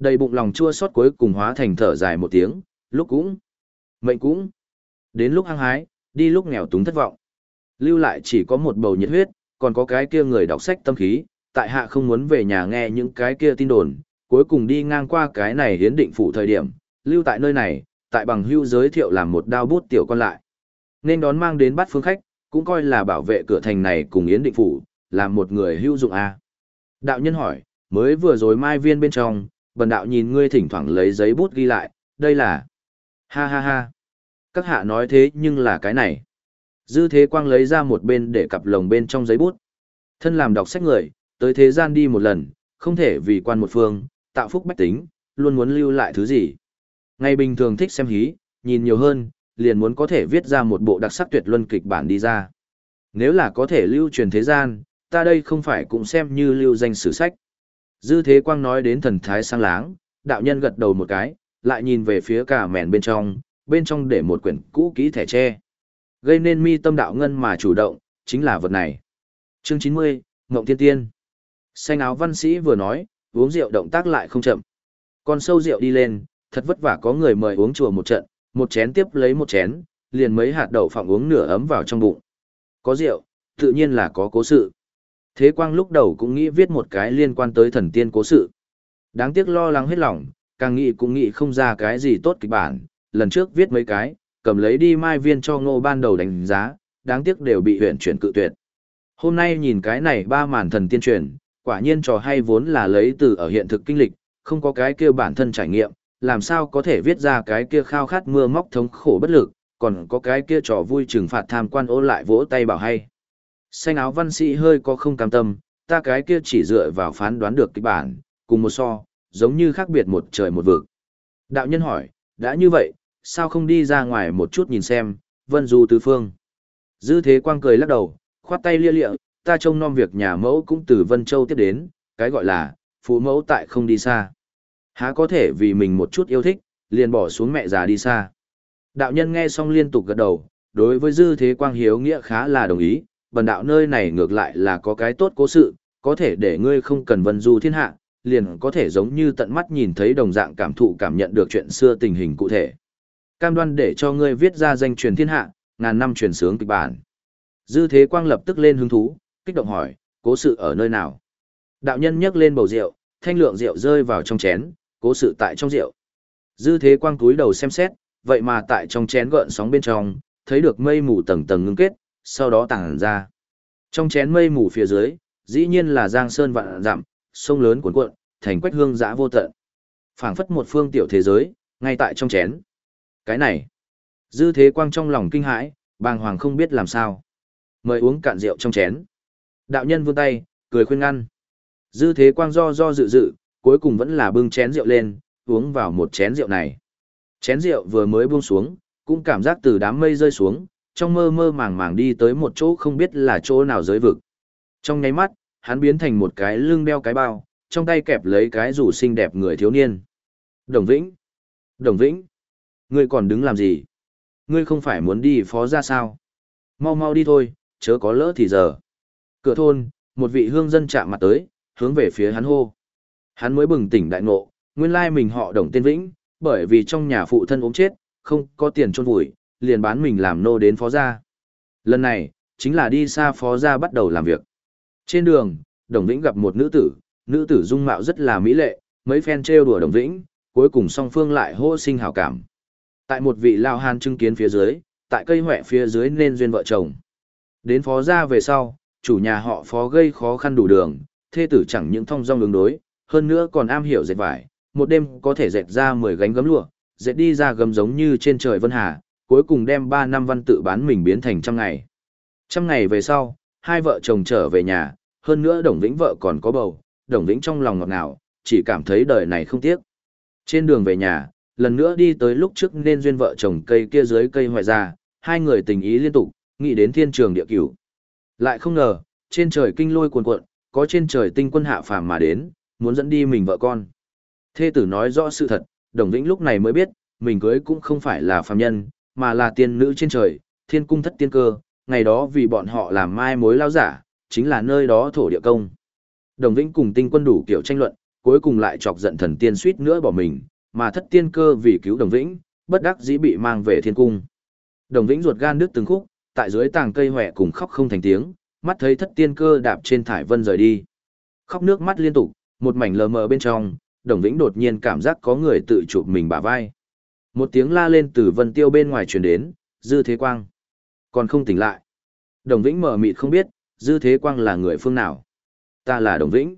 Đầy bụng lòng chua xót cuối cùng hóa thành thở dài một tiếng, lúc cũng, mệnh cũng, đến lúc hăng hái, đi lúc nghèo túng thất vọng. Lưu lại chỉ có một bầu nhiệt huyết, còn có cái kia người đọc sách tâm khí, tại hạ không muốn về nhà nghe những cái kia tin đồn, cuối cùng đi ngang qua cái này hiến định phủ thời điểm, lưu tại nơi này, tại bằng hưu giới thiệu làm một đao bút tiểu con lại. Nên đón mang đến bắt phương khách, cũng coi là bảo vệ cửa thành này cùng yến định phủ, làm một người hưu dụng a. Đạo nhân hỏi, mới vừa rồi mai viên bên trong, bần đạo nhìn ngươi thỉnh thoảng lấy giấy bút ghi lại, đây là... Ha ha ha. Các hạ nói thế nhưng là cái này. Dư thế quang lấy ra một bên để cặp lồng bên trong giấy bút. Thân làm đọc sách người, tới thế gian đi một lần, không thể vì quan một phương, tạo phúc bách tính, luôn muốn lưu lại thứ gì. Ngày bình thường thích xem hí, nhìn nhiều hơn, liền muốn có thể viết ra một bộ đặc sắc tuyệt luân kịch bản đi ra. Nếu là có thể lưu truyền thế gian, ta đây không phải cũng xem như lưu danh sử sách. Dư Thế Quang nói đến thần thái sang láng, đạo nhân gật đầu một cái, lại nhìn về phía cả mèn bên trong, bên trong để một quyển cũ kỹ thẻ tre. Gây nên mi tâm đạo ngân mà chủ động, chính là vật này. Chương 90, Ngộng Thiên Tiên. Xanh áo văn sĩ vừa nói, uống rượu động tác lại không chậm. Con sâu rượu đi lên, thật vất vả có người mời uống chùa một trận, một chén tiếp lấy một chén, liền mấy hạt đậu phộng uống nửa ấm vào trong bụng. Có rượu, tự nhiên là có cố sự. Thế Quang lúc đầu cũng nghĩ viết một cái liên quan tới thần tiên cố sự. Đáng tiếc lo lắng hết lòng, càng nghĩ cũng nghĩ không ra cái gì tốt kịch bản, lần trước viết mấy cái, cầm lấy đi mai viên cho ngô ban đầu đánh giá, đáng tiếc đều bị huyện chuyển cự tuyệt. Hôm nay nhìn cái này ba màn thần tiên truyền, quả nhiên trò hay vốn là lấy từ ở hiện thực kinh lịch, không có cái kia bản thân trải nghiệm, làm sao có thể viết ra cái kia khao khát mưa móc thống khổ bất lực, còn có cái kia trò vui trừng phạt tham quan ô lại vỗ tay bảo hay. Xanh áo văn sĩ hơi có không cam tâm, ta cái kia chỉ dựa vào phán đoán được kịch bản, cùng một so, giống như khác biệt một trời một vực. Đạo nhân hỏi, đã như vậy, sao không đi ra ngoài một chút nhìn xem, vân du tứ phương. Dư thế quang cười lắc đầu, khoát tay lia lịa, ta trông nom việc nhà mẫu cũng từ Vân Châu tiếp đến, cái gọi là, phụ mẫu tại không đi xa. Há có thể vì mình một chút yêu thích, liền bỏ xuống mẹ già đi xa. Đạo nhân nghe xong liên tục gật đầu, đối với dư thế quang hiếu nghĩa khá là đồng ý, bần đạo nơi này ngược lại là có cái tốt cố sự, có thể để ngươi không cần vân du thiên hạ, liền có thể giống như tận mắt nhìn thấy đồng dạng cảm thụ cảm nhận được chuyện xưa tình hình cụ thể. Cam đoan để cho ngươi viết ra danh truyền thiên hạ, ngàn năm truyền sướng kịch bản. Dư thế quang lập tức lên hứng thú, kích động hỏi, cố sự ở nơi nào? Đạo nhân nhấc lên bầu rượu, thanh lượng rượu rơi vào trong chén, cố sự tại trong rượu. Dư thế quang túi đầu xem xét, vậy mà tại trong chén gợn sóng bên trong, thấy được mây mù tầng tầng ngưng kết, sau đó tàng ra. Trong chén mây mù phía dưới, dĩ nhiên là giang sơn vạn dặm, sông lớn cuồn cuộn, thành quách hương dã vô tận. phảng phất một phương tiểu thế giới, ngay tại trong chén. Cái này, dư thế quang trong lòng kinh hãi, bàng hoàng không biết làm sao. Mời uống cạn rượu trong chén. Đạo nhân vươn tay, cười khuyên ngăn. Dư thế quang do do dự dự, cuối cùng vẫn là bưng chén rượu lên, uống vào một chén rượu này. Chén rượu vừa mới buông xuống, cũng cảm giác từ đám mây rơi xuống, trong mơ mơ màng màng đi tới một chỗ không biết là chỗ nào giới vực. Trong nháy mắt, hắn biến thành một cái lưng đeo cái bao, trong tay kẹp lấy cái rủ xinh đẹp người thiếu niên. Đồng Vĩnh! Đồng Vĩnh! Ngươi còn đứng làm gì? Ngươi không phải muốn đi phó ra sao? Mau mau đi thôi, chớ có lỡ thì giờ. Cửa thôn, một vị hương dân chạm mặt tới, hướng về phía hắn hô. Hắn mới bừng tỉnh đại ngộ, nguyên lai mình họ đồng tên Vĩnh, bởi vì trong nhà phụ thân ốm chết, không có tiền chôn vùi, liền bán mình làm nô đến phó gia. Lần này, chính là đi xa phó gia bắt đầu làm việc. Trên đường, Đồng Vĩnh gặp một nữ tử, nữ tử dung mạo rất là mỹ lệ, mấy phen trêu đùa Đồng Vĩnh, cuối cùng song phương lại hô sinh hảo cảm. Tại một vị lao hàn chứng kiến phía dưới, tại cây hỏe phía dưới nên duyên vợ chồng. Đến phó gia về sau, chủ nhà họ phó gây khó khăn đủ đường, thê tử chẳng những thông dong ứng đối, hơn nữa còn am hiểu dệt vải, một đêm có thể dệt ra 10 gánh gấm lụa, dệt đi ra gấm giống như trên trời vân hà, cuối cùng đem 3 năm văn tự bán mình biến thành trăm ngày. Trăm ngày về sau, hai vợ chồng trở về nhà, hơn nữa Đồng Vĩnh vợ còn có bầu, Đồng Vĩnh trong lòng ngọt ngào, chỉ cảm thấy đời này không tiếc. Trên đường về nhà, lần nữa đi tới lúc trước nên duyên vợ chồng cây kia dưới cây hoại ra, hai người tình ý liên tục, nghĩ đến thiên trường địa cửu. Lại không ngờ, trên trời kinh lôi cuồn cuộn, có trên trời tinh quân hạ phàm mà đến, muốn dẫn đi mình vợ con. Thê tử nói rõ sự thật, Đồng Vĩnh lúc này mới biết, mình cưới cũng không phải là phàm nhân, mà là tiên nữ trên trời, thiên cung thất tiên cơ, ngày đó vì bọn họ làm mai mối lao giả, chính là nơi đó thổ địa công. Đồng Vĩnh cùng tinh quân đủ kiểu tranh luận, cuối cùng lại chọc giận thần tiên suýt nữa bỏ mình, mà thất tiên cơ vì cứu Đồng Vĩnh, bất đắc dĩ bị mang về thiên cung. Đồng Vĩnh ruột gan đứt từng khúc, tại dưới tàng cây hòe cùng khóc không thành tiếng, mắt thấy thất tiên cơ đạp trên thải vân rời đi. Khóc nước mắt liên tục, một mảnh lờ mờ bên trong, Đồng Vĩnh đột nhiên cảm giác có người tự chụp mình bả vai. Một tiếng la lên từ vân tiêu bên ngoài truyền đến, Dư Thế Quang. Còn không tỉnh lại. Đồng Vĩnh mở mịt không biết, Dư Thế Quang là người phương nào. Ta là Đồng Vĩnh.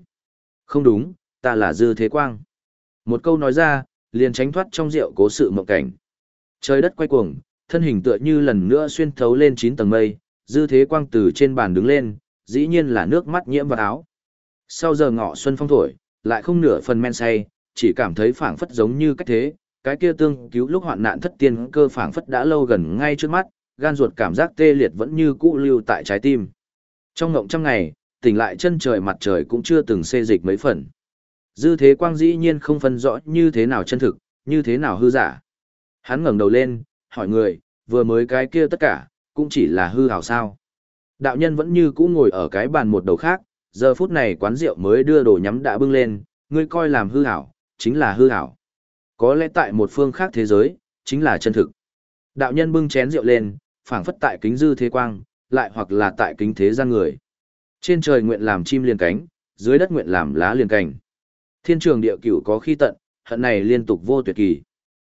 Không đúng, ta là Dư Thế Quang. Một câu nói ra, liền tránh thoát trong rượu cố sự mộng cảnh. Trời đất quay cuồng, thân hình tựa như lần nữa xuyên thấu lên chín tầng mây, Dư Thế Quang từ trên bàn đứng lên, dĩ nhiên là nước mắt nhiễm vào áo. Sau giờ ngọ xuân phong thổi, lại không nửa phần men say, chỉ cảm thấy phảng phất giống như cách thế, cái kia tương cứu lúc hoạn nạn thất tiên cơ phảng phất đã lâu gần ngay trước mắt, gan ruột cảm giác tê liệt vẫn như cũ lưu tại trái tim. Trong ngộng trăm ngày, tỉnh lại chân trời mặt trời cũng chưa từng xê dịch mấy phần. Dư thế quang dĩ nhiên không phân rõ như thế nào chân thực, như thế nào hư giả. Hắn ngẩng đầu lên, hỏi người, vừa mới cái kia tất cả, cũng chỉ là hư hào sao. Đạo nhân vẫn như cũ ngồi ở cái bàn một đầu khác, giờ phút này quán rượu mới đưa đồ nhắm đã bưng lên, ngươi coi làm hư hảo, chính là hư hảo. Có lẽ tại một phương khác thế giới, chính là chân thực. Đạo nhân bưng chén rượu lên, phảng phất tại kính dư thế quang, lại hoặc là tại kính thế gian người. Trên trời nguyện làm chim liền cánh, dưới đất nguyện làm lá liền cành. Thiên trường địa cửu có khi tận, hận này liên tục vô tuyệt kỳ.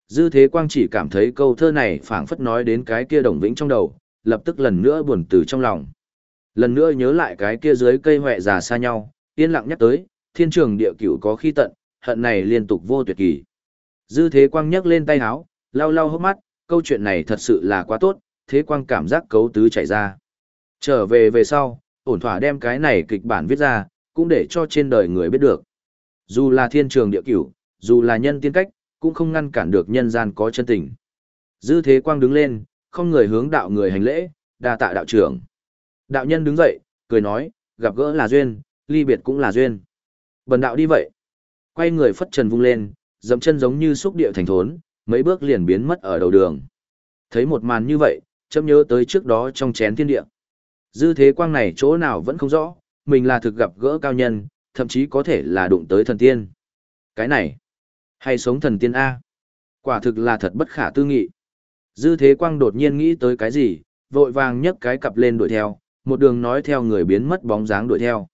Dư thế quang chỉ cảm thấy câu thơ này phảng phất nói đến cái kia đồng vĩnh trong đầu, lập tức lần nữa buồn từ trong lòng. Lần nữa nhớ lại cái kia dưới cây hoẹ già xa nhau, yên lặng nhắc tới, thiên trường địa cửu có khi tận, hận này liên tục vô tuyệt kỳ. Dư thế quang nhấc lên tay háo, lau lau hốc mắt, câu chuyện này thật sự là quá tốt, thế quang cảm giác cấu tứ chảy ra. Trở về về sau, ổn thỏa đem cái này kịch bản viết ra, cũng để cho trên đời người biết được. Dù là thiên trường địa cửu, dù là nhân tiên cách, cũng không ngăn cản được nhân gian có chân tình. Dư thế quang đứng lên, không người hướng đạo người hành lễ, đa tạ đạo trưởng. Đạo nhân đứng dậy, cười nói, gặp gỡ là duyên, ly biệt cũng là duyên. Bần đạo đi vậy. Quay người phất trần vung lên, dậm chân giống như xúc địa thành thốn, mấy bước liền biến mất ở đầu đường. Thấy một màn như vậy, chấm nhớ tới trước đó trong chén thiên địa. Dư thế quang này chỗ nào vẫn không rõ, mình là thực gặp gỡ cao nhân, thậm chí có thể là đụng tới thần tiên. Cái này, hay sống thần tiên A. Quả thực là thật bất khả tư nghị. Dư thế quang đột nhiên nghĩ tới cái gì, vội vàng nhấc cái cặp lên đuổi theo, một đường nói theo người biến mất bóng dáng đuổi theo.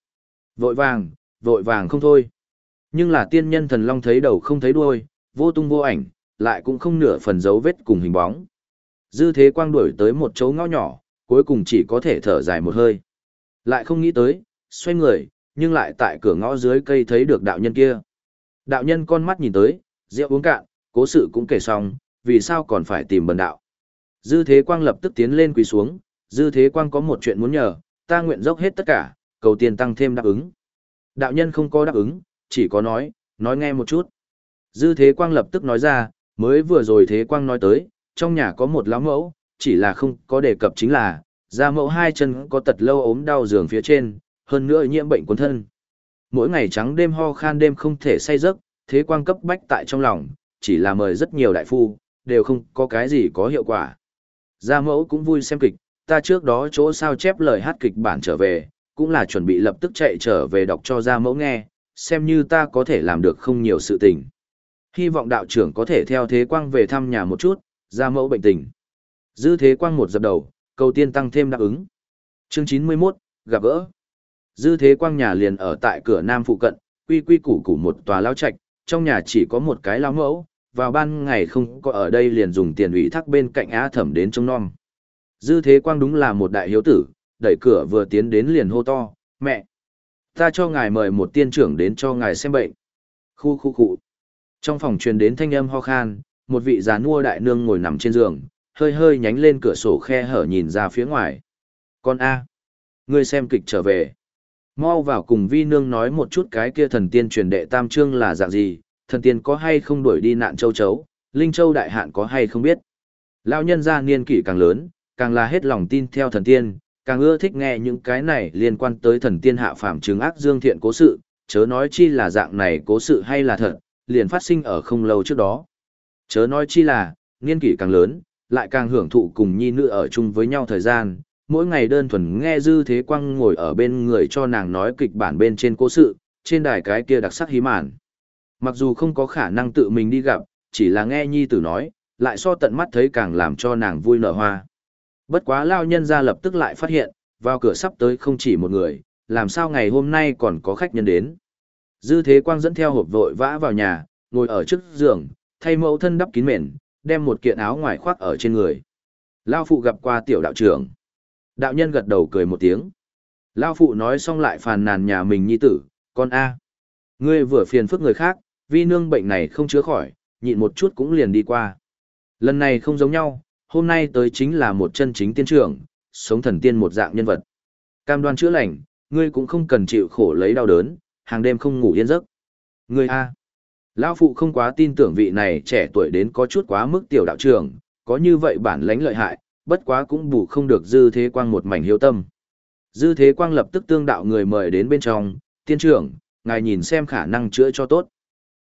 Vội vàng, vội vàng không thôi. Nhưng là tiên nhân thần long thấy đầu không thấy đuôi, vô tung vô ảnh, lại cũng không nửa phần dấu vết cùng hình bóng. Dư thế quang đuổi tới một chỗ ngõ nhỏ, cuối cùng chỉ có thể thở dài một hơi. Lại không nghĩ tới, xoay người, nhưng lại tại cửa ngõ dưới cây thấy được đạo nhân kia. Đạo nhân con mắt nhìn tới, rượu uống cạn, cố sự cũng kể xong, vì sao còn phải tìm bần đạo. Dư thế quang lập tức tiến lên quỳ xuống, dư thế quang có một chuyện muốn nhờ, ta nguyện dốc hết tất cả, cầu tiền tăng thêm đáp ứng. Đạo nhân không có đáp ứng, chỉ có nói, nói nghe một chút. Dư thế quang lập tức nói ra, mới vừa rồi thế quang nói tới, trong nhà có một lão mẫu, chỉ là không có đề cập chính là, gia mẫu hai chân có tật lâu ốm đau giường phía trên, hơn nữa nhiễm bệnh cuốn thân. Mỗi ngày trắng đêm ho khan đêm không thể say giấc, thế quang cấp bách tại trong lòng, chỉ là mời rất nhiều đại phu, đều không có cái gì có hiệu quả. Gia mẫu cũng vui xem kịch, ta trước đó chỗ sao chép lời hát kịch bản trở về, cũng là chuẩn bị lập tức chạy trở về đọc cho gia mẫu nghe, xem như ta có thể làm được không nhiều sự tình. Hy vọng đạo trưởng có thể theo thế quang về thăm nhà một chút, ra mẫu bệnh tình. Dư thế quang một dập đầu, cầu tiên tăng thêm đáp ứng. Chương 91, gặp gỡ. Dư thế quang nhà liền ở tại cửa nam phụ cận, quy quy củ củ một tòa lao trạch, trong nhà chỉ có một cái lao mẫu, vào ban ngày không có ở đây liền dùng tiền ủy thác bên cạnh á thẩm đến trông non. Dư thế quang đúng là một đại hiếu tử, đẩy cửa vừa tiến đến liền hô to, mẹ, ta cho ngài mời một tiên trưởng đến cho ngài xem bệnh. Khu khu khu. Trong phòng truyền đến thanh âm ho khan, một vị già nua đại nương ngồi nằm trên giường, hơi hơi nhánh lên cửa sổ khe hở nhìn ra phía ngoài. Con A. Ngươi xem kịch trở về. Mau vào cùng vi nương nói một chút cái kia thần tiên truyền đệ tam trương là dạng gì, thần tiên có hay không đuổi đi nạn châu chấu, linh châu đại hạn có hay không biết. Lão nhân gia niên kỷ càng lớn, càng là hết lòng tin theo thần tiên, càng ưa thích nghe những cái này liên quan tới thần tiên hạ phàm chứng ác dương thiện cố sự, chớ nói chi là dạng này cố sự hay là thật, liền phát sinh ở không lâu trước đó. Chớ nói chi là, niên kỷ càng lớn, lại càng hưởng thụ cùng nhi nữ ở chung với nhau thời gian, mỗi ngày đơn thuần nghe dư thế quang ngồi ở bên người cho nàng nói kịch bản bên trên cố sự, trên đài cái kia đặc sắc hí màn. Mặc dù không có khả năng tự mình đi gặp, chỉ là nghe nhi tử nói, lại so tận mắt thấy càng làm cho nàng vui nở hoa. Bất quá lao nhân ra lập tức lại phát hiện, vào cửa sắp tới không chỉ một người, làm sao ngày hôm nay còn có khách nhân đến. Dư thế quang dẫn theo hộp vội vã vào nhà, ngồi ở trước giường, thay mẫu thân đắp kín mền, đem một kiện áo ngoài khoác ở trên người. Lao phụ gặp qua tiểu đạo trưởng. Đạo nhân gật đầu cười một tiếng. Lao phụ nói xong lại phàn nàn nhà mình nhi tử, con A. Ngươi vừa phiền phức người khác, vi nương bệnh này không chữa khỏi, nhịn một chút cũng liền đi qua. Lần này không giống nhau, hôm nay tới chính là một chân chính tiên trưởng, sống thần tiên một dạng nhân vật. Cam đoan chữa lành, ngươi cũng không cần chịu khổ lấy đau đớn, hàng đêm không ngủ yên giấc. Ngươi A. Lão phụ không quá tin tưởng vị này trẻ tuổi đến có chút quá mức tiểu đạo trưởng, có như vậy bản lãnh lợi hại, bất quá cũng bù không được dư thế quang một mảnh hiếu tâm. Dư thế quang lập tức tương đạo người mời đến bên trong, tiên trưởng, ngài nhìn xem khả năng chữa cho tốt.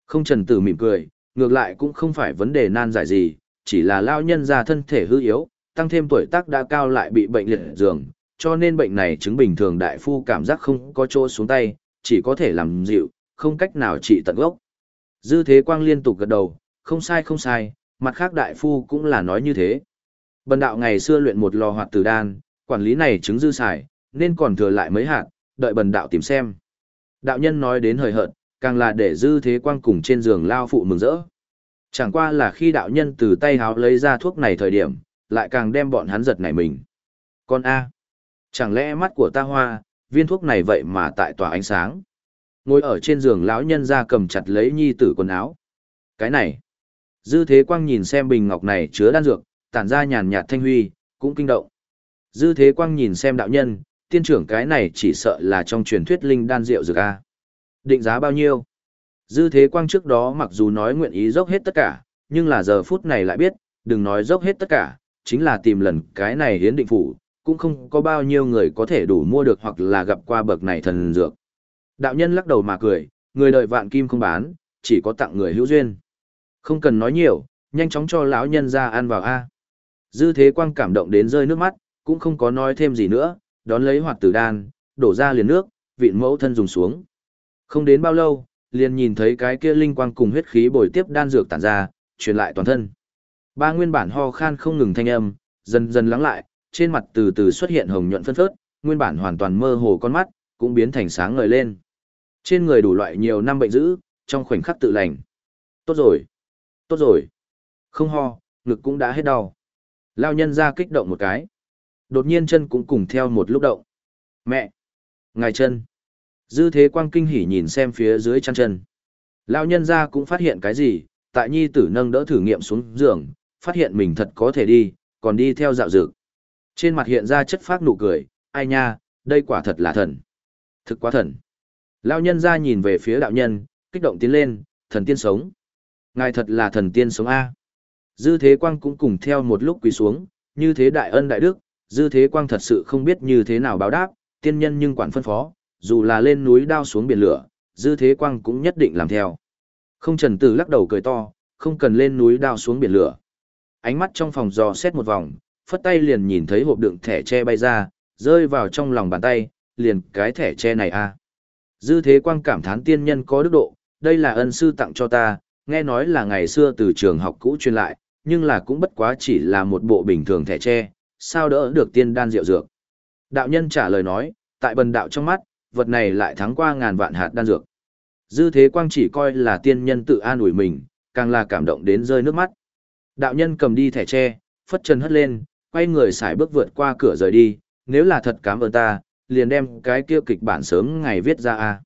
Không trần tử mỉm cười, ngược lại cũng không phải vấn đề nan giải gì, chỉ là lao nhân ra thân thể hư yếu, tăng thêm tuổi tác đã cao lại bị bệnh liệt giường, cho nên bệnh này chứng bình thường đại phu cảm giác không có chỗ xuống tay, chỉ có thể làm dịu, không cách nào trị tận gốc. Dư thế quang liên tục gật đầu, không sai không sai, mặt khác đại phu cũng là nói như thế. Bần đạo ngày xưa luyện một lò hoạt tử đan, quản lý này chứng dư xài, nên còn thừa lại mấy hạt, đợi bần đạo tìm xem. Đạo nhân nói đến hời hợt, càng là để dư thế quang cùng trên giường lao phụ mừng rỡ. Chẳng qua là khi đạo nhân từ tay háo lấy ra thuốc này thời điểm, lại càng đem bọn hắn giật nảy mình. Con A. Chẳng lẽ mắt của ta hoa, viên thuốc này vậy mà tại tòa ánh sáng. Ngồi ở trên giường lão nhân ra cầm chặt lấy nhi tử quần áo. Cái này. Dư thế quang nhìn xem bình ngọc này chứa đan dược, tản ra nhàn nhạt thanh huy, cũng kinh động. Dư thế quang nhìn xem đạo nhân, tiên trưởng cái này chỉ sợ là trong truyền thuyết linh đan rượu dược A. Định giá bao nhiêu? Dư thế quang trước đó mặc dù nói nguyện ý dốc hết tất cả, nhưng là giờ phút này lại biết, đừng nói dốc hết tất cả, chính là tìm lần cái này hiến định phủ, cũng không có bao nhiêu người có thể đủ mua được hoặc là gặp qua bậc này thần dược. Đạo nhân lắc đầu mà cười, người đợi vạn kim không bán, chỉ có tặng người hữu duyên. Không cần nói nhiều, nhanh chóng cho lão nhân ra ăn vào a. Dư Thế Quang cảm động đến rơi nước mắt, cũng không có nói thêm gì nữa, đón lấy hoạt tử đan, đổ ra liền nước, vịn mẫu thân dùng xuống. Không đến bao lâu, liền nhìn thấy cái kia linh quang cùng huyết khí bồi tiếp đan dược tản ra, truyền lại toàn thân. Ba nguyên bản ho khan không ngừng thanh âm, dần dần lắng lại, trên mặt từ từ xuất hiện hồng nhuận phân phớt, nguyên bản hoàn toàn mơ hồ con mắt, cũng biến thành sáng ngời lên. Trên người đủ loại nhiều năm bệnh dữ, trong khoảnh khắc tự lành. Tốt rồi, tốt rồi. Không ho, ngực cũng đã hết đau. Lao nhân ra kích động một cái. Đột nhiên chân cũng cùng theo một lúc động. Mẹ! Ngài chân! Dư thế quang kinh hỉ nhìn xem phía dưới chân chân. lão nhân ra cũng phát hiện cái gì, tại nhi tử nâng đỡ thử nghiệm xuống giường, phát hiện mình thật có thể đi, còn đi theo dạo dược. Trên mặt hiện ra chất phát nụ cười, ai nha, đây quả thật là thần. Thực quá thần. lão nhân ra nhìn về phía đạo nhân, kích động tiến lên, thần tiên sống. Ngài thật là thần tiên sống A. Dư thế quang cũng cùng theo một lúc quỳ xuống, như thế đại ân đại đức, dư thế quang thật sự không biết như thế nào báo đáp, tiên nhân nhưng quản phân phó, dù là lên núi đao xuống biển lửa, dư thế quang cũng nhất định làm theo. Không trần tử lắc đầu cười to, không cần lên núi đao xuống biển lửa. Ánh mắt trong phòng dò xét một vòng, phất tay liền nhìn thấy hộp đựng thẻ tre bay ra, rơi vào trong lòng bàn tay, liền cái thẻ tre này a. Dư thế quang cảm thán tiên nhân có đức độ, đây là ân sư tặng cho ta, nghe nói là ngày xưa từ trường học cũ truyền lại, nhưng là cũng bất quá chỉ là một bộ bình thường thẻ tre, sao đỡ được tiên đan rượu dược. Đạo nhân trả lời nói, tại bần đạo trong mắt, vật này lại thắng qua ngàn vạn hạt đan dược. Dư thế quang chỉ coi là tiên nhân tự an ủi mình, càng là cảm động đến rơi nước mắt. Đạo nhân cầm đi thẻ tre, phất chân hất lên, quay người xài bước vượt qua cửa rời đi, nếu là thật cảm ơn ta, liền đem cái kia kịch bản sớm ngày viết ra a.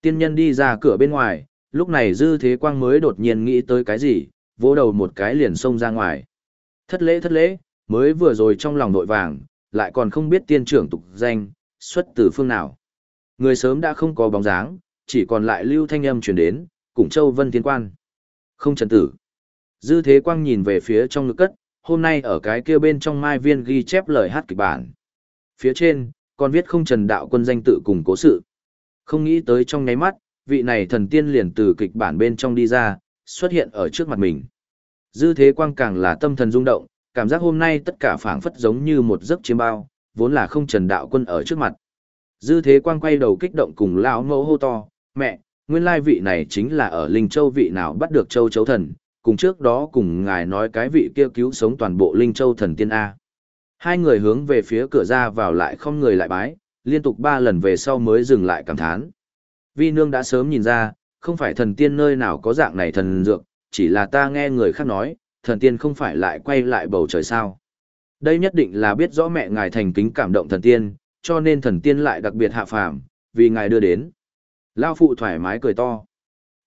Tiên nhân đi ra cửa bên ngoài, lúc này dư thế quang mới đột nhiên nghĩ tới cái gì, vỗ đầu một cái liền xông ra ngoài. Thất lễ thất lễ, mới vừa rồi trong lòng nội vàng, lại còn không biết tiên trưởng tục danh, xuất từ phương nào. Người sớm đã không có bóng dáng, chỉ còn lại lưu thanh âm truyền đến, cùng châu vân Thiên quan. Không trần tử. Dư thế quang nhìn về phía trong ngực cất, hôm nay ở cái kia bên trong mai viên ghi chép lời hát kịch bản. Phía trên, còn viết không trần đạo quân danh tự cùng cố sự. Không nghĩ tới trong nháy mắt, vị này thần tiên liền từ kịch bản bên trong đi ra, xuất hiện ở trước mặt mình. Dư thế quang càng là tâm thần rung động, cảm giác hôm nay tất cả phảng phất giống như một giấc chiêm bao, vốn là không trần đạo quân ở trước mặt. Dư thế quang quay đầu kích động cùng lão mẫu hô to, mẹ, nguyên lai vị này chính là ở Linh Châu vị nào bắt được châu chấu thần, cùng trước đó cùng ngài nói cái vị kia cứu sống toàn bộ Linh Châu thần tiên A. Hai người hướng về phía cửa ra vào lại không người lại bái, liên tục ba lần về sau mới dừng lại cảm thán. Vi nương đã sớm nhìn ra, không phải thần tiên nơi nào có dạng này thần dược, chỉ là ta nghe người khác nói, thần tiên không phải lại quay lại bầu trời sao. Đây nhất định là biết rõ mẹ ngài thành kính cảm động thần tiên, cho nên thần tiên lại đặc biệt hạ phàm, vì ngài đưa đến. Lao phụ thoải mái cười to.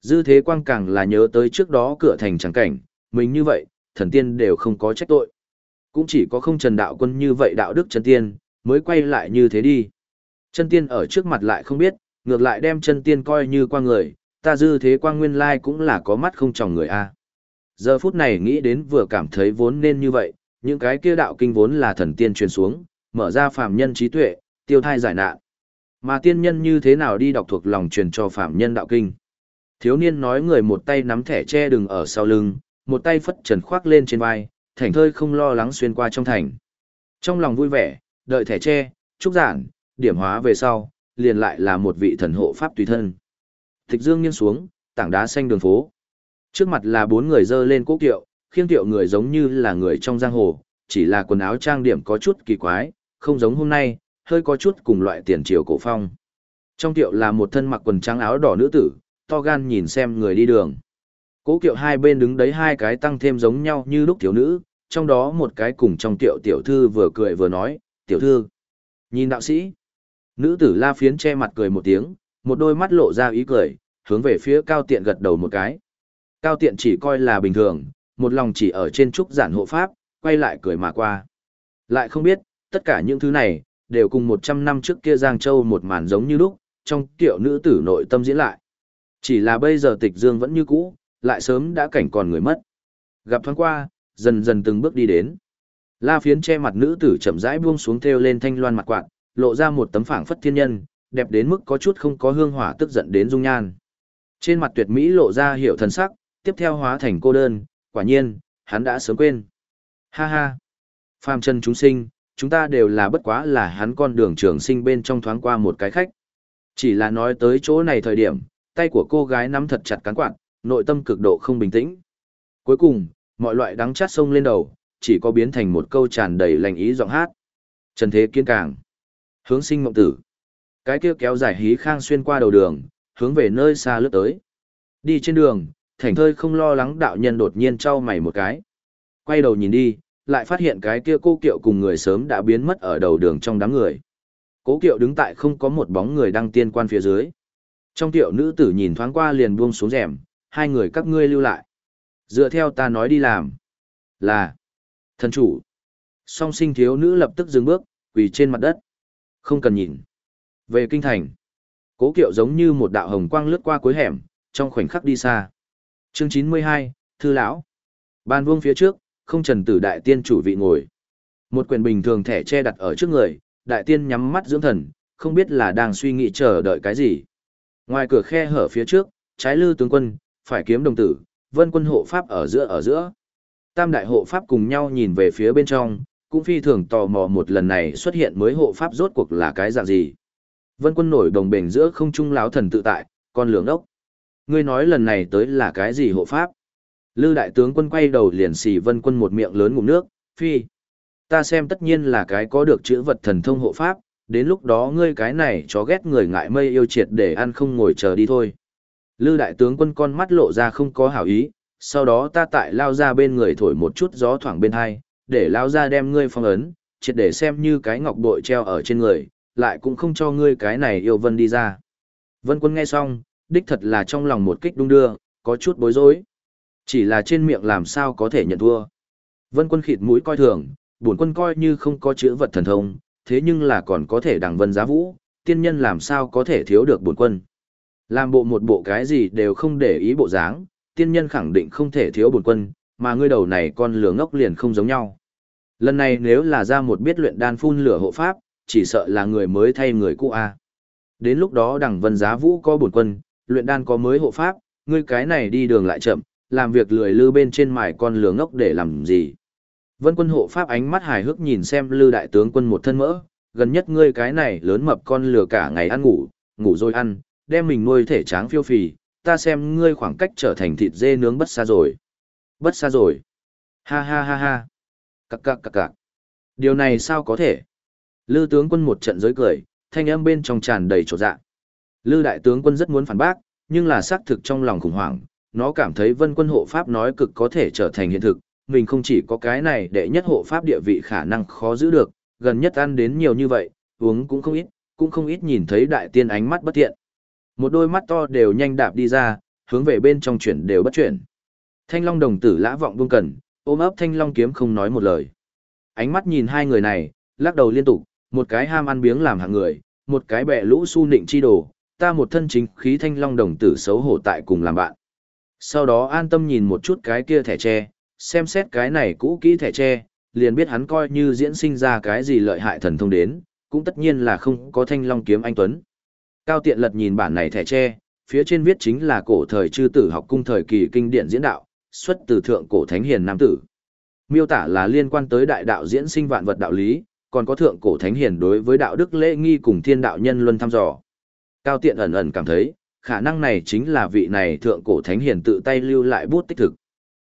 Dư thế quang càng là nhớ tới trước đó cửa thành trắng cảnh, mình như vậy, thần tiên đều không có trách tội. Cũng chỉ có không trần đạo quân như vậy đạo đức chân tiên, mới quay lại như thế đi. Chân tiên ở trước mặt lại không biết, ngược lại đem chân tiên coi như qua người, ta dư thế quang nguyên lai cũng là có mắt không tròng người a. Giờ phút này nghĩ đến vừa cảm thấy vốn nên như vậy, những cái kia đạo kinh vốn là thần tiên truyền xuống, mở ra phàm nhân trí tuệ, tiêu thai giải nạn. Mà tiên nhân như thế nào đi đọc thuộc lòng truyền cho Phạm nhân đạo kinh. Thiếu niên nói người một tay nắm thẻ che đừng ở sau lưng, một tay phất trần khoác lên trên vai, thành thơi không lo lắng xuyên qua trong thành. Trong lòng vui vẻ, đợi thẻ che, trúc giản, điểm hóa về sau, liền lại là một vị thần hộ pháp tùy thân. Tịch dương nghiêng xuống, tảng đá xanh đường phố. Trước mặt là bốn người dơ lên cố kiệu, khiêng kiệu người giống như là người trong giang hồ, chỉ là quần áo trang điểm có chút kỳ quái, không giống hôm nay, hơi có chút cùng loại tiền triều cổ phong. Trong tiệu là một thân mặc quần trắng áo đỏ nữ tử, to gan nhìn xem người đi đường. Cố kiệu hai bên đứng đấy hai cái tăng thêm giống nhau như lúc thiếu nữ, trong đó một cái cùng trong tiệu tiểu thư vừa cười vừa nói, tiểu thư. Nhìn đạo sĩ. Nữ tử la phiến che mặt cười một tiếng, một đôi mắt lộ ra ý cười, hướng về phía cao tiện gật đầu một cái. Cao tiện chỉ coi là bình thường, một lòng chỉ ở trên trúc giản hộ pháp, quay lại cười mà qua. Lại không biết, tất cả những thứ này, đều cùng 100 năm trước kia Giang Châu một màn giống như lúc, trong tiểu nữ tử nội tâm diễn lại. Chỉ là bây giờ tịch dương vẫn như cũ, lại sớm đã cảnh còn người mất. Gặp thoáng qua, dần dần từng bước đi đến. La phiến che mặt nữ tử chậm rãi buông xuống theo lên thanh loan mặt quạt, lộ ra một tấm phảng phất thiên nhân, đẹp đến mức có chút không có hương hỏa tức giận đến dung nhan. Trên mặt tuyệt mỹ lộ ra hiểu thần sắc, tiếp theo hóa thành cô đơn, quả nhiên, hắn đã sớm quên. Ha ha. Phàm chân chúng sinh, chúng ta đều là bất quá là hắn con đường trường sinh bên trong thoáng qua một cái khách. Chỉ là nói tới chỗ này thời điểm, tay của cô gái nắm thật chặt cán quạt, nội tâm cực độ không bình tĩnh. Cuối cùng, mọi loại đắng chát sông lên đầu, chỉ có biến thành một câu tràn đầy lành ý giọng hát. Trần Thế Kiên Càng. Hướng sinh mộng tử. Cái kia kéo dài hí khang xuyên qua đầu đường, hướng về nơi xa lướt tới. Đi trên đường, thành thơi không lo lắng đạo nhân đột nhiên trao mày một cái. Quay đầu nhìn đi, lại phát hiện cái kia cô kiệu cùng người sớm đã biến mất ở đầu đường trong đám người. Cố kiệu đứng tại không có một bóng người đang tiên quan phía dưới. Trong kiệu nữ tử nhìn thoáng qua liền buông xuống rèm, hai người các ngươi lưu lại. Dựa theo ta nói đi làm. Là. Thần chủ. Song sinh thiếu nữ lập tức dừng bước, quỳ trên mặt đất. Không cần nhìn. Về kinh thành. Cố kiệu giống như một đạo hồng quang lướt qua cuối hẻm, trong khoảnh khắc đi xa. Chương chín mươi hai, Thư Lão. Ban vuông phía trước, không trần tử đại tiên chủ vị ngồi. Một quyển bình thường thẻ che đặt ở trước người, đại tiên nhắm mắt dưỡng thần, không biết là đang suy nghĩ chờ đợi cái gì. Ngoài cửa khe hở phía trước, trái lư tướng quân, phải kiếm đồng tử, vân quân hộ pháp ở giữa ở giữa. Tam đại hộ pháp cùng nhau nhìn về phía bên trong, cũng phi thường tò mò một lần này xuất hiện mới hộ pháp rốt cuộc là cái dạng gì. Vân quân nổi đồng bền giữa không trung láo thần tự tại, con lường ốc. Ngươi nói lần này tới là cái gì hộ pháp? Lư đại tướng quân quay đầu liền xì vân quân một miệng lớn ngụm nước, phi. Ta xem tất nhiên là cái có được chữ vật thần thông hộ pháp, đến lúc đó ngươi cái này chó ghét người ngại mây yêu triệt để ăn không ngồi chờ đi thôi. Lư đại tướng quân con mắt lộ ra không có hảo ý, sau đó ta tại lao ra bên người thổi một chút gió thoảng bên hai, để lao ra đem ngươi phong ấn, triệt để xem như cái ngọc bội treo ở trên người, lại cũng không cho ngươi cái này yêu vân đi ra. Vân quân nghe xong, đích thật là trong lòng một kích đung đưa, có chút bối rối. Chỉ là trên miệng làm sao có thể nhận thua. Vân quân khịt mũi coi thường, bổn quân coi như không có chữ vật thần thông, thế nhưng là còn có thể đằng vân giá vũ, tiên nhân làm sao có thể thiếu được bổn quân. Làm bộ một bộ cái gì đều không để ý bộ dáng, tiên nhân khẳng định không thể thiếu bổn quân, mà ngươi đầu này con lửa ngốc liền không giống nhau. Lần này nếu là ra một biết luyện đan phun lửa hộ pháp, chỉ sợ là người mới thay người cũ a. Đến lúc đó đằng vân giá vũ có bổn quân, luyện đan có mới hộ pháp, ngươi cái này đi đường lại chậm, làm việc lười lư bên trên mài con lửa ngốc để làm gì. Vân quân hộ pháp ánh mắt hài hước nhìn xem lư đại tướng quân một thân mỡ, gần nhất ngươi cái này lớn mập con lừa cả ngày ăn ngủ, ngủ rồi ăn, đem mình nuôi thể tráng phiêu phì, ta xem ngươi khoảng cách trở thành thịt dê nướng bất xa rồi. Bất xa rồi. Ha ha ha ha. Cặc cặc cặc cặc. Điều này sao có thể? Lư tướng quân một trận giới cười, thanh âm bên trong tràn đầy trột dạ. Lư đại tướng quân rất muốn phản bác, nhưng là xác thực trong lòng khủng hoảng, nó cảm thấy vân quân hộ pháp nói cực có thể trở thành hiện thực, mình không chỉ có cái này để nhất hộ pháp địa vị khả năng khó giữ được, gần nhất ăn đến nhiều như vậy, uống cũng không ít, cũng không ít nhìn thấy đại tiên ánh mắt bất thiện. Một đôi mắt to đều nhanh đạp đi ra, hướng về bên trong chuyển đều bất chuyển. Thanh Long đồng tử lã vọng buông cần, ôm ấp Thanh Long kiếm không nói một lời. Ánh mắt nhìn hai người này, lắc đầu liên tục, một cái ham ăn biếng làm hạng người, một cái bẻ lũ su nịnh chi đồ, ta một thân chính khí Thanh Long đồng tử xấu hổ tại cùng làm bạn. Sau đó an tâm nhìn một chút cái kia thẻ tre, xem xét cái này cũ kỹ thẻ tre, liền biết hắn coi như diễn sinh ra cái gì lợi hại thần thông đến, cũng tất nhiên là không có thanh long kiếm anh Tuấn. Cao tiện lật nhìn bản này thẻ tre, phía trên viết chính là cổ thời chư tử học cung thời kỳ kinh điển diễn đạo, xuất từ thượng cổ thánh hiền nam tử. Miêu tả là liên quan tới đại đạo diễn sinh vạn vật đạo lý, còn có thượng cổ thánh hiền đối với đạo đức lễ nghi cùng thiên đạo nhân luân thăm dò. Cao tiện ẩn ẩn cảm thấy, khả năng này chính là vị này thượng cổ thánh hiền tự tay lưu lại bút tích thực.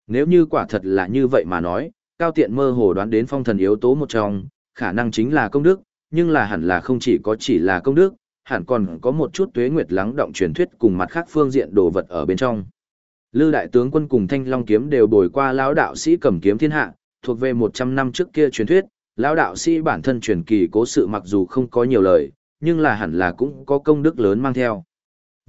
Nếu như quả thật là như vậy mà nói, cao tiện mơ hồ đoán đến phong thần yếu tố một trong, khả năng chính là công đức, nhưng là hẳn là không chỉ có chỉ là công đức, hẳn còn có một chút tuế nguyệt lắng động truyền thuyết cùng mặt khác phương diện đồ vật ở bên trong. Lư đại tướng quân cùng Thanh Long kiếm đều bồi qua lão đạo sĩ cầm kiếm thiên hạ, thuộc về 100 năm trước kia truyền thuyết, lão đạo sĩ bản thân truyền kỳ cố sự mặc dù không có nhiều lời, nhưng là hẳn là cũng có công đức lớn mang theo.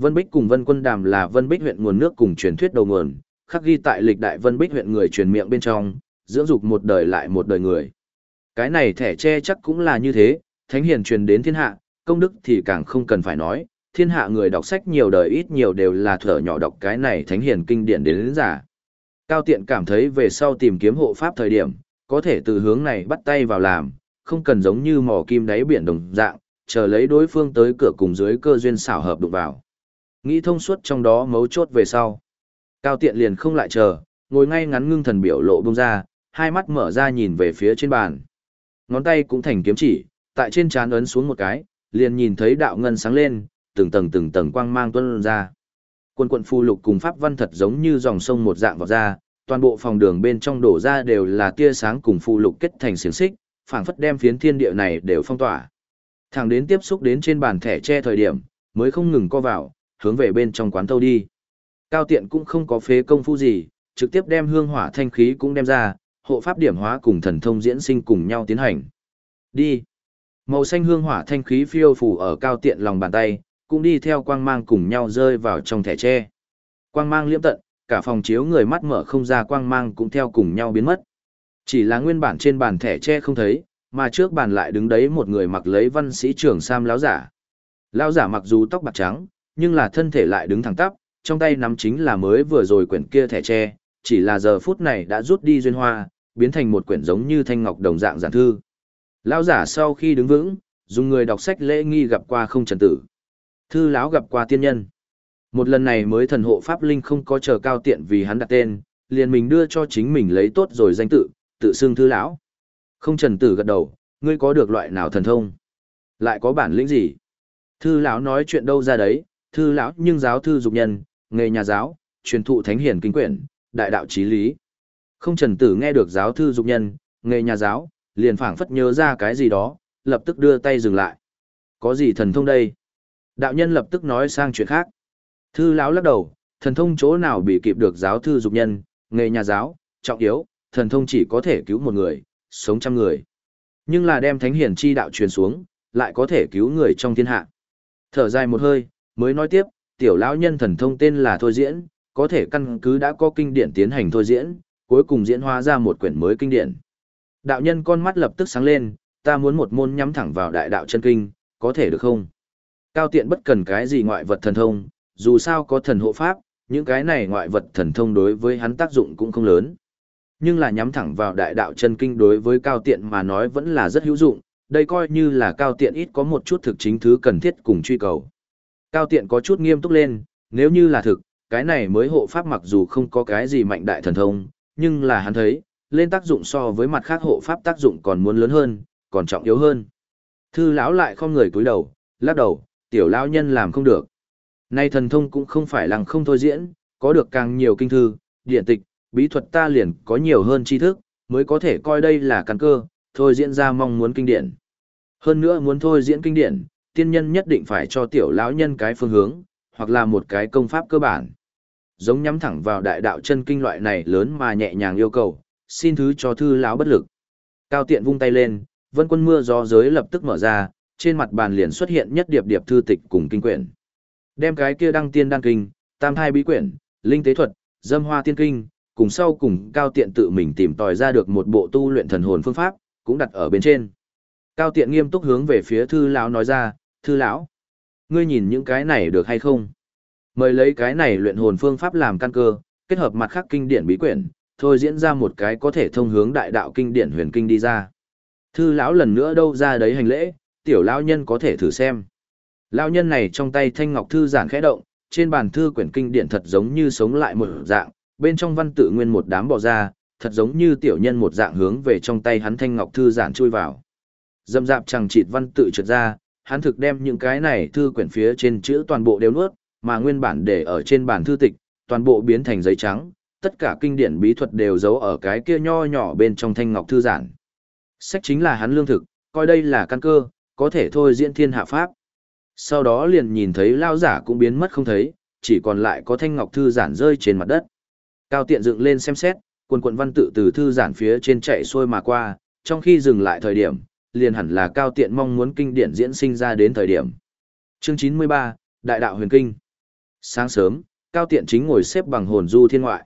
Vân Bích cùng Vân Quân Đàm là Vân Bích huyện nguồn nước cùng truyền thuyết đầu nguồn, khắc ghi tại lịch đại Vân Bích huyện người truyền miệng bên trong, dưỡng dục một đời lại một đời người. Cái này thẻ che chắc cũng là như thế, thánh hiền truyền đến thiên hạ, công đức thì càng không cần phải nói, thiên hạ người đọc sách nhiều đời ít nhiều đều là thở nhỏ đọc cái này thánh hiền kinh điển đến, đến giả. Cao tiện cảm thấy về sau tìm kiếm hộ pháp thời điểm, có thể từ hướng này bắt tay vào làm, không cần giống như mò kim đáy biển đồng dạng, chờ lấy đối phương tới cửa cùng dưới cơ duyên xảo hợp đụng vào. Nghĩ thông suốt trong đó mấu chốt về sau. Cao tiện liền không lại chờ, ngồi ngay ngắn ngưng thần biểu lộ bông ra, hai mắt mở ra nhìn về phía trên bàn. Ngón tay cũng thành kiếm chỉ, tại trên trán ấn xuống một cái, liền nhìn thấy đạo ngân sáng lên, từng tầng từng tầng quang mang tuôn ra. Quân quận phù lục cùng pháp văn thật giống như dòng sông một dạng vào ra, toàn bộ phòng đường bên trong đổ ra đều là tia sáng cùng phù lục kết thành xiềng xích, phảng phất đem phiến thiên địa này đều phong tỏa. Thẳng đến tiếp xúc đến trên bàn thẻ che thời điểm, mới không ngừng co vào, hướng về bên trong quán thâu đi. Cao tiện cũng không có phế công phu gì, trực tiếp đem hương hỏa thanh khí cũng đem ra, hộ pháp điểm hóa cùng thần thông diễn sinh cùng nhau tiến hành. Đi. Màu xanh hương hỏa thanh khí phiêu phủ ở cao tiện lòng bàn tay, cũng đi theo quang mang cùng nhau rơi vào trong thẻ tre. Quang mang liễm tận, cả phòng chiếu người mắt mở không ra quang mang cũng theo cùng nhau biến mất. Chỉ là nguyên bản trên bàn thẻ tre không thấy, mà trước bàn lại đứng đấy một người mặc lấy văn sĩ trưởng sam lão giả. Lão giả mặc dù tóc bạc trắng, nhưng là thân thể lại đứng thẳng tắp, trong tay nắm chính là mới vừa rồi quyển kia thẻ tre, chỉ là giờ phút này đã rút đi duyên hoa, biến thành một quyển giống như thanh ngọc đồng dạng giản thư. Lão giả sau khi đứng vững, dùng người đọc sách lễ nghi gặp qua không trần tử. Thư lão gặp qua tiên nhân. Một lần này mới thần hộ pháp linh không có chờ cao tiện vì hắn đặt tên, liền mình đưa cho chính mình lấy tốt rồi danh tự, tự xưng thư lão. Không trần tử gật đầu, ngươi có được loại nào thần thông? Lại có bản lĩnh gì? Thư lão nói chuyện đâu ra đấy, thư lão nhưng giáo thư dục nhân, nghề nhà giáo, truyền thụ thánh hiển kinh quyển, đại đạo trí lý. Không trần tử nghe được giáo thư dục nhân, nghề nhà giáo, liền phảng phất nhớ ra cái gì đó, lập tức đưa tay dừng lại. Có gì thần thông đây? Đạo nhân lập tức nói sang chuyện khác. Thư lão lắc đầu, thần thông chỗ nào bị kịp được giáo thư dục nhân, nghề nhà giáo, trọng yếu, thần thông chỉ có thể cứu một người, sống trăm người. Nhưng là đem thánh hiển chi đạo truyền xuống, lại có thể cứu người trong thiên hạ. Thở dài một hơi, mới nói tiếp, tiểu lão nhân thần thông tên là Thôi Diễn, có thể căn cứ đã có kinh điển tiến hành Thôi Diễn, cuối cùng diễn hóa ra một quyển mới kinh điển. Đạo nhân con mắt lập tức sáng lên, ta muốn một môn nhắm thẳng vào đại đạo chân kinh, có thể được không? Cao tiện bất cần cái gì ngoại vật thần thông, dù sao có thần hộ pháp, những cái này ngoại vật thần thông đối với hắn tác dụng cũng không lớn. Nhưng là nhắm thẳng vào đại đạo chân kinh đối với cao tiện mà nói vẫn là rất hữu dụng, đây coi như là cao tiện ít có một chút thực chính thứ cần thiết cùng truy cầu. Cao tiện có chút nghiêm túc lên, nếu như là thực, cái này mới hộ pháp mặc dù không có cái gì mạnh đại thần thông, nhưng là hắn thấy, lên tác dụng so với mặt khác hộ pháp tác dụng còn muốn lớn hơn, còn trọng yếu hơn. Thư lão lại không người cúi đầu, lắc đầu, tiểu lão nhân làm không được. Nay thần thông cũng không phải lằng không thôi diễn, có được càng nhiều kinh thư, điện tịch, bí thuật ta liền có nhiều hơn tri thức, mới có thể coi đây là căn cơ, thôi diễn ra mong muốn kinh điển. Hơn nữa muốn thôi diễn kinh điển, tiên nhân nhất định phải cho tiểu lão nhân cái phương hướng, hoặc là một cái công pháp cơ bản. Giống nhắm thẳng vào đại đạo chân kinh loại này lớn mà nhẹ nhàng yêu cầu, xin thứ cho thư lão bất lực. Cao tiện vung tay lên, vân quân mưa gió giới lập tức mở ra, trên mặt bàn liền xuất hiện nhất điệp điệp thư tịch cùng kinh quyển. Đem cái kia đăng tiên đăng kinh, tam thai bí quyển, linh tế thuật, dâm hoa tiên kinh, cùng sau cùng cao tiện tự mình tìm tòi ra được một bộ tu luyện thần hồn phương pháp, cũng đặt ở bên trên. Cao tiện nghiêm túc hướng về phía thư lão nói ra, thư lão, ngươi nhìn những cái này được hay không? Mời lấy cái này luyện hồn phương pháp làm căn cơ, kết hợp mặt khác kinh điển bí quyển, thôi diễn ra một cái có thể thông hướng đại đạo kinh điển huyền kinh đi ra. Thư lão lần nữa đâu ra đấy hành lễ, tiểu lão nhân có thể thử xem. Lão nhân này trong tay thanh ngọc thư giản khẽ động, trên bàn thư quyển kinh điển thật giống như sống lại một dạng, bên trong văn tự nguyên một đám bò ra, thật giống như tiểu nhân một dạng hướng về trong tay hắn thanh ngọc thư giản chui vào. Dâm dạp chẳng chịt văn tự trượt ra, hắn thực đem những cái này thư quyển phía trên chữ toàn bộ đều nuốt, mà nguyên bản để ở trên bản thư tịch, toàn bộ biến thành giấy trắng, tất cả kinh điển bí thuật đều giấu ở cái kia nho nhỏ bên trong thanh ngọc thư giản. Sách chính là hắn lương thực, coi đây là căn cơ, có thể thôi diễn thiên hạ pháp. Sau đó liền nhìn thấy lao giả cũng biến mất không thấy, chỉ còn lại có thanh ngọc thư giản rơi trên mặt đất. Cao tiện dựng lên xem xét, quần quần văn tự từ thư giản phía trên chạy xuôi mà qua, trong khi dừng lại thời điểm, liền hẳn là cao tiện mong muốn kinh điển diễn sinh ra đến thời điểm. Chương 93, Đại đạo huyền kinh. Sáng sớm, cao tiện chính ngồi xếp bằng hồn du thiên ngoại.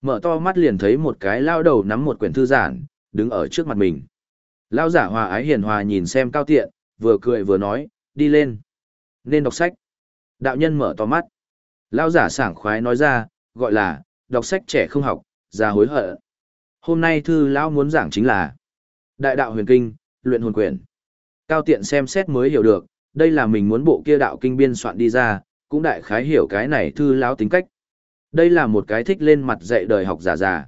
Mở to mắt liền thấy một cái lao đầu nắm một quyển thư giản, đứng ở trước mặt mình. Lao giả hòa ái hiền hòa nhìn xem cao tiện, vừa cười vừa nói, đi lên. Nên đọc sách. Đạo nhân mở to mắt. Lao giả sảng khoái nói ra, gọi là, đọc sách trẻ không học, già hối hận. Hôm nay thư lão muốn giảng chính là Đại đạo huyền kinh, luyện hồn quyển. Cao tiện xem xét mới hiểu được, đây là mình muốn bộ kia đạo kinh biên soạn đi ra, cũng đại khái hiểu cái này thư láo tính cách. Đây là một cái thích lên mặt dạy đời học giả già.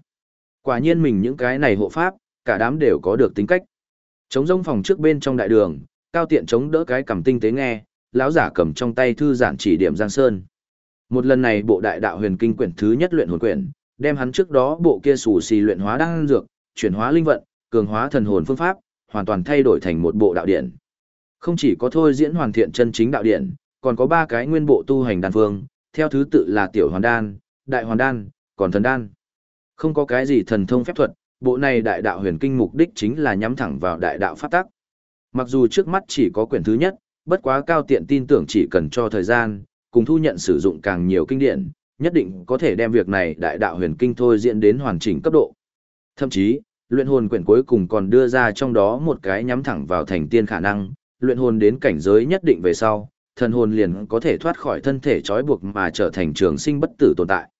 Quả nhiên mình những cái này hộ pháp, cả đám đều có được tính cách. Chống rông phòng trước bên trong đại đường, cao tiện chống đỡ cái cầm tinh tế nghe, lão giả cầm trong tay thư giản chỉ điểm Giang Sơn. Một lần này bộ đại đạo huyền kinh quyển thứ nhất luyện hồn quyển, đem hắn trước đó bộ kia sủ xì luyện hóa đan dược, chuyển hóa linh vận, cường hóa thần hồn phương pháp, hoàn toàn thay đổi thành một bộ đạo điển. Không chỉ có thôi diễn hoàn thiện chân chính đạo điển, còn có ba cái nguyên bộ tu hành đan phương, theo thứ tự là tiểu hoàn đan, đại hoàn đan, còn thần đan. Không có cái gì thần thông phép thuật, bộ này đại đạo huyền kinh mục đích chính là nhắm thẳng vào đại đạo pháp tắc. Mặc dù trước mắt chỉ có quyển thứ nhất, bất quá cao tiện tin tưởng chỉ cần cho thời gian, cùng thu nhận sử dụng càng nhiều kinh điển, nhất định có thể đem việc này đại đạo huyền kinh thôi diễn đến hoàn chỉnh cấp độ. Thậm chí, luyện hồn quyển cuối cùng còn đưa ra trong đó một cái nhắm thẳng vào thành tiên khả năng, luyện hồn đến cảnh giới nhất định về sau, thần hồn liền có thể thoát khỏi thân thể trói buộc mà trở thành trường sinh bất tử tồn tại.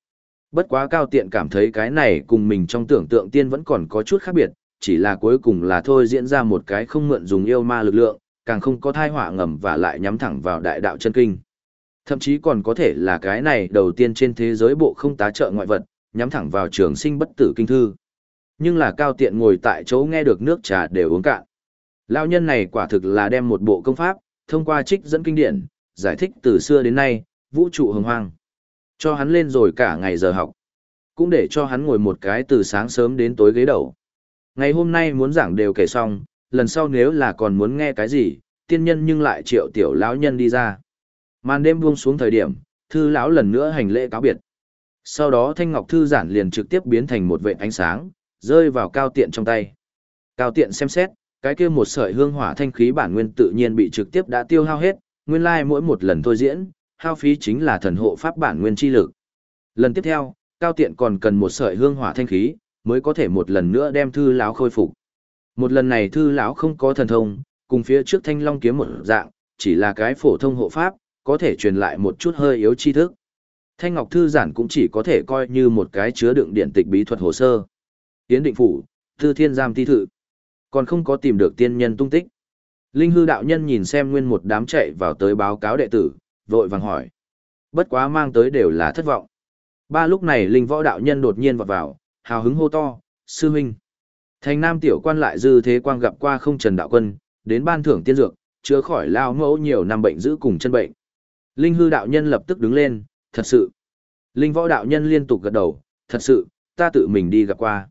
Bất quá cao tiện cảm thấy cái này cùng mình trong tưởng tượng tiên vẫn còn có chút khác biệt, chỉ là cuối cùng là thôi diễn ra một cái không mượn dùng yêu ma lực lượng, càng không có thai họa ngầm và lại nhắm thẳng vào đại đạo chân kinh. Thậm chí còn có thể là cái này đầu tiên trên thế giới bộ không tá trợ ngoại vật, nhắm thẳng vào trường sinh bất tử kinh thư. Nhưng là cao tiện ngồi tại chỗ nghe được nước trà đều uống cạn. Lão nhân này quả thực là đem một bộ công pháp, thông qua trích dẫn kinh điển, giải thích từ xưa đến nay, vũ trụ hồng hoang. Cho hắn lên rồi cả ngày giờ học. Cũng để cho hắn ngồi một cái từ sáng sớm đến tối ghế đầu. Ngày hôm nay muốn giảng đều kể xong, lần sau nếu là còn muốn nghe cái gì, tiên nhân nhưng lại triệu tiểu lão nhân đi ra. Màn đêm buông xuống thời điểm, thư lão lần nữa hành lễ cáo biệt. Sau đó thanh ngọc thư giản liền trực tiếp biến thành một vệt ánh sáng, rơi vào cao tiện trong tay. Cao tiện xem xét, cái kia một sợi hương hỏa thanh khí bản nguyên tự nhiên bị trực tiếp đã tiêu hao hết, nguyên lai mỗi một lần thôi diễn, hao phí chính là thần hộ pháp bản nguyên chi lực. Lần tiếp theo, cao tiện còn cần một sợi hương hỏa thanh khí, mới có thể một lần nữa đem thư lão khôi phục. Một lần này thư lão không có thần thông, cùng phía trước thanh long kiếm một dạng, chỉ là cái phổ thông hộ pháp, có thể truyền lại một chút hơi yếu tri thức. Thanh Ngọc Thư Giản cũng chỉ có thể coi như một cái chứa đựng điện tịch bí thuật hồ sơ. Tiến định phủ, Tư Thiên Giam ti thự. Còn không có tìm được tiên nhân tung tích. Linh hư đạo nhân nhìn xem nguyên một đám chạy vào tới báo cáo đệ tử, vội vàng hỏi. Bất quá mang tới đều là thất vọng. Ba lúc này linh võ đạo nhân đột nhiên vọt vào, hào hứng hô to, sư huynh. Thành nam tiểu quan lại dư thế quang gặp qua không trần đạo quân, đến ban thưởng tiên dược, chữa khỏi lao mẫu nhiều năm bệnh giữ cùng chân bệnh. Linh hư đạo nhân lập tức đứng lên, thật sự. Linh võ đạo nhân liên tục gật đầu, thật sự, ta tự mình đi gặp qua.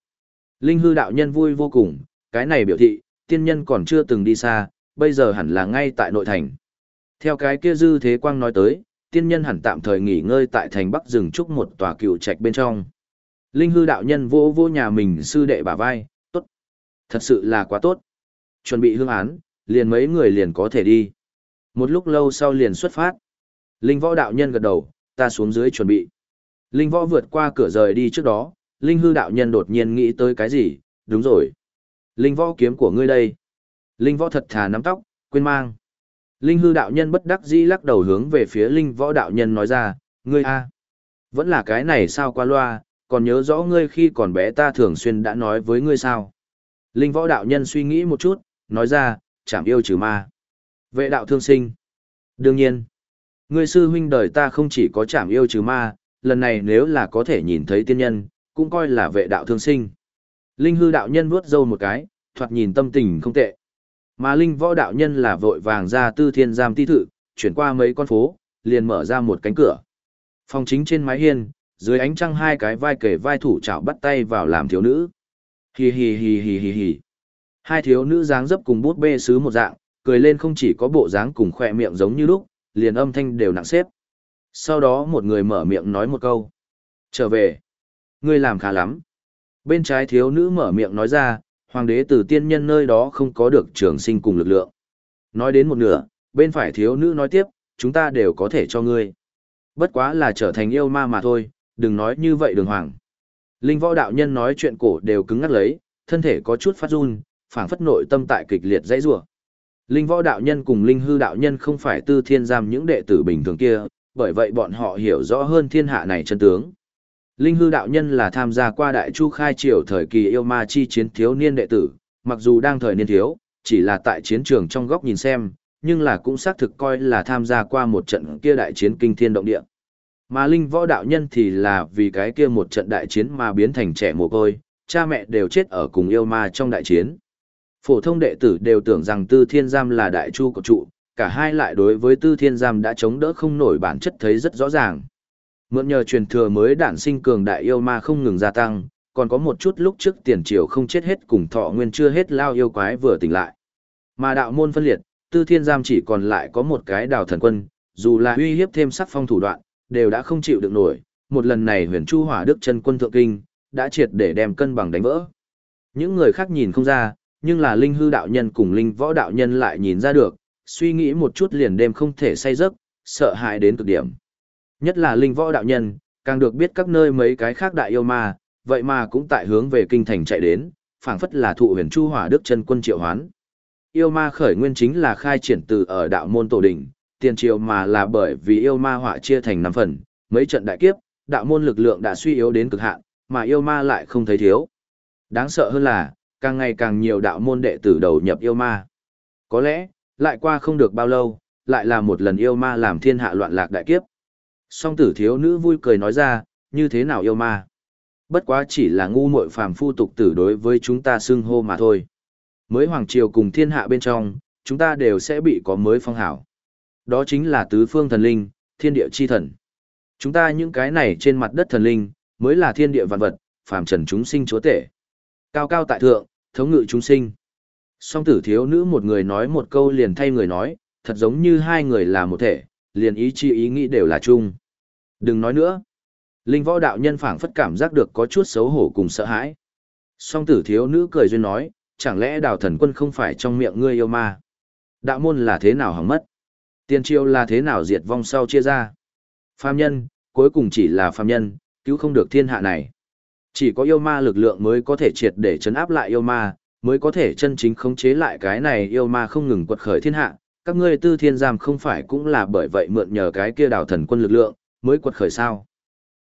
Linh hư đạo nhân vui vô cùng, cái này biểu thị, tiên nhân còn chưa từng đi xa, bây giờ hẳn là ngay tại nội thành. Theo cái kia dư thế quang nói tới, tiên nhân hẳn tạm thời nghỉ ngơi tại thành Bắc rừng trúc một tòa cựu trạch bên trong. Linh hư đạo nhân vô vô nhà mình sư đệ bả vai, tốt. Thật sự là quá tốt. Chuẩn bị hương án, liền mấy người liền có thể đi. Một lúc lâu sau liền xuất phát. Linh võ đạo nhân gật đầu, ta xuống dưới chuẩn bị. Linh võ vượt qua cửa rời đi trước đó, Linh hư đạo nhân đột nhiên nghĩ tới cái gì, đúng rồi. Linh võ kiếm của ngươi đây. Linh võ thật thà nắm tóc, quên mang. Linh hư đạo nhân bất đắc dĩ lắc đầu hướng về phía linh võ đạo nhân nói ra, ngươi a, Vẫn là cái này sao qua loa, còn nhớ rõ ngươi khi còn bé ta thường xuyên đã nói với ngươi sao. Linh võ đạo nhân suy nghĩ một chút, nói ra, chảm yêu trừ ma. Vệ đạo thương sinh. Đương nhiên, ngươi sư huynh đời ta không chỉ có chảm yêu trừ ma, lần này nếu là có thể nhìn thấy tiên nhân, cũng coi là vệ đạo thương sinh. Linh hư đạo nhân vuốt râu một cái, thoạt nhìn tâm tình không tệ. Mà linh võ đạo nhân là vội vàng ra tư thiên giam ti thự, chuyển qua mấy con phố, liền mở ra một cánh cửa. Phòng chính trên mái hiên, dưới ánh trăng hai cái vai kể vai thủ chảo bắt tay vào làm thiếu nữ. Hì hì hì hì hì hì. Hai thiếu nữ dáng dấp cùng bút bê sứ một dạng, cười lên không chỉ có bộ dáng cùng khỏe miệng giống như lúc, liền âm thanh đều nặng xếp. Sau đó một người mở miệng nói một câu. Trở về. Ngươi làm khá lắm. Bên trái thiếu nữ mở miệng nói ra, hoàng đế từ tiên nhân nơi đó không có được trường sinh cùng lực lượng. Nói đến một nửa, bên phải thiếu nữ nói tiếp, chúng ta đều có thể cho ngươi. Bất quá là trở thành yêu ma mà thôi, đừng nói như vậy đường hoàng. Linh võ đạo nhân nói chuyện cổ đều cứng ngắt lấy, thân thể có chút phát run, phảng phất nội tâm tại kịch liệt dãy rủa. Linh võ đạo nhân cùng linh hư đạo nhân không phải tư thiên giam những đệ tử bình thường kia, bởi vậy bọn họ hiểu rõ hơn thiên hạ này chân tướng. Linh hư đạo nhân là tham gia qua đại chu khai triều thời kỳ yêu ma chi chiến thiếu niên đệ tử, mặc dù đang thời niên thiếu, chỉ là tại chiến trường trong góc nhìn xem, nhưng là cũng xác thực coi là tham gia qua một trận kia đại chiến kinh thiên động địa. Mà linh võ đạo nhân thì là vì cái kia một trận đại chiến mà biến thành trẻ mồ côi, cha mẹ đều chết ở cùng yêu ma trong đại chiến. Phổ thông đệ tử đều tưởng rằng Tư Thiên Giam là đại chu của trụ, cả hai lại đối với Tư Thiên Giam đã chống đỡ không nổi bản chất thấy rất rõ ràng. Mượn nhờ truyền thừa mới đản sinh cường đại yêu ma không ngừng gia tăng, còn có một chút lúc trước tiền triều không chết hết cùng thọ nguyên chưa hết lao yêu quái vừa tỉnh lại. Mà đạo môn phân liệt, Tư Thiên Giam chỉ còn lại có một cái đào thần quân, dù là uy hiếp thêm sắc phong thủ đoạn, đều đã không chịu được nổi, một lần này huyền chu hỏa đức chân quân thượng kinh, đã triệt để đem cân bằng đánh vỡ. Những người khác nhìn không ra, nhưng là linh hư đạo nhân cùng linh võ đạo nhân lại nhìn ra được, suy nghĩ một chút liền đêm không thể say giấc, sợ hãi đến cực điểm. Nhất là linh võ đạo nhân, càng được biết các nơi mấy cái khác đại yêu ma, vậy mà cũng tại hướng về kinh thành chạy đến, phảng phất là thụ huyền chu hỏa đức chân quân triệu hoán. Yêu ma khởi nguyên chính là khai triển từ ở đạo môn tổ đỉnh, tiền triều mà là bởi vì yêu ma họa chia thành năm phần, mấy trận đại kiếp, đạo môn lực lượng đã suy yếu đến cực hạn, mà yêu ma lại không thấy thiếu. Đáng sợ hơn là, càng ngày càng nhiều đạo môn đệ tử đầu nhập yêu ma. Có lẽ, lại qua không được bao lâu, lại là một lần yêu ma làm thiên hạ loạn lạc đại kiếp. Song tử thiếu nữ vui cười nói ra, như thế nào yêu ma? Bất quá chỉ là ngu muội phàm phu tục tử đối với chúng ta xưng hô mà thôi. Mới hoàng triều cùng thiên hạ bên trong, chúng ta đều sẽ bị có mới phong hảo. Đó chính là tứ phương thần linh, thiên địa chi thần. Chúng ta những cái này trên mặt đất thần linh, mới là thiên địa vạn vật, phàm trần chúng sinh chúa tể. Cao cao tại thượng, thống ngự chúng sinh. Song tử thiếu nữ một người nói một câu liền thay người nói, thật giống như hai người là một thể, liền ý chi ý nghĩ đều là chung. Đừng nói nữa. Linh võ đạo nhân phảng phất cảm giác được có chút xấu hổ cùng sợ hãi. Song tử thiếu nữ cười duyên nói, chẳng lẽ đào thần quân không phải trong miệng ngươi yêu ma? Đạo môn là thế nào hỏng mất? Tiên triều là thế nào diệt vong sau chia ra? Phàm nhân, cuối cùng chỉ là phàm nhân, cứu không được thiên hạ này. Chỉ có yêu ma lực lượng mới có thể triệt để chấn áp lại yêu ma, mới có thể chân chính khống chế lại cái này yêu ma không ngừng quật khởi thiên hạ. Các ngươi tư thiên giam không phải cũng là bởi vậy mượn nhờ cái kia đào thần quân lực lượng, mới quật khởi sao.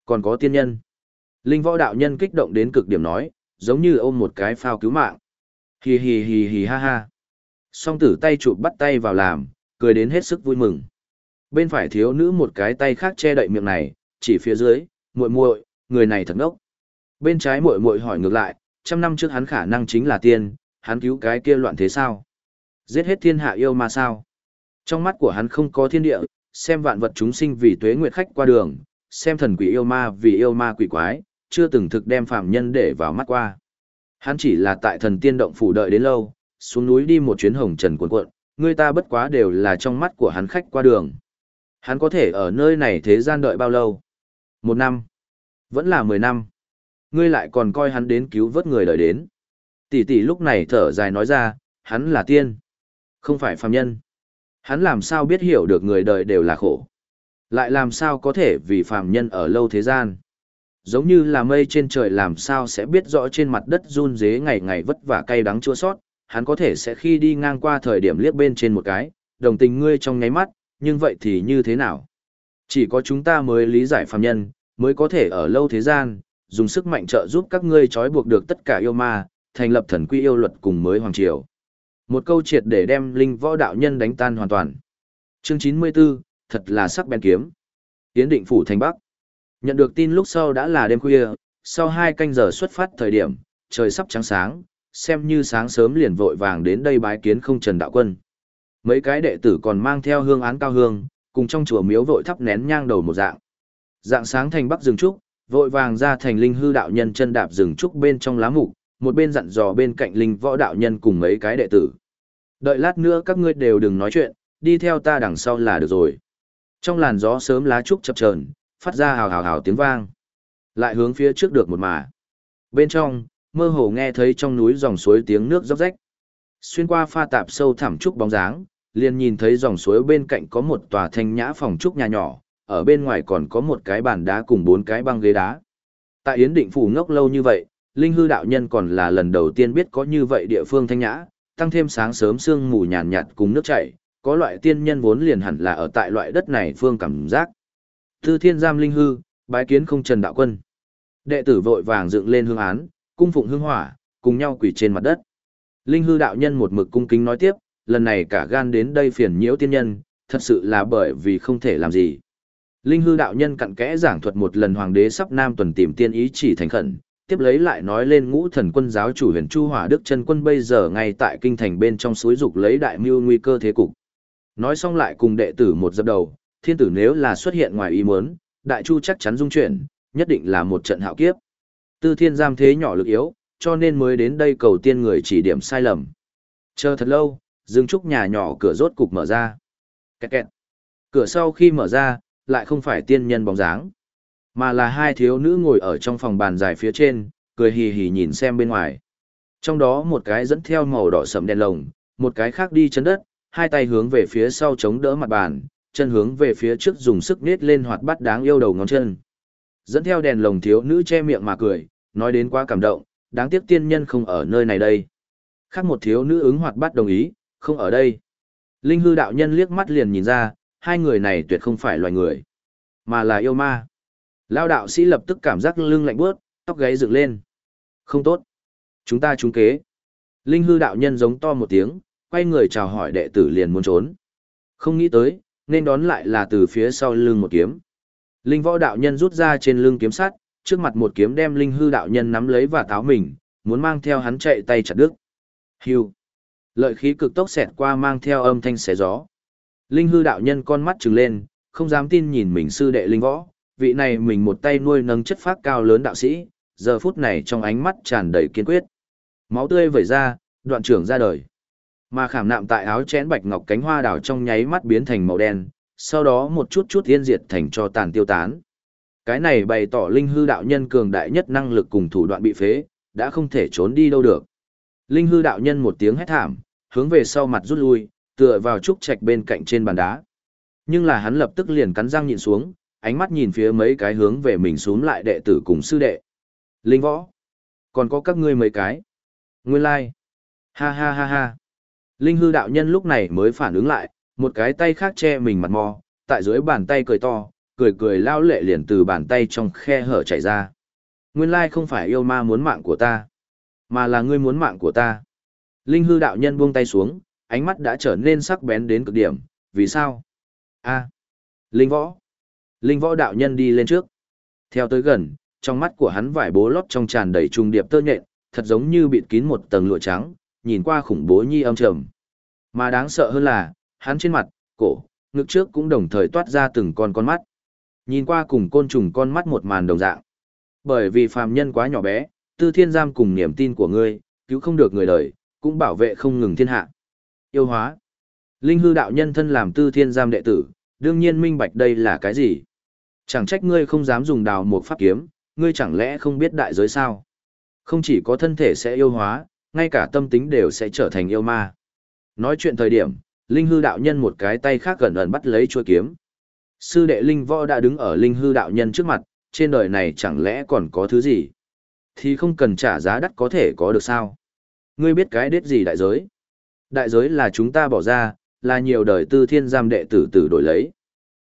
Còn có tiên nhân. Linh võ đạo nhân kích động đến cực điểm nói, giống như ôm một cái phao cứu mạng. Hì hì hì hì ha ha. Song tử tay chụp bắt tay vào làm, cười đến hết sức vui mừng. Bên phải thiếu nữ một cái tay khác che đậy miệng này, chỉ phía dưới, muội muội, người này thật ngốc. Bên trái muội muội hỏi ngược lại, trăm năm trước hắn khả năng chính là tiên, hắn cứu cái kia loạn thế sao? Giết hết thiên hạ yêu ma sao? Trong mắt của hắn không có thiên địa, xem vạn vật chúng sinh vì tuế nguyệt khách qua đường, xem thần quỷ yêu ma vì yêu ma quỷ quái, chưa từng thực đem phạm nhân để vào mắt qua. Hắn chỉ là tại thần tiên động phủ đợi đến lâu, xuống núi đi một chuyến hồng trần cuộn cuộn, người ta bất quá đều là trong mắt của hắn khách qua đường. Hắn có thể ở nơi này thế gian đợi bao lâu? Một năm? Vẫn là mười năm? Ngươi lại còn coi hắn đến cứu vớt người đợi đến. Tỷ tỷ lúc này thở dài nói ra, hắn là tiên. Không phải phàm nhân. Hắn làm sao biết hiểu được người đời đều là khổ. Lại làm sao có thể vì phàm nhân ở lâu thế gian. Giống như là mây trên trời làm sao sẽ biết rõ trên mặt đất run dế ngày ngày vất vả cay đắng chua sót, hắn có thể sẽ khi đi ngang qua thời điểm liếc bên trên một cái, đồng tình ngươi trong nháy mắt, nhưng vậy thì như thế nào? Chỉ có chúng ta mới lý giải phàm nhân, mới có thể ở lâu thế gian, dùng sức mạnh trợ giúp các ngươi trói buộc được tất cả yêu ma, thành lập thần quy yêu luật cùng mới hoàng triều. Một câu triệt để đem linh võ đạo nhân đánh tan hoàn toàn. Chương 94, thật là sắc bén kiếm. Tiến định phủ thành Bắc. Nhận được tin lúc sau đã là đêm khuya, sau hai canh giờ xuất phát thời điểm, trời sắp trắng sáng, xem như sáng sớm liền vội vàng đến đây bái kiến không trần đạo quân. Mấy cái đệ tử còn mang theo hương án cao hương, cùng trong chùa miếu vội thắp nén nhang đầu một dạng. Dạng sáng thành bắc rừng trúc, vội vàng ra thành linh hư đạo nhân chân đạp rừng trúc bên trong lá mục, một bên dặn dò bên cạnh linh võ đạo nhân cùng mấy cái đệ tử. Đợi lát nữa các ngươi đều đừng nói chuyện, đi theo ta đằng sau là được rồi. Trong làn gió sớm lá trúc chập chờn, phát ra hào hào hào tiếng vang. Lại hướng phía trước được một mà. Bên trong, mơ hồ nghe thấy trong núi dòng suối tiếng nước róc rách. Xuyên qua pha tạp sâu thẳm trúc bóng dáng, liền nhìn thấy dòng suối bên cạnh có một tòa thanh nhã phòng trúc nhà nhỏ, ở bên ngoài còn có một cái bàn đá cùng bốn cái băng ghế đá. Tại Yến Định Phủ ngốc lâu như vậy, Linh hư đạo nhân còn là lần đầu tiên biết có như vậy địa phương thanh nhã, tăng thêm sáng sớm sương mù nhàn nhạt cùng nước chảy, có loại tiên nhân vốn liền hẳn là ở tại loại đất này phương cảm giác. Thư thiên giam linh hư, bái kiến không trần đạo quân. Đệ tử vội vàng dựng lên hương án, cung phụng hương hỏa, cùng nhau quỳ trên mặt đất. Linh hư đạo nhân một mực cung kính nói tiếp, lần này cả gan đến đây phiền nhiễu tiên nhân, thật sự là bởi vì không thể làm gì. Linh hư đạo nhân cặn kẽ giảng thuật một lần hoàng đế sắp nam tuần tìm tiên ý chỉ thành khẩn, tiếp lấy lại nói lên ngũ thần quân giáo chủ huyền chu hỏa đức chân quân bây giờ ngay tại kinh thành bên trong suối dục lấy đại mưu nguy cơ thế cục. Nói xong lại cùng đệ tử một dập đầu, thiên tử nếu là xuất hiện ngoài ý muốn, đại chu chắc chắn dung chuyển, nhất định là một trận hạo kiếp. Tư thiên giam thế nhỏ lực yếu, cho nên mới đến đây cầu tiên người chỉ điểm sai lầm. Chờ thật lâu, dương trúc nhà nhỏ cửa rốt cục mở ra. Kẹt kẹt. Cửa sau khi mở ra, lại không phải tiên nhân bóng dáng, mà là hai thiếu nữ ngồi ở trong phòng bàn dài phía trên, cười hì hì nhìn xem bên ngoài. Trong đó một cái dẫn theo màu đỏ sẫm đèn lồng, một cái khác đi chân đất, hai tay hướng về phía sau chống đỡ mặt bàn, chân hướng về phía trước dùng sức nết lên hoạt bát đáng yêu đầu ngón chân. Dẫn theo đèn lồng thiếu nữ che miệng mà cười, nói đến quá cảm động, đáng tiếc tiên nhân không ở nơi này đây. Khác một thiếu nữ ứng hoạt bát đồng ý, không ở đây. Linh hư đạo nhân liếc mắt liền nhìn ra, hai người này tuyệt không phải loài người, mà là yêu ma. Lao đạo sĩ lập tức cảm giác lưng lạnh bớt, tóc gáy dựng lên. Không tốt. Chúng ta trúng kế. Linh hư đạo nhân giống to một tiếng, quay người chào hỏi đệ tử liền muốn trốn. Không nghĩ tới, nên đón lại là từ phía sau lưng một kiếm. Linh võ đạo nhân rút ra trên lưng kiếm sắt, trước mặt một kiếm đem linh hư đạo nhân nắm lấy và táo mình, muốn mang theo hắn chạy tay chặt đứt. Hưu. Lợi khí cực tốc xẹt qua mang theo âm thanh xé gió. Linh hư đạo nhân con mắt trừng lên, không dám tin nhìn mình sư đệ linh võ, vị này mình một tay nuôi nâng chất phác cao lớn đạo sĩ, giờ phút này trong ánh mắt tràn đầy kiên quyết. Máu tươi vẩy ra, đoạn trưởng ra đời. Mà khảm nạm tại áo chén bạch ngọc cánh hoa đào trong nháy mắt biến thành màu đen, sau đó một chút chút yên diệt thành cho tàn tiêu tán. Cái này bày tỏ linh hư đạo nhân cường đại nhất năng lực cùng thủ đoạn bị phế, đã không thể trốn đi đâu được. Linh hư đạo nhân một tiếng hét thảm, hướng về sau mặt rút lui, tựa vào trúc trạch bên cạnh trên bàn đá. Nhưng là hắn lập tức liền cắn răng nhịn xuống, ánh mắt nhìn phía mấy cái hướng về mình xuống lại đệ tử cùng sư đệ. Linh võ. Còn có các ngươi mấy cái. Nguyên lai. Like. Ha ha ha ha. Linh hư đạo nhân lúc này mới phản ứng lại, một cái tay khác che mình mặt mò, tại dưới bàn tay cười to, cười cười lao lệ liền từ bàn tay trong khe hở chảy ra. Nguyên lai không phải yêu ma muốn mạng của ta, mà là ngươi muốn mạng của ta. Linh hư đạo nhân buông tay xuống, ánh mắt đã trở nên sắc bén đến cực điểm, vì sao? a Linh võ. Linh võ đạo nhân đi lên trước. Theo tới gần, trong mắt của hắn vải bố lót trong tràn đầy trùng điệp tơ nhện, thật giống như bịt kín một tầng lụa trắng, nhìn qua khủng bố nhi âm trầm. Mà đáng sợ hơn là, hắn trên mặt, cổ, ngực trước cũng đồng thời toát ra từng con con mắt. Nhìn qua cùng côn trùng con mắt một màn đồng dạng. Bởi vì phàm nhân quá nhỏ bé, tư thiên giam cùng niềm tin của ngươi, cứu không được người đời, cũng bảo vệ không ngừng thiên hạ. Yêu hóa. Linh hư đạo nhân thân làm tư thiên giam đệ tử, đương nhiên minh bạch đây là cái gì. Chẳng trách ngươi không dám dùng đào một pháp kiếm, ngươi chẳng lẽ không biết đại giới sao? Không chỉ có thân thể sẽ yêu hóa, ngay cả tâm tính đều sẽ trở thành yêu ma. Nói chuyện thời điểm, Linh hư đạo nhân một cái tay khác gần ẩn bắt lấy chuôi kiếm. Sư đệ Linh võ đã đứng ở Linh hư đạo nhân trước mặt, trên đời này chẳng lẽ còn có thứ gì? Thì không cần trả giá đắt có thể có được sao? Ngươi biết cái đết gì đại giới? Đại giới là chúng ta bỏ ra, là nhiều đời tư thiên giam đệ tử tử đổi lấy.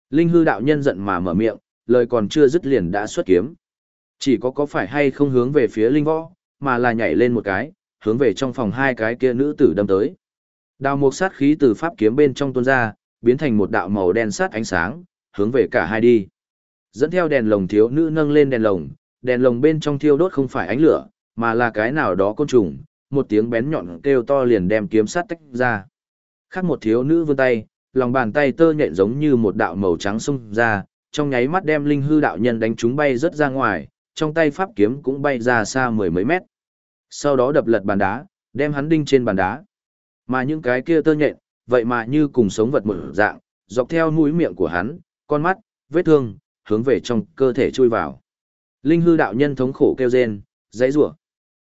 Linh hư đạo nhân giận mà mở miệng, lời còn chưa dứt liền đã xuất kiếm. Chỉ có có phải hay không hướng về phía linh võ, mà là nhảy lên một cái, hướng về trong phòng hai cái kia nữ tử đâm tới. Đào mục sát khí từ pháp kiếm bên trong tuôn ra, biến thành một đạo màu đen sát ánh sáng, hướng về cả hai đi. Dẫn theo đèn lồng thiếu nữ nâng lên đèn lồng, đèn lồng bên trong thiêu đốt không phải ánh lửa, mà là cái nào đó côn trùng, một tiếng bén nhọn kêu to liền đem kiếm sát tách ra. Khác một thiếu nữ vươn tay, lòng bàn tay tơ nhện giống như một đạo màu trắng xung ra, trong nháy mắt đem linh hư đạo nhân đánh chúng bay rất ra ngoài, trong tay pháp kiếm cũng bay ra xa mười mấy mét. Sau đó đập lật bàn đá, đem hắn đinh trên bàn đá. Mà những cái kia tơ nhện, vậy mà như cùng sống vật một dạng, dọc theo mũi miệng của hắn, con mắt, vết thương, hướng về trong cơ thể chui vào. Linh hư đạo nhân thống khổ kêu rên, dãy rủa,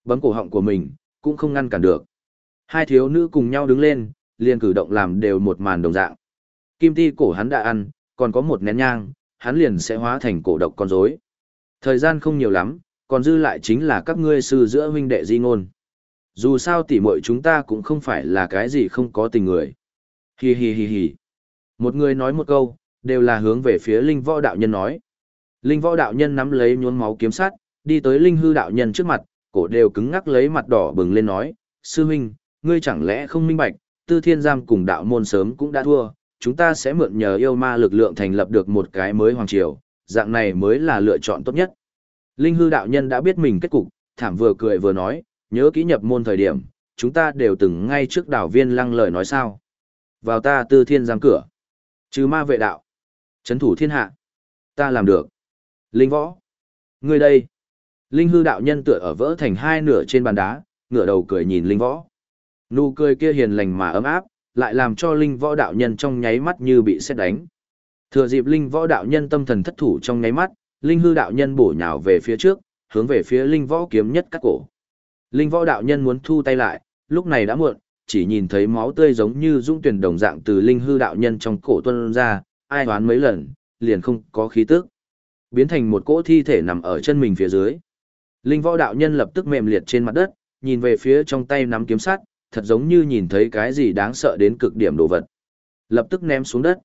bấm cổ họng của mình, cũng không ngăn cản được. Hai thiếu nữ cùng nhau đứng lên, liền cử động làm đều một màn đồng dạng. Kim ti cổ hắn đã ăn, còn có một nén nhang, hắn liền sẽ hóa thành cổ độc con rối. Thời gian không nhiều lắm, còn dư lại chính là các ngươi sư giữa huynh đệ di ngôn. Dù sao tỉ muội chúng ta cũng không phải là cái gì không có tình người. Hi hi hi hi. Một người nói một câu, đều là hướng về phía linh võ đạo nhân nói. Linh võ đạo nhân nắm lấy nhuốm máu kiếm sắt, đi tới linh hư đạo nhân trước mặt, cổ đều cứng ngắc lấy mặt đỏ bừng lên nói, sư huynh, ngươi chẳng lẽ không minh bạch, tư thiên giam cùng đạo môn sớm cũng đã thua, chúng ta sẽ mượn nhờ yêu ma lực lượng thành lập được một cái mới hoàng triều, dạng này mới là lựa chọn tốt nhất. Linh hư đạo nhân đã biết mình kết cục, thảm vừa cười vừa nói, nhớ kỹ nhập môn thời điểm, chúng ta đều từng ngay trước đảo viên lăng lời nói sao. Vào ta tư thiên giam cửa. Trừ ma vệ đạo. Chấn thủ thiên hạ. Ta làm được. Linh võ. Người đây. Linh hư đạo nhân tựa ở vỡ thành hai nửa trên bàn đá, ngửa đầu cười nhìn linh võ. Nụ cười kia hiền lành mà ấm áp, lại làm cho linh võ đạo nhân trong nháy mắt như bị xét đánh. Thừa dịp linh võ đạo nhân tâm thần thất thủ trong nháy mắt, linh hư đạo nhân bổ nhào về phía trước, hướng về phía linh võ kiếm nhất cắt cổ. Linh võ đạo nhân muốn thu tay lại, lúc này đã muộn, chỉ nhìn thấy máu tươi giống như dung tuyển đồng dạng từ linh hư đạo nhân trong cổ tuân ra, ai đoán mấy lần, liền không có khí tức. Biến thành một cỗ thi thể nằm ở chân mình phía dưới. Linh võ đạo nhân lập tức mềm liệt trên mặt đất, nhìn về phía trong tay nắm kiếm sắt, thật giống như nhìn thấy cái gì đáng sợ đến cực điểm đồ vật. Lập tức ném xuống đất.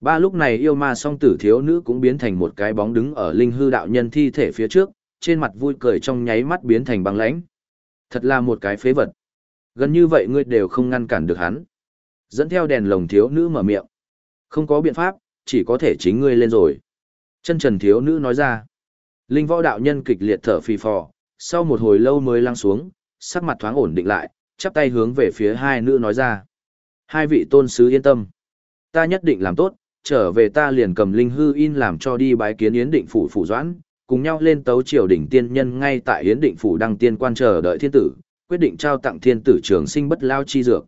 Ba lúc này yêu ma song tử thiếu nữ cũng biến thành một cái bóng đứng ở linh hư đạo nhân thi thể phía trước, trên mặt vui cười trong nháy mắt biến thành băng lãnh. Thật là một cái phế vật. Gần như vậy ngươi đều không ngăn cản được hắn. Dẫn theo đèn lồng thiếu nữ mở miệng. Không có biện pháp, chỉ có thể chính ngươi lên rồi. Chân trần thiếu nữ nói ra. Linh võ đạo nhân kịch liệt thở phì phò, sau một hồi lâu mới lăng xuống, sắc mặt thoáng ổn định lại, chắp tay hướng về phía hai nữ nói ra. Hai vị tôn sứ yên tâm. Ta nhất định làm tốt, trở về ta liền cầm linh hư in làm cho đi bái kiến yến định phủ phủ doãn, cùng nhau lên tấu triều đỉnh tiên nhân ngay tại yến định phủ đăng tiên quan chờ đợi thiên tử, quyết định trao tặng thiên tử trường sinh bất lao chi dược.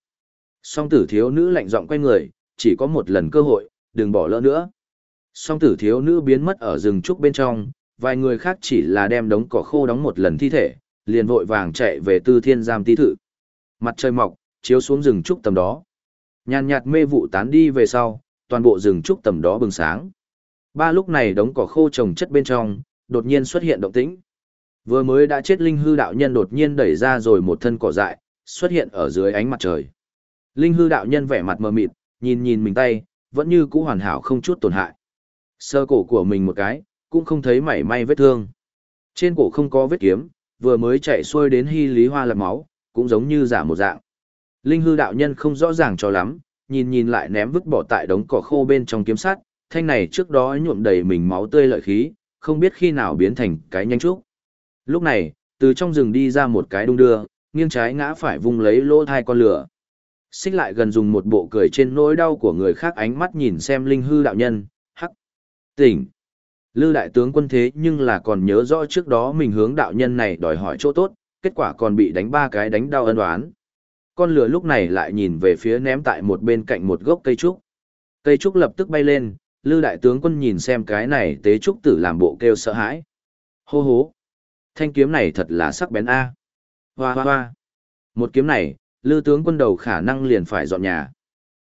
Song tử thiếu nữ lạnh giọng quay người, chỉ có một lần cơ hội, đừng bỏ lỡ nữa. Song tử thiếu nữ biến mất ở rừng trúc bên trong, vài người khác chỉ là đem đống cỏ khô đóng một lần thi thể, liền vội vàng chạy về tư thiên giam tí thự. Mặt trời mọc, chiếu xuống rừng trúc tầm đó. Nhàn nhạt mê vụ tán đi về sau, toàn bộ rừng trúc tầm đó bừng sáng. Ba lúc này đống cỏ khô trồng chất bên trong, đột nhiên xuất hiện động tĩnh. Vừa mới đã chết linh hư đạo nhân đột nhiên đẩy ra rồi một thân cỏ dại, xuất hiện ở dưới ánh mặt trời. Linh hư đạo nhân vẻ mặt mờ mịt, nhìn nhìn mình tay, vẫn như cũ hoàn hảo không chút tổn hại. Sơ cổ của mình một cái, cũng không thấy mảy may vết thương. Trên cổ không có vết kiếm, vừa mới chạy xuôi đến hy lý hoa lập máu, cũng giống như giả một dạng. Linh hư đạo nhân không rõ ràng cho lắm, nhìn nhìn lại ném vứt bỏ tại đống cỏ khô bên trong kiếm sắt, thanh này trước đó nhuộm đầy mình máu tươi lợi khí, không biết khi nào biến thành cái nhanh trúc. Lúc này, từ trong rừng đi ra một cái đung đưa, nghiêng trái ngã phải vung lấy lỗ thai con lửa. Xích lại gần dùng một bộ cười trên nỗi đau của người khác ánh mắt nhìn xem linh hư đạo nhân, hắc, tỉnh. Lư đại tướng quân thế nhưng là còn nhớ rõ trước đó mình hướng đạo nhân này đòi hỏi chỗ tốt, kết quả còn bị đánh ba cái đánh đau ân oán. Con lửa lúc này lại nhìn về phía ném tại một bên cạnh một gốc cây trúc. Cây trúc lập tức bay lên, Lư đại tướng quân nhìn xem cái này tế trúc tử làm bộ kêu sợ hãi. Hô hố. Thanh kiếm này thật là sắc bén a. Hoa hoa hoa. Một kiếm này, Lư tướng quân đầu khả năng liền phải dọn nhà.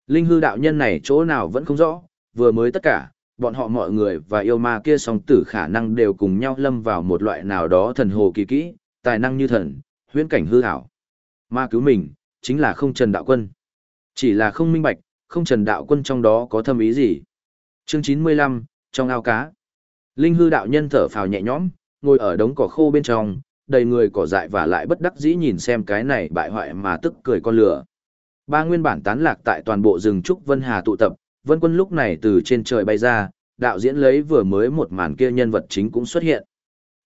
Linh hư đạo nhân này chỗ nào vẫn không rõ, vừa mới tất cả, bọn họ mọi người và yêu ma kia song tử khả năng đều cùng nhau lâm vào một loại nào đó thần hồ kỳ kỹ, tài năng như thần, huyễn cảnh hư ảo. Ma cứu mình, chính là không trần đạo quân. Chỉ là không minh bạch, không trần đạo quân trong đó có thâm ý gì. Chương 95, trong ao cá. Linh hư đạo nhân thở phào nhẹ nhõm, ngồi ở đống cỏ khô bên trong, đầy người cỏ dại và lại bất đắc dĩ nhìn xem cái này bại hoại mà tức cười con lửa. Ba nguyên bản tán lạc tại toàn bộ rừng trúc Vân Hà tụ tập, Vân Quân lúc này từ trên trời bay ra, đạo diễn lấy vừa mới một màn kia nhân vật chính cũng xuất hiện.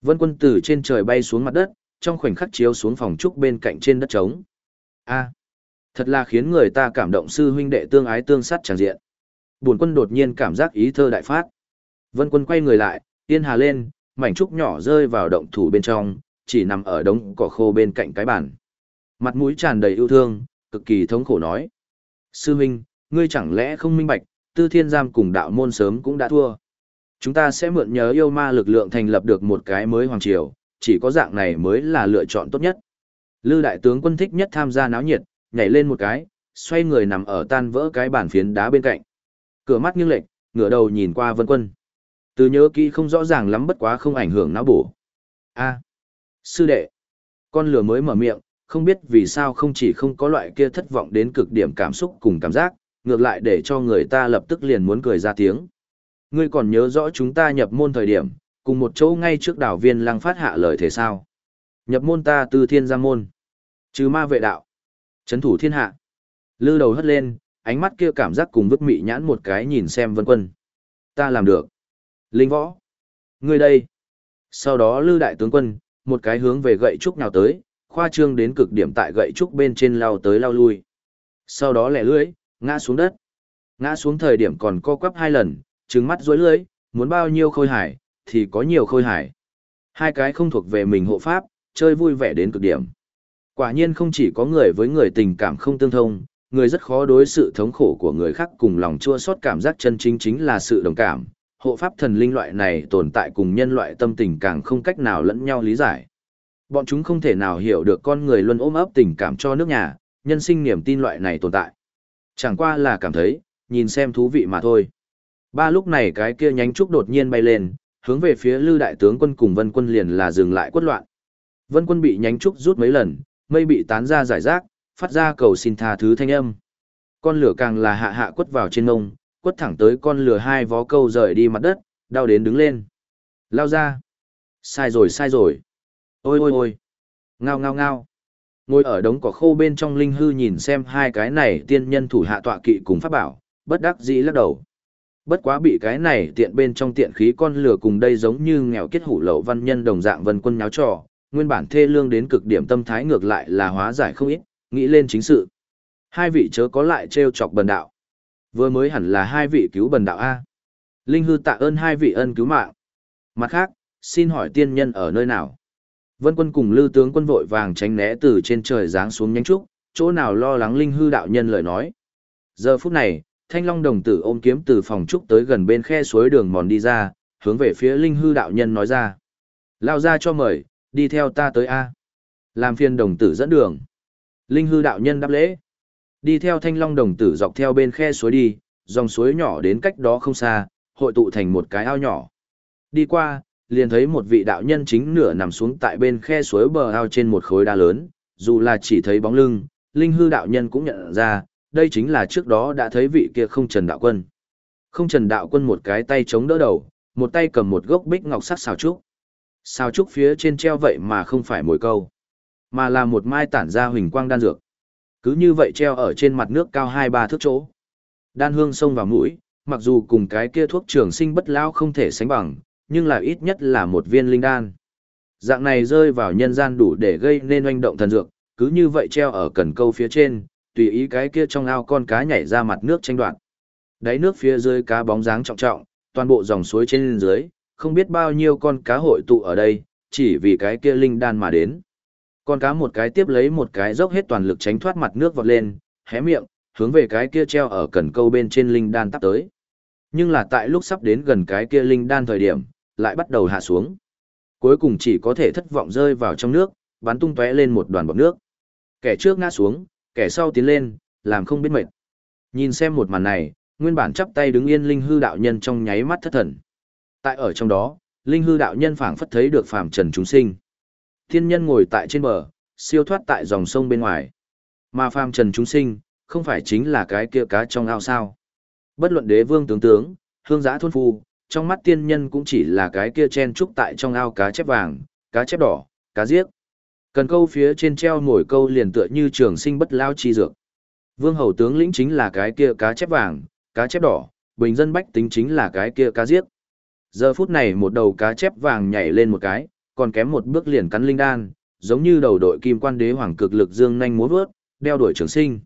Vân Quân từ trên trời bay xuống mặt đất, trong khoảnh khắc chiếu xuống phòng trúc bên cạnh trên đất trống. A, thật là khiến người ta cảm động sư huynh đệ tương ái tương sát chẳng diện. Buồn quân đột nhiên cảm giác ý thơ đại phát. Vân Quân quay người lại, tiên hà lên, mảnh trúc nhỏ rơi vào động thủ bên trong, chỉ nằm ở đống cỏ khô bên cạnh cái bàn. Mặt mũi tràn đầy yêu thương, cực kỳ thống khổ nói: "Sư huynh, ngươi chẳng lẽ không minh bạch, tư thiên giam cùng đạo môn sớm cũng đã thua. Chúng ta sẽ mượn nhớ yêu ma lực lượng thành lập được một cái mới hoàng triều, chỉ có dạng này mới là lựa chọn tốt nhất. Lư đại tướng quân thích nhất tham gia náo nhiệt, nhảy lên một cái, xoay người nằm ở tan vỡ cái bàn phiến đá bên cạnh. Cửa mắt nghiêng lệch, ngửa đầu nhìn qua vân quân. Từ nhớ kỹ không rõ ràng lắm bất quá không ảnh hưởng não bổ. A, sư đệ, con lửa mới mở miệng, không biết vì sao không chỉ không có loại kia thất vọng đến cực điểm cảm xúc cùng cảm giác, ngược lại để cho người ta lập tức liền muốn cười ra tiếng. Ngươi còn nhớ rõ chúng ta nhập môn thời điểm, cùng một chỗ ngay trước đảo viên lăng phát hạ lời thế sao? Nhập môn ta từ thiên gia môn. Trừ ma vệ đạo. Chấn thủ thiên hạ. Lư đầu hất lên, ánh mắt kia cảm giác cùng vứt mị nhãn một cái nhìn xem vân quân. Ta làm được. Linh võ. Ngươi đây. Sau đó lư đại tướng quân, một cái hướng về gậy trúc nào tới, khoa trương đến cực điểm tại gậy trúc bên trên lao tới lao lui. Sau đó lẻ lưỡi, ngã xuống đất. Ngã xuống thời điểm còn co quắp hai lần, trừng mắt rối lưỡi, muốn bao nhiêu khôi hải, thì có nhiều khôi hài, Hai cái không thuộc về mình hộ pháp, chơi vui vẻ đến cực điểm. Quả nhiên không chỉ có người với người tình cảm không tương thông, người rất khó đối sự thống khổ của người khác cùng lòng chua xót cảm giác chân chính chính là sự đồng cảm. Hộ pháp thần linh loại này tồn tại cùng nhân loại tâm tình càng không cách nào lẫn nhau lý giải. Bọn chúng không thể nào hiểu được con người luôn ôm ấp tình cảm cho nước nhà, nhân sinh niềm tin loại này tồn tại. Chẳng qua là cảm thấy, nhìn xem thú vị mà thôi. Ba lúc này cái kia nhánh trúc đột nhiên bay lên, hướng về phía Lư đại tướng quân cùng Vân quân liền là dừng lại quất loạn. Vân quân bị nhánh trúc rút mấy lần, mây bị tán ra giải rác, phát ra cầu xin tha thứ thanh âm. Con lửa càng là hạ hạ quất vào trên ngông, quất thẳng tới con lửa hai vó câu rời đi mặt đất, đau đến đứng lên. Lao ra. Sai rồi sai rồi. Ôi ôi ôi. Ngao ngao ngao. Ngồi ở đống cỏ khô bên trong linh hư nhìn xem hai cái này tiên nhân thủ hạ tọa kỵ cùng pháp bảo, bất đắc dĩ lắc đầu. Bất quá bị cái này tiện bên trong tiện khí con lửa cùng đây giống như nghèo kết hủ lậu văn nhân đồng dạng vân quân nháo trò, nguyên bản thê lương đến cực điểm tâm thái ngược lại là hóa giải không ít, nghĩ lên chính sự. Hai vị chớ có lại trêu chọc bần đạo. Vừa mới hẳn là hai vị cứu bần đạo A. Linh hư tạ ơn hai vị ân cứu mạng. Mặt khác, xin hỏi tiên nhân ở nơi nào? Vân quân cùng lư tướng quân vội vàng tránh né từ trên trời giáng xuống nhanh trúc, chỗ nào lo lắng linh hư đạo nhân lời nói. Giờ phút này, thanh long đồng tử ôm kiếm từ phòng trúc tới gần bên khe suối đường mòn đi ra, hướng về phía linh hư đạo nhân nói ra. Lao ra cho mời, đi theo ta tới A. Làm phiên đồng tử dẫn đường. Linh hư đạo nhân đáp lễ. Đi theo thanh long đồng tử dọc theo bên khe suối đi, dòng suối nhỏ đến cách đó không xa, hội tụ thành một cái ao nhỏ. Đi qua, liền thấy một vị đạo nhân chính nửa nằm xuống tại bên khe suối bờ ao trên một khối đá lớn, dù là chỉ thấy bóng lưng, linh hư đạo nhân cũng nhận ra, đây chính là trước đó đã thấy vị kia không trần đạo quân. Không trần đạo quân một cái tay chống đỡ đầu, một tay cầm một gốc bích ngọc sắc xào trúc. Xào trúc phía trên treo vậy mà không phải mồi câu, mà là một mai tản ra huỳnh quang đan dược. Cứ như vậy treo ở trên mặt nước cao hai ba thước chỗ. Đan hương sông vào mũi, mặc dù cùng cái kia thuốc trường sinh bất lao không thể sánh bằng, nhưng là ít nhất là một viên linh đan. Dạng này rơi vào nhân gian đủ để gây nên oanh động thần dược, cứ như vậy treo ở cần câu phía trên, tùy ý cái kia trong ao con cá nhảy ra mặt nước tranh đoạt Đáy nước phía dưới cá bóng dáng trọng trọng, toàn bộ dòng suối trên dưới, không biết bao nhiêu con cá hội tụ ở đây, chỉ vì cái kia linh đan mà đến. Con cá một cái tiếp lấy một cái dốc hết toàn lực tránh thoát mặt nước vọt lên, hé miệng, hướng về cái kia treo ở cần câu bên trên linh đan tắp tới. Nhưng là tại lúc sắp đến gần cái kia linh đan thời điểm, lại bắt đầu hạ xuống. Cuối cùng chỉ có thể thất vọng rơi vào trong nước, bắn tung tóe lên một đoàn bọt nước. Kẻ trước ngã xuống, kẻ sau tiến lên, làm không biết mệt. Nhìn xem một màn này, nguyên bản chắp tay đứng yên linh hư đạo nhân trong nháy mắt thất thần. Tại ở trong đó, linh hư đạo nhân phảng phất thấy được phàm trần chúng sinh. Thiên nhân ngồi tại trên bờ, siêu thoát tại dòng sông bên ngoài. Mà phàm trần chúng sinh, không phải chính là cái kia cá trong ao sao. Bất luận đế vương tướng tướng, hương giã thôn phu, trong mắt tiên nhân cũng chỉ là cái kia chen trúc tại trong ao cá chép vàng, cá chép đỏ, cá giếc. Cần câu phía trên treo mồi câu liền tựa như trường sinh bất lao chi dược. Vương hầu tướng lĩnh chính là cái kia cá chép vàng, cá chép đỏ, bình dân bách tính chính là cái kia cá giết. Giờ phút này một đầu cá chép vàng nhảy lên một cái, còn kém một bước liền cắn linh đan, giống như đầu đội kim quan đế hoàng cực lực dương nhanh múa vớt, đeo đuổi trường sinh.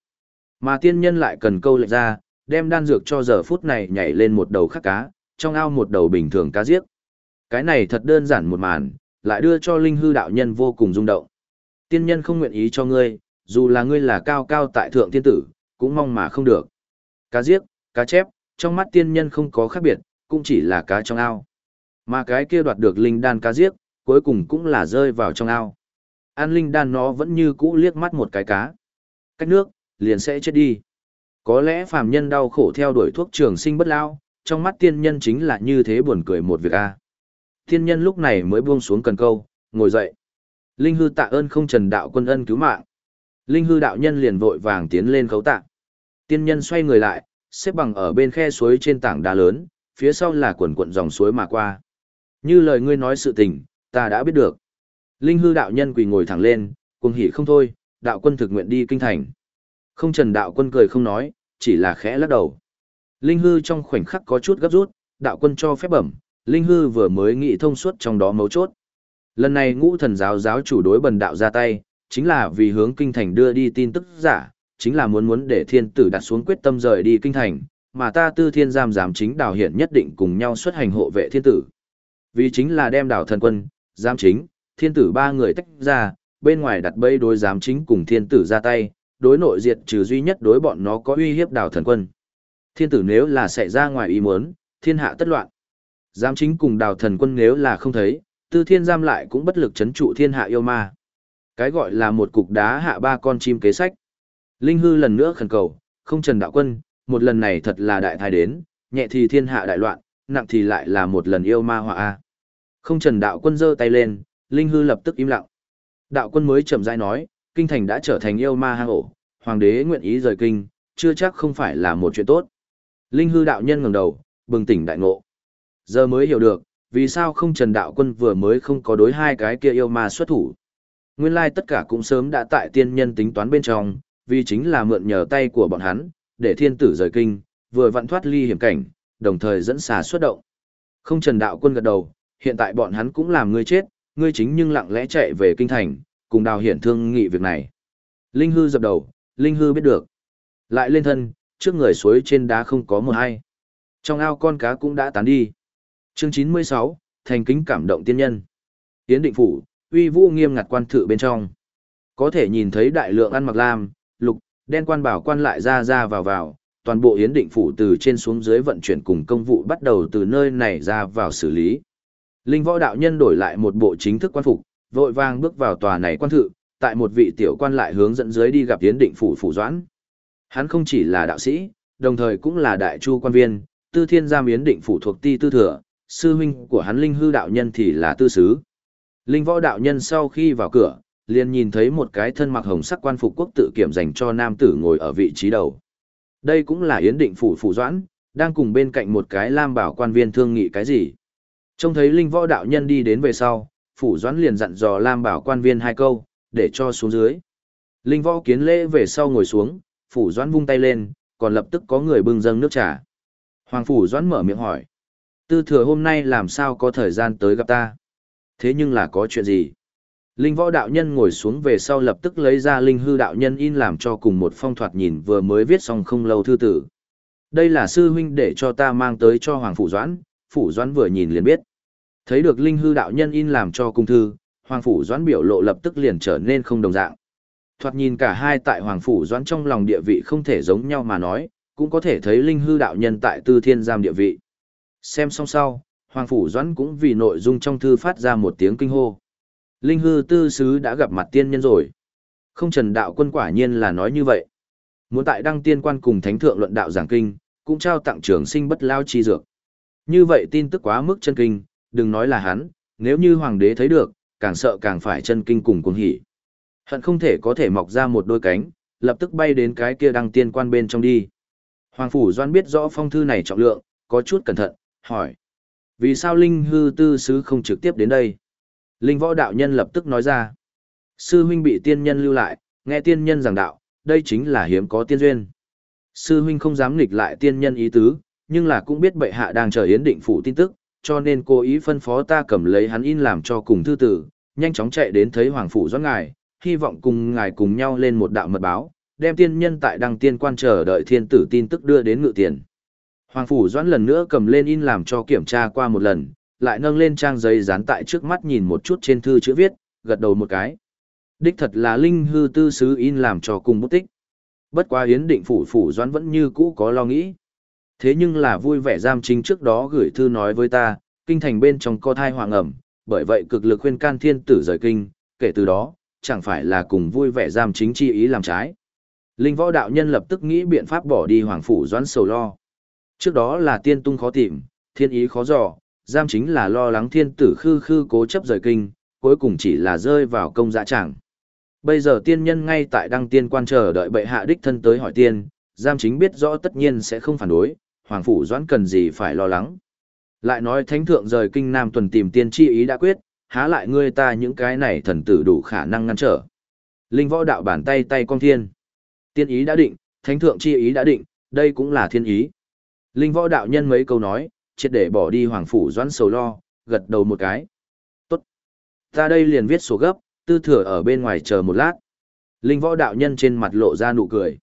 Mà tiên nhân lại cần câu lệch ra, đem đan dược cho giờ phút này nhảy lên một đầu khác cá, trong ao một đầu bình thường cá giết. Cái này thật đơn giản một màn, lại đưa cho linh hư đạo nhân vô cùng rung động. Tiên nhân không nguyện ý cho ngươi, dù là ngươi là cao cao tại thượng tiên tử, cũng mong mà không được. Cá giết, cá chép, trong mắt tiên nhân không có khác biệt, cũng chỉ là cá trong ao. Mà cái kia đoạt được linh đan cá giết, cuối cùng cũng là rơi vào trong ao. An linh đan nó vẫn như cũ liếc mắt một cái cá. Cách nước, liền sẽ chết đi. Có lẽ phàm nhân đau khổ theo đuổi thuốc trường sinh bất lao, trong mắt tiên nhân chính là như thế buồn cười một việc a. Tiên nhân lúc này mới buông xuống cần câu, ngồi dậy. Linh hư tạ ơn không trần đạo quân ân cứu mạng. Linh hư đạo nhân liền vội vàng tiến lên khấu tạ. Tiên nhân xoay người lại, xếp bằng ở bên khe suối trên tảng đá lớn, phía sau là quần quận dòng suối mà qua. Như lời ngươi nói sự tình, ta đã biết được. Linh hư đạo nhân quỳ ngồi thẳng lên, cuồng hỉ không thôi, đạo quân thực nguyện đi kinh thành. Không trần đạo quân cười không nói, chỉ là khẽ lắc đầu. Linh hư trong khoảnh khắc có chút gấp rút, đạo quân cho phép bẩm, Linh hư vừa mới nghĩ thông suốt trong đó mấu chốt. Lần này ngũ thần giáo giáo chủ đối bần đạo ra tay, chính là vì hướng kinh thành đưa đi tin tức giả, chính là muốn muốn để thiên tử đặt xuống quyết tâm rời đi kinh thành, mà ta tư thiên giam giám chính đào hiển nhất định cùng nhau xuất hành hộ vệ thiên tử. Vì chính là đem đảo thần quân, giám chính, thiên tử ba người tách ra, bên ngoài đặt bẫy đối giám chính cùng thiên tử ra tay, đối nội diệt trừ duy nhất đối bọn nó có uy hiếp đảo thần quân. Thiên tử nếu là xảy ra ngoài ý muốn, thiên hạ tất loạn. Giám chính cùng đào thần quân nếu là không thấy, tư thiên giam lại cũng bất lực chấn trụ thiên hạ yêu ma. Cái gọi là một cục đá hạ ba con chim kế sách. Linh hư lần nữa khẩn cầu, không trần đạo quân, một lần này thật là đại thái đến, nhẹ thì thiên hạ đại loạn, nặng thì lại là một lần yêu ma họa a. Không trần đạo quân giơ tay lên, Linh hư lập tức im lặng. Đạo quân mới chậm rãi nói, kinh thành đã trở thành yêu ma hang ổ, hoàng đế nguyện ý rời kinh, chưa chắc không phải là một chuyện tốt. Linh hư đạo nhân ngẩng đầu, bừng tỉnh đại ngộ. Giờ mới hiểu được, vì sao không trần đạo quân vừa mới không có đối hai cái kia yêu ma xuất thủ. Nguyên lai tất cả cũng sớm đã tại tiên nhân tính toán bên trong, vì chính là mượn nhờ tay của bọn hắn, để thiên tử rời kinh, vừa vặn thoát ly hiểm cảnh, đồng thời dẫn xà xuất động. Không trần đạo quân gật đầu, hiện tại bọn hắn cũng làm ngươi chết, ngươi chính nhưng lặng lẽ chạy về kinh thành, cùng đào hiển thương nghị việc này. Linh hư dập đầu, Linh hư biết được. Lại lên thân, trước người suối trên đá không có mờ hay. Trong ao con cá cũng đã tán đi. Chương 96, thành kính cảm động tiên nhân. Tiến định phủ, uy vũ nghiêm ngặt quan thự bên trong. Có thể nhìn thấy đại lượng ăn mặc lam, lục, đen quan bảo quan lại ra ra vào vào, toàn bộ yến định phủ từ trên xuống dưới vận chuyển cùng công vụ bắt đầu từ nơi này ra vào xử lý. Linh võ đạo nhân đổi lại một bộ chính thức quan phục, vội vàng bước vào tòa này quan thự, tại một vị tiểu quan lại hướng dẫn dưới đi gặp yến định phủ phủ doãn. Hắn không chỉ là đạo sĩ, đồng thời cũng là đại chu quan viên, tư thiên giam yến định phủ thuộc ti tư thừa, sư huynh của hắn linh hư đạo nhân thì là tư sứ. Linh võ đạo nhân sau khi vào cửa, liền nhìn thấy một cái thân mặc hồng sắc quan phục quốc tự kiểm dành cho nam tử ngồi ở vị trí đầu. Đây cũng là Yến Định Phủ Phủ Doãn, đang cùng bên cạnh một cái lam bảo quan viên thương nghị cái gì. Trông thấy Linh võ đạo nhân đi đến về sau, Phủ Doãn liền dặn dò lam bảo quan viên hai câu, để cho xuống dưới. Linh võ kiến lễ về sau ngồi xuống, Phủ Doãn vung tay lên, còn lập tức có người bưng dâng nước trà. Hoàng Phủ Doãn mở miệng hỏi. Tư thừa hôm nay làm sao có thời gian tới gặp ta? Thế nhưng là có chuyện gì? Linh võ đạo nhân ngồi xuống về sau lập tức lấy ra linh hư đạo nhân in làm cho cùng một phong thoạt nhìn vừa mới viết xong không lâu thư tử. Đây là sư huynh để cho ta mang tới cho Hoàng Phủ Doãn, Phủ Doãn vừa nhìn liền biết. Thấy được linh hư đạo nhân in làm cho cung thư, Hoàng Phủ Doãn biểu lộ lập tức liền trở nên không đồng dạng. Thoạt nhìn cả hai tại Hoàng Phủ Doãn trong lòng địa vị không thể giống nhau mà nói, cũng có thể thấy linh hư đạo nhân tại tư thiên giam địa vị. Xem xong sau, Hoàng Phủ Doãn cũng vì nội dung trong thư phát ra một tiếng kinh hô. Linh hư tư sứ đã gặp mặt tiên nhân rồi. Không trần đạo quân quả nhiên là nói như vậy. Muốn tại đăng tiên quan cùng thánh thượng luận đạo giảng kinh, cũng trao tặng trường sinh bất lao chi dược. Như vậy tin tức quá mức chân kinh, đừng nói là hắn, nếu như hoàng đế thấy được, càng sợ càng phải chân kinh cùng cuồng hỉ. Hận không thể có thể mọc ra một đôi cánh, lập tức bay đến cái kia đăng tiên quan bên trong đi. Hoàng phủ doan biết rõ phong thư này trọng lượng, có chút cẩn thận, hỏi. Vì sao Linh hư tư sứ không trực tiếp đến đây? Linh võ đạo nhân lập tức nói ra. Sư huynh bị tiên nhân lưu lại, nghe tiên nhân giảng đạo, đây chính là hiếm có tiên duyên. Sư huynh không dám nghịch lại tiên nhân ý tứ, nhưng là cũng biết bệ hạ đang chờ yến định phủ tin tức, cho nên cố ý phân phó ta cầm lấy hắn in làm cho cùng thư tử, nhanh chóng chạy đến thấy hoàng phủ doãn ngài, hy vọng cùng ngài cùng nhau lên một đạo mật báo, đem tiên nhân tại đăng tiên quan chờ đợi thiên tử tin tức đưa đến ngự tiền. Hoàng phủ doãn lần nữa cầm lên in làm cho kiểm tra qua một lần, lại nâng lên trang giấy dán tại trước mắt nhìn một chút trên thư chữ viết, gật đầu một cái. Đích thật là linh hư tư sứ in làm cho cùng bút tích. Bất quá hiến định phủ phủ doãn vẫn như cũ có lo nghĩ. Thế nhưng là vui vẻ giam chính trước đó gửi thư nói với ta, kinh thành bên trong co thai hoàng ẩm, bởi vậy cực lực khuyên can thiên tử rời kinh, kể từ đó, chẳng phải là cùng vui vẻ giam chính chi ý làm trái. Linh võ đạo nhân lập tức nghĩ biện pháp bỏ đi hoàng phủ doãn sầu lo. Trước đó là tiên tung khó tìm, thiên ý khó dò, giam chính là lo lắng thiên tử khư khư cố chấp rời kinh, cuối cùng chỉ là rơi vào công dạ chẳng. Bây giờ tiên nhân ngay tại đăng tiên quan chờ đợi bệ hạ đích thân tới hỏi tiên, giam chính biết rõ tất nhiên sẽ không phản đối, hoàng phủ doãn cần gì phải lo lắng. Lại nói thánh thượng rời kinh nam tuần tìm tiên chi ý đã quyết, há lại ngươi ta những cái này thần tử đủ khả năng ngăn trở. Linh võ đạo bản tay tay con thiên. Tiên ý đã định, thánh thượng chi ý đã định, đây cũng là thiên ý. Linh võ đạo nhân mấy câu nói, triệt để bỏ đi hoàng phủ doãn sầu lo, gật đầu một cái. Tốt. Ta đây liền viết số gấp, tư thừa ở bên ngoài chờ một lát. Linh võ đạo nhân trên mặt lộ ra nụ cười.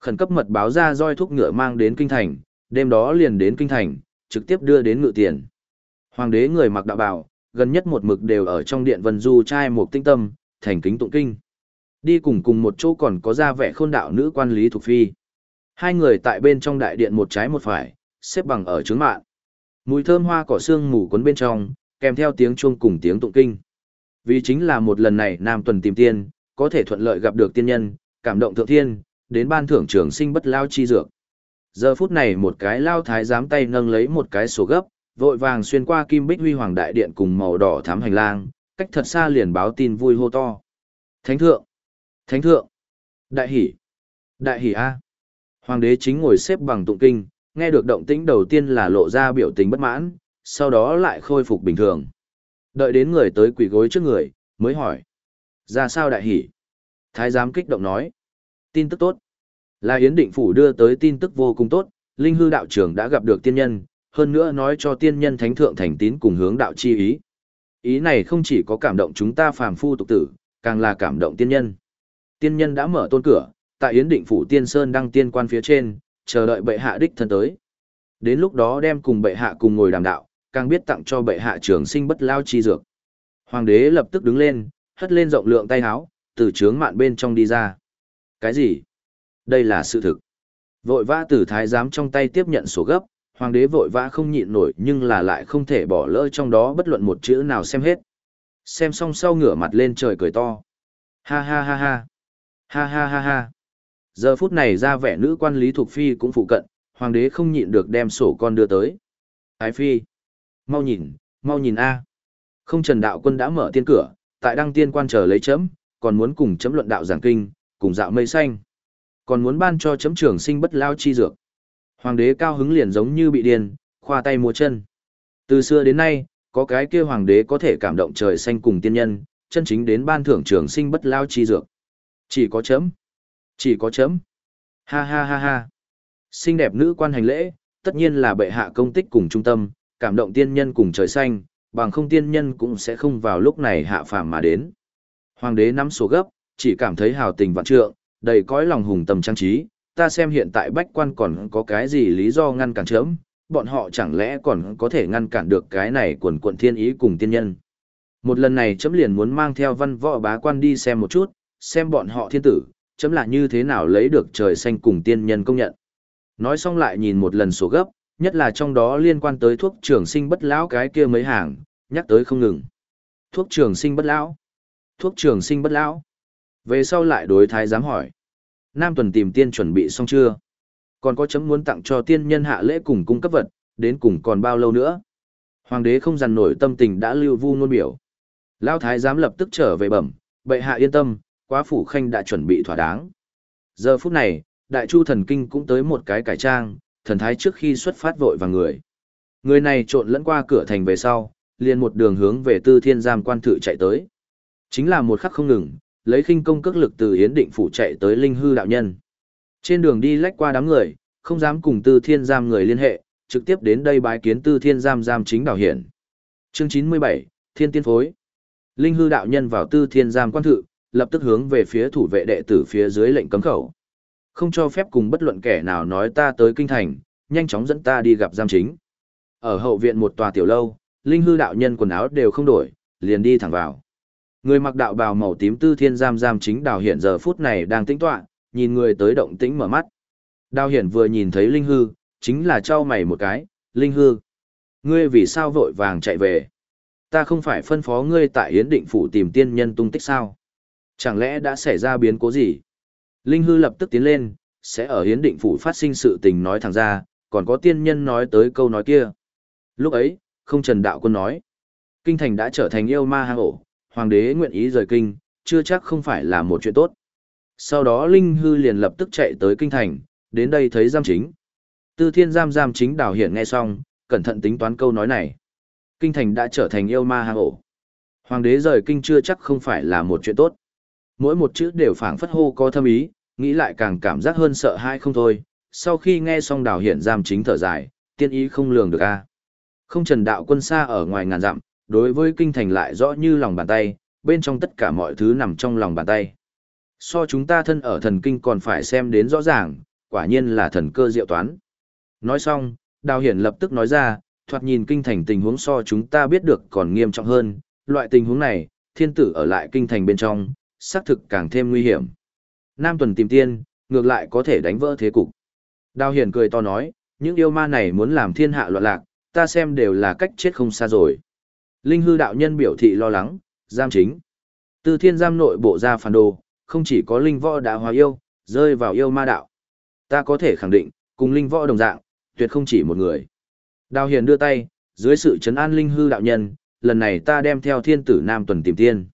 Khẩn cấp mật báo ra roi thuốc ngựa mang đến kinh thành, đêm đó liền đến kinh thành, trực tiếp đưa đến ngự tiền. Hoàng đế người mặc đạo bào, gần nhất một mực đều ở trong điện vân du trai một tinh tâm, thành kính tụng kinh. Đi cùng cùng một chỗ còn có ra vẻ khôn đạo nữ quan lý thuộc phi. Hai người tại bên trong đại điện một trái một phải, xếp bằng ở trướng mạng. Mùi thơm hoa cỏ xương mù cuốn bên trong, kèm theo tiếng chuông cùng tiếng tụng kinh. Vì chính là một lần này Nam Tuần tìm tiên, có thể thuận lợi gặp được tiên nhân, cảm động thượng thiên, đến ban thưởng trường sinh bất lao chi dược. Giờ phút này một cái lao thái giám tay nâng lấy một cái sổ gấp, vội vàng xuyên qua kim bích huy hoàng đại điện cùng màu đỏ thám hành lang, cách thật xa liền báo tin vui hô to. Thánh thượng! Thánh thượng! Đại hỷ! Đại hỷ A! Hoàng đế chính ngồi xếp bằng tụng kinh, nghe được động tĩnh đầu tiên là lộ ra biểu tình bất mãn, sau đó lại khôi phục bình thường. Đợi đến người tới quỷ gối trước người, mới hỏi. Ra sao đại hỷ? Thái giám kích động nói. Tin tức tốt. Là Yến Định Phủ đưa tới tin tức vô cùng tốt, Linh hư đạo trưởng đã gặp được tiên nhân, hơn nữa nói cho tiên nhân thánh thượng thành tín cùng hướng đạo chi ý. Ý này không chỉ có cảm động chúng ta phàm phu tục tử, càng là cảm động tiên nhân. Tiên nhân đã mở tôn cửa, tại Yến Định Phủ Tiên Sơn đăng tiên quan phía trên, chờ đợi bệ hạ đích thân tới. Đến lúc đó đem cùng bệ hạ cùng ngồi đàm đạo, càng biết tặng cho bệ hạ trường sinh bất lao chi dược. Hoàng đế lập tức đứng lên, hất lên rộng lượng tay háo, từ trướng mạn bên trong đi ra. Cái gì? Đây là sự thực. Vội vã từ thái giám trong tay tiếp nhận sổ gấp, hoàng đế vội vã không nhịn nổi nhưng là lại không thể bỏ lỡ trong đó bất luận một chữ nào xem hết. Xem xong sau ngửa mặt lên trời cười to. Ha ha ha ha. Ha ha ha ha. Giờ phút này ra vẻ nữ quan lý thuộc phi cũng phụ cận, hoàng đế không nhịn được đem sổ con đưa tới. Ái phi. Mau nhìn, mau nhìn a. Không trần đạo quân đã mở tiên cửa, tại đăng tiên quan chờ lấy chấm, còn muốn cùng chấm luận đạo giảng kinh, cùng dạo mây xanh. Còn muốn ban cho chấm trường sinh bất lao chi dược. Hoàng đế cao hứng liền giống như bị điên, khoa tay múa chân. Từ xưa đến nay, có cái kia hoàng đế có thể cảm động trời xanh cùng tiên nhân, chân chính đến ban thưởng trường sinh bất lao chi dược. Chỉ có chấm. Chỉ có chấm. Ha ha ha ha. Xinh đẹp nữ quan hành lễ, tất nhiên là bệ hạ công tích cùng trung tâm, cảm động tiên nhân cùng trời xanh, bằng không tiên nhân cũng sẽ không vào lúc này hạ phàm mà đến. Hoàng đế nắm số gấp, chỉ cảm thấy hào tình vạn trượng, đầy cõi lòng hùng tầm trang trí, ta xem hiện tại bách quan còn có cái gì lý do ngăn cản chấm, bọn họ chẳng lẽ còn có thể ngăn cản được cái này quần quận thiên ý cùng tiên nhân. Một lần này chấm liền muốn mang theo văn võ bá quan đi xem một chút, xem bọn họ thiên tử, chấm là như thế nào lấy được trời xanh cùng tiên nhân công nhận. Nói xong lại nhìn một lần số gấp, nhất là trong đó liên quan tới thuốc trường sinh bất lão cái kia mấy hàng, nhắc tới không ngừng. Thuốc trường sinh bất lão. Thuốc trường sinh bất lão. Về sau lại đối thái giám hỏi. Nam tuần tìm tiên chuẩn bị xong chưa? Còn có chấm muốn tặng cho tiên nhân hạ lễ cùng cung cấp vật, đến cùng còn bao lâu nữa? Hoàng đế không dằn nổi tâm tình đã lưu vu ngôn biểu. Lão thái giám lập tức trở về bẩm, bệ hạ yên tâm, quá phủ khanh đã chuẩn bị thỏa đáng. Giờ phút này, đại chu thần kinh cũng tới một cái cải trang, thần thái trước khi xuất phát vội vàng người. Người này trộn lẫn qua cửa thành về sau, liền một đường hướng về tư thiên giam quan thự chạy tới. Chính là một khắc không ngừng, lấy khinh công cước lực từ Yến Định Phủ chạy tới Linh Hư đạo nhân. Trên đường đi lách qua đám người, không dám cùng Tư Thiên Giam người liên hệ, trực tiếp đến đây bái kiến Tư Thiên Giam giam chính đảo hiển. Chương 97, Thiên Tiên Phối. Linh Hư đạo nhân vào Tư Thiên Giam quan thự, lập tức hướng về phía thủ vệ đệ tử phía dưới lệnh cấm khẩu. Không cho phép cùng bất luận kẻ nào nói ta tới kinh thành, nhanh chóng dẫn ta đi gặp giam chính. Ở hậu viện một tòa tiểu lâu, Linh Hư đạo nhân quần áo đều không đổi, liền đi thẳng vào. Người mặc đạo bào màu tím tư thiên giam giam chính đào hiển giờ phút này đang tĩnh tọa, nhìn người tới động tĩnh mở mắt. Đào hiển vừa nhìn thấy Linh Hư, chính là trao mày một cái, Linh Hư. Ngươi vì sao vội vàng chạy về? Ta không phải phân phó ngươi tại Yến Định Phủ tìm tiên nhân tung tích sao? Chẳng lẽ đã xảy ra biến cố gì? Linh Hư lập tức tiến lên, sẽ ở hiến Định Phủ phát sinh sự tình nói thẳng ra, còn có tiên nhân nói tới câu nói kia. Lúc ấy, không trần đạo quân nói. Kinh thành đã trở thành yêu ma hang ổ, hoàng đế nguyện ý rời kinh, chưa chắc không phải là một chuyện tốt. Sau đó Linh Hư liền lập tức chạy tới kinh thành, đến đây thấy giam chính. Tư thiên giam giam chính đào hiển nghe xong, cẩn thận tính toán câu nói này. Kinh thành đã trở thành yêu ma hang ổ. Hoàng đế rời kinh chưa chắc không phải là một chuyện tốt. Mỗi một chữ đều phảng phất hô có thâm ý, nghĩ lại càng cảm giác hơn sợ hãi không thôi, sau khi nghe xong đào hiển giam chính thở dài, tiên ý không lường được a. Không trần đạo quân xa ở ngoài ngàn dặm, đối với kinh thành lại rõ như lòng bàn tay, bên trong tất cả mọi thứ nằm trong lòng bàn tay. So chúng ta thân ở thần kinh còn phải xem đến rõ ràng, quả nhiên là thần cơ diệu toán. Nói xong, Đào Hiển lập tức nói ra, thoạt nhìn kinh thành tình huống so chúng ta biết được còn nghiêm trọng hơn, loại tình huống này, thiên tử ở lại kinh thành bên trong, xác thực càng thêm nguy hiểm. Nam tuần tìm tiên, ngược lại có thể đánh vỡ thế cục. Đào Hiển cười to nói, những yêu ma này muốn làm thiên hạ loạn lạc, ta xem đều là cách chết không xa rồi. Linh hư đạo nhân biểu thị lo lắng, giam chính. Từ thiên giam nội bộ ra phản đồ, không chỉ có linh võ đã hóa yêu, rơi vào yêu ma đạo. Ta có thể khẳng định, cùng linh võ đồng dạng, tuyệt không chỉ một người. Đào Hiền đưa tay, dưới sự chấn an linh hư đạo nhân, lần này ta đem theo thiên tử Nam tuần tìm tiên.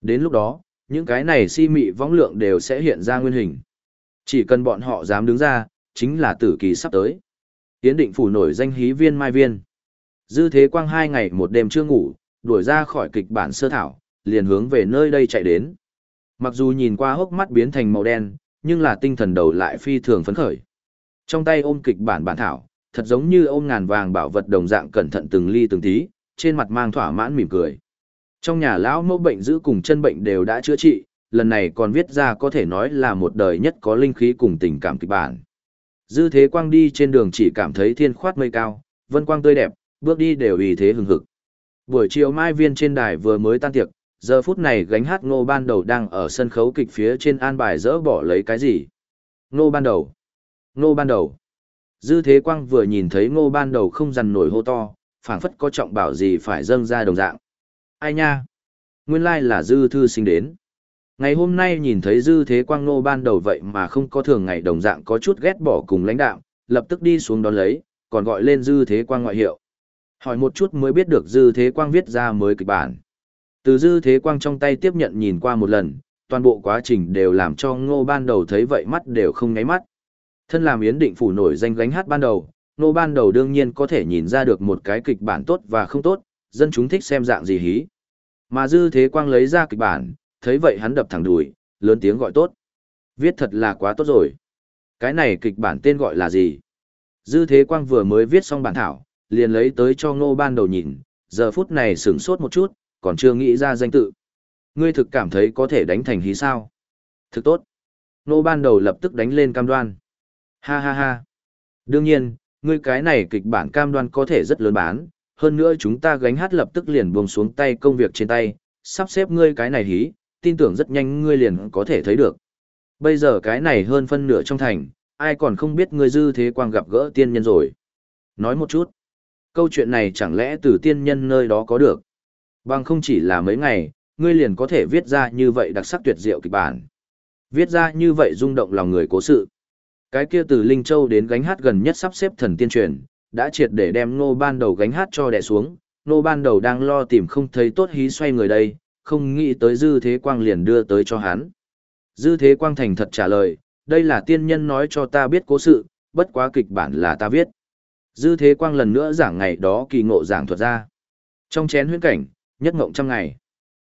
Đến lúc đó, những cái này si mị võng lượng đều sẽ hiện ra nguyên hình. Chỉ cần bọn họ dám đứng ra, chính là tử kỳ sắp tới. Tiến định phủ nổi danh hí viên mai viên. Dư thế quang hai ngày một đêm chưa ngủ, đuổi ra khỏi kịch bản sơ thảo, liền hướng về nơi đây chạy đến. Mặc dù nhìn qua hốc mắt biến thành màu đen, nhưng là tinh thần đầu lại phi thường phấn khởi. Trong tay ôm kịch bản bản thảo, thật giống như ôm ngàn vàng bảo vật đồng dạng cẩn thận từng ly từng tí, trên mặt mang thỏa mãn mỉm cười. Trong nhà lão mẫu bệnh giữ cùng chân bệnh đều đã chữa trị, lần này còn viết ra có thể nói là một đời nhất có linh khí cùng tình cảm kịch bản. Dư thế quang đi trên đường chỉ cảm thấy thiên khoát mây cao, vân quang tươi đẹp, bước đi đều ý thế hừng hực. Buổi chiều mai viên trên đài vừa mới tan tiệc, giờ phút này gánh hát ngô ban đầu đang ở sân khấu kịch phía trên an bài dỡ bỏ lấy cái gì. Ngô ban đầu. Ngô ban đầu. Dư thế quang vừa nhìn thấy ngô ban đầu không dằn nổi hô to, phảng phất có trọng bảo gì phải dâng ra đồng dạng. Ai nha? Nguyên lai là dư thư sinh đến. Ngày hôm nay nhìn thấy dư thế quang nô ban đầu vậy mà không có thường ngày đồng dạng có chút ghét bỏ cùng lãnh đạo, lập tức đi xuống đón lấy, còn gọi lên dư thế quang ngoại hiệu. Hỏi một chút mới biết được dư thế quang viết ra mới kịch bản. Từ dư thế quang trong tay tiếp nhận nhìn qua một lần, toàn bộ quá trình đều làm cho ngô ban đầu thấy vậy mắt đều không nháy mắt. Thân làm yến định phủ nổi danh gánh hát ban đầu, ngô ban đầu đương nhiên có thể nhìn ra được một cái kịch bản tốt và không tốt, dân chúng thích xem dạng gì hí. Mà dư thế quang lấy ra kịch bản, thấy vậy hắn đập thẳng đùi, lớn tiếng gọi tốt. Viết thật là quá tốt rồi. Cái này kịch bản tên gọi là gì? Dư thế quang vừa mới viết xong bản thảo, liền lấy tới cho ngô ban đầu nhìn, giờ phút này sửng sốt một chút, còn chưa nghĩ ra danh tự. Ngươi thực cảm thấy có thể đánh thành hí sao? Thực tốt. Ngô ban đầu lập tức đánh lên cam đoan. Ha ha ha. Đương nhiên, ngươi cái này kịch bản cam đoan có thể rất lớn bán, hơn nữa chúng ta gánh hát lập tức liền buông xuống tay công việc trên tay, sắp xếp ngươi cái này hí, tin tưởng rất nhanh ngươi liền có thể thấy được. Bây giờ cái này hơn phân nửa trong thành, ai còn không biết ngươi dư thế quang gặp gỡ tiên nhân rồi. Nói một chút câu chuyện này chẳng lẽ từ tiên nhân nơi đó có được. Bằng không chỉ là mấy ngày, ngươi liền có thể viết ra như vậy đặc sắc tuyệt diệu kịch bản. Viết ra như vậy rung động lòng người cố sự. Cái kia từ Linh Châu đến gánh hát gần nhất sắp xếp thần tiên truyền, đã triệt để đem nô ban đầu gánh hát cho đè xuống, nô ban đầu đang lo tìm không thấy tốt hí xoay người đây, không nghĩ tới dư thế quang liền đưa tới cho hắn. Dư thế quang thành thật trả lời, đây là tiên nhân nói cho ta biết cố sự, bất quá kịch bản là ta viết. Dư thế quang lần nữa giảng ngày đó kỳ ngộ giảng thuật ra. Trong chén huyễn cảnh, nhất ngộng trăm ngày.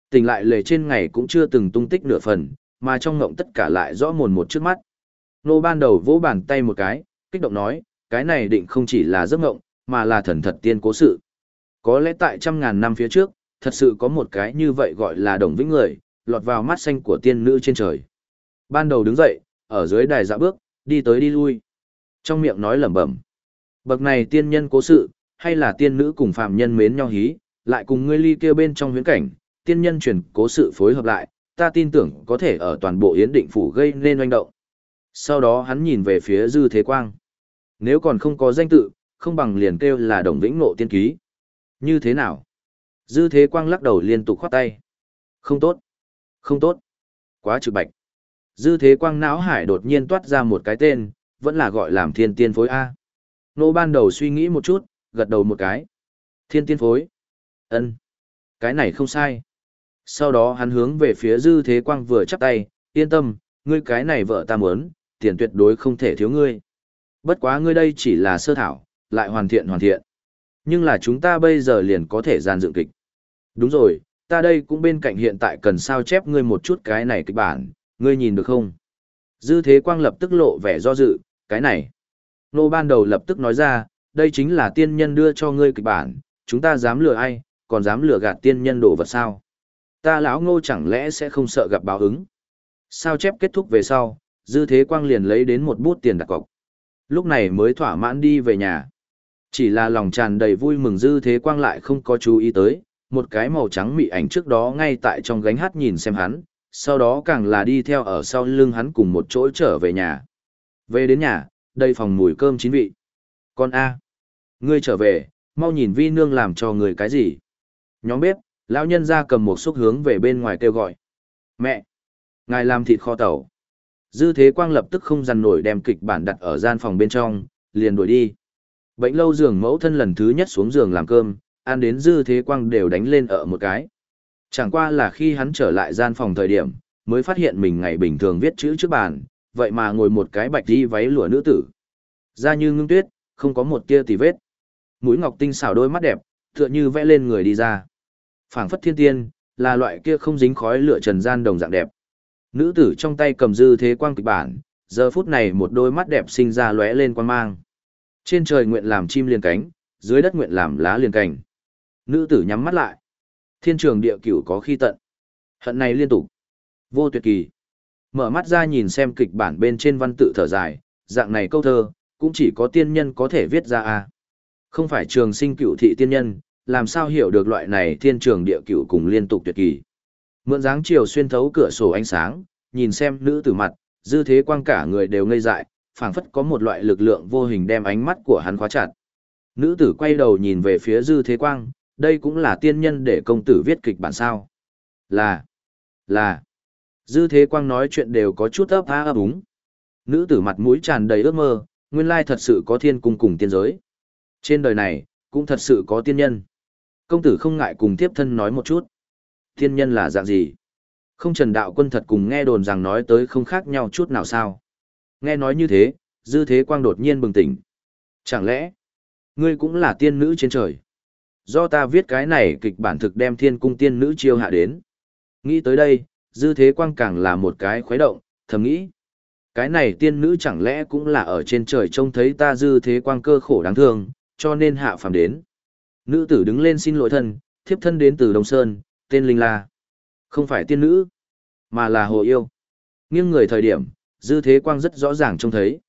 Tỉnh lại lề trên ngày cũng chưa từng tung tích nửa phần, mà trong ngộng tất cả lại rõ mồn một trước mắt. Nô ban đầu vỗ bàn tay một cái, kích động nói, cái này định không chỉ là giấc ngộng, mà là thần thật tiên cố sự. Có lẽ tại trăm ngàn năm phía trước, thật sự có một cái như vậy gọi là đồng vĩnh người, lọt vào mắt xanh của tiên nữ trên trời. Ban đầu đứng dậy, ở dưới đài dạ bước, đi tới đi lui. Trong miệng nói lẩm bẩm. Bậc này tiên nhân cố sự, hay là tiên nữ cùng phàm nhân mến nhau hí, lại cùng ngươi ly kêu bên trong huyễn cảnh, tiên nhân truyền cố sự phối hợp lại, ta tin tưởng có thể ở toàn bộ yến định phủ gây nên oanh động. Sau đó hắn nhìn về phía Dư Thế Quang. Nếu còn không có danh tự, không bằng liền kêu là đồng vĩnh ngộ tiên ký. Như thế nào? Dư Thế Quang lắc đầu liên tục khoát tay. Không tốt. Không tốt. Quá trực bạch. Dư Thế Quang não hải đột nhiên toát ra một cái tên, vẫn là gọi làm thiên tiên phối A. Nô ban đầu suy nghĩ một chút, gật đầu một cái. Thiên tiên phối. ân Cái này không sai. Sau đó hắn hướng về phía dư thế quang vừa chắp tay, yên tâm, ngươi cái này vợ ta muốn, tiền tuyệt đối không thể thiếu ngươi. Bất quá ngươi đây chỉ là sơ thảo, lại hoàn thiện hoàn thiện. Nhưng là chúng ta bây giờ liền có thể gian dựng kịch. Đúng rồi, ta đây cũng bên cạnh hiện tại cần sao chép ngươi một chút cái này kịch bản, ngươi nhìn được không? Dư thế quang lập tức lộ vẻ do dự, cái này. Nô ban đầu lập tức nói ra, đây chính là tiên nhân đưa cho ngươi kịch bản, chúng ta dám lừa ai, còn dám lừa gạt tiên nhân đổ vật sao? Ta lão ngô chẳng lẽ sẽ không sợ gặp báo ứng? Sao chép kết thúc về sau, dư thế quang liền lấy đến một bút tiền đặt cọc. Lúc này mới thỏa mãn đi về nhà. Chỉ là lòng tràn đầy vui mừng dư thế quang lại không có chú ý tới, một cái màu trắng mị ảnh trước đó ngay tại trong gánh hát nhìn xem hắn, sau đó càng là đi theo ở sau lưng hắn cùng một chỗ trở về nhà. Về đến nhà, đây phòng mùi cơm chín vị. Con A. Ngươi trở về, mau nhìn vi nương làm cho người cái gì. Nhóm bếp, lão nhân ra cầm một xúc hướng về bên ngoài kêu gọi. Mẹ! Ngài làm thịt kho tàu. Dư thế quang lập tức không dằn nổi đem kịch bản đặt ở gian phòng bên trong, liền đuổi đi. Bệnh lâu giường mẫu thân lần thứ nhất xuống giường làm cơm, ăn đến dư thế quang đều đánh lên ở một cái. Chẳng qua là khi hắn trở lại gian phòng thời điểm, mới phát hiện mình ngày bình thường viết chữ trước bàn, vậy mà ngồi một cái bạch đi váy lụa nữ tử. Da như ngưng tuyết, không có một tia tì vết. Mũi ngọc tinh xảo đôi mắt đẹp, tựa như vẽ lên người đi ra. phảng phất thiên tiên, là loại kia không dính khói lửa trần gian đồng dạng đẹp. Nữ tử trong tay cầm dư thế quang kịch bản, giờ phút này một đôi mắt đẹp sinh ra lóe lên quan mang. Trên trời nguyện làm chim liền cánh, dưới đất nguyện làm lá liền cành. Nữ tử nhắm mắt lại. Thiên trường địa cửu có khi tận. Hận này liên tục. Vô tuyệt kỳ. Mở mắt ra nhìn xem kịch bản bên trên văn tự thở dài, dạng này câu thơ, cũng chỉ có tiên nhân có thể viết ra a. Không phải trường sinh cựu thị tiên nhân, làm sao hiểu được loại này thiên trường địa cửu cùng liên tục tuyệt kỳ. Mượn dáng chiều xuyên thấu cửa sổ ánh sáng, nhìn xem nữ tử mặt, dư thế quang cả người đều ngây dại, phảng phất có một loại lực lượng vô hình đem ánh mắt của hắn khóa chặt. Nữ tử quay đầu nhìn về phía dư thế quang, đây cũng là tiên nhân để công tử viết kịch bản sao. Là, là, dư thế quang nói chuyện đều có chút ấp á ấp úng. Nữ tử mặt mũi tràn đầy ước mơ, nguyên lai thật sự có thiên cung cùng tiên giới. Trên đời này, cũng thật sự có tiên nhân. Công tử không ngại cùng tiếp thân nói một chút thiên nhân là dạng gì? Không trần đạo quân thật cùng nghe đồn rằng nói tới không khác nhau chút nào sao. Nghe nói như thế, dư thế quang đột nhiên bừng tỉnh. Chẳng lẽ, ngươi cũng là tiên nữ trên trời? Do ta viết cái này kịch bản thực đem thiên cung tiên nữ chiêu hạ đến. Nghĩ tới đây, dư thế quang càng là một cái khuấy động, thầm nghĩ. Cái này tiên nữ chẳng lẽ cũng là ở trên trời trông thấy ta dư thế quang cơ khổ đáng thương, cho nên hạ phàm đến. Nữ tử đứng lên xin lỗi thân, thiếp thân đến từ Đông Sơn, tên Linh La. Không phải tiên nữ, mà là hồ yêu. Nghiêng người thời điểm, dư thế quang rất rõ ràng trông thấy.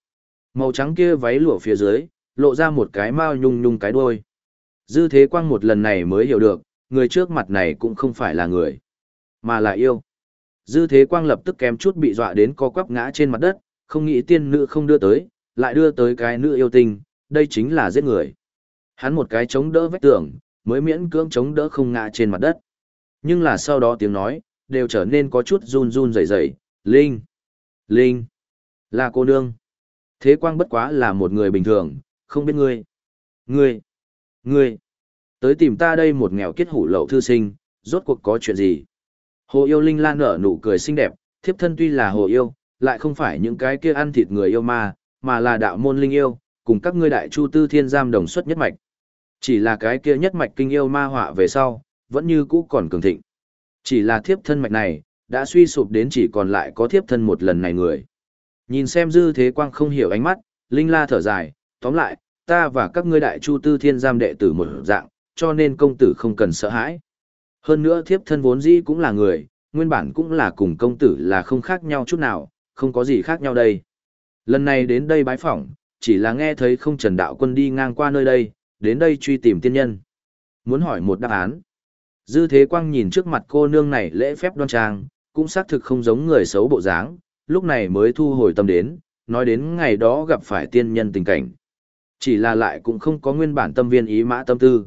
Màu trắng kia váy lụa phía dưới, lộ ra một cái mao nhung nhung cái đuôi. Dư thế quang một lần này mới hiểu được, người trước mặt này cũng không phải là người, mà là yêu. Dư thế quang lập tức kém chút bị dọa đến co quắp ngã trên mặt đất, không nghĩ tiên nữ không đưa tới, lại đưa tới cái nữ yêu tình, đây chính là giết người. Hắn một cái chống đỡ vách tường, mới miễn cưỡng chống đỡ không ngã trên mặt đất. Nhưng là sau đó tiếng nói, đều trở nên có chút run run rẩy rẩy, Linh, Linh, là cô nương. Thế quang bất quá là một người bình thường, không biết ngươi. Ngươi, ngươi, tới tìm ta đây một nghèo kết hủ lậu thư sinh, rốt cuộc có chuyện gì? Hồ yêu Linh lan nở nụ cười xinh đẹp, thiếp thân tuy là hồ yêu, lại không phải những cái kia ăn thịt người yêu ma, mà là đạo môn linh yêu, cùng các ngươi đại chu tư thiên giam đồng xuất nhất mạch. Chỉ là cái kia nhất mạch kinh yêu ma họa về sau, vẫn như cũ còn cường thịnh. Chỉ là thiếp thân mạch này, đã suy sụp đến chỉ còn lại có thiếp thân một lần này người. Nhìn xem dư thế quang không hiểu ánh mắt, Linh La thở dài, tóm lại, ta và các ngươi đại chu tư thiên giam đệ tử một dạng, cho nên công tử không cần sợ hãi. Hơn nữa thiếp thân vốn dĩ cũng là người, nguyên bản cũng là cùng công tử là không khác nhau chút nào, không có gì khác nhau đây. Lần này đến đây bái phỏng, chỉ là nghe thấy không trần đạo quân đi ngang qua nơi đây, đến đây truy tìm tiên nhân. Muốn hỏi một đáp án. Dư thế quang nhìn trước mặt cô nương này lễ phép đoan trang, cũng xác thực không giống người xấu bộ dáng, lúc này mới thu hồi tâm đến, nói đến ngày đó gặp phải tiên nhân tình cảnh. Chỉ là lại cũng không có nguyên bản tâm viên ý mã tâm tư.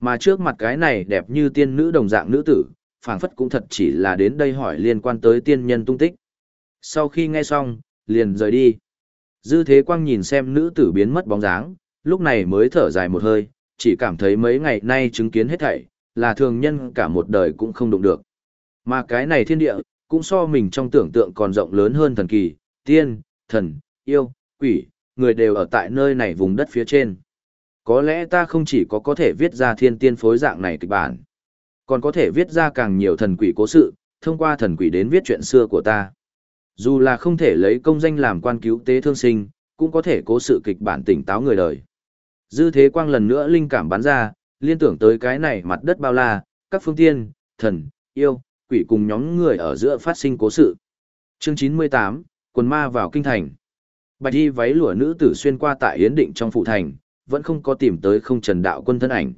Mà trước mặt cái này đẹp như tiên nữ đồng dạng nữ tử, phảng phất cũng thật chỉ là đến đây hỏi liên quan tới tiên nhân tung tích. Sau khi nghe xong, liền rời đi. Dư thế quang nhìn xem nữ tử biến mất bóng dáng, lúc này mới thở dài một hơi, chỉ cảm thấy mấy ngày nay chứng kiến hết thảy, là thường nhân cả một đời cũng không đụng được. Mà cái này thiên địa, cũng so mình trong tưởng tượng còn rộng lớn hơn thần kỳ, tiên, thần, yêu, quỷ, người đều ở tại nơi này vùng đất phía trên. Có lẽ ta không chỉ có có thể viết ra thiên tiên phối dạng này kịch bản, còn có thể viết ra càng nhiều thần quỷ cố sự, thông qua thần quỷ đến viết chuyện xưa của ta. Dù là không thể lấy công danh làm quan cứu tế thương sinh, cũng có thể cố sự kịch bản tỉnh táo người đời. Dư thế quang lần nữa linh cảm bắn ra, liên tưởng tới cái này mặt đất bao la, các phương tiên, thần, yêu, quỷ cùng nhóm người ở giữa phát sinh cố sự. Chương 98, quần ma vào kinh thành. Bạch y váy lụa nữ tử xuyên qua tại Yến Định trong phụ thành, vẫn không có tìm tới không trần đạo quân thân ảnh.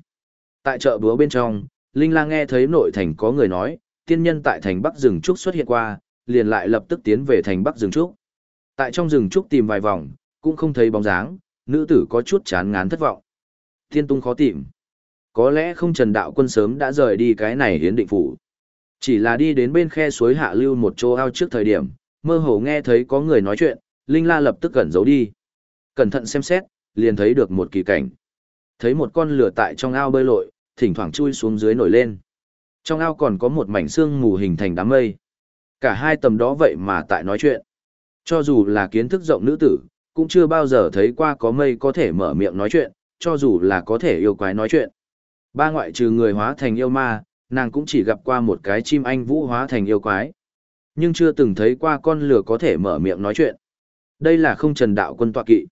Tại chợ búa bên trong, Linh lang nghe thấy nội thành có người nói, tiên nhân tại thành Bắc rừng trúc xuất hiện qua, liền lại lập tức tiến về thành Bắc rừng trúc. Tại trong rừng trúc tìm vài vòng, cũng không thấy bóng dáng, nữ tử có chút chán ngán thất vọng. Thiên tung khó tìm. Có lẽ không trần đạo quân sớm đã rời đi cái này hiến định phủ. Chỉ là đi đến bên khe suối hạ lưu một chỗ ao trước thời điểm, mơ hồ nghe thấy có người nói chuyện, Linh La lập tức cẩn giấu đi. Cẩn thận xem xét, liền thấy được một kỳ cảnh. Thấy một con lửa tại trong ao bơi lội, thỉnh thoảng chui xuống dưới nổi lên. Trong ao còn có một mảnh xương mù hình thành đám mây. Cả hai tầm đó vậy mà tại nói chuyện. Cho dù là kiến thức rộng nữ tử, cũng chưa bao giờ thấy qua có mây có thể mở miệng nói chuyện, cho dù là có thể yêu quái nói chuyện. Ba ngoại trừ người hóa thành yêu ma, nàng cũng chỉ gặp qua một cái chim anh vũ hóa thành yêu quái. Nhưng chưa từng thấy qua con lửa có thể mở miệng nói chuyện. Đây là không trần đạo quân tọa kỵ.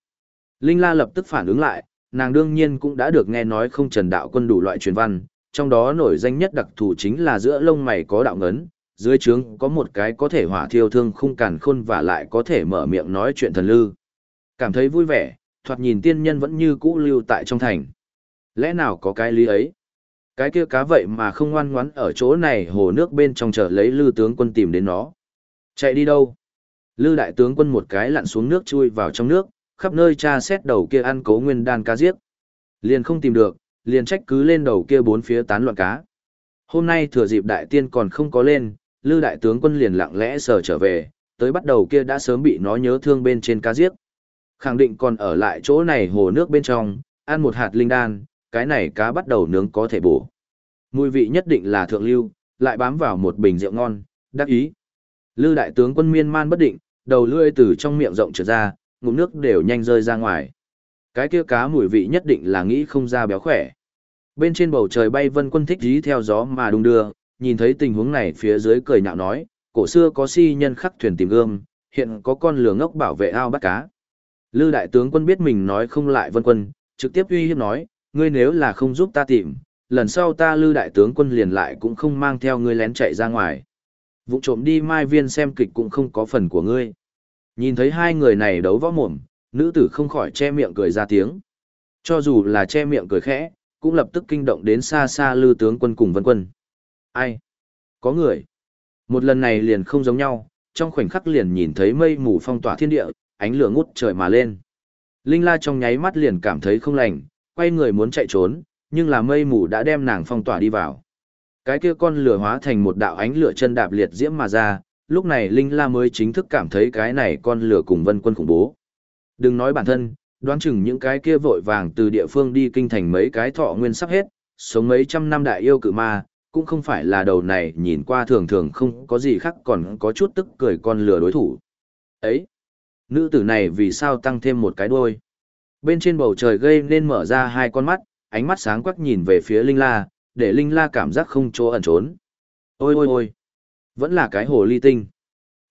Linh La lập tức phản ứng lại, nàng đương nhiên cũng đã được nghe nói không trần đạo quân đủ loại truyền văn, trong đó nổi danh nhất đặc thù chính là giữa lông mày có đạo ngấn, dưới trướng có một cái có thể hỏa thiêu thương khung càn khôn và lại có thể mở miệng nói chuyện thần lư. Cảm thấy vui vẻ, thoạt nhìn tiên nhân vẫn như cũ lưu tại trong thành. Lẽ nào có cái lý ấy? Cái kia cá vậy mà không ngoan ngoãn ở chỗ này hồ nước bên trong chờ lấy lư tướng quân tìm đến nó. Chạy đi đâu? Lư đại tướng quân một cái lặn xuống nước chui vào trong nước, khắp nơi tra xét đầu kia ăn cố nguyên đan cá giết. Liền không tìm được, liền trách cứ lên đầu kia bốn phía tán loạn cá. Hôm nay thừa dịp đại tiên còn không có lên, Lư đại tướng quân liền lặng lẽ sờ trở về, tới bắt đầu kia đã sớm bị nó nhớ thương bên trên cá giết. Khẳng định còn ở lại chỗ này hồ nước bên trong, ăn một hạt linh đan, cái này cá bắt đầu nướng có thể bổ. Mùi vị nhất định là thượng lưu, lại bám vào một bình rượu ngon, đắc ý. Lư đại tướng quân miên man bất định, đầu lưỡi từ trong miệng rộng trượt ra, ngụm nước đều nhanh rơi ra ngoài. Cái kia cá mùi vị nhất định là nghĩ không ra béo khỏe. Bên trên bầu trời bay vân quân thích dí theo gió mà đung đưa, nhìn thấy tình huống này phía dưới cười nhạo nói, cổ xưa có si nhân khắc thuyền tìm gương, hiện có con lừa ngốc bảo vệ ao bắt cá. Lư đại tướng quân biết mình nói không lại vân quân, trực tiếp uy hiếp nói, ngươi nếu là không giúp ta tìm, lần sau ta lư đại tướng quân liền lại cũng không mang theo ngươi lén chạy ra ngoài. Vụ trộm đi mai viên xem kịch cũng không có phần của ngươi. Nhìn thấy hai người này đấu võ mồm, nữ tử không khỏi che miệng cười ra tiếng. Cho dù là che miệng cười khẽ, cũng lập tức kinh động đến xa xa lư tướng quân cùng vân quân. Ai? Có người. Một lần này liền không giống nhau, trong khoảnh khắc liền nhìn thấy mây mù phong tỏa thiên địa, ánh lửa ngút trời mà lên. Linh La trong nháy mắt liền cảm thấy không lành, quay người muốn chạy trốn, nhưng là mây mù đã đem nàng phong tỏa đi vào. Cái kia con lửa hóa thành một đạo ánh lửa chân đạp liệt diễm mà ra, lúc này Linh La mới chính thức cảm thấy cái này con lửa cùng vân quân khủng bố. Đừng nói bản thân, đoán chừng những cái kia vội vàng từ địa phương đi kinh thành mấy cái thọ nguyên sắp hết, sống mấy trăm năm đại yêu cự ma, cũng không phải là đầu này nhìn qua thường thường không có gì khác còn có chút tức cười con lửa đối thủ. Ấy, nữ tử này vì sao tăng thêm một cái đuôi? Bên trên bầu trời gây nên mở ra hai con mắt, ánh mắt sáng quắc nhìn về phía Linh La, để Linh La cảm giác không chỗ ẩn trốn. Ôi ôi ôi, vẫn là cái hồ ly tinh.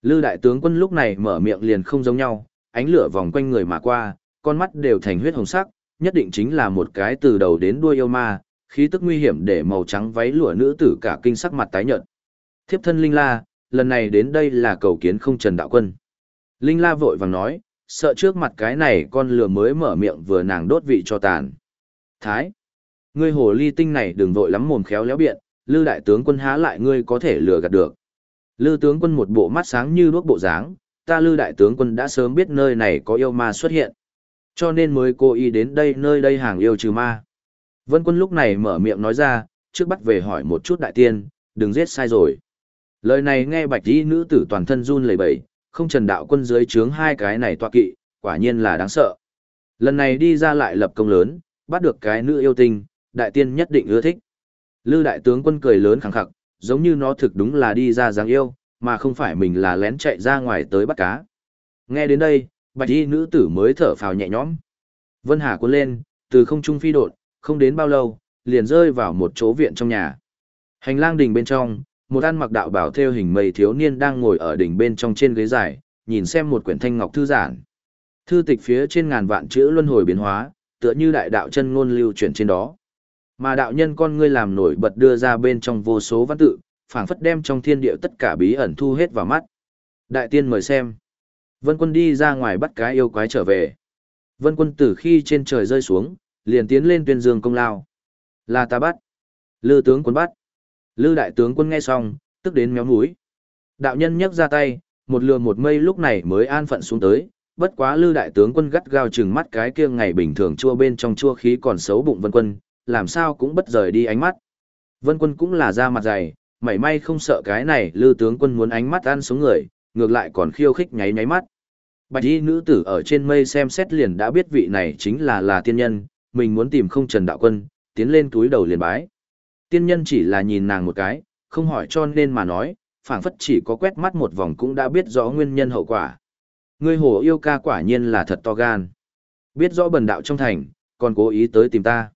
Lư đại tướng quân lúc này mở miệng liền không giống nhau, ánh lửa vòng quanh người mà qua, con mắt đều thành huyết hồng sắc, nhất định chính là một cái từ đầu đến đuôi yêu ma, khí tức nguy hiểm để màu trắng váy lụa nữ tử cả kinh sắc mặt tái nhợt. Thiếp thân Linh La, lần này đến đây là cầu kiến không Trần Đạo Quân. Linh La vội vàng nói, sợ trước mặt cái này con lừa mới mở miệng vừa nàng đốt vị cho tàn. Thái, ngươi hồ ly tinh này đừng vội lắm mồm khéo léo biện, lư đại tướng quân há lại ngươi có thể lừa gạt được. Lư tướng quân một bộ mắt sáng như đuốc bộ dáng, ta lư đại tướng quân đã sớm biết nơi này có yêu ma xuất hiện. Cho nên mới cố ý đến đây nơi đây hàng yêu trừ ma. Vân quân lúc này mở miệng nói ra, trước bắt về hỏi một chút đại tiên, đừng giết sai rồi. Lời này nghe bạch y nữ tử toàn thân run lẩy bẩy, không trần đạo quân dưới trướng hai cái này toa kỵ, quả nhiên là đáng sợ. Lần này đi ra lại lập công lớn, bắt được cái nữ yêu tinh, đại tiên nhất định ưa thích. Lư đại tướng quân cười lớn khẳng khặc, giống như nó thực đúng là đi ra dáng yêu, mà không phải mình là lén chạy ra ngoài tới bắt cá. Nghe đến đây, bạch y nữ tử mới thở phào nhẹ nhõm. Vân Hà cuốn lên, từ không trung phi đột, không đến bao lâu, liền rơi vào một chỗ viện trong nhà. Hành lang đình bên trong, một ăn mặc đạo bảo theo hình mây thiếu niên đang ngồi ở đỉnh bên trong trên ghế dài, nhìn xem một quyển thanh ngọc thư giản. Thư tịch phía trên ngàn vạn chữ luân hồi biến hóa, tựa như đại đạo chân ngôn lưu chuyển trên đó. Mà đạo nhân con ngươi làm nổi bật đưa ra bên trong vô số văn tự, phảng phất đem trong thiên địa tất cả bí ẩn thu hết vào mắt. Đại tiên mời xem. Vân quân đi ra ngoài bắt cái yêu quái trở về. Vân quân từ khi trên trời rơi xuống, liền tiến lên tuyên dương công lao. Là ta bắt. Lư tướng quân bắt. Lư đại tướng quân nghe xong, tức đến méo mũi. Đạo nhân nhấc ra tay, một lừa một mây lúc này mới an phận xuống tới, bất quá lư đại tướng quân gắt gao chừng mắt cái kia ngày bình thường chua bên trong chua khí còn xấu bụng vân quân, làm sao cũng bất rời đi ánh mắt. Vân quân cũng là da mặt dày, mảy may không sợ cái này lư tướng quân muốn ánh mắt ăn xuống người, ngược lại còn khiêu khích nháy nháy mắt. Bạch y nữ tử ở trên mây xem xét liền đã biết vị này chính là là tiên nhân, mình muốn tìm không trần đạo quân, tiến lên túi đầu liền bái. Tiên nhân chỉ là nhìn nàng một cái, không hỏi cho nên mà nói, phảng phất chỉ có quét mắt một vòng cũng đã biết rõ nguyên nhân hậu quả. Ngươi hồ yêu ca quả nhiên là thật to gan. Biết rõ bần đạo trong thành, còn cố ý tới tìm ta.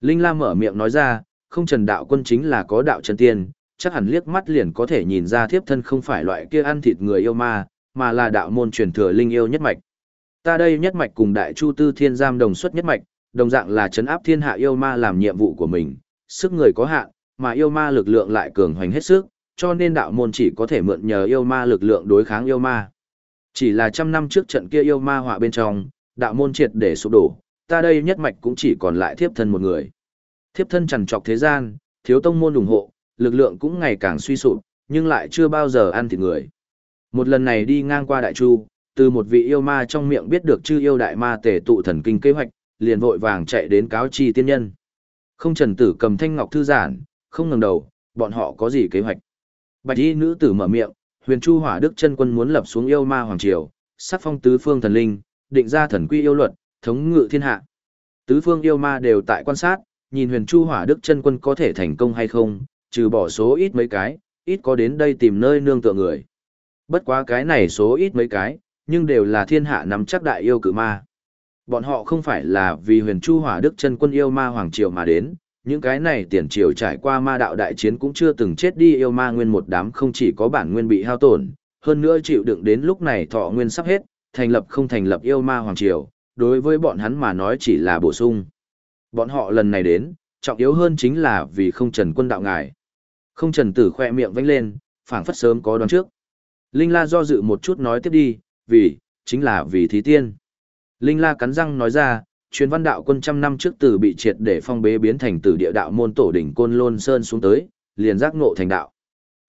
Linh Lam mở miệng nói ra, không trần đạo quân chính là có đạo chân tiên, chắc hẳn liếc mắt liền có thể nhìn ra thiếp thân không phải loại kia ăn thịt người yêu ma, mà là đạo môn truyền thừa linh yêu nhất mạch. Ta đây nhất mạch cùng đại chu tư thiên giam đồng xuất nhất mạch, đồng dạng là chấn áp thiên hạ yêu ma làm nhiệm vụ của mình, sức người có hạn, mà yêu ma lực lượng lại cường hoành hết sức, cho nên đạo môn chỉ có thể mượn nhờ yêu ma lực lượng đối kháng yêu ma. Chỉ là trăm năm trước trận kia yêu ma họa bên trong, đạo môn triệt để sụp đổ, ta đây nhất mạch cũng chỉ còn lại thiếp thân một người. Thiếp thân chằn trọc thế gian, thiếu tông môn ủng hộ, lực lượng cũng ngày càng suy sụp, nhưng lại chưa bao giờ ăn thịt người. Một lần này đi ngang qua đại chu, từ một vị yêu ma trong miệng biết được chư yêu đại ma tề tụ thần kinh kế hoạch, liền vội vàng chạy đến cáo chi tiên nhân. Không trần tử cầm thanh ngọc thư giản, không ngẩng đầu, bọn họ có gì kế hoạch. Bạch y nữ tử mở miệng, huyền chu hỏa đức chân quân muốn lập xuống yêu ma hoàng triều, sắc phong tứ phương thần linh, định ra thần quy yêu luật, thống ngự thiên hạ. Tứ phương yêu ma đều tại quan sát, nhìn huyền chu hỏa đức chân quân có thể thành công hay không, trừ bỏ số ít mấy cái, ít có đến đây tìm nơi nương tựa người. Bất quá cái này số ít mấy cái, nhưng đều là thiên hạ nắm chắc đại yêu cự ma. Bọn họ không phải là vì huyền chu hỏa đức chân quân yêu ma hoàng triều mà đến, những cái này tiền triều trải qua ma đạo đại chiến cũng chưa từng chết đi yêu ma nguyên một đám không chỉ có bản nguyên bị hao tổn, hơn nữa chịu đựng đến lúc này thọ nguyên sắp hết, thành lập không thành lập yêu ma hoàng triều, đối với bọn hắn mà nói chỉ là bổ sung. Bọn họ lần này đến, trọng yếu hơn chính là vì không trần quân đạo ngài. Không trần tử khoe miệng vánh lên, phảng phất sớm có đoán trước. Linh La do dự một chút nói tiếp đi, vì, chính là vì thí tiên. Linh La cắn răng nói ra, truyền văn đạo quân trăm năm trước từ bị triệt để phong bế biến thành từ địa đạo môn tổ đỉnh côn lôn sơn xuống tới, liền giác ngộ thành đạo.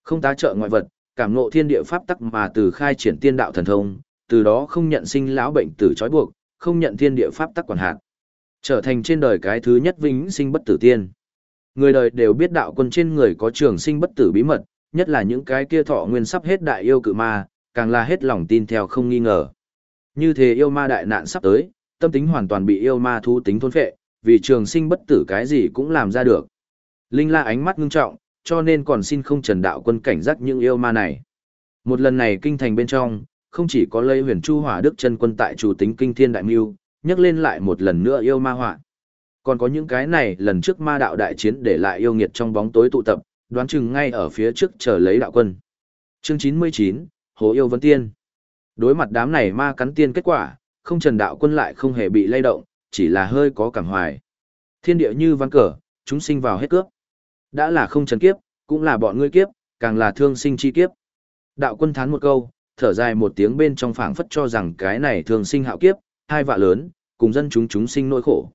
Không tá trợ ngoại vật, cảm ngộ thiên địa pháp tắc mà từ khai triển tiên đạo thần thông, từ đó không nhận sinh lão bệnh tử trói buộc, không nhận thiên địa pháp tắc quản hạt. Trở thành trên đời cái thứ nhất vĩnh sinh bất tử tiên. Người đời đều biết đạo quân trên người có trường sinh bất tử bí mật, nhất là những cái kia thọ nguyên sắp hết đại yêu cự ma, càng là hết lòng tin theo không nghi ngờ. Như thế yêu ma đại nạn sắp tới, tâm tính hoàn toàn bị yêu ma thu tính thôn phệ, vì trường sinh bất tử cái gì cũng làm ra được. Linh la ánh mắt ngưng trọng, cho nên còn xin không trần đạo quân cảnh giác những yêu ma này. Một lần này kinh thành bên trong, không chỉ có lây huyền chu hỏa đức chân quân tại chủ tính kinh thiên đại mưu, nhắc lên lại một lần nữa yêu ma họa. Còn có những cái này lần trước ma đạo đại chiến để lại yêu nghiệt trong bóng tối tụ tập, đoán chừng ngay ở phía trước chờ lấy đạo quân. Chương 99, Hồ Yêu Vân Tiên. Đối mặt đám này ma cắn tiên kết quả, không trần đạo quân lại không hề bị lay động, chỉ là hơi có cảm hoài. Thiên địa như văn cờ, chúng sinh vào hết cướp. Đã là không trần kiếp, cũng là bọn ngươi kiếp, càng là thương sinh chi kiếp. Đạo quân thán một câu, thở dài một tiếng bên trong phảng phất cho rằng cái này thương sinh hạo kiếp, hai vạ lớn, cùng dân chúng chúng sinh nỗi khổ.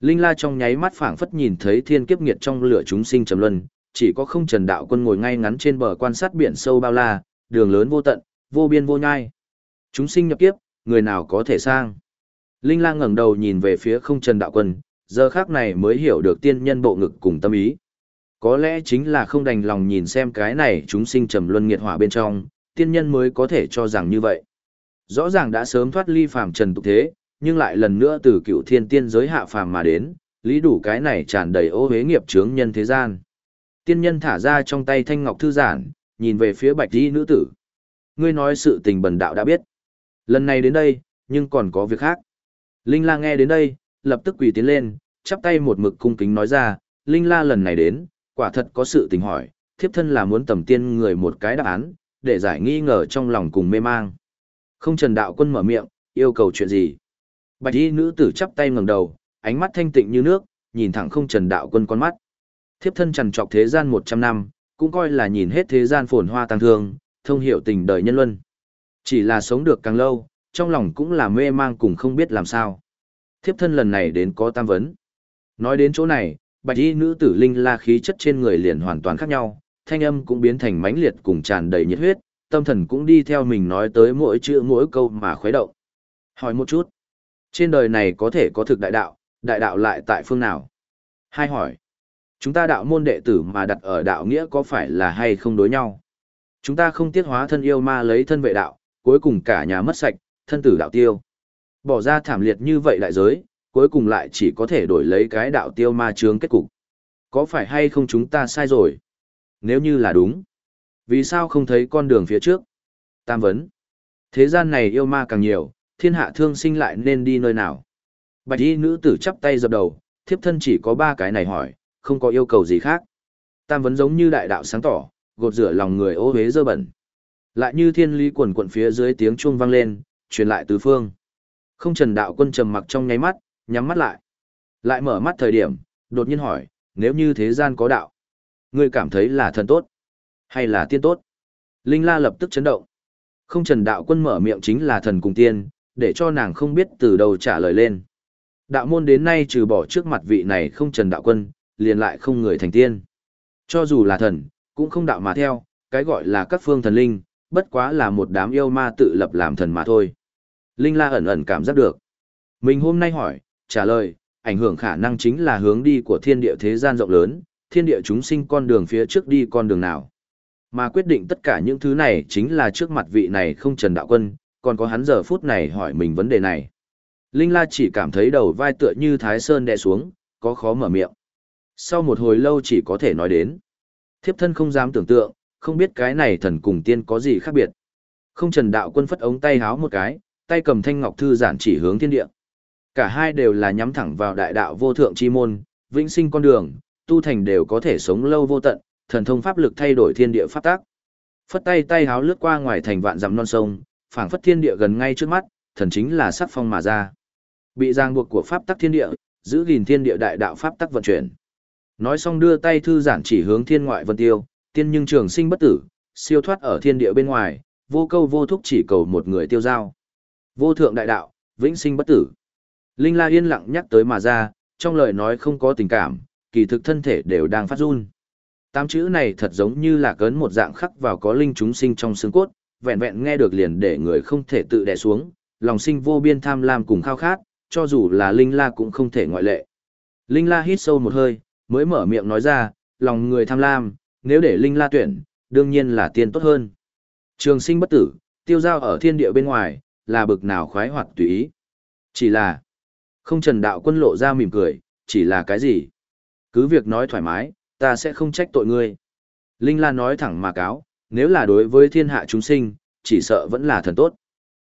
Linh la trong nháy mắt phảng phất nhìn thấy thiên kiếp nghiệt trong lửa chúng sinh trầm luân, chỉ có không trần đạo quân ngồi ngay ngắn trên bờ quan sát biển sâu bao la, đường lớn vô tận, vô biên vô nhai. Chúng sinh nhập kiếp, người nào có thể sang. Linh lang ngẩng đầu nhìn về phía không trần đạo quân, giờ khác này mới hiểu được tiên nhân bộ ngực cùng tâm ý. Có lẽ chính là không đành lòng nhìn xem cái này chúng sinh trầm luân nghiệt hỏa bên trong, tiên nhân mới có thể cho rằng như vậy. Rõ ràng đã sớm thoát ly phàm trần tục thế, nhưng lại lần nữa từ cựu thiên tiên giới hạ phàm mà đến, lý đủ cái này tràn đầy ô hế nghiệp chướng nhân thế gian. Tiên nhân thả ra trong tay thanh ngọc thư giản, nhìn về phía bạch y nữ tử. Ngươi nói sự tình bần đạo đã biết. Lần này đến đây, nhưng còn có việc khác. Linh la nghe đến đây, lập tức quỳ tiến lên, chắp tay một mực cung kính nói ra, Linh la lần này đến, quả thật có sự tình hỏi, thiếp thân là muốn tầm tiên người một cái đáp án, để giải nghi ngờ trong lòng cùng mê mang. Không trần đạo quân mở miệng, yêu cầu chuyện gì? Bạch y nữ tử chắp tay ngẩng đầu, ánh mắt thanh tịnh như nước, nhìn thẳng không trần đạo quân con mắt. Thiếp thân trần trọc thế gian 100 năm, cũng coi là nhìn hết thế gian phồn hoa tăng thương, thông hiểu tình đời nhân luân. Chỉ là sống được càng lâu, trong lòng cũng là mê mang cùng không biết làm sao. Thiếp thân lần này đến có tam vấn. Nói đến chỗ này, bạch y nữ tử linh la khí chất trên người liền hoàn toàn khác nhau, thanh âm cũng biến thành mãnh liệt cùng tràn đầy nhiệt huyết, tâm thần cũng đi theo mình nói tới mỗi chữ mỗi câu mà khuấy động. Hỏi một chút, trên đời này có thể có thực đại đạo, đại đạo lại tại phương nào? Hai hỏi, chúng ta đạo môn đệ tử mà đặt ở đạo nghĩa có phải là hay không đối nhau? Chúng ta không tiết hóa thân yêu ma lấy thân vệ đạo, cuối cùng cả nhà mất sạch, thân tử đạo tiêu. Bỏ ra thảm liệt như vậy đại giới, cuối cùng lại chỉ có thể đổi lấy cái đạo tiêu ma chướng kết cục. Có phải hay không chúng ta sai rồi? Nếu như là đúng, vì sao không thấy con đường phía trước? Tam vấn. Thế gian này yêu ma càng nhiều, thiên hạ thương sinh lại nên đi nơi nào? Bạch y nữ tử chắp tay dập đầu, thiếp thân chỉ có ba cái này hỏi, không có yêu cầu gì khác. Tam vấn giống như đại đạo sáng tỏ, gột rửa lòng người ô hế dơ bẩn. Lại như thiên lý quần quận phía dưới tiếng chuông vang lên, truyền lại tứ phương. Không trần đạo quân trầm mặc trong nháy mắt, nhắm mắt lại. Lại mở mắt thời điểm, đột nhiên hỏi, nếu như thế gian có đạo, ngươi cảm thấy là thần tốt, hay là tiên tốt? Linh La lập tức chấn động. Không trần đạo quân mở miệng chính là thần cùng tiên, để cho nàng không biết từ đầu trả lời lên. Đạo môn đến nay trừ bỏ trước mặt vị này không trần đạo quân, liền lại không người thành tiên. Cho dù là thần, cũng không đạo mà theo, cái gọi là các phương thần linh, bất quá là một đám yêu ma tự lập làm thần mà thôi. Linh La ẩn ẩn cảm giác được. Mình hôm nay hỏi, trả lời, ảnh hưởng khả năng chính là hướng đi của thiên địa thế gian rộng lớn, thiên địa chúng sinh con đường phía trước đi con đường nào. Mà quyết định tất cả những thứ này chính là trước mặt vị này không trần đạo quân, còn có hắn giờ phút này hỏi mình vấn đề này. Linh La chỉ cảm thấy đầu vai tựa như thái sơn đè xuống, có khó mở miệng. Sau một hồi lâu chỉ có thể nói đến. Thiếp thân không dám tưởng tượng, không biết cái này thần cùng tiên có gì khác biệt. Không trần đạo quân phất ống tay háo một cái, tay cầm thanh ngọc thư giản chỉ hướng thiên địa. Cả hai đều là nhắm thẳng vào đại đạo vô thượng chi môn, vĩnh sinh con đường, tu thành đều có thể sống lâu vô tận, thần thông pháp lực thay đổi thiên địa pháp tác. Phất tay tay háo lướt qua ngoài thành vạn dặm non sông, phảng phất thiên địa gần ngay trước mắt, thần chính là sắc phong mà ra. Bị giang buộc của pháp tắc thiên địa, giữ gìn thiên địa đại đạo pháp tắc vận chuyển. Nói xong đưa tay thư giản chỉ hướng thiên ngoại vân tiêu, tiên nhưng trường sinh bất tử, siêu thoát ở thiên địa bên ngoài, vô câu vô thúc chỉ cầu một người tiêu giao. Vô thượng đại đạo, vĩnh sinh bất tử. Linh La yên lặng nhắc tới mà ra, trong lời nói không có tình cảm, kỳ thực thân thể đều đang phát run. Tám chữ này thật giống như là cấn một dạng khắc vào có linh chúng sinh trong xương cốt, vẹn vẹn nghe được liền để người không thể tự đè xuống, lòng sinh vô biên tham lam cùng khao khát, cho dù là Linh La cũng không thể ngoại lệ. Linh La hít sâu một hơi, mới mở miệng nói ra, lòng người tham lam, nếu để Linh La tuyển, đương nhiên là tiên tốt hơn. Trường sinh bất tử, tiêu giao ở thiên địa bên ngoài, là bực nào khoái hoạt tùy ý. Chỉ là, không trần đạo quân lộ ra mỉm cười, chỉ là cái gì? Cứ việc nói thoải mái, ta sẽ không trách tội ngươi. Linh La nói thẳng mà cáo, nếu là đối với thiên hạ chúng sinh, chỉ sợ vẫn là thần tốt.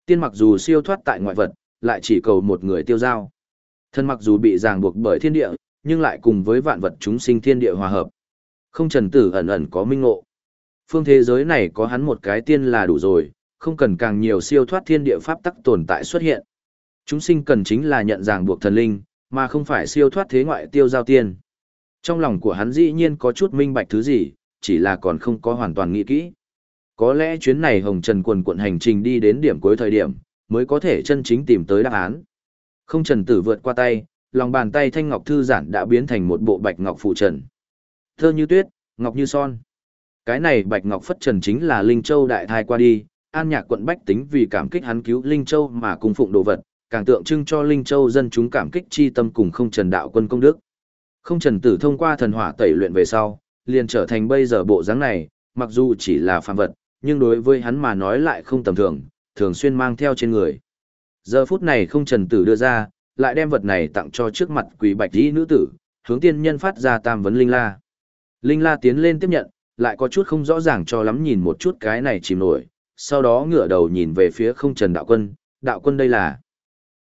Tiên mặc dù siêu thoát tại ngoại vật, lại chỉ cầu một người tiêu giao. Thân mặc dù bị ràng buộc bởi thiên địa, nhưng lại cùng với vạn vật chúng sinh thiên địa hòa hợp. Không trần tử ẩn ẩn có minh ngộ. Phương thế giới này có hắn một cái tiên là đủ rồi, không cần càng nhiều siêu thoát thiên địa pháp tắc tồn tại xuất hiện. Chúng sinh cần chính là nhận ràng buộc thần linh, mà không phải siêu thoát thế ngoại tiêu giao tiên. Trong lòng của hắn dĩ nhiên có chút minh bạch thứ gì, chỉ là còn không có hoàn toàn nghĩ kỹ. Có lẽ chuyến này Hồng Trần quần quận hành trình đi đến điểm cuối thời điểm, mới có thể chân chính tìm tới đáp án. Không trần tử vượt qua tay, lòng bàn tay thanh ngọc thư giản đã biến thành một bộ bạch ngọc phụ trần. Thơ như tuyết, ngọc như son. Cái này bạch ngọc phất trần chính là Linh Châu đại thai qua đi, an nhạc quận bách tính vì cảm kích hắn cứu Linh Châu mà cung phụng đồ vật, càng tượng trưng cho Linh Châu dân chúng cảm kích chi tâm cùng không trần đạo quân công đức. Không trần tử thông qua thần hỏa tẩy luyện về sau, liền trở thành bây giờ bộ dáng này, mặc dù chỉ là phàm vật, nhưng đối với hắn mà nói lại không tầm thường, thường xuyên mang theo trên người. Giờ phút này không trần tử đưa ra, lại đem vật này tặng cho trước mặt quỷ bạch y nữ tử, hướng tiên nhân phát ra tam vấn linh la. Linh la tiến lên tiếp nhận, lại có chút không rõ ràng cho lắm nhìn một chút cái này chìm nổi, sau đó ngửa đầu nhìn về phía không trần đạo quân, đạo quân đây là.